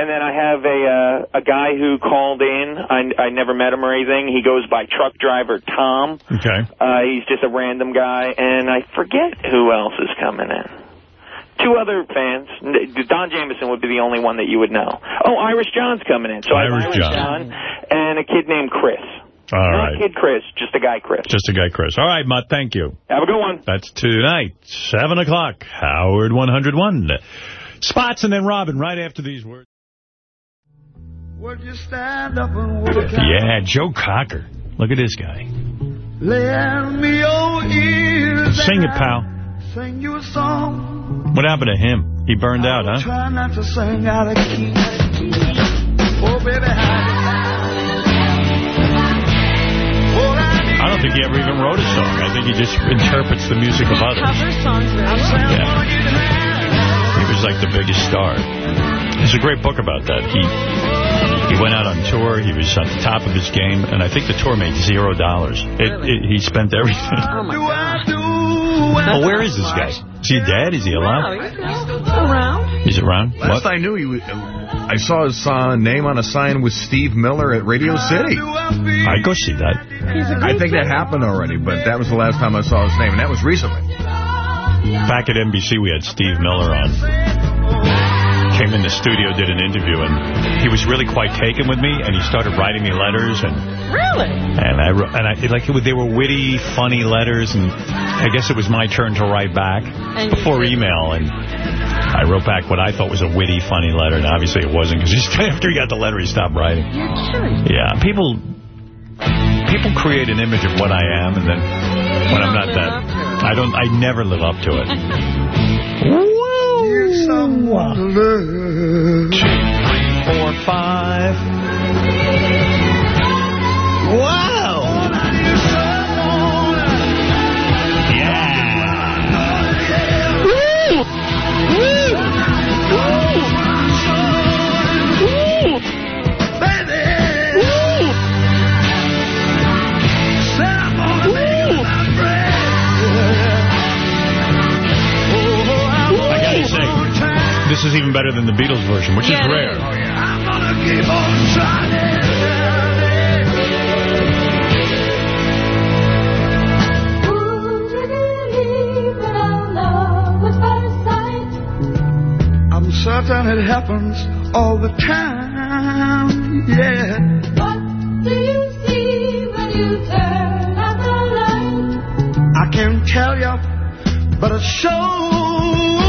And then I have a uh, a guy who called in. I, I never met him or anything. He goes by Truck Driver Tom. Okay. Uh, he's just a random guy, and I forget who else is coming in. Two other fans. Don Jamieson would be the only one that you would know. Oh, Irish John's coming in. So I have Irish Irish John. John and a kid named Chris. All Not right. Kid Chris, just a guy Chris. Just a guy, Chris. All right, Mutt, thank you. Have a good one. That's tonight, 7 o'clock, Howard 101. Spots and then Robin right after these words. Yeah, Joe Cocker. Look at this guy. Lend me your ears. Sing it, pal. Sing you a song. What happened to him? He burned out, huh? Try not to sing out of key. Oh, baby, I don't think he ever even wrote a song. I think he just interprets the music of others. Cover songs very well. Yeah. He was like the biggest star. There's a great book about that. He he went out on tour. He was on the top of his game, and I think the tour made zero dollars. It, it, he spent everything. Oh, my God. Well, where is this guy? Is he dead? Is he Oh, alive? he's still around. He's around? Last What? I knew, he was, I saw his uh, name on a sign with Steve Miller at Radio City. I'd go see that. I think that happened already, but that was the last time I saw his name, and that was recently. Back at NBC, we had Steve Miller on. Came in the studio, did an interview, and he was really quite taken with me, and he started writing me letters, and Really? and I wrote- and I like it, they were witty, funny letters, and I guess it was my turn to write back And before email, and I wrote back what I thought was a witty, funny letter, and obviously it wasn't because after he got the letter, he stopped writing. You're kidding. Yeah, people people create an image of what I am, and then when I'm not that, I don't. I never live up to it. Two, three, four, five. Wow. This is even better than the Beatles version, which Yeah, is it rare. is. Keep on trying. I'm certain it happens all the time, yeah. What do you see when you turn out the light? I can't tell you, but it sure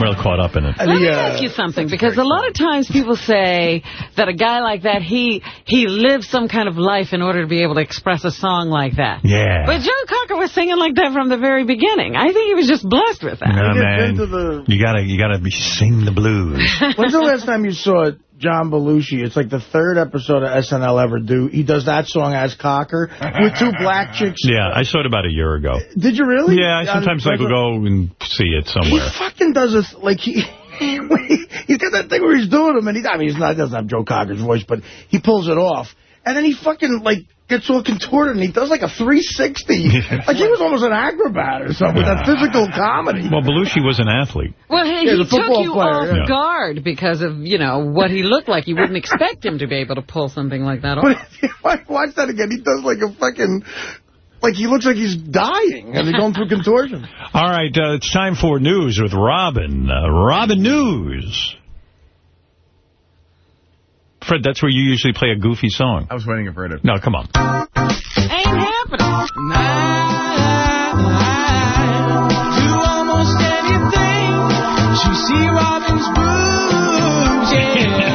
I'm real caught up in it. Let me ask you something, because a lot of times people say that a guy like that, he he lives some kind of life in order to be able to express a song like that. Yeah. But Joe Cocker was singing like that from the very beginning. I think he was just blessed with that. No, gets man. the- You gotta, you gotta be sing the blues. When's the last time you saw John Belushi? It's like the third episode of SNL ever do. He does that song as Cocker with two black chicks. Yeah, I saw it about a year ago. Did you really? Yeah, I sometimes like will go and see it somewhere. He fucking does this, like, he... He's got that thing where he's doing them, and he, I mean, he's not, he doesn't have Joe Cocker's voice, but he pulls it off. And then he fucking, like, gets all contorted, and he does, like, a 360. like, he was almost an acrobat or something with that physical comedy. Well, Belushi was an athlete. Well, he, Yeah, he took football you player, off yeah. guard because of, you know, what he looked like. You wouldn't expect him to be able to pull something like that off. if watch that again, he does, like, a fucking... Like, he looks like he's dying, and he's going through contortion. All right, uh, it's time for news with Robin. Uh, Robin News. Fred, that's where you usually play a goofy song. I was waiting for it. No, come on. Ain't happening. Do almost anything to see Robin's boobs. Yeah, I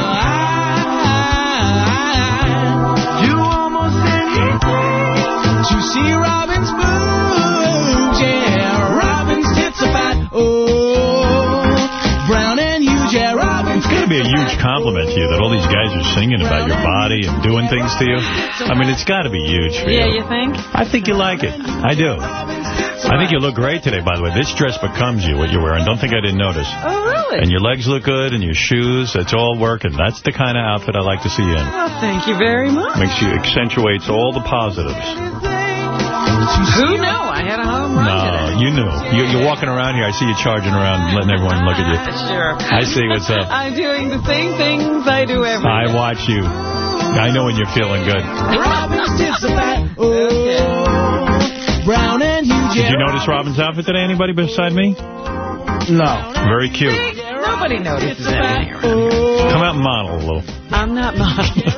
do almost anything to see Robin's boobs. A huge compliment to you that all these guys are singing about your body and doing things to you. I mean, it's got to be huge for Yeah, you. Yeah, you think? I think you like it. I do. I think you look great today, by the way. This dress becomes you, what you're wearing. Don't think I didn't notice. Oh, really? And your legs look good, and your shoes, it's all working. That's the kind of outfit I like to see you in. Well, thank you very much. Makes you, accentuates all the positives. Who knew? I had a home run today. No, you knew. You, you're walking around here. I see you charging around, letting everyone look at you. Sure. I see what's up. I'm doing the same things I do every I watch you. I know when you're feeling good. Robin's tits are fat. Oh, brown and huge. Did you notice Robin's outfit today, anybody beside me? No. Very cute. Nobody notices anything. Come out and model a little. I'm not modeling.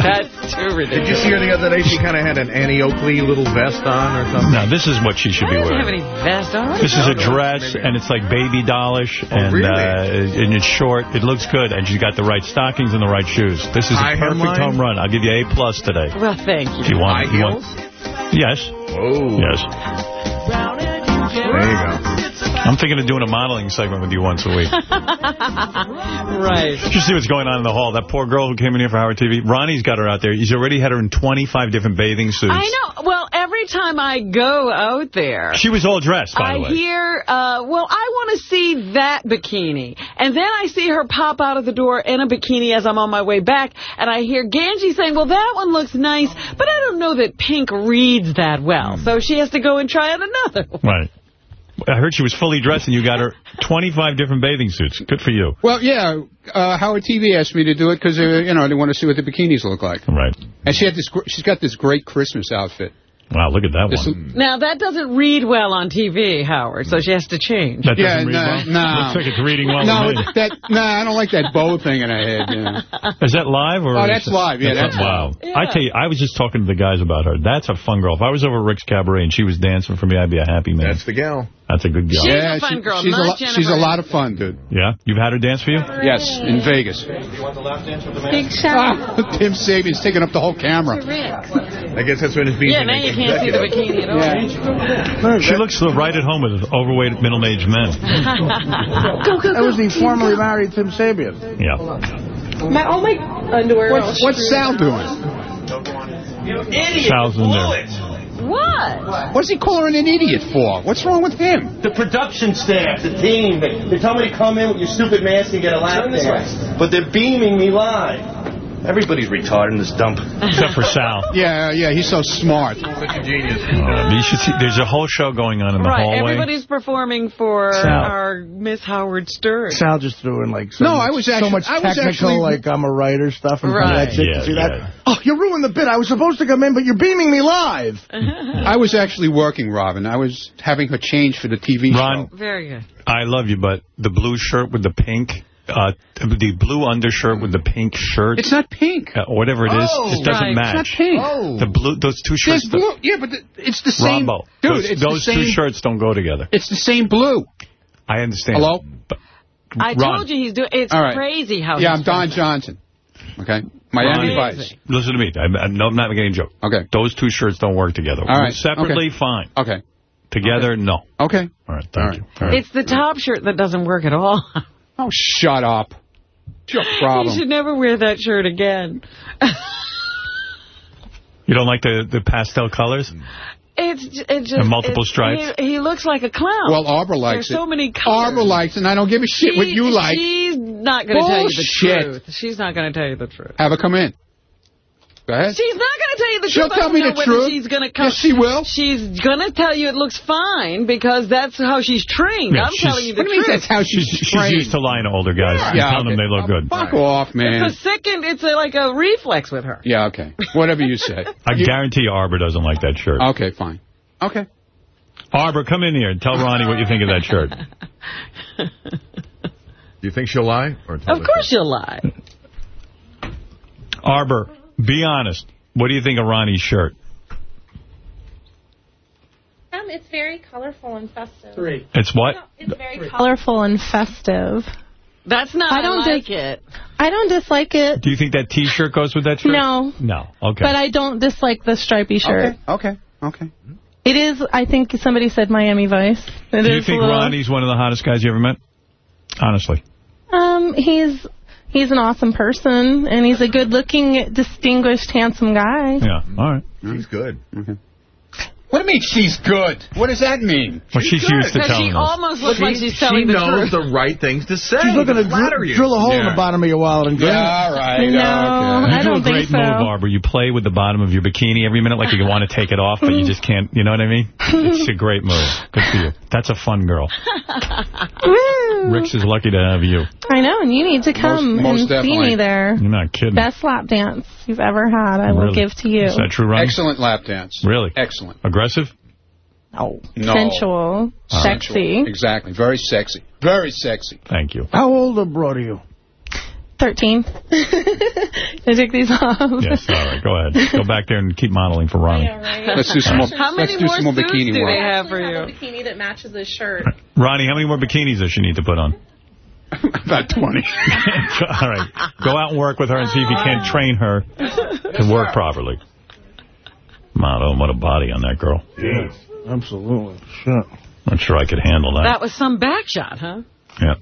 That's too ridiculous. Did you see her the other day? She kind of had an Annie Oakley little vest on or something. No, this is what she should be I don't have any vest on. This is a dress, and it's like baby dollish, and really? uh, and it's short. It looks good, and she's got the right stockings and the right shoes. This is a perfect home run. I'll give you A plus today. Well, thank you. If you want, High you want- Yes. Whoa. Yes. There you go. I'm thinking of doing a modeling segment with you once a week. right. Did you see what's going on in the hall? That poor girl who came in here for Howard TV. Ronnie's got her out there. He's already had her in 25 different bathing suits. I know. Well, every time I go out there, She was all dressed, by I the way. I hear, uh, well, I want to see that bikini. And then I see her pop out of the door in a bikini as I'm on my way back. And I hear Ganji saying, well, that one looks nice, but I don't know that pink reads that well. So she has to go and try out another one. Right. I heard she was fully dressed, and you got her 25 different bathing suits. Good for you. Well, yeah, uh, Howard TV asked me to do it because, uh, you know, they want to see what the bikinis look like. Right. And she had this. she's got this great Christmas outfit. Wow, look at that This- one. Now, that doesn't read well on TV, Howard, so she has to change. That yeah, doesn't read nah, well? nah. Looks like it's reading well No, to me. that nah, I don't like that bow thing in her head. Yeah. Is that live? or Oh, that's it- live. Yeah, that's Wow. live. I tell you, I was just talking to the guys about her. That's a fun girl. If I was over at Rick's Cabaret and she was dancing for me, I'd be a happy man. That's the gal. That's a good girl. yeah, she- she's, a lot, she's a lot of fun, dude. Yeah? You've had her dance for you? Yes, in Vegas. Big shout. Ah, Tim Sabean's taking up the whole camera. I guess that's when it's being Yeah, now you can't see the bikini at all. Yeah. She looks right at home with overweight, middle-aged men. That was the formerly married Tim Sabean. Yeah. My, all my underwear. What's, what's Sal doing? Sal's in there. What? What's he calling her an idiot for? What's wrong with him? The production staff, the team, they, they tell me to come in with your stupid mask and get a lap dance. But they're beaming me live. Everybody's retarded in this dump. Except for Sal. Yeah, yeah, he's so smart. Such a genius. Uh, you should see, there's a whole show going on in the Right, hallway. everybody's performing for Sal. our Miss Howard Stern. Sal just threw in like so No, much, I was so actually- much I was technical, actually- like I'm a writer stuff. And Right. that's it. Yeah, see yeah. that? Oh, you ruined the bit. I was supposed to come in, but you're beaming me live. I was actually working, Robin. I was having her change for the TV Ron, show. Very good. I love you, but the blue shirt with the pink, uh, the blue undershirt with the pink shirt, It's not pink. uh, whatever it is, Oh, it doesn't right. match. It's not pink. Oh. The blue, those two There's shirts, blue. Yeah, but the, it's the same. Rombo, Dude, those, it's those the two shirts don't go together. It's the same blue. I understand. Hello? But, I Ron, told you he's doing. It's All right. crazy how. Yeah, I'm Don. Johnson. Okay? Miami Ron, Vice. Listen to me. I, I, no, I'm not making a joke. Okay. Those two shirts don't work together. All right. Separately, Okay. fine. Okay. Together, no. Okay. All right, thank you. All right. It's the top shirt that doesn't work at all. Oh, shut up. What's your You should never wear that shirt again. You don't like the, the pastel colors? Mm. It's j- it just And multiple it's- stripes? He, he looks like a clown. Well, Arbor likes There's it. so many colors. Arbor likes it, and I don't give a shit what you like. She's not going to tell you the truth. She's not going to tell you the truth. Have her come in. Go ahead. She's not going to tell you the She'll truth. I tell don't me know the whether truth. She's going to come. Yes, she will. She's going to tell you it looks fine because that's how she's trained. Yeah, I'm she's- telling you the What do you mean truth. that's how she's, She's, she's used to lying to older guys and Yeah, telling them they look good. Fuck off, man. It's a second. It's a, like a reflex with her. Yeah, okay. Whatever you say. I guarantee Arbor doesn't like that shirt. Okay, fine. Okay. Arbor, come in here and tell Ronnie what you think of that shirt. Do you think she'll lie? Or tell Of the course she'll lie. Arbor, be honest. What do you think of Ronnie's shirt? Um, it's very colorful and festive. Three. It's what? It's very colorful and festive. That's not. I don't like it. I don't dislike it. Do you think that T-shirt goes with that shirt? No. No. Okay. But I don't dislike the stripy shirt. Okay. Okay. It is, I think somebody said Miami Vice. It do you think little- Ronnie's one of the hottest guys you ever met? Honestly. Um, he's he's an awesome person, and he's a good-looking, distinguished, handsome guy. Yeah. All right. She's good. Mm-hmm. What do you mean she's good? What does that mean? Well, she's used to Because telling she us. almost looks like she's She telling the knows the right things to say. She's looking to Flatter dr you. drill a hole in the bottom of your wallet and Yeah, grin. all right. No, okay. You I do don't a great think so. move, Arbor. You play with the bottom of your bikini every minute like you want to take it off, but you just can't. You know what I mean? It's a great move. Good for you. That's a fun girl. Woo! Rick's is lucky to have you. I know, and you need to come Most- most and see me there. You're not kidding. Best lap dance you've ever had, I will give to you. Is that true, Ronnie? Excellent lap dance. Really? Excellent. Aggressive? No. No. Sensual, sexy. Sensual. Exactly. Very sexy. Very sexy. Thank you. How old or broad are you? 13. I take these off. Yes, all right. Go ahead. Go back there and keep modeling for Ronnie. Let's do some more. How let's many do more some more suits bikini do work. they have for you? have a bikini that matches this shirt. Uh, Ronnie, how many more bikinis does she need to put on? About 20. all right. Go out and work with her and see if you can't train her to work properly. Motto, what a body on that girl. Yeah, absolutely. Sure. Not sure I could handle that. That was some back shot, huh? Yeah.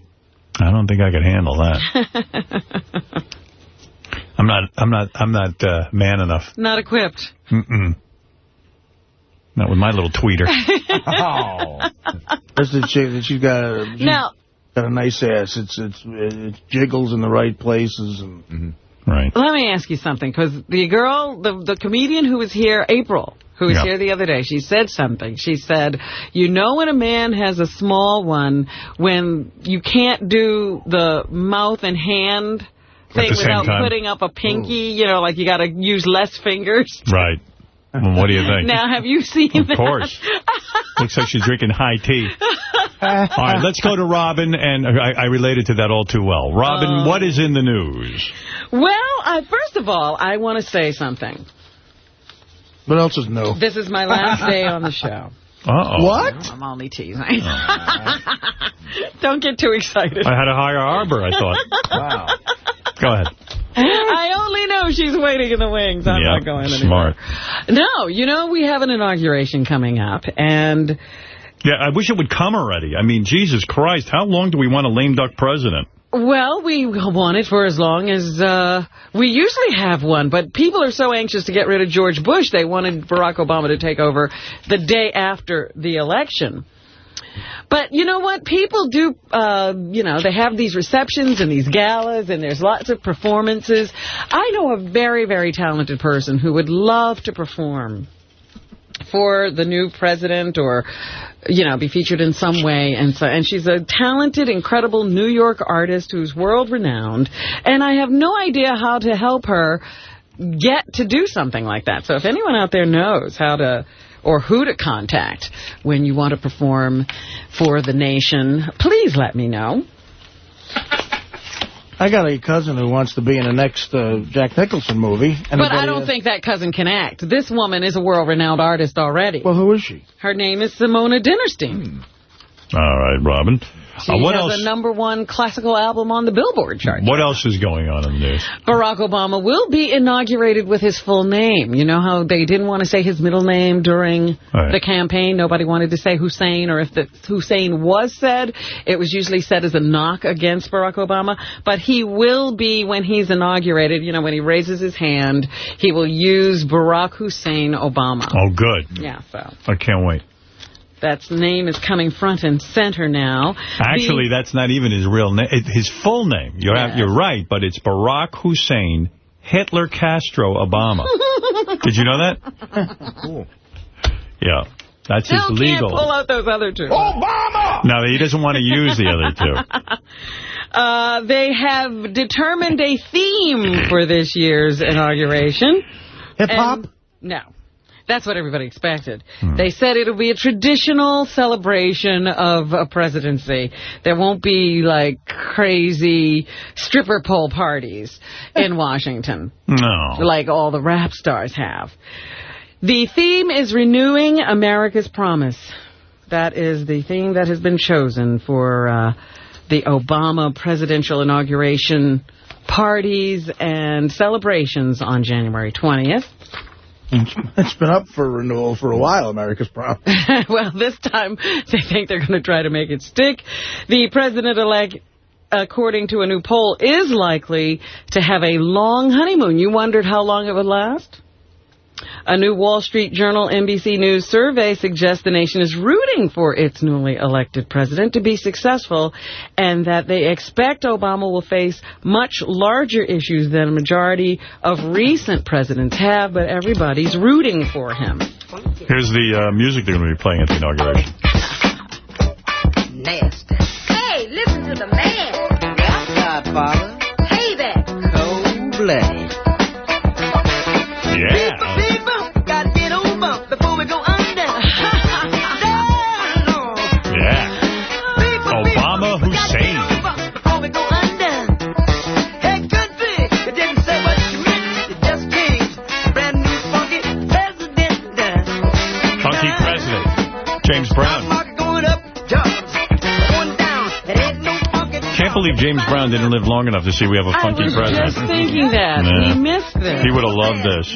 I don't think I could handle that. I'm not, I'm not, I'm not uh, man enough. Not equipped. Mm-mm. Not with my little tweeter. Oh. That's the chick that she's got a, she's Now, got a nice ass. It's it's it jiggles in the right places and Right. let me ask you something, because the girl, the, the comedian who was here, April, who was Yeah. here the other day, she said something. She said, you know when a man has a small one, when you can't do the mouth and hand thing without time. putting up a pinky, you know, like you got to use less fingers. Right. Well, what do you think? Now, have you seen Of that? course. Looks like she's drinking high tea. All right, let's go to Robin, and I, I related to that all too well. Robin, Oh. what is in the news? Well, I, first of all, I want to say something. What else is new? This is my last day on the show. Uh-oh. What? Oh, I'm only teasing. Don't get too excited. I had a higher arbor, I thought. Wow. Go ahead. I only know she's waiting in the wings. I'm yeah, not going anywhere. smart. No, you know, we have an inauguration coming up, and Yeah, I wish it would come already. I mean, Jesus Christ, how long do we want a lame duck president? Well, we want it for as long as uh, we usually have one, but people are so anxious to get rid of George Bush, they wanted Barack Obama to take over the day after the election. But you know what? People do, uh, you know, they have these receptions and these galas, and there's lots of performances. I know a very, very talented person who would love to perform for the new president or you know be featured in some way and so and she's a talented incredible New York artist who's world renowned and I have no idea how to help her get to do something like that so if anyone out there knows how to or who to contact when you want to perform for the nation please let me know I got a cousin who wants to be in the next uh, Jack Nicholson movie. but I don't uh, think that cousin can act this woman is a world renowned artist already Well, who is she? her name is Simone Dinnerstein All right, Robin. She Uh, what has else? a number one classical album on the Billboard chart. What else is going on in the news? Barack Obama will be inaugurated with his full name. You know how they didn't want to say his middle name during Right. the campaign? Nobody wanted to say Hussein, or if the Hussein was said, it was usually said as a knock against Barack Obama. But he will be, when he's inaugurated, you know, when he raises his hand, he will use Barack Hussein Obama. Oh, good. Yeah, so I can't wait. That name is coming front and center now. Actually, The- that's not even his real name. His full name. You're Yes. you're right, but it's Barack Hussein Hitler Castro Obama. Did you know that? Cool. Yeah. That's his Still legal. can't pull out those other two. Obama! No, he doesn't want to use the other two. Uh, they have determined a theme for this year's inauguration. Hip-hop? No. That's what everybody expected. They said it'll be a traditional celebration of a presidency. There won't be, like, crazy stripper pole parties in Washington No. like all the rap stars have. The theme is renewing America's promise. That is the theme that has been chosen for uh, the Obama presidential inauguration parties and celebrations on January 20th. It's been up for renewal for a while, America's Promise. well, this time they think they're going to try to make it stick. The president-elect, according to a new poll, is likely to have a long honeymoon. You wondered how long it would last? A new Wall Street Journal NBC News survey suggests the nation is rooting for its newly elected president to be successful and that they expect Obama will face much larger issues than a majority of recent presidents have, but everybody's rooting for him. Here's the uh, music they're going to be playing at the inauguration. Nasty. Hey, listen to the man. Godfather, Hey there. cold-blooded. No funky. Can't believe James Brown didn't live long enough to see we have a funky was president. just thinking that. Yeah. He missed this. He would have loved this.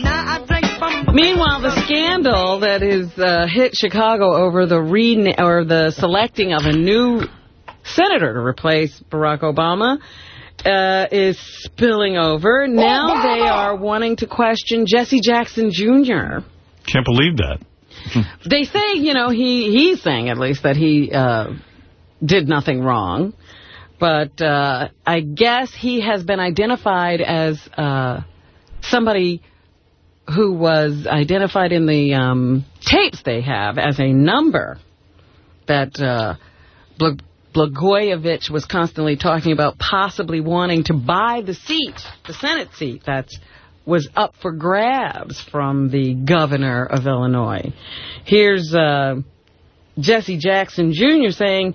Meanwhile, the scandal that has uh, hit Chicago over the re or the selecting of a new senator to replace Barack Obama uh, is spilling over. Now they are wanting to question Jesse Jackson Jr. Can't believe that. They say, you know, he he's saying at least that he uh, did nothing wrong. But uh, I guess he has been identified as uh, somebody who was identified in the um, tapes they have as a number that uh, Bl- Blagojevich was constantly talking about possibly wanting to buy the seat, the Senate seat that was up for grabs from the governor of Illinois. Here's uh, Jesse Jackson Jr. saying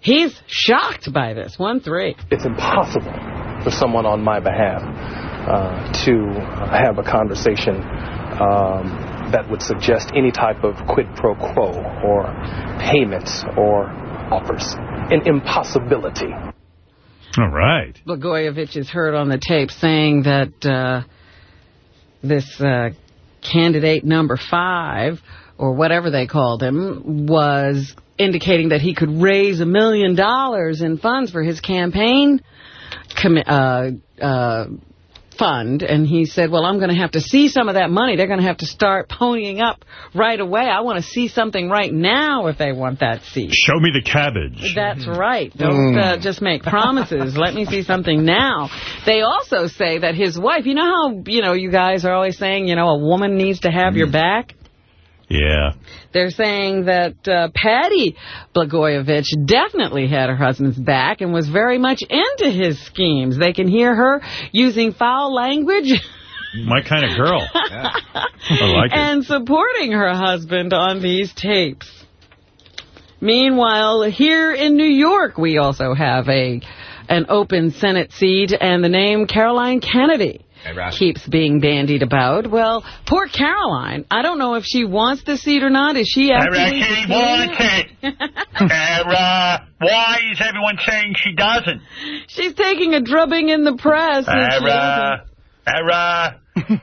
he's shocked by this. 1-3. It's impossible for someone on my behalf uh, to have a conversation um, that would suggest any type of quid pro quo or payments or offers. An impossibility. All right. Blagojevich is heard on the tape saying that uh, this uh, candidate number five, or whatever they called him, was indicating that he could raise a million dollars in funds for his campaign uh, uh, fund. And he said, well, I'm going to have to see some of that money. They're going to have to start ponying up right away. I want to see something right now if they want that seat. Show me the cabbage. That's right. Don't Mm. uh, just make promises. Let me see something now. They also say that his wife, you know how, you know, you guys are always saying, you know, a woman needs to have your back? Yeah. They're saying that uh, Patty Blagojevich definitely had her husband's back and was very much into his schemes. They can hear her using foul language My kind of girl. I like it. and supporting her husband on these tapes. Meanwhile, here in New York, we also have a an open Senate seat, and the name Caroline Kennedy keeps being bandied about. Well, poor Caroline. I don't know if she wants the seat or not. Is she actually... she pursuing wants it? it. uh, why is everyone saying she doesn't? She's taking a drubbing in the press. and she Uh, uh,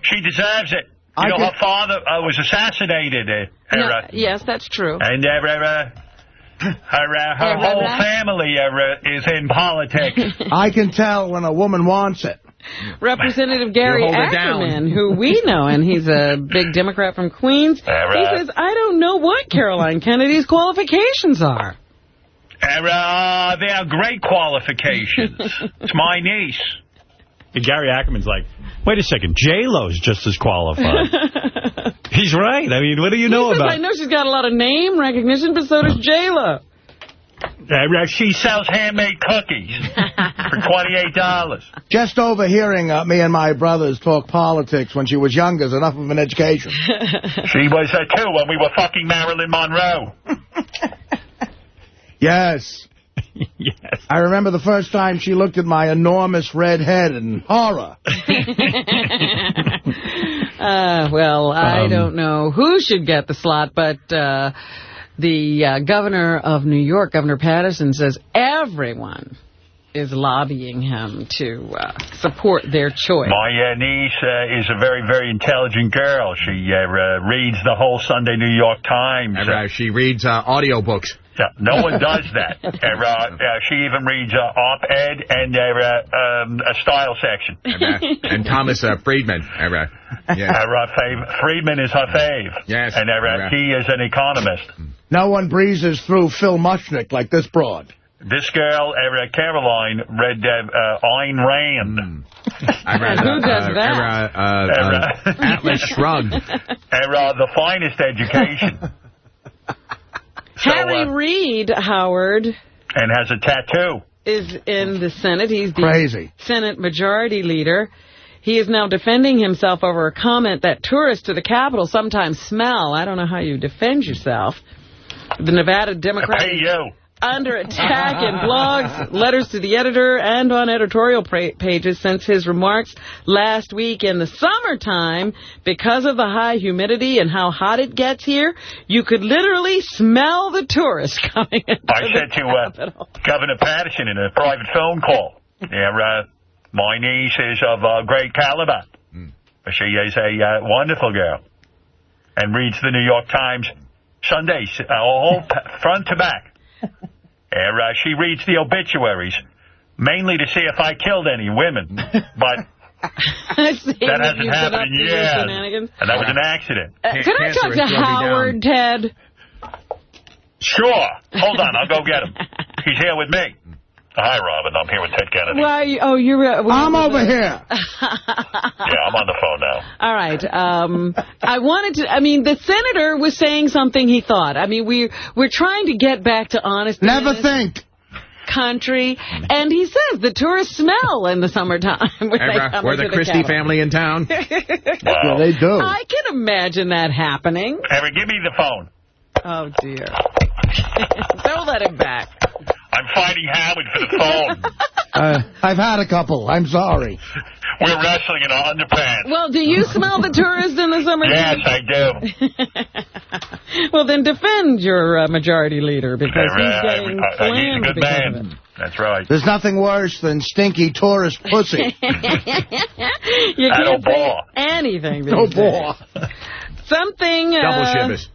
she deserves it. You I know, her father uh, was assassinated. Uh, No, yes, that's true. and uh, her, uh, her whole uh, family uh, is in politics. I can tell when a woman wants it. Representative Gary hold it down. Ackerman, who we know, and he's a big Democrat from Queens, he says, I don't know what Caroline Kennedy's qualifications are. Uh, they are great qualifications. it's my niece. And Gary Ackerman's like, wait a second, J-Lo's just as qualified. He's right. I mean, what do you know he says, about I know she's got a lot of name recognition, but so does J-Lo. Uh, she sells handmade cookies for $28. Just overhearing uh, me and my brothers talk politics when she was younger is enough of an education. She was uh, too when we were fucking Marilyn Monroe. Yes. yes. I remember the first time she looked at my enormous red head in horror. Uh, well, I Um, don't know who should get the slot, but uh, the uh, governor of New York, Governor Paterson, says everyone is lobbying him to uh, support their choice. My uh, niece uh, is a very, very intelligent girl. She uh, uh, reads the whole Sunday New York Times. Uh, she reads uh, audiobooks. Yeah, no one does that. Uh, uh, uh, she even reads uh, op-ed and uh, uh, um, a style section. and Thomas uh, Friedman. Uh, yes. Uh, uh, fav- Friedman is her fave. Yes. And uh, uh, he is an economist. No one breezes through Phil Mushnick like this broad. This girl, uh, Caroline, read uh, uh, Ayn Rand. I read, Who does uh, that? Uh, uh, uh, Atlas Shrugged. The finest education. Harry Reid, Howard, And has a tattoo. is in the Senate. He's the Crazy. Senate Majority Leader. He is now defending himself over a comment that tourists to the Capitol sometimes smell. I don't know how you defend yourself. The Nevada Democrat Hey, you. Under attack in blogs, letters to the editor, and on editorial pages since his remarks last week in the summertime. Because of the high humidity and how hot it gets here, you could literally smell the tourists coming into I said to uh, Governor Paterson in a private phone call, yeah, uh, my niece is of uh, great caliber. She is a uh, wonderful girl and reads the New York Times Sundays, uh, all front to back. And, uh, she reads the obituaries, mainly to see if I killed any women, but that hasn't you've been up happened to, you yet. And that was an accident. Uh, can I talk to Howard, Ted? Sure. Hold on, I'll go get him. He's here with me. Hi, Robin. I'm here with Ted Kennedy. Why? Oh, you're. Uh, I'm over here. Yeah, I'm on the phone now. All right. Um, I wanted to. I mean, the senator was saying something he thought. I mean, we we're trying to get back to honest. Never think. Country, and he says the tourists smell in the summertime. when they come we're the into Christie Capitol. family in town. Yeah, they do. I can imagine that happening. Ever, give me the phone. Oh dear. Don't let him back. I'm fighting Howard for the phone. Uh, I've had a couple. I'm sorry. We're wrestling in our underpants. Well, do you smell the tourists in the summer? Yes, I do. Well, then defend your uh, majority leader because Uh, he's I- getting I- I- he's a slammed good man. That's right. There's nothing worse than stinky tourist pussy. You can't don't say anything. No these bore. Something Double uh, shivers.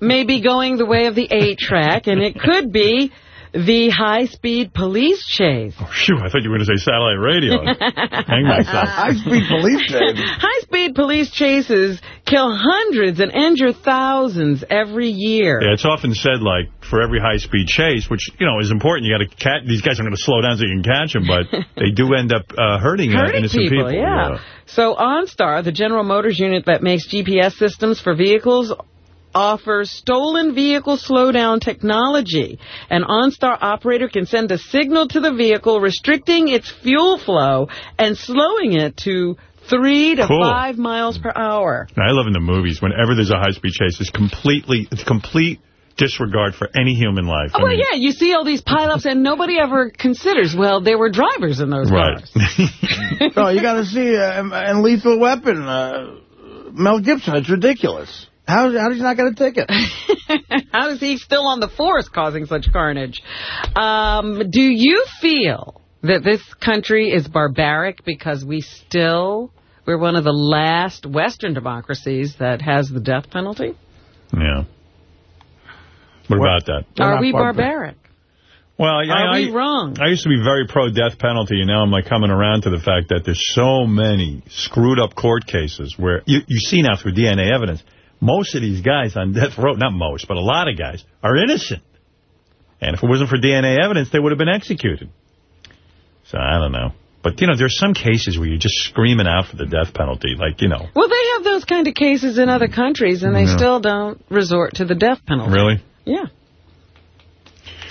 may be going the way of the eight track, and it could be the high-speed police chase. Oh, phew, I thought you were going to say satellite radio. Hang myself. High-speed police chase. High-speed police chases kill hundreds and injure thousands every year. Yeah, it's often said, like, for every high-speed chase, which, you know, is important, you got to catch, these guys are going to slow down so you can catch them, but they do end up uh, hurting, uh, Hurting innocent people, people. yeah. So OnStar, the General Motors unit that makes GPS systems for vehicles, offers stolen vehicle slowdown technology. An OnStar operator can send a signal to the vehicle restricting its fuel flow and slowing it to three to Cool. five miles per hour. I love in the movies, whenever there's a high-speed chase, it's completely, it's complete disregard for any human life. Oh, well, yeah, you see all these pileups, and nobody ever considers, well, there were drivers in those Right. cars. no, you got to see, uh, and Lethal Weapon, uh, Mel Gibson, it's ridiculous. How, how does he not get a ticket? How is he still on the force causing such carnage? Um, do you feel that this country is barbaric because we still, we're one of the last Western democracies that has the death penalty? Yeah. What, about that? Are we barbaric? Well, I, Are I, we wrong? I used to be very pro-death penalty, and now I'm like coming around to the fact that there's so many screwed-up court cases where you, you see now through DNA evidence, most of these guys on death row, not most, but a lot of guys, are innocent. And if it wasn't for DNA evidence, they would have been executed. So I don't know. But, you know, there's some cases where you're just screaming out for the death penalty, like, you know. Well, they have those kind of cases in other countries, and they Yeah. still don't resort to the death penalty. Really? Yeah.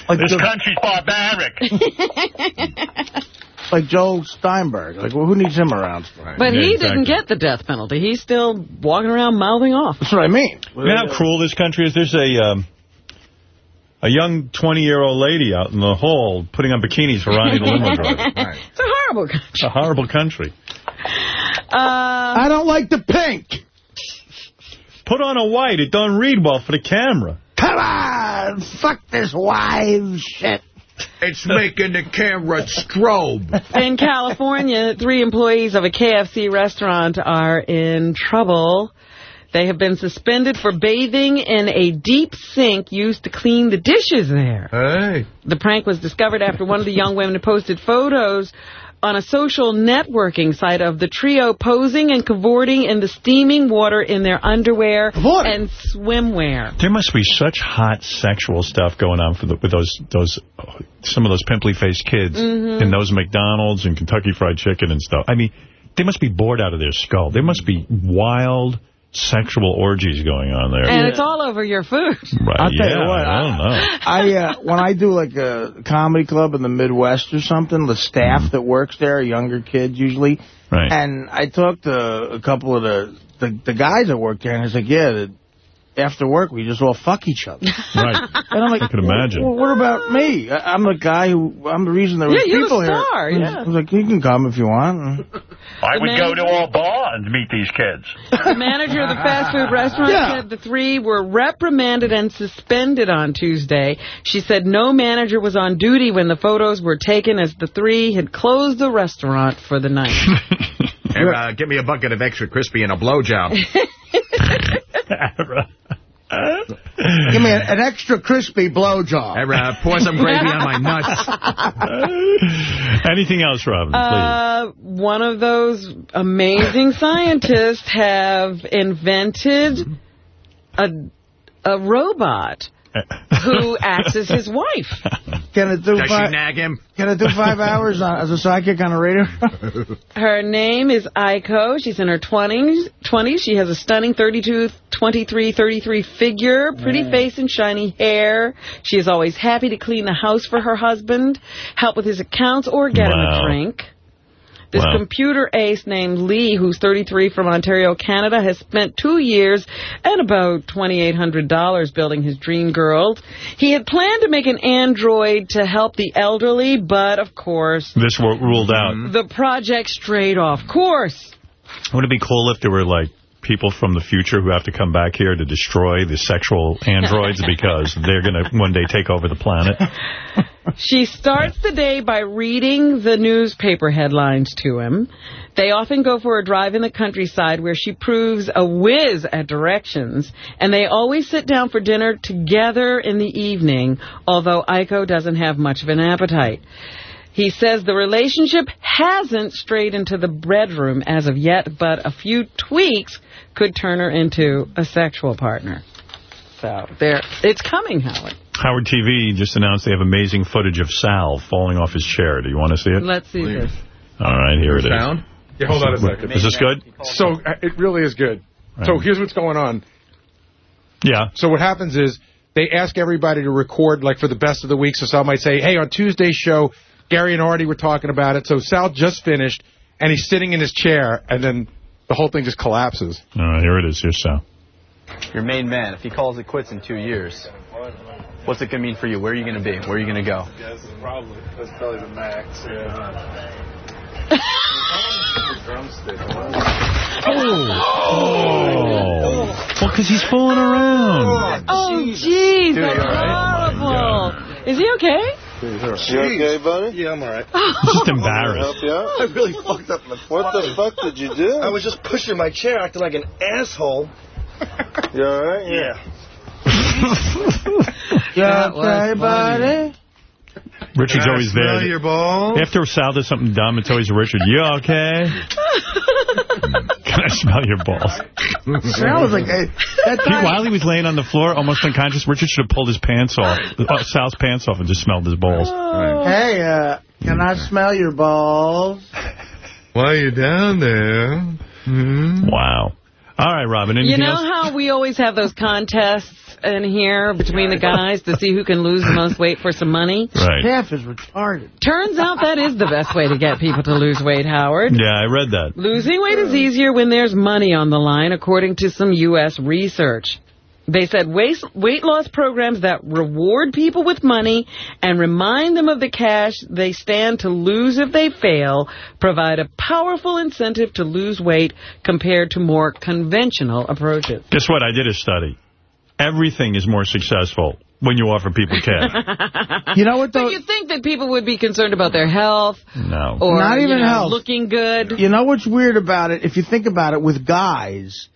this country's barbaric. like Joel Steinberg. Like, well, who needs him around? But he didn't get the death penalty. He's still walking around mouthing off. That's what I mean. You know how cruel this country is? There's a um, a young 20-year-old lady out in the hall putting on bikinis for Ronnie the limo driver. It's a horrible country. It's a horrible country. Uh, I don't like the pink. Put on a white. It don't read well for the camera. Come on, fuck this wives shit. It's making the camera strobe. In California, three employees of a KFC restaurant are in trouble. They have been suspended for bathing in a deep sink used to clean the dishes there. Hey. The prank was discovered after one of the young women posted photos on a social networking site of the trio posing and cavorting in the steaming water in their underwear and swimwear. There must be such hot sexual stuff going on for the, with those those oh, some of those pimply faced kids Mhm. in those McDonald's and Kentucky Fried Chicken and stuff. I mean, they must be bored out of their skull. They must be wild sexual orgies going on there. And it's all over your food. Right, I'll tell yeah, you what. I don't know. I uh, when I do like a comedy club in the Midwest or something, the staff that works there, are younger kids usually, Right. and I talked to a couple of the the, the guys that work there, and it's like, yeah, the, after work we just all fuck each other. Right. And I'm like, I can imagine. Well, what about me? I, I'm the guy who I'm the reason there was Yeah, you're the people star, here. yeah. I was like, you can come if you want. I would go to all bar and meet these kids. The manager of the fast food restaurant Yeah. said the three were reprimanded and suspended on Tuesday. She said no manager was on duty when the photos were taken as the three had closed the restaurant for the night. Here, uh, give me a bucket of extra crispy and a blowjob. Give me an, an extra crispy blowjob. Here, uh, pour some gravy on my nuts. Anything else, Robin, please? Uh, one of those amazing scientists have invented a a robot who acts as his wife. Can it do Does five? she nag him? Can it do five hours on, as a psychic on a radio? Her name is Aiko. She's in her 20s. 20s. She has a stunning 32, 23, 33 figure, pretty face and shiny hair. She is always happy to clean the house for her husband, help with his accounts, or get him a drink. This Wow. computer ace named Lee, who's 33 from Ontario, Canada, has spent two years and about $2,800 building his dream girl. He had planned to make an android to help the elderly, but of course, This ruled out. the project straight off course. Wouldn't it be cool if there were, like, people from the future who have to come back here to destroy the sexual androids because they're going to one day take over the planet? She starts the day by reading the newspaper headlines to him. They often go for a drive in the countryside where she proves a whiz at directions, and they always sit down for dinner together in the evening, although Aiko doesn't have much of an appetite. He says the relationship hasn't strayed into the bedroom as of yet, but a few tweaks could turn her into a sexual partner. So there, it's coming, Howard. Howard TV just announced they have amazing footage of Sal falling off his chair. Do you want to see it? Let's see this. All right, here it is. Sound? Yeah, hold on a second. Is this good? So uh, it really is good. So here's what's going on. Yeah. So what happens is they ask everybody to record like for the best of the week. So Sal might say, "Hey, on Tuesday's show, Gary and Artie were talking about it." So Sal just finished, and he's sitting in his chair, and then the whole thing just collapses. All right, here it is. Here's Sal. Your main man, if he calls it quits in two years, what's it going to mean for you? Where are you going to be? Where are you going to go? That's probably that's probably the max. Yeah. drumstick. Oh. Well, because he's fooling around. Oh, jeez, Dude, that's you all right? horrible. Is he okay? You okay, buddy? Yeah, I'm all right. Just embarrassed. Help you out? I really fucked up my What the fuck did you do? I was just pushing my chair, acting like an asshole. You all right? Yeah. You That was okay, buddy? Richard's always there. Can I always smell there. your balls? After Sal does something dumb, it's always Richard. You okay? Can I smell your balls? Sal was like, hey, that He, time, while he was laying on the floor, almost unconscious, Richard should have pulled his pants off, uh, Sal's pants off, and just smelled his balls. hey, uh, can I smell your balls? While you're down there. Hmm? Wow. All right, Robin, anything You know else? how we always have those contests in here between the guys to see who can lose the most weight for some money? Right. Half is retarded. Turns out that is the best way to get people to lose weight, Howard. Yeah, I read that. Losing weight is easier when there's money on the line, according to some U.S. research. They said weight, weight loss programs that reward people with money and remind them of the cash they stand to lose if they fail provide a powerful incentive to lose weight compared to more conventional approaches. Guess what? I did a study. Everything is more successful when you offer people cash. You know what, though? But you think that people would be concerned about their health No. or Not you even know, health. looking good? You know what's weird about it? If you think about it, with guys,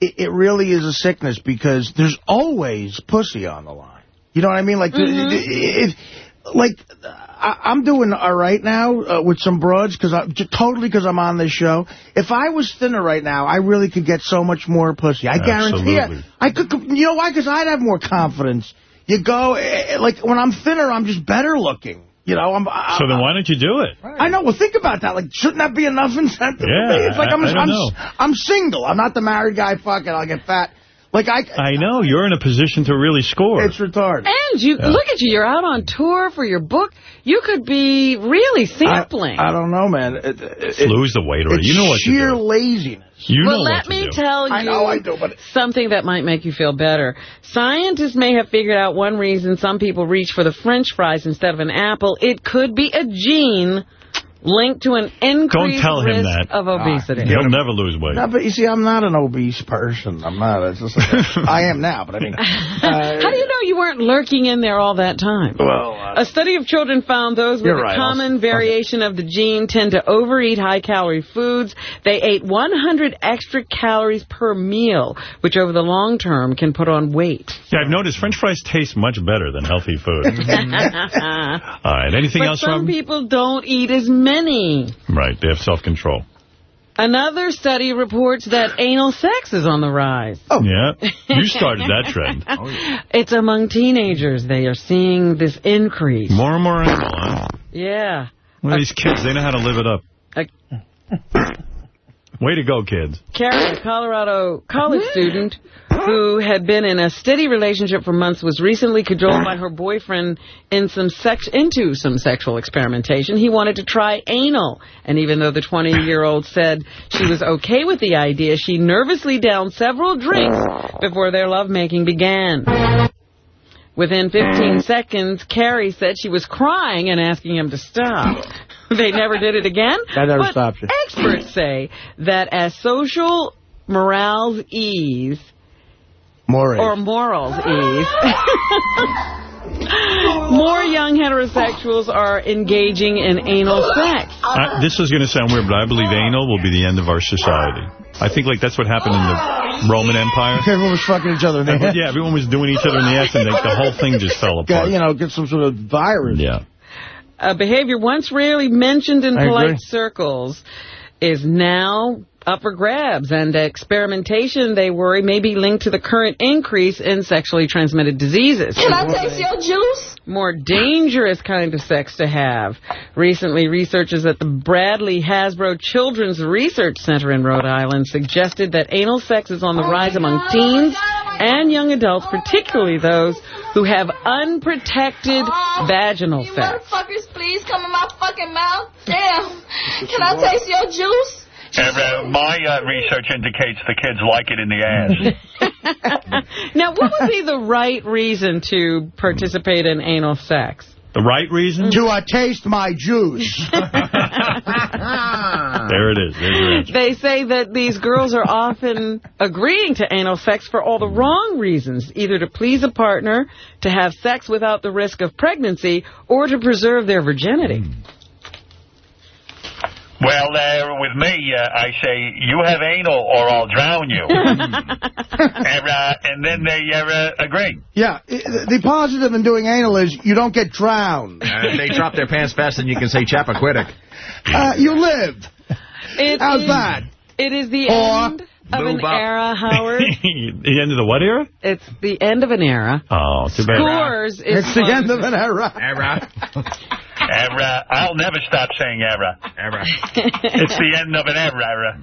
it, it really is a sickness because there's always pussy on the line. You know what I mean? Like, Mm-hmm. it, it, like I, I'm doing all right now uh, with some broads because I j- totally because I'm on this show. If I was thinner right now, I really could get so much more pussy. I guarantee Absolutely. it. I could. You know why? Because I'd have more confidence. You go eh, like when I'm thinner, I'm just better looking. You know, I'm. I, So then why don't you do it? I know. Well, think about that. Like, shouldn't that be enough incentive Yeah, for me? It's like I- I'm, I don't I'm, know. I'm single. I'm not the married guy. Fuck it, I'll get fat. Like I, I know. You're in a position to really score. it's retarded. And you Yeah. look at you, you're out on tour for your book. You could be really sampling. I don't know, man. It, it, Lose the weight already. it's You know what to sheer do. laziness. You well, know let what to me do. tell you I know I do, but something that might make you feel better. Scientists may have figured out one reason some people reach for the french fries instead of an apple. It could be a gene linked to an increased tell him risk that. of obesity. He'll never lose weight. no, but you see, I'm not an obese person. I'm not. It's just like I am now, but I mean, uh, How do you know you weren't lurking in there all that time? well, uh, A study of children found those with You're a right. common I'll- variation of the gene tend to overeat high-calorie foods. They ate 100 extra calories per meal, which over the long term can put on weight. Yeah, I've noticed French fries taste much better than healthy food. All right. Anything but else, some Robin? people don't eat as many. Right. They have self-control. Another study reports that anal sex is on the rise. Oh. Yeah. You started that trend. It's among teenagers. They are seeing this increase. More and more anal, huh? Yeah. Well, these kids, they know how to live it up. Way to go, kids. Karen, a Colorado college student who had been in a steady relationship for months, was recently cajoled by her boyfriend in some sex into some sexual experimentation. He wanted to try anal, and even though the 20-year-old said she was okay with the idea, she nervously downed several drinks before their lovemaking began. Within 15 seconds, Carrie said she was crying and asking him to stop. They never did it again. That never but stops you. Experts say that as social morals ease, More or morals ease, more young heterosexuals are engaging in anal sex. I, this is going to sound weird, but I believe anal will be the end of our society. I think like that's what happened in the Roman Empire. Everyone was fucking each other in the ass. yeah, everyone was doing each other in the ass, and like, the whole thing just fell Got, apart. you know, get some sort of virus. Yeah. A behavior once rarely mentioned in I polite agree. circles is now up for grabs, and experimentation, they worry, may be linked to the current increase in sexually transmitted diseases. Can I taste your juice? more dangerous kind of sex to have. Recently, researchers at the Bradley Hasbro Children's Research Center in Rhode Island suggested that anal sex is on the oh rise among oh teens oh and young adults, particularly those who have unprotected vaginal You sex. motherfuckers, please come in my fucking mouth. Damn. Can I taste your juice? And, uh, my uh, research indicates the kids like it in the ass. Now, what would be the right reason to participate in anal sex? The right reason? To uh, taste my juice. There it is. There's your answer. They say that these girls are often agreeing to anal sex for all the wrong reasons, either to please a partner, to have sex without the risk of pregnancy, or to preserve their virginity. Well, uh, with me, uh, I say, you have anal or I'll drown you. and, uh, and then they uh, agree. Yeah, the positive in doing anal is you don't get drowned. Uh, they drop their pants fast, and you can say Chappaquiddick. Uh, you live. It How's is- that? It is the Or end of an up. era, Howard. the end of the what era? it's the end of an era. Oh, too bad. Scores is It's the end of an era. Era. Era. I'll never stop saying era. Era. It's the end of an era.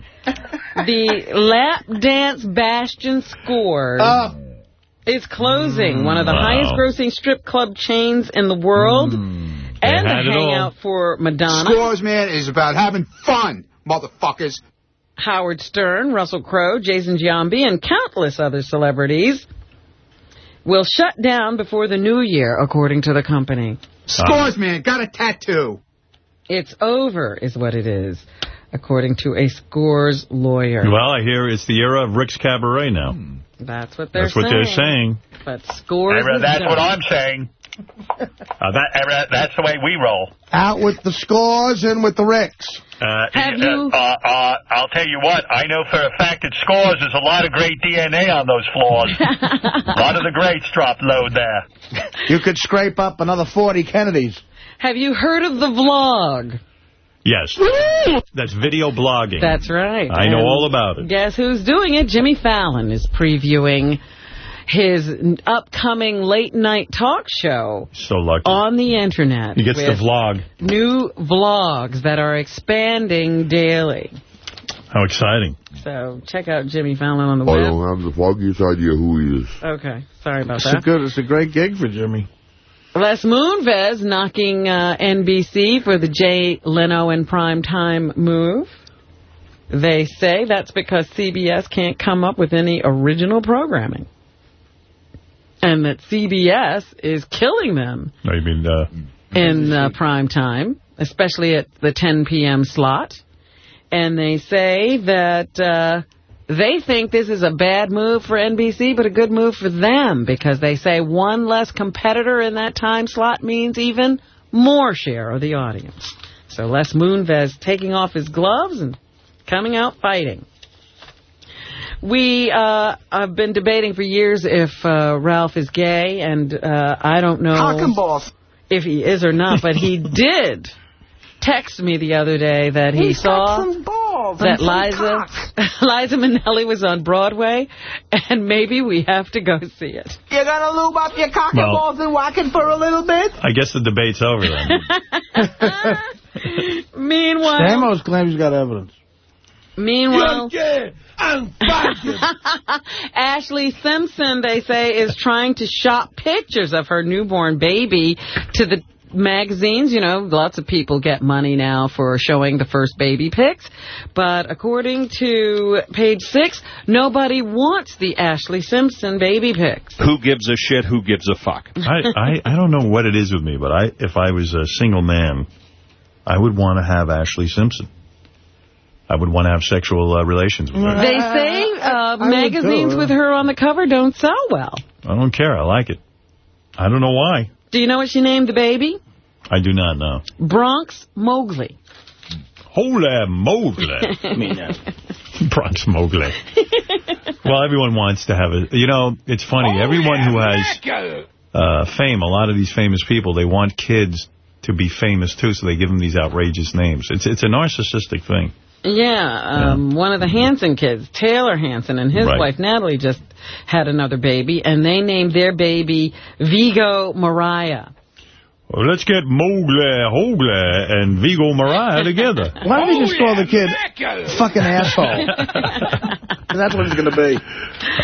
The lap dance bastion scores Uh, is closing. One of the wow. highest grossing strip club chains in the world. And the had it all. hangout for Madonna. Scores, man, is about having fun, motherfuckers. Howard Stern, Russell Crowe, Jason Giambi, and countless other celebrities will shut down before the new year, according to the company. Scores, man, got a tattoo. It's over, is what it is, according to a Scores lawyer. Well, I hear it's the era of Rick's Cabaret now. That's what they're saying. That's what saying. they're saying. But Scores Era, that's done. what I'm saying. Uh, that era, that's the way we roll. out with the scores and with the Ricks. Uh, Have uh, you- Uh, uh, I'll tell you what. I know for a fact at Scores there's a lot of great DNA on those floors. a lot of the greats dropped load there. You could scrape up another 40 Kennedys. Have you heard of the vlog? Yes. That's video blogging. That's right. I know And all about it. Guess who's doing it? Jimmy Fallon is previewing his upcoming late night talk show So lucky. on the internet. He gets to vlog. New vlogs that are expanding daily. How exciting. So check out Jimmy Fallon on the I web. don't have the foggiest idea who he is. Okay, sorry about It's a that. good, it's a great gig for Jimmy. Les Moonves knocking uh, NBC for the Jay Leno and primetime move. They say that's because CBS can't come up with any original programming. And that CBS is killing them No, you mean, uh, in uh, prime time, especially at the 10 p.m. slot. And they say that uh, they think this is a bad move for NBC, but a good move for them because they say one less competitor in that time slot means even more share of the audience. So Les Moonves taking off his gloves and coming out fighting. We uh, have been debating for years if uh, Ralph is gay, and uh, I don't know Cock if he is or not, but he did text me the other day that he He's saw some balls. that Liza, Liza Minnelli was on Broadway, and maybe we have to go see it. You're gonna lube up your cock and balls and whack it for a little bit? I guess the debate's over then. Meanwhile, Stamos claims he's got evidence. Meanwhile, Yeah, I'm Ashlee Simpson, they say, is trying to shop pictures of her newborn baby to the magazines. You know, lots of people get money now for showing the first baby pics. But according to page six, nobody wants the Ashlee Simpson baby pics. Who gives a shit? Who gives a fuck? I, I, I don't know what it is with me, but I if I was a single man, I would want to have Ashlee Simpson. I would want to have sexual uh, relations with her. They say uh, magazines with her on the cover don't sell well. I don't care. I like it. I don't know why. Do you know what she named the baby? I do not know. Bronx Mowgli. Holy Mowgli. Bronx Mowgli. well, everyone wants to have a... You know, it's funny. everyone who has uh, fame, a lot of these famous people, they want kids to be famous, too, so they give them these outrageous names. It's it's a narcissistic thing. Yeah, um, one of the Hanson kids, Taylor Hanson, and his Right. wife Natalie just had another baby, and they named their baby Viggo Moriah. Well, let's get Mowgli, Hogli, and Viggo Moriah together. Why don't they just call the kid fucking asshole? That's what it's going to be.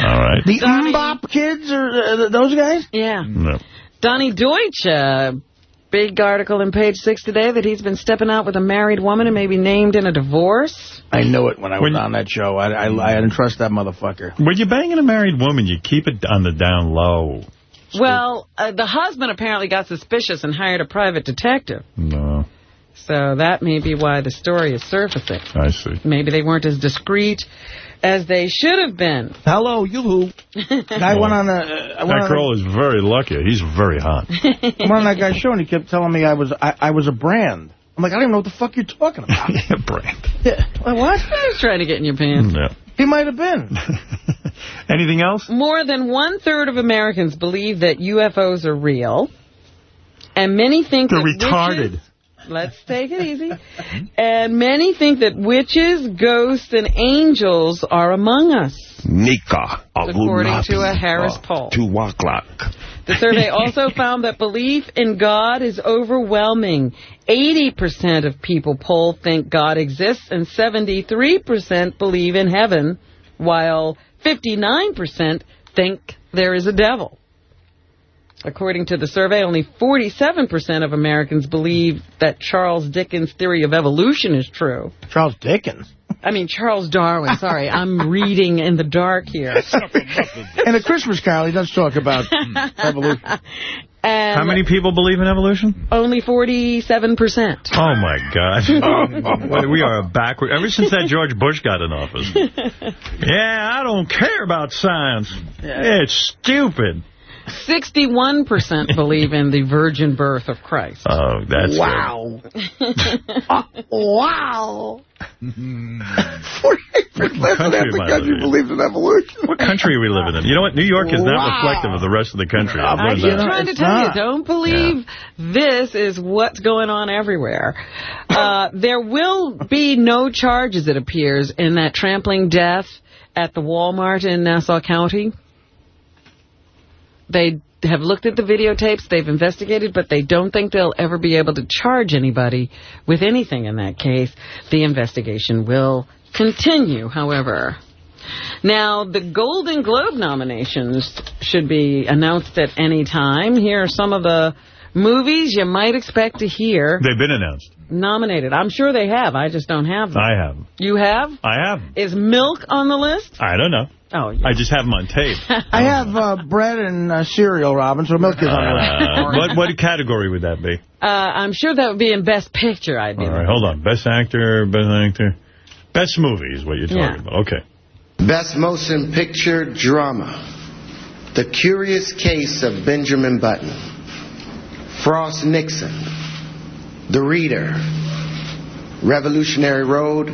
All right. The MMMBop kids, or uh, those guys? Yeah. No. Donny Deutsch, uh, big article in page six today that he's been stepping out with a married woman and maybe named in a divorce. I knew it when I was When- on that show. I, I, I didn't trust that motherfucker. When you're banging a married woman, you keep it on the down low. Well, uh, the husband apparently got suspicious and hired a private detective. No, So that may be why the story is surfacing. I see. Maybe they weren't as discreet as they should have been. Hello, you Guy went on a... Uh, I went That on girl is very lucky. He's very hot. I went on that guy's show and he kept telling me I was I, I was a brand. I'm like, I don't even know what the fuck you're talking about. yeah, Brand. Yeah. Well, what? I was trying to get in your pants. Yeah. He might have been. Anything else? More than one-third of Americans believe that UFOs are real. And many think They're that retarded. Witches, let's take it easy. And many think that witches, ghosts, and angels are among us. Nika. According to a Harris poll. To Waklak. The survey also found that belief in God is overwhelming. 80% of people polled think God exists, and 73% believe in heaven, while 59% think there is a devil. According to the survey, only 47% of Americans believe that Charles Dickens' theory of evolution is true. Charles Dickens? I mean, Charles Darwin. Sorry, I'm reading in the dark here. In A Christmas Carol, he does talk about um, evolution. And How many people believe in evolution? Only 47%. Oh, my God. We are backward. Ever since that George Bush got in office. Yeah, I don't care about science. It's stupid. 61% believe in the virgin birth of Christ. Oh, that's Wow. wow. What country, am I living in? believes in evolution. what country are we living in? You know what? New York is not Wow. reflective of the rest of the country. I'm I keep trying to tell not. you, don't believe this is what's going on everywhere. Uh, there will be no charges, it appears, in that trampling death at the Walmart in Nassau County. They have looked at the videotapes, they've investigated, but they don't think they'll ever be able to charge anybody with anything in that case. The investigation will continue, however. Now, the Golden Globe nominations should be announced at any time. Here are some of the movies you might expect to hear They've been announced. nominated. I'm sure they have. I just don't have them. I have. You have? I have. Is Milk on the list? I don't know. Oh, yeah. I just have them on tape. I have uh, bread and uh, cereal, Robin, so milk is on Uh, the what, what category would that be? Uh, I'm sure that would be in Best Picture, I'd be. All right, hold on. Best actor, best actor. Best movie is what you're talking Yeah. about. Okay. Best Motion Picture Drama. The Curious Case of Benjamin Button. Frost Nixon. The Reader. Revolutionary Road.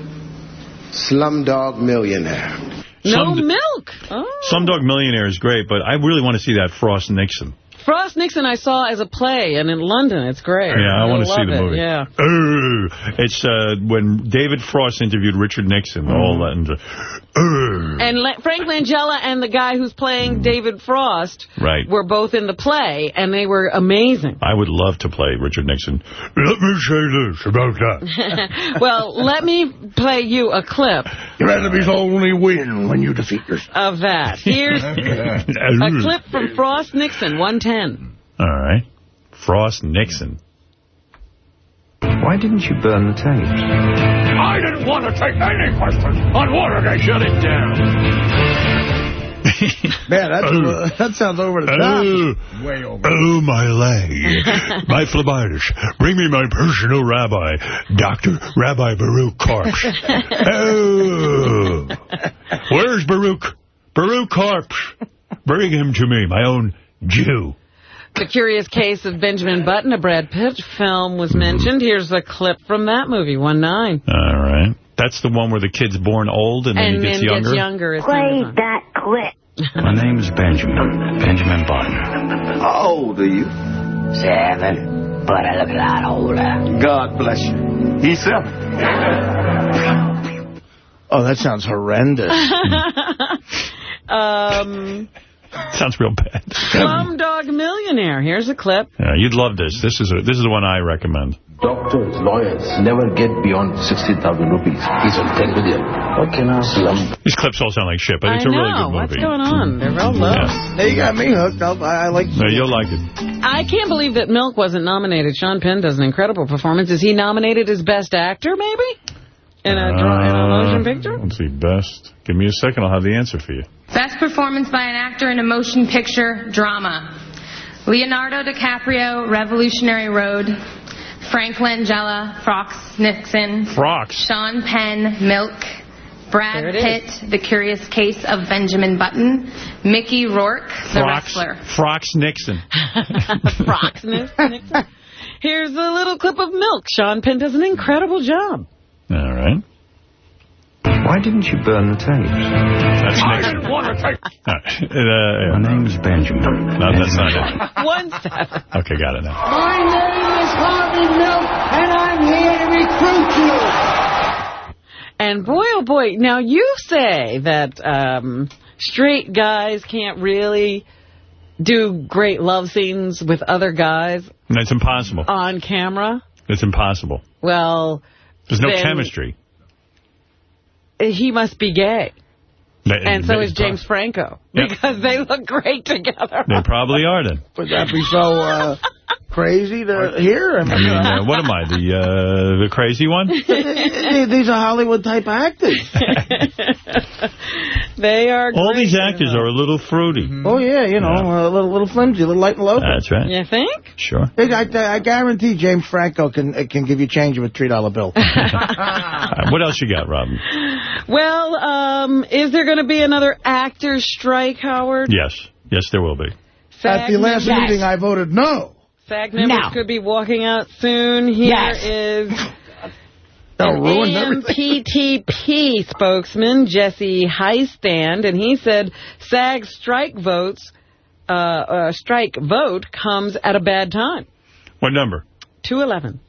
Slumdog Millionaire. No Some- milk. Oh. Slumdog Millionaire is great, but I really want to see that Frost Nixon. Frost Nixon I saw as a play, and in London, it's great. Yeah, I want to see love the it, movie. Yeah. Uh, it's uh, when David Frost interviewed Richard Nixon. All that. And, uh, And La Frank Langella and the guy who's playing David Frost right. were both in the play, and they were amazing. I would love to play Richard Nixon. Let me say this about that. well, let me play you a clip Your enemies only win when you defeat yourself. of that. Here's a clip from Frost Nixon, 110. All right. Frost Nixon. Why didn't you burn the tapes? I didn't want to take any questions on Watergate. Shut it down. Man, that's, oh. that sounds over the top. Oh, Way over. oh, my leg. my phlebitis. Bring me my personal rabbi, Dr. Rabbi Baruch Karpsch. oh. Where's Baruch? Baruch Karpsch. Bring him to me, my own Jew. The Curious Case of Benjamin Button, a Brad Pitt film, was mentioned. Here's a clip from that movie, 1-9. All right. That's the one where the kid's born old and then And he gets then younger? gets younger. Play time goes on. that clip. My name is Benjamin. Benjamin Button. How old are you? Seven. But I look a lot older. God bless you. He's seven. Oh, that sounds horrendous. um, Sounds real bad. Slumdog Millionaire. Here's a clip. Yeah, you'd love this. This is a, this is the one I recommend. Doctors, lawyers never get beyond 60,000 rupees. He's on 10 million. What can I slum? These clips all sound like shit, but it's I a really good movie. What's going on? They're all low. Yeah. Now you got me hooked up. I, I like. No, you'll like it. I can't believe that Milk wasn't nominated. Sean Penn does an incredible performance. Is he nominated as Best Actor, maybe? In a, dra- in a motion picture? Uh, Let's see, best. Give me a second. I'll have the answer for you. Best performance by an actor in a motion picture drama. Leonardo DiCaprio, Revolutionary Road. Frank Langella, Fox Nixon. Frocks. Sean Penn, Milk. Brad There it Pitt, The Curious Case of Benjamin Button. Mickey Rourke, The Frocks. Wrestler. Frocks Nixon. Frocks Nixon. Here's a little clip of Milk. Sean Penn does an incredible job. All right. Why didn't you burn the tapes? That's I didn't want to take... All right. My name's Benjamin. no, that's not it. One seven. Okay, got it now. My name is Harvey Milk, and I'm here to recruit you. And boy, oh boy, now you say that um, straight guys can't really do great love scenes with other guys That's impossible. on camera. It's impossible. Well, There's no Then- chemistry. he must be gay. They- And so they- is James Franco. Yep. Because they look great together. They probably are then. Would that be so uh, crazy to hear? I I mean, uh, what am I, the uh, the crazy one? These are Hollywood type actors. they are All these actors together. are a little fruity. Oh, yeah, you know, a little little flimsy, a little light and low. That's right. You think? Sure. I, I, I guarantee James Franco can uh, can give you change of a $3 bill. All right, what else you got, Robin? Well, um, is there going to be another actor's strike, Howard? Yes. Yes, there will be. At the last Yes. meeting, I voted no. SAG members No. could be walking out soon. Here Yes. is Don't an ruin everything. AMPTP spokesman, Jesse Hiestand, and he said SAG strike votes, uh, uh, strike vote comes at a bad time. What number? 211.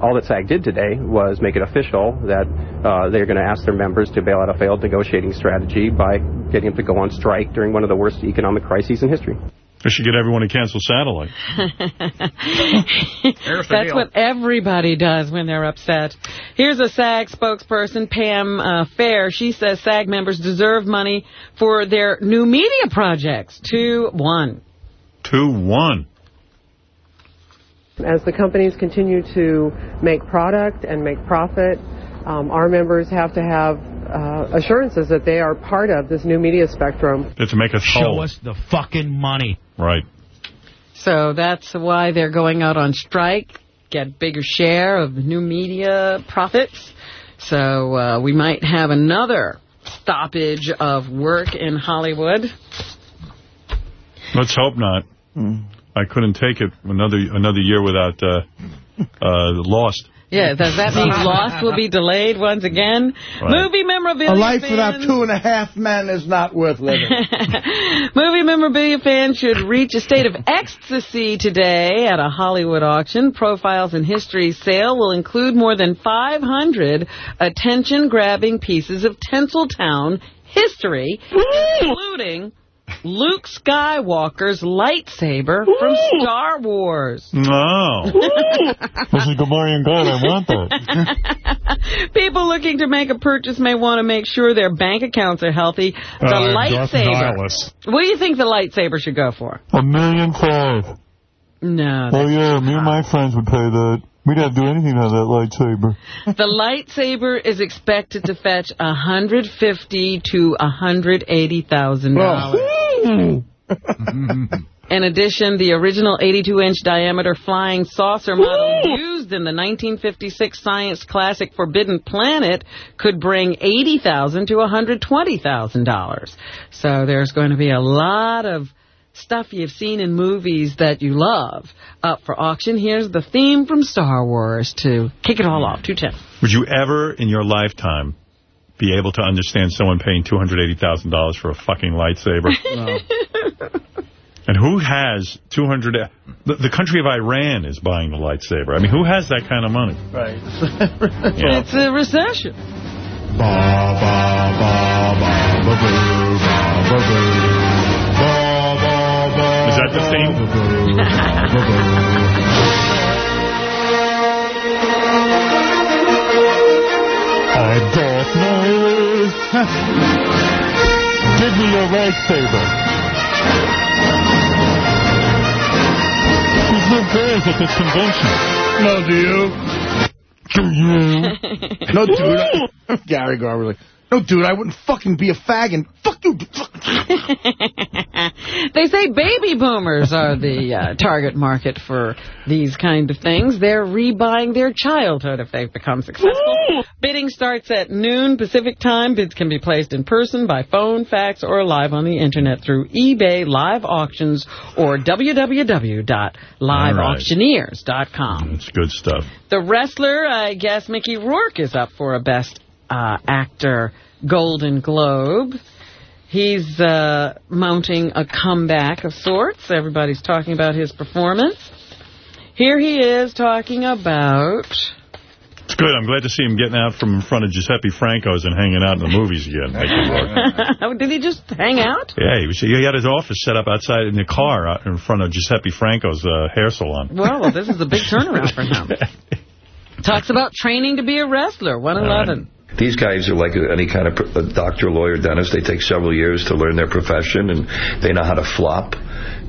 All that SAG did today was make it official that uh, they're going to ask their members to bail out a failed negotiating strategy by getting them to go on strike during one of the worst economic crises in history. I should get everyone to cancel satellite. That's what everybody does when they're upset. Here's a SAG spokesperson, Pam uh, Fair. She says SAG members deserve money for their new media projects. 2-1. 2-1. As the companies continue to make product and make profit, um, our members have to have uh, assurances that they are part of this new media spectrum. It's to make us Show whole. us the fucking money. Right. So that's why they're going out on strike, get bigger share of new media profits. So uh, we might have another stoppage of work in Hollywood. Let's hope not. I couldn't take it another another year without uh, uh, Lost. Yeah, does that mean Lost will be delayed once again? Movie memorabilia A life fans. without two and a half men is not worth living. Movie memorabilia fans should reach a state of ecstasy today at a Hollywood auction. Profiles in History sale will include more than 500 attention-grabbing pieces of Tinseltown history, including Luke Skywalker's lightsaber from Star Wars. No. This is Gamorrean God. I want that. People looking to make a purchase may want to make sure their bank accounts are healthy. The Uh, lightsaber. What do you think the lightsaber should go for? A million five. No. Oh, yeah, me and my friends would pay that. We'd have to do anything to have that lightsaber. The lightsaber is expected to fetch 150 to $180,000. In addition, the original 82-inch diameter flying saucer model used in the 1956 science classic Forbidden Planet could bring 80,000 to $120,000. So there's going to be a lot of stuff you've seen in movies that you love up for auction. Here's the theme from Star Wars to kick it all off. 210. Would you ever in your lifetime be able to understand someone paying $280,000 for a fucking lightsaber? No. And who has 200... The, the country of Iran is buying the lightsaber. I mean, who has that kind of money? Right. Yeah. It's a recession. Is that the theme? I Darth Nihilus. Give me your lightsaber. There's no girls at this convention. No, do you? Do you? No, dude. Gary Garver like, no, dude, I wouldn't fucking be a fag and fuck you. They say baby boomers are the uh, target market for these kind of things. They're rebuying their childhood if they've become successful. Bidding starts at noon Pacific time. Bids can be placed in person, by phone, fax, or live on the Internet through eBay, live auctions, or www.liveauctioneers.com. It's good stuff. The wrestler, I guess Mickey Rourke is up for a Best uh, Actor Golden Globe. He's uh, mounting a comeback of sorts. Everybody's talking about his performance. Here he is talking about... It's good. I'm glad to see him getting out from in front of Giuseppe Franco's and hanging out in the movies again. Did he just hang out? Yeah, he, was, he had his office set up outside in the car out in front of Giuseppe Franco's uh, hair salon. Well, well, this is a big turnaround for him. Talks about training to be a wrestler, 111. These guys are like any kind of a doctor, lawyer, dentist. They take several years to learn their profession, and they know how to flop.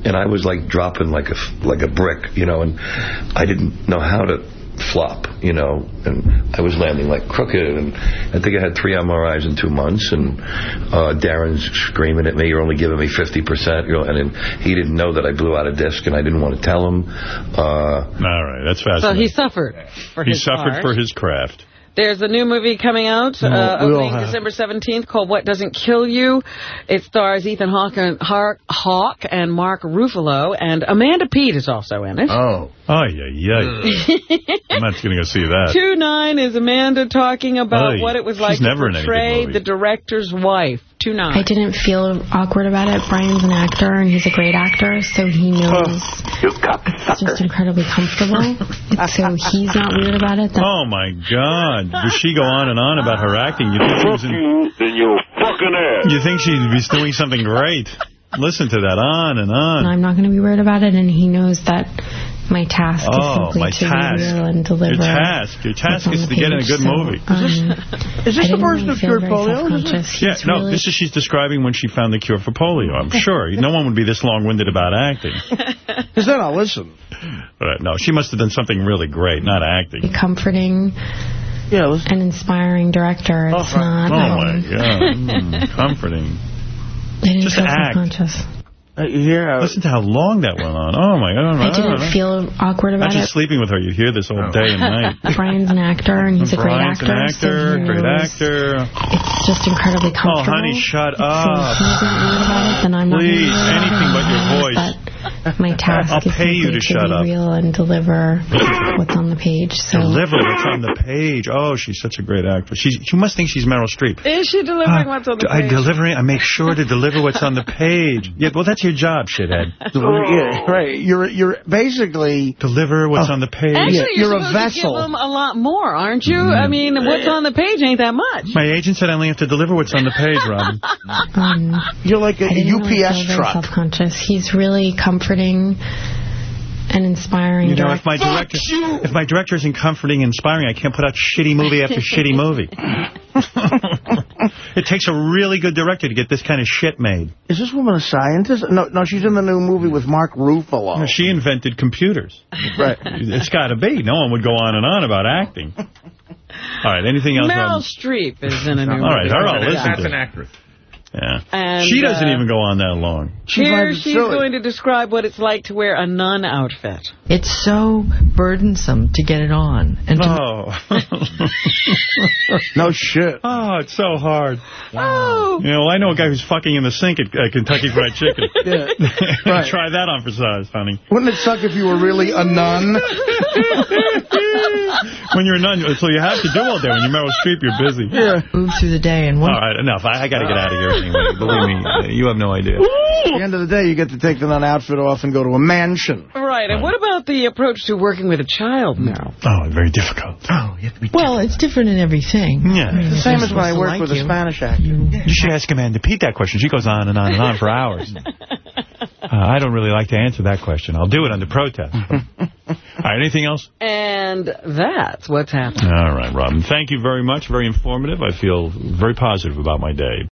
And I was like dropping like a like a brick, you know, and I didn't know how to flop, you know, and I was landing like crooked. And I think I had three MRIs in two months, and uh, Darren's screaming at me, "You're only giving me 50 percent," you're, and then he didn't know that I blew out a disc, and I didn't want to tell him. Uh, All right, that's fascinating. So fascinating. he suffered for he his suffered art. for his craft. There's a new movie coming out, No, uh, we all opening. December 17th, called What Doesn't Kill You. It stars Ethan Hawke and, Har- Hawke and Mark Ruffalo, and Amanda Peet is also in it. Oh. Oh, yeah, yeah. I'm not going to go see that. Two nine is Amanda talking about Oy, what it was like she's to never in portray the director's wife. Two nine. I didn't feel awkward about it. Brian's an actor, and he's a great actor, so he knows oh, it's just incredibly comfortable. so he's not weird about it. That's Oh, my God. Does she go on and on about her acting? You think she was in, in your fucking ass. You think she'd be doing something great. Listen to that on and on. and I'm not going to be weird about it, and he knows that my task Oh, is simply my to task. reveal and deliver. Your task. Your task is to the get in a good so, movie. um, Is this I the didn't version really of feel cured very polio? self-conscious. Yeah, no, really- this is she's describing when she found the cure for polio, I'm sure. No one would be this long-winded about acting. Because then I'll listen. But no, she must have done something really great, not acting. a comforting and inspiring director. It's not. Oh, my um, God. Mm, comforting. I didn't Just act. Uh, self-conscious. yeah. Listen to how long that went on. Oh, my God. I didn't oh. feel awkward about Imagine it. sleeping with her. You'd hear this all oh. day and night. Brian's an actor, and he's a great actor. Brian's an actor, so great knows actor. It's just incredibly comfortable. Oh, honey, shut So up. he isn't weird about it, then I'm not Please, weird anything but your voice. But my task I'll is pay you to shut be up. real and deliver what's on the page. So Deliver what's on the page. Oh, she's such a great actress. She, you must think she's Meryl Streep. Is she delivering ah, what's on the page? I page? delivering. I make sure to deliver what's on the page. Yeah, well, that's your job, shithead. Yeah, right. You're you're basically deliver what's on the page. Actually, you're you're, a supposed to give them a lot more, aren't you? I mean, what's on the page ain't that much. My agent said I only have to deliver what's on the page, Robin. um, you're like a I didn't really UPS feel truck. self-conscious. He's really comforting and inspiring. You know, if my director. director, if my director isn't comforting and inspiring, I can't put out shitty movie after shitty movie. It takes a really good director to get this kind of shit made. Is this woman a scientist? No, no, she's in the new movie with Mark Ruffalo. She invented computers. Right. It's got to be. No one would go on and on about acting. All right, anything else? Meryl Robin? Streep is in a new All right, movie. her I'll listen That's to. an actress. Yeah. And, she doesn't uh, even go on that long. Here she's going to describe what it's like to wear a nun outfit. It's so burdensome to get it on. And Oh. no shit. Oh, it's so hard. Oh. You know, I know a guy who's fucking in the sink at uh, Kentucky Fried Chicken. Yeah. Right. Try that on for size, honey. Wouldn't it suck if you were really a nun? when you're a nun, so you have to do all day. When you're Meryl Streep, you're busy. Yeah. Move through the day and All one. right, enough. I, I got to get out of here anyway. Believe me, you have no idea. At the end of the day, you get to take the nun outfit off and go to a mansion. Right, and what about the approach to working with a child now? Oh, very difficult. Oh, you have to be. Well, it's different in everything. Yeah. I mean, The same as when I supposed to work like with a. Spanish actor. You should ask Amanda Peet that question. She goes on and on and on for hours. Uh, I don't really like to answer that question. I'll do it under protest. All right, anything else? And that's what's happening. All right, Robin. Thank you very much. Very informative. I feel very positive about my day.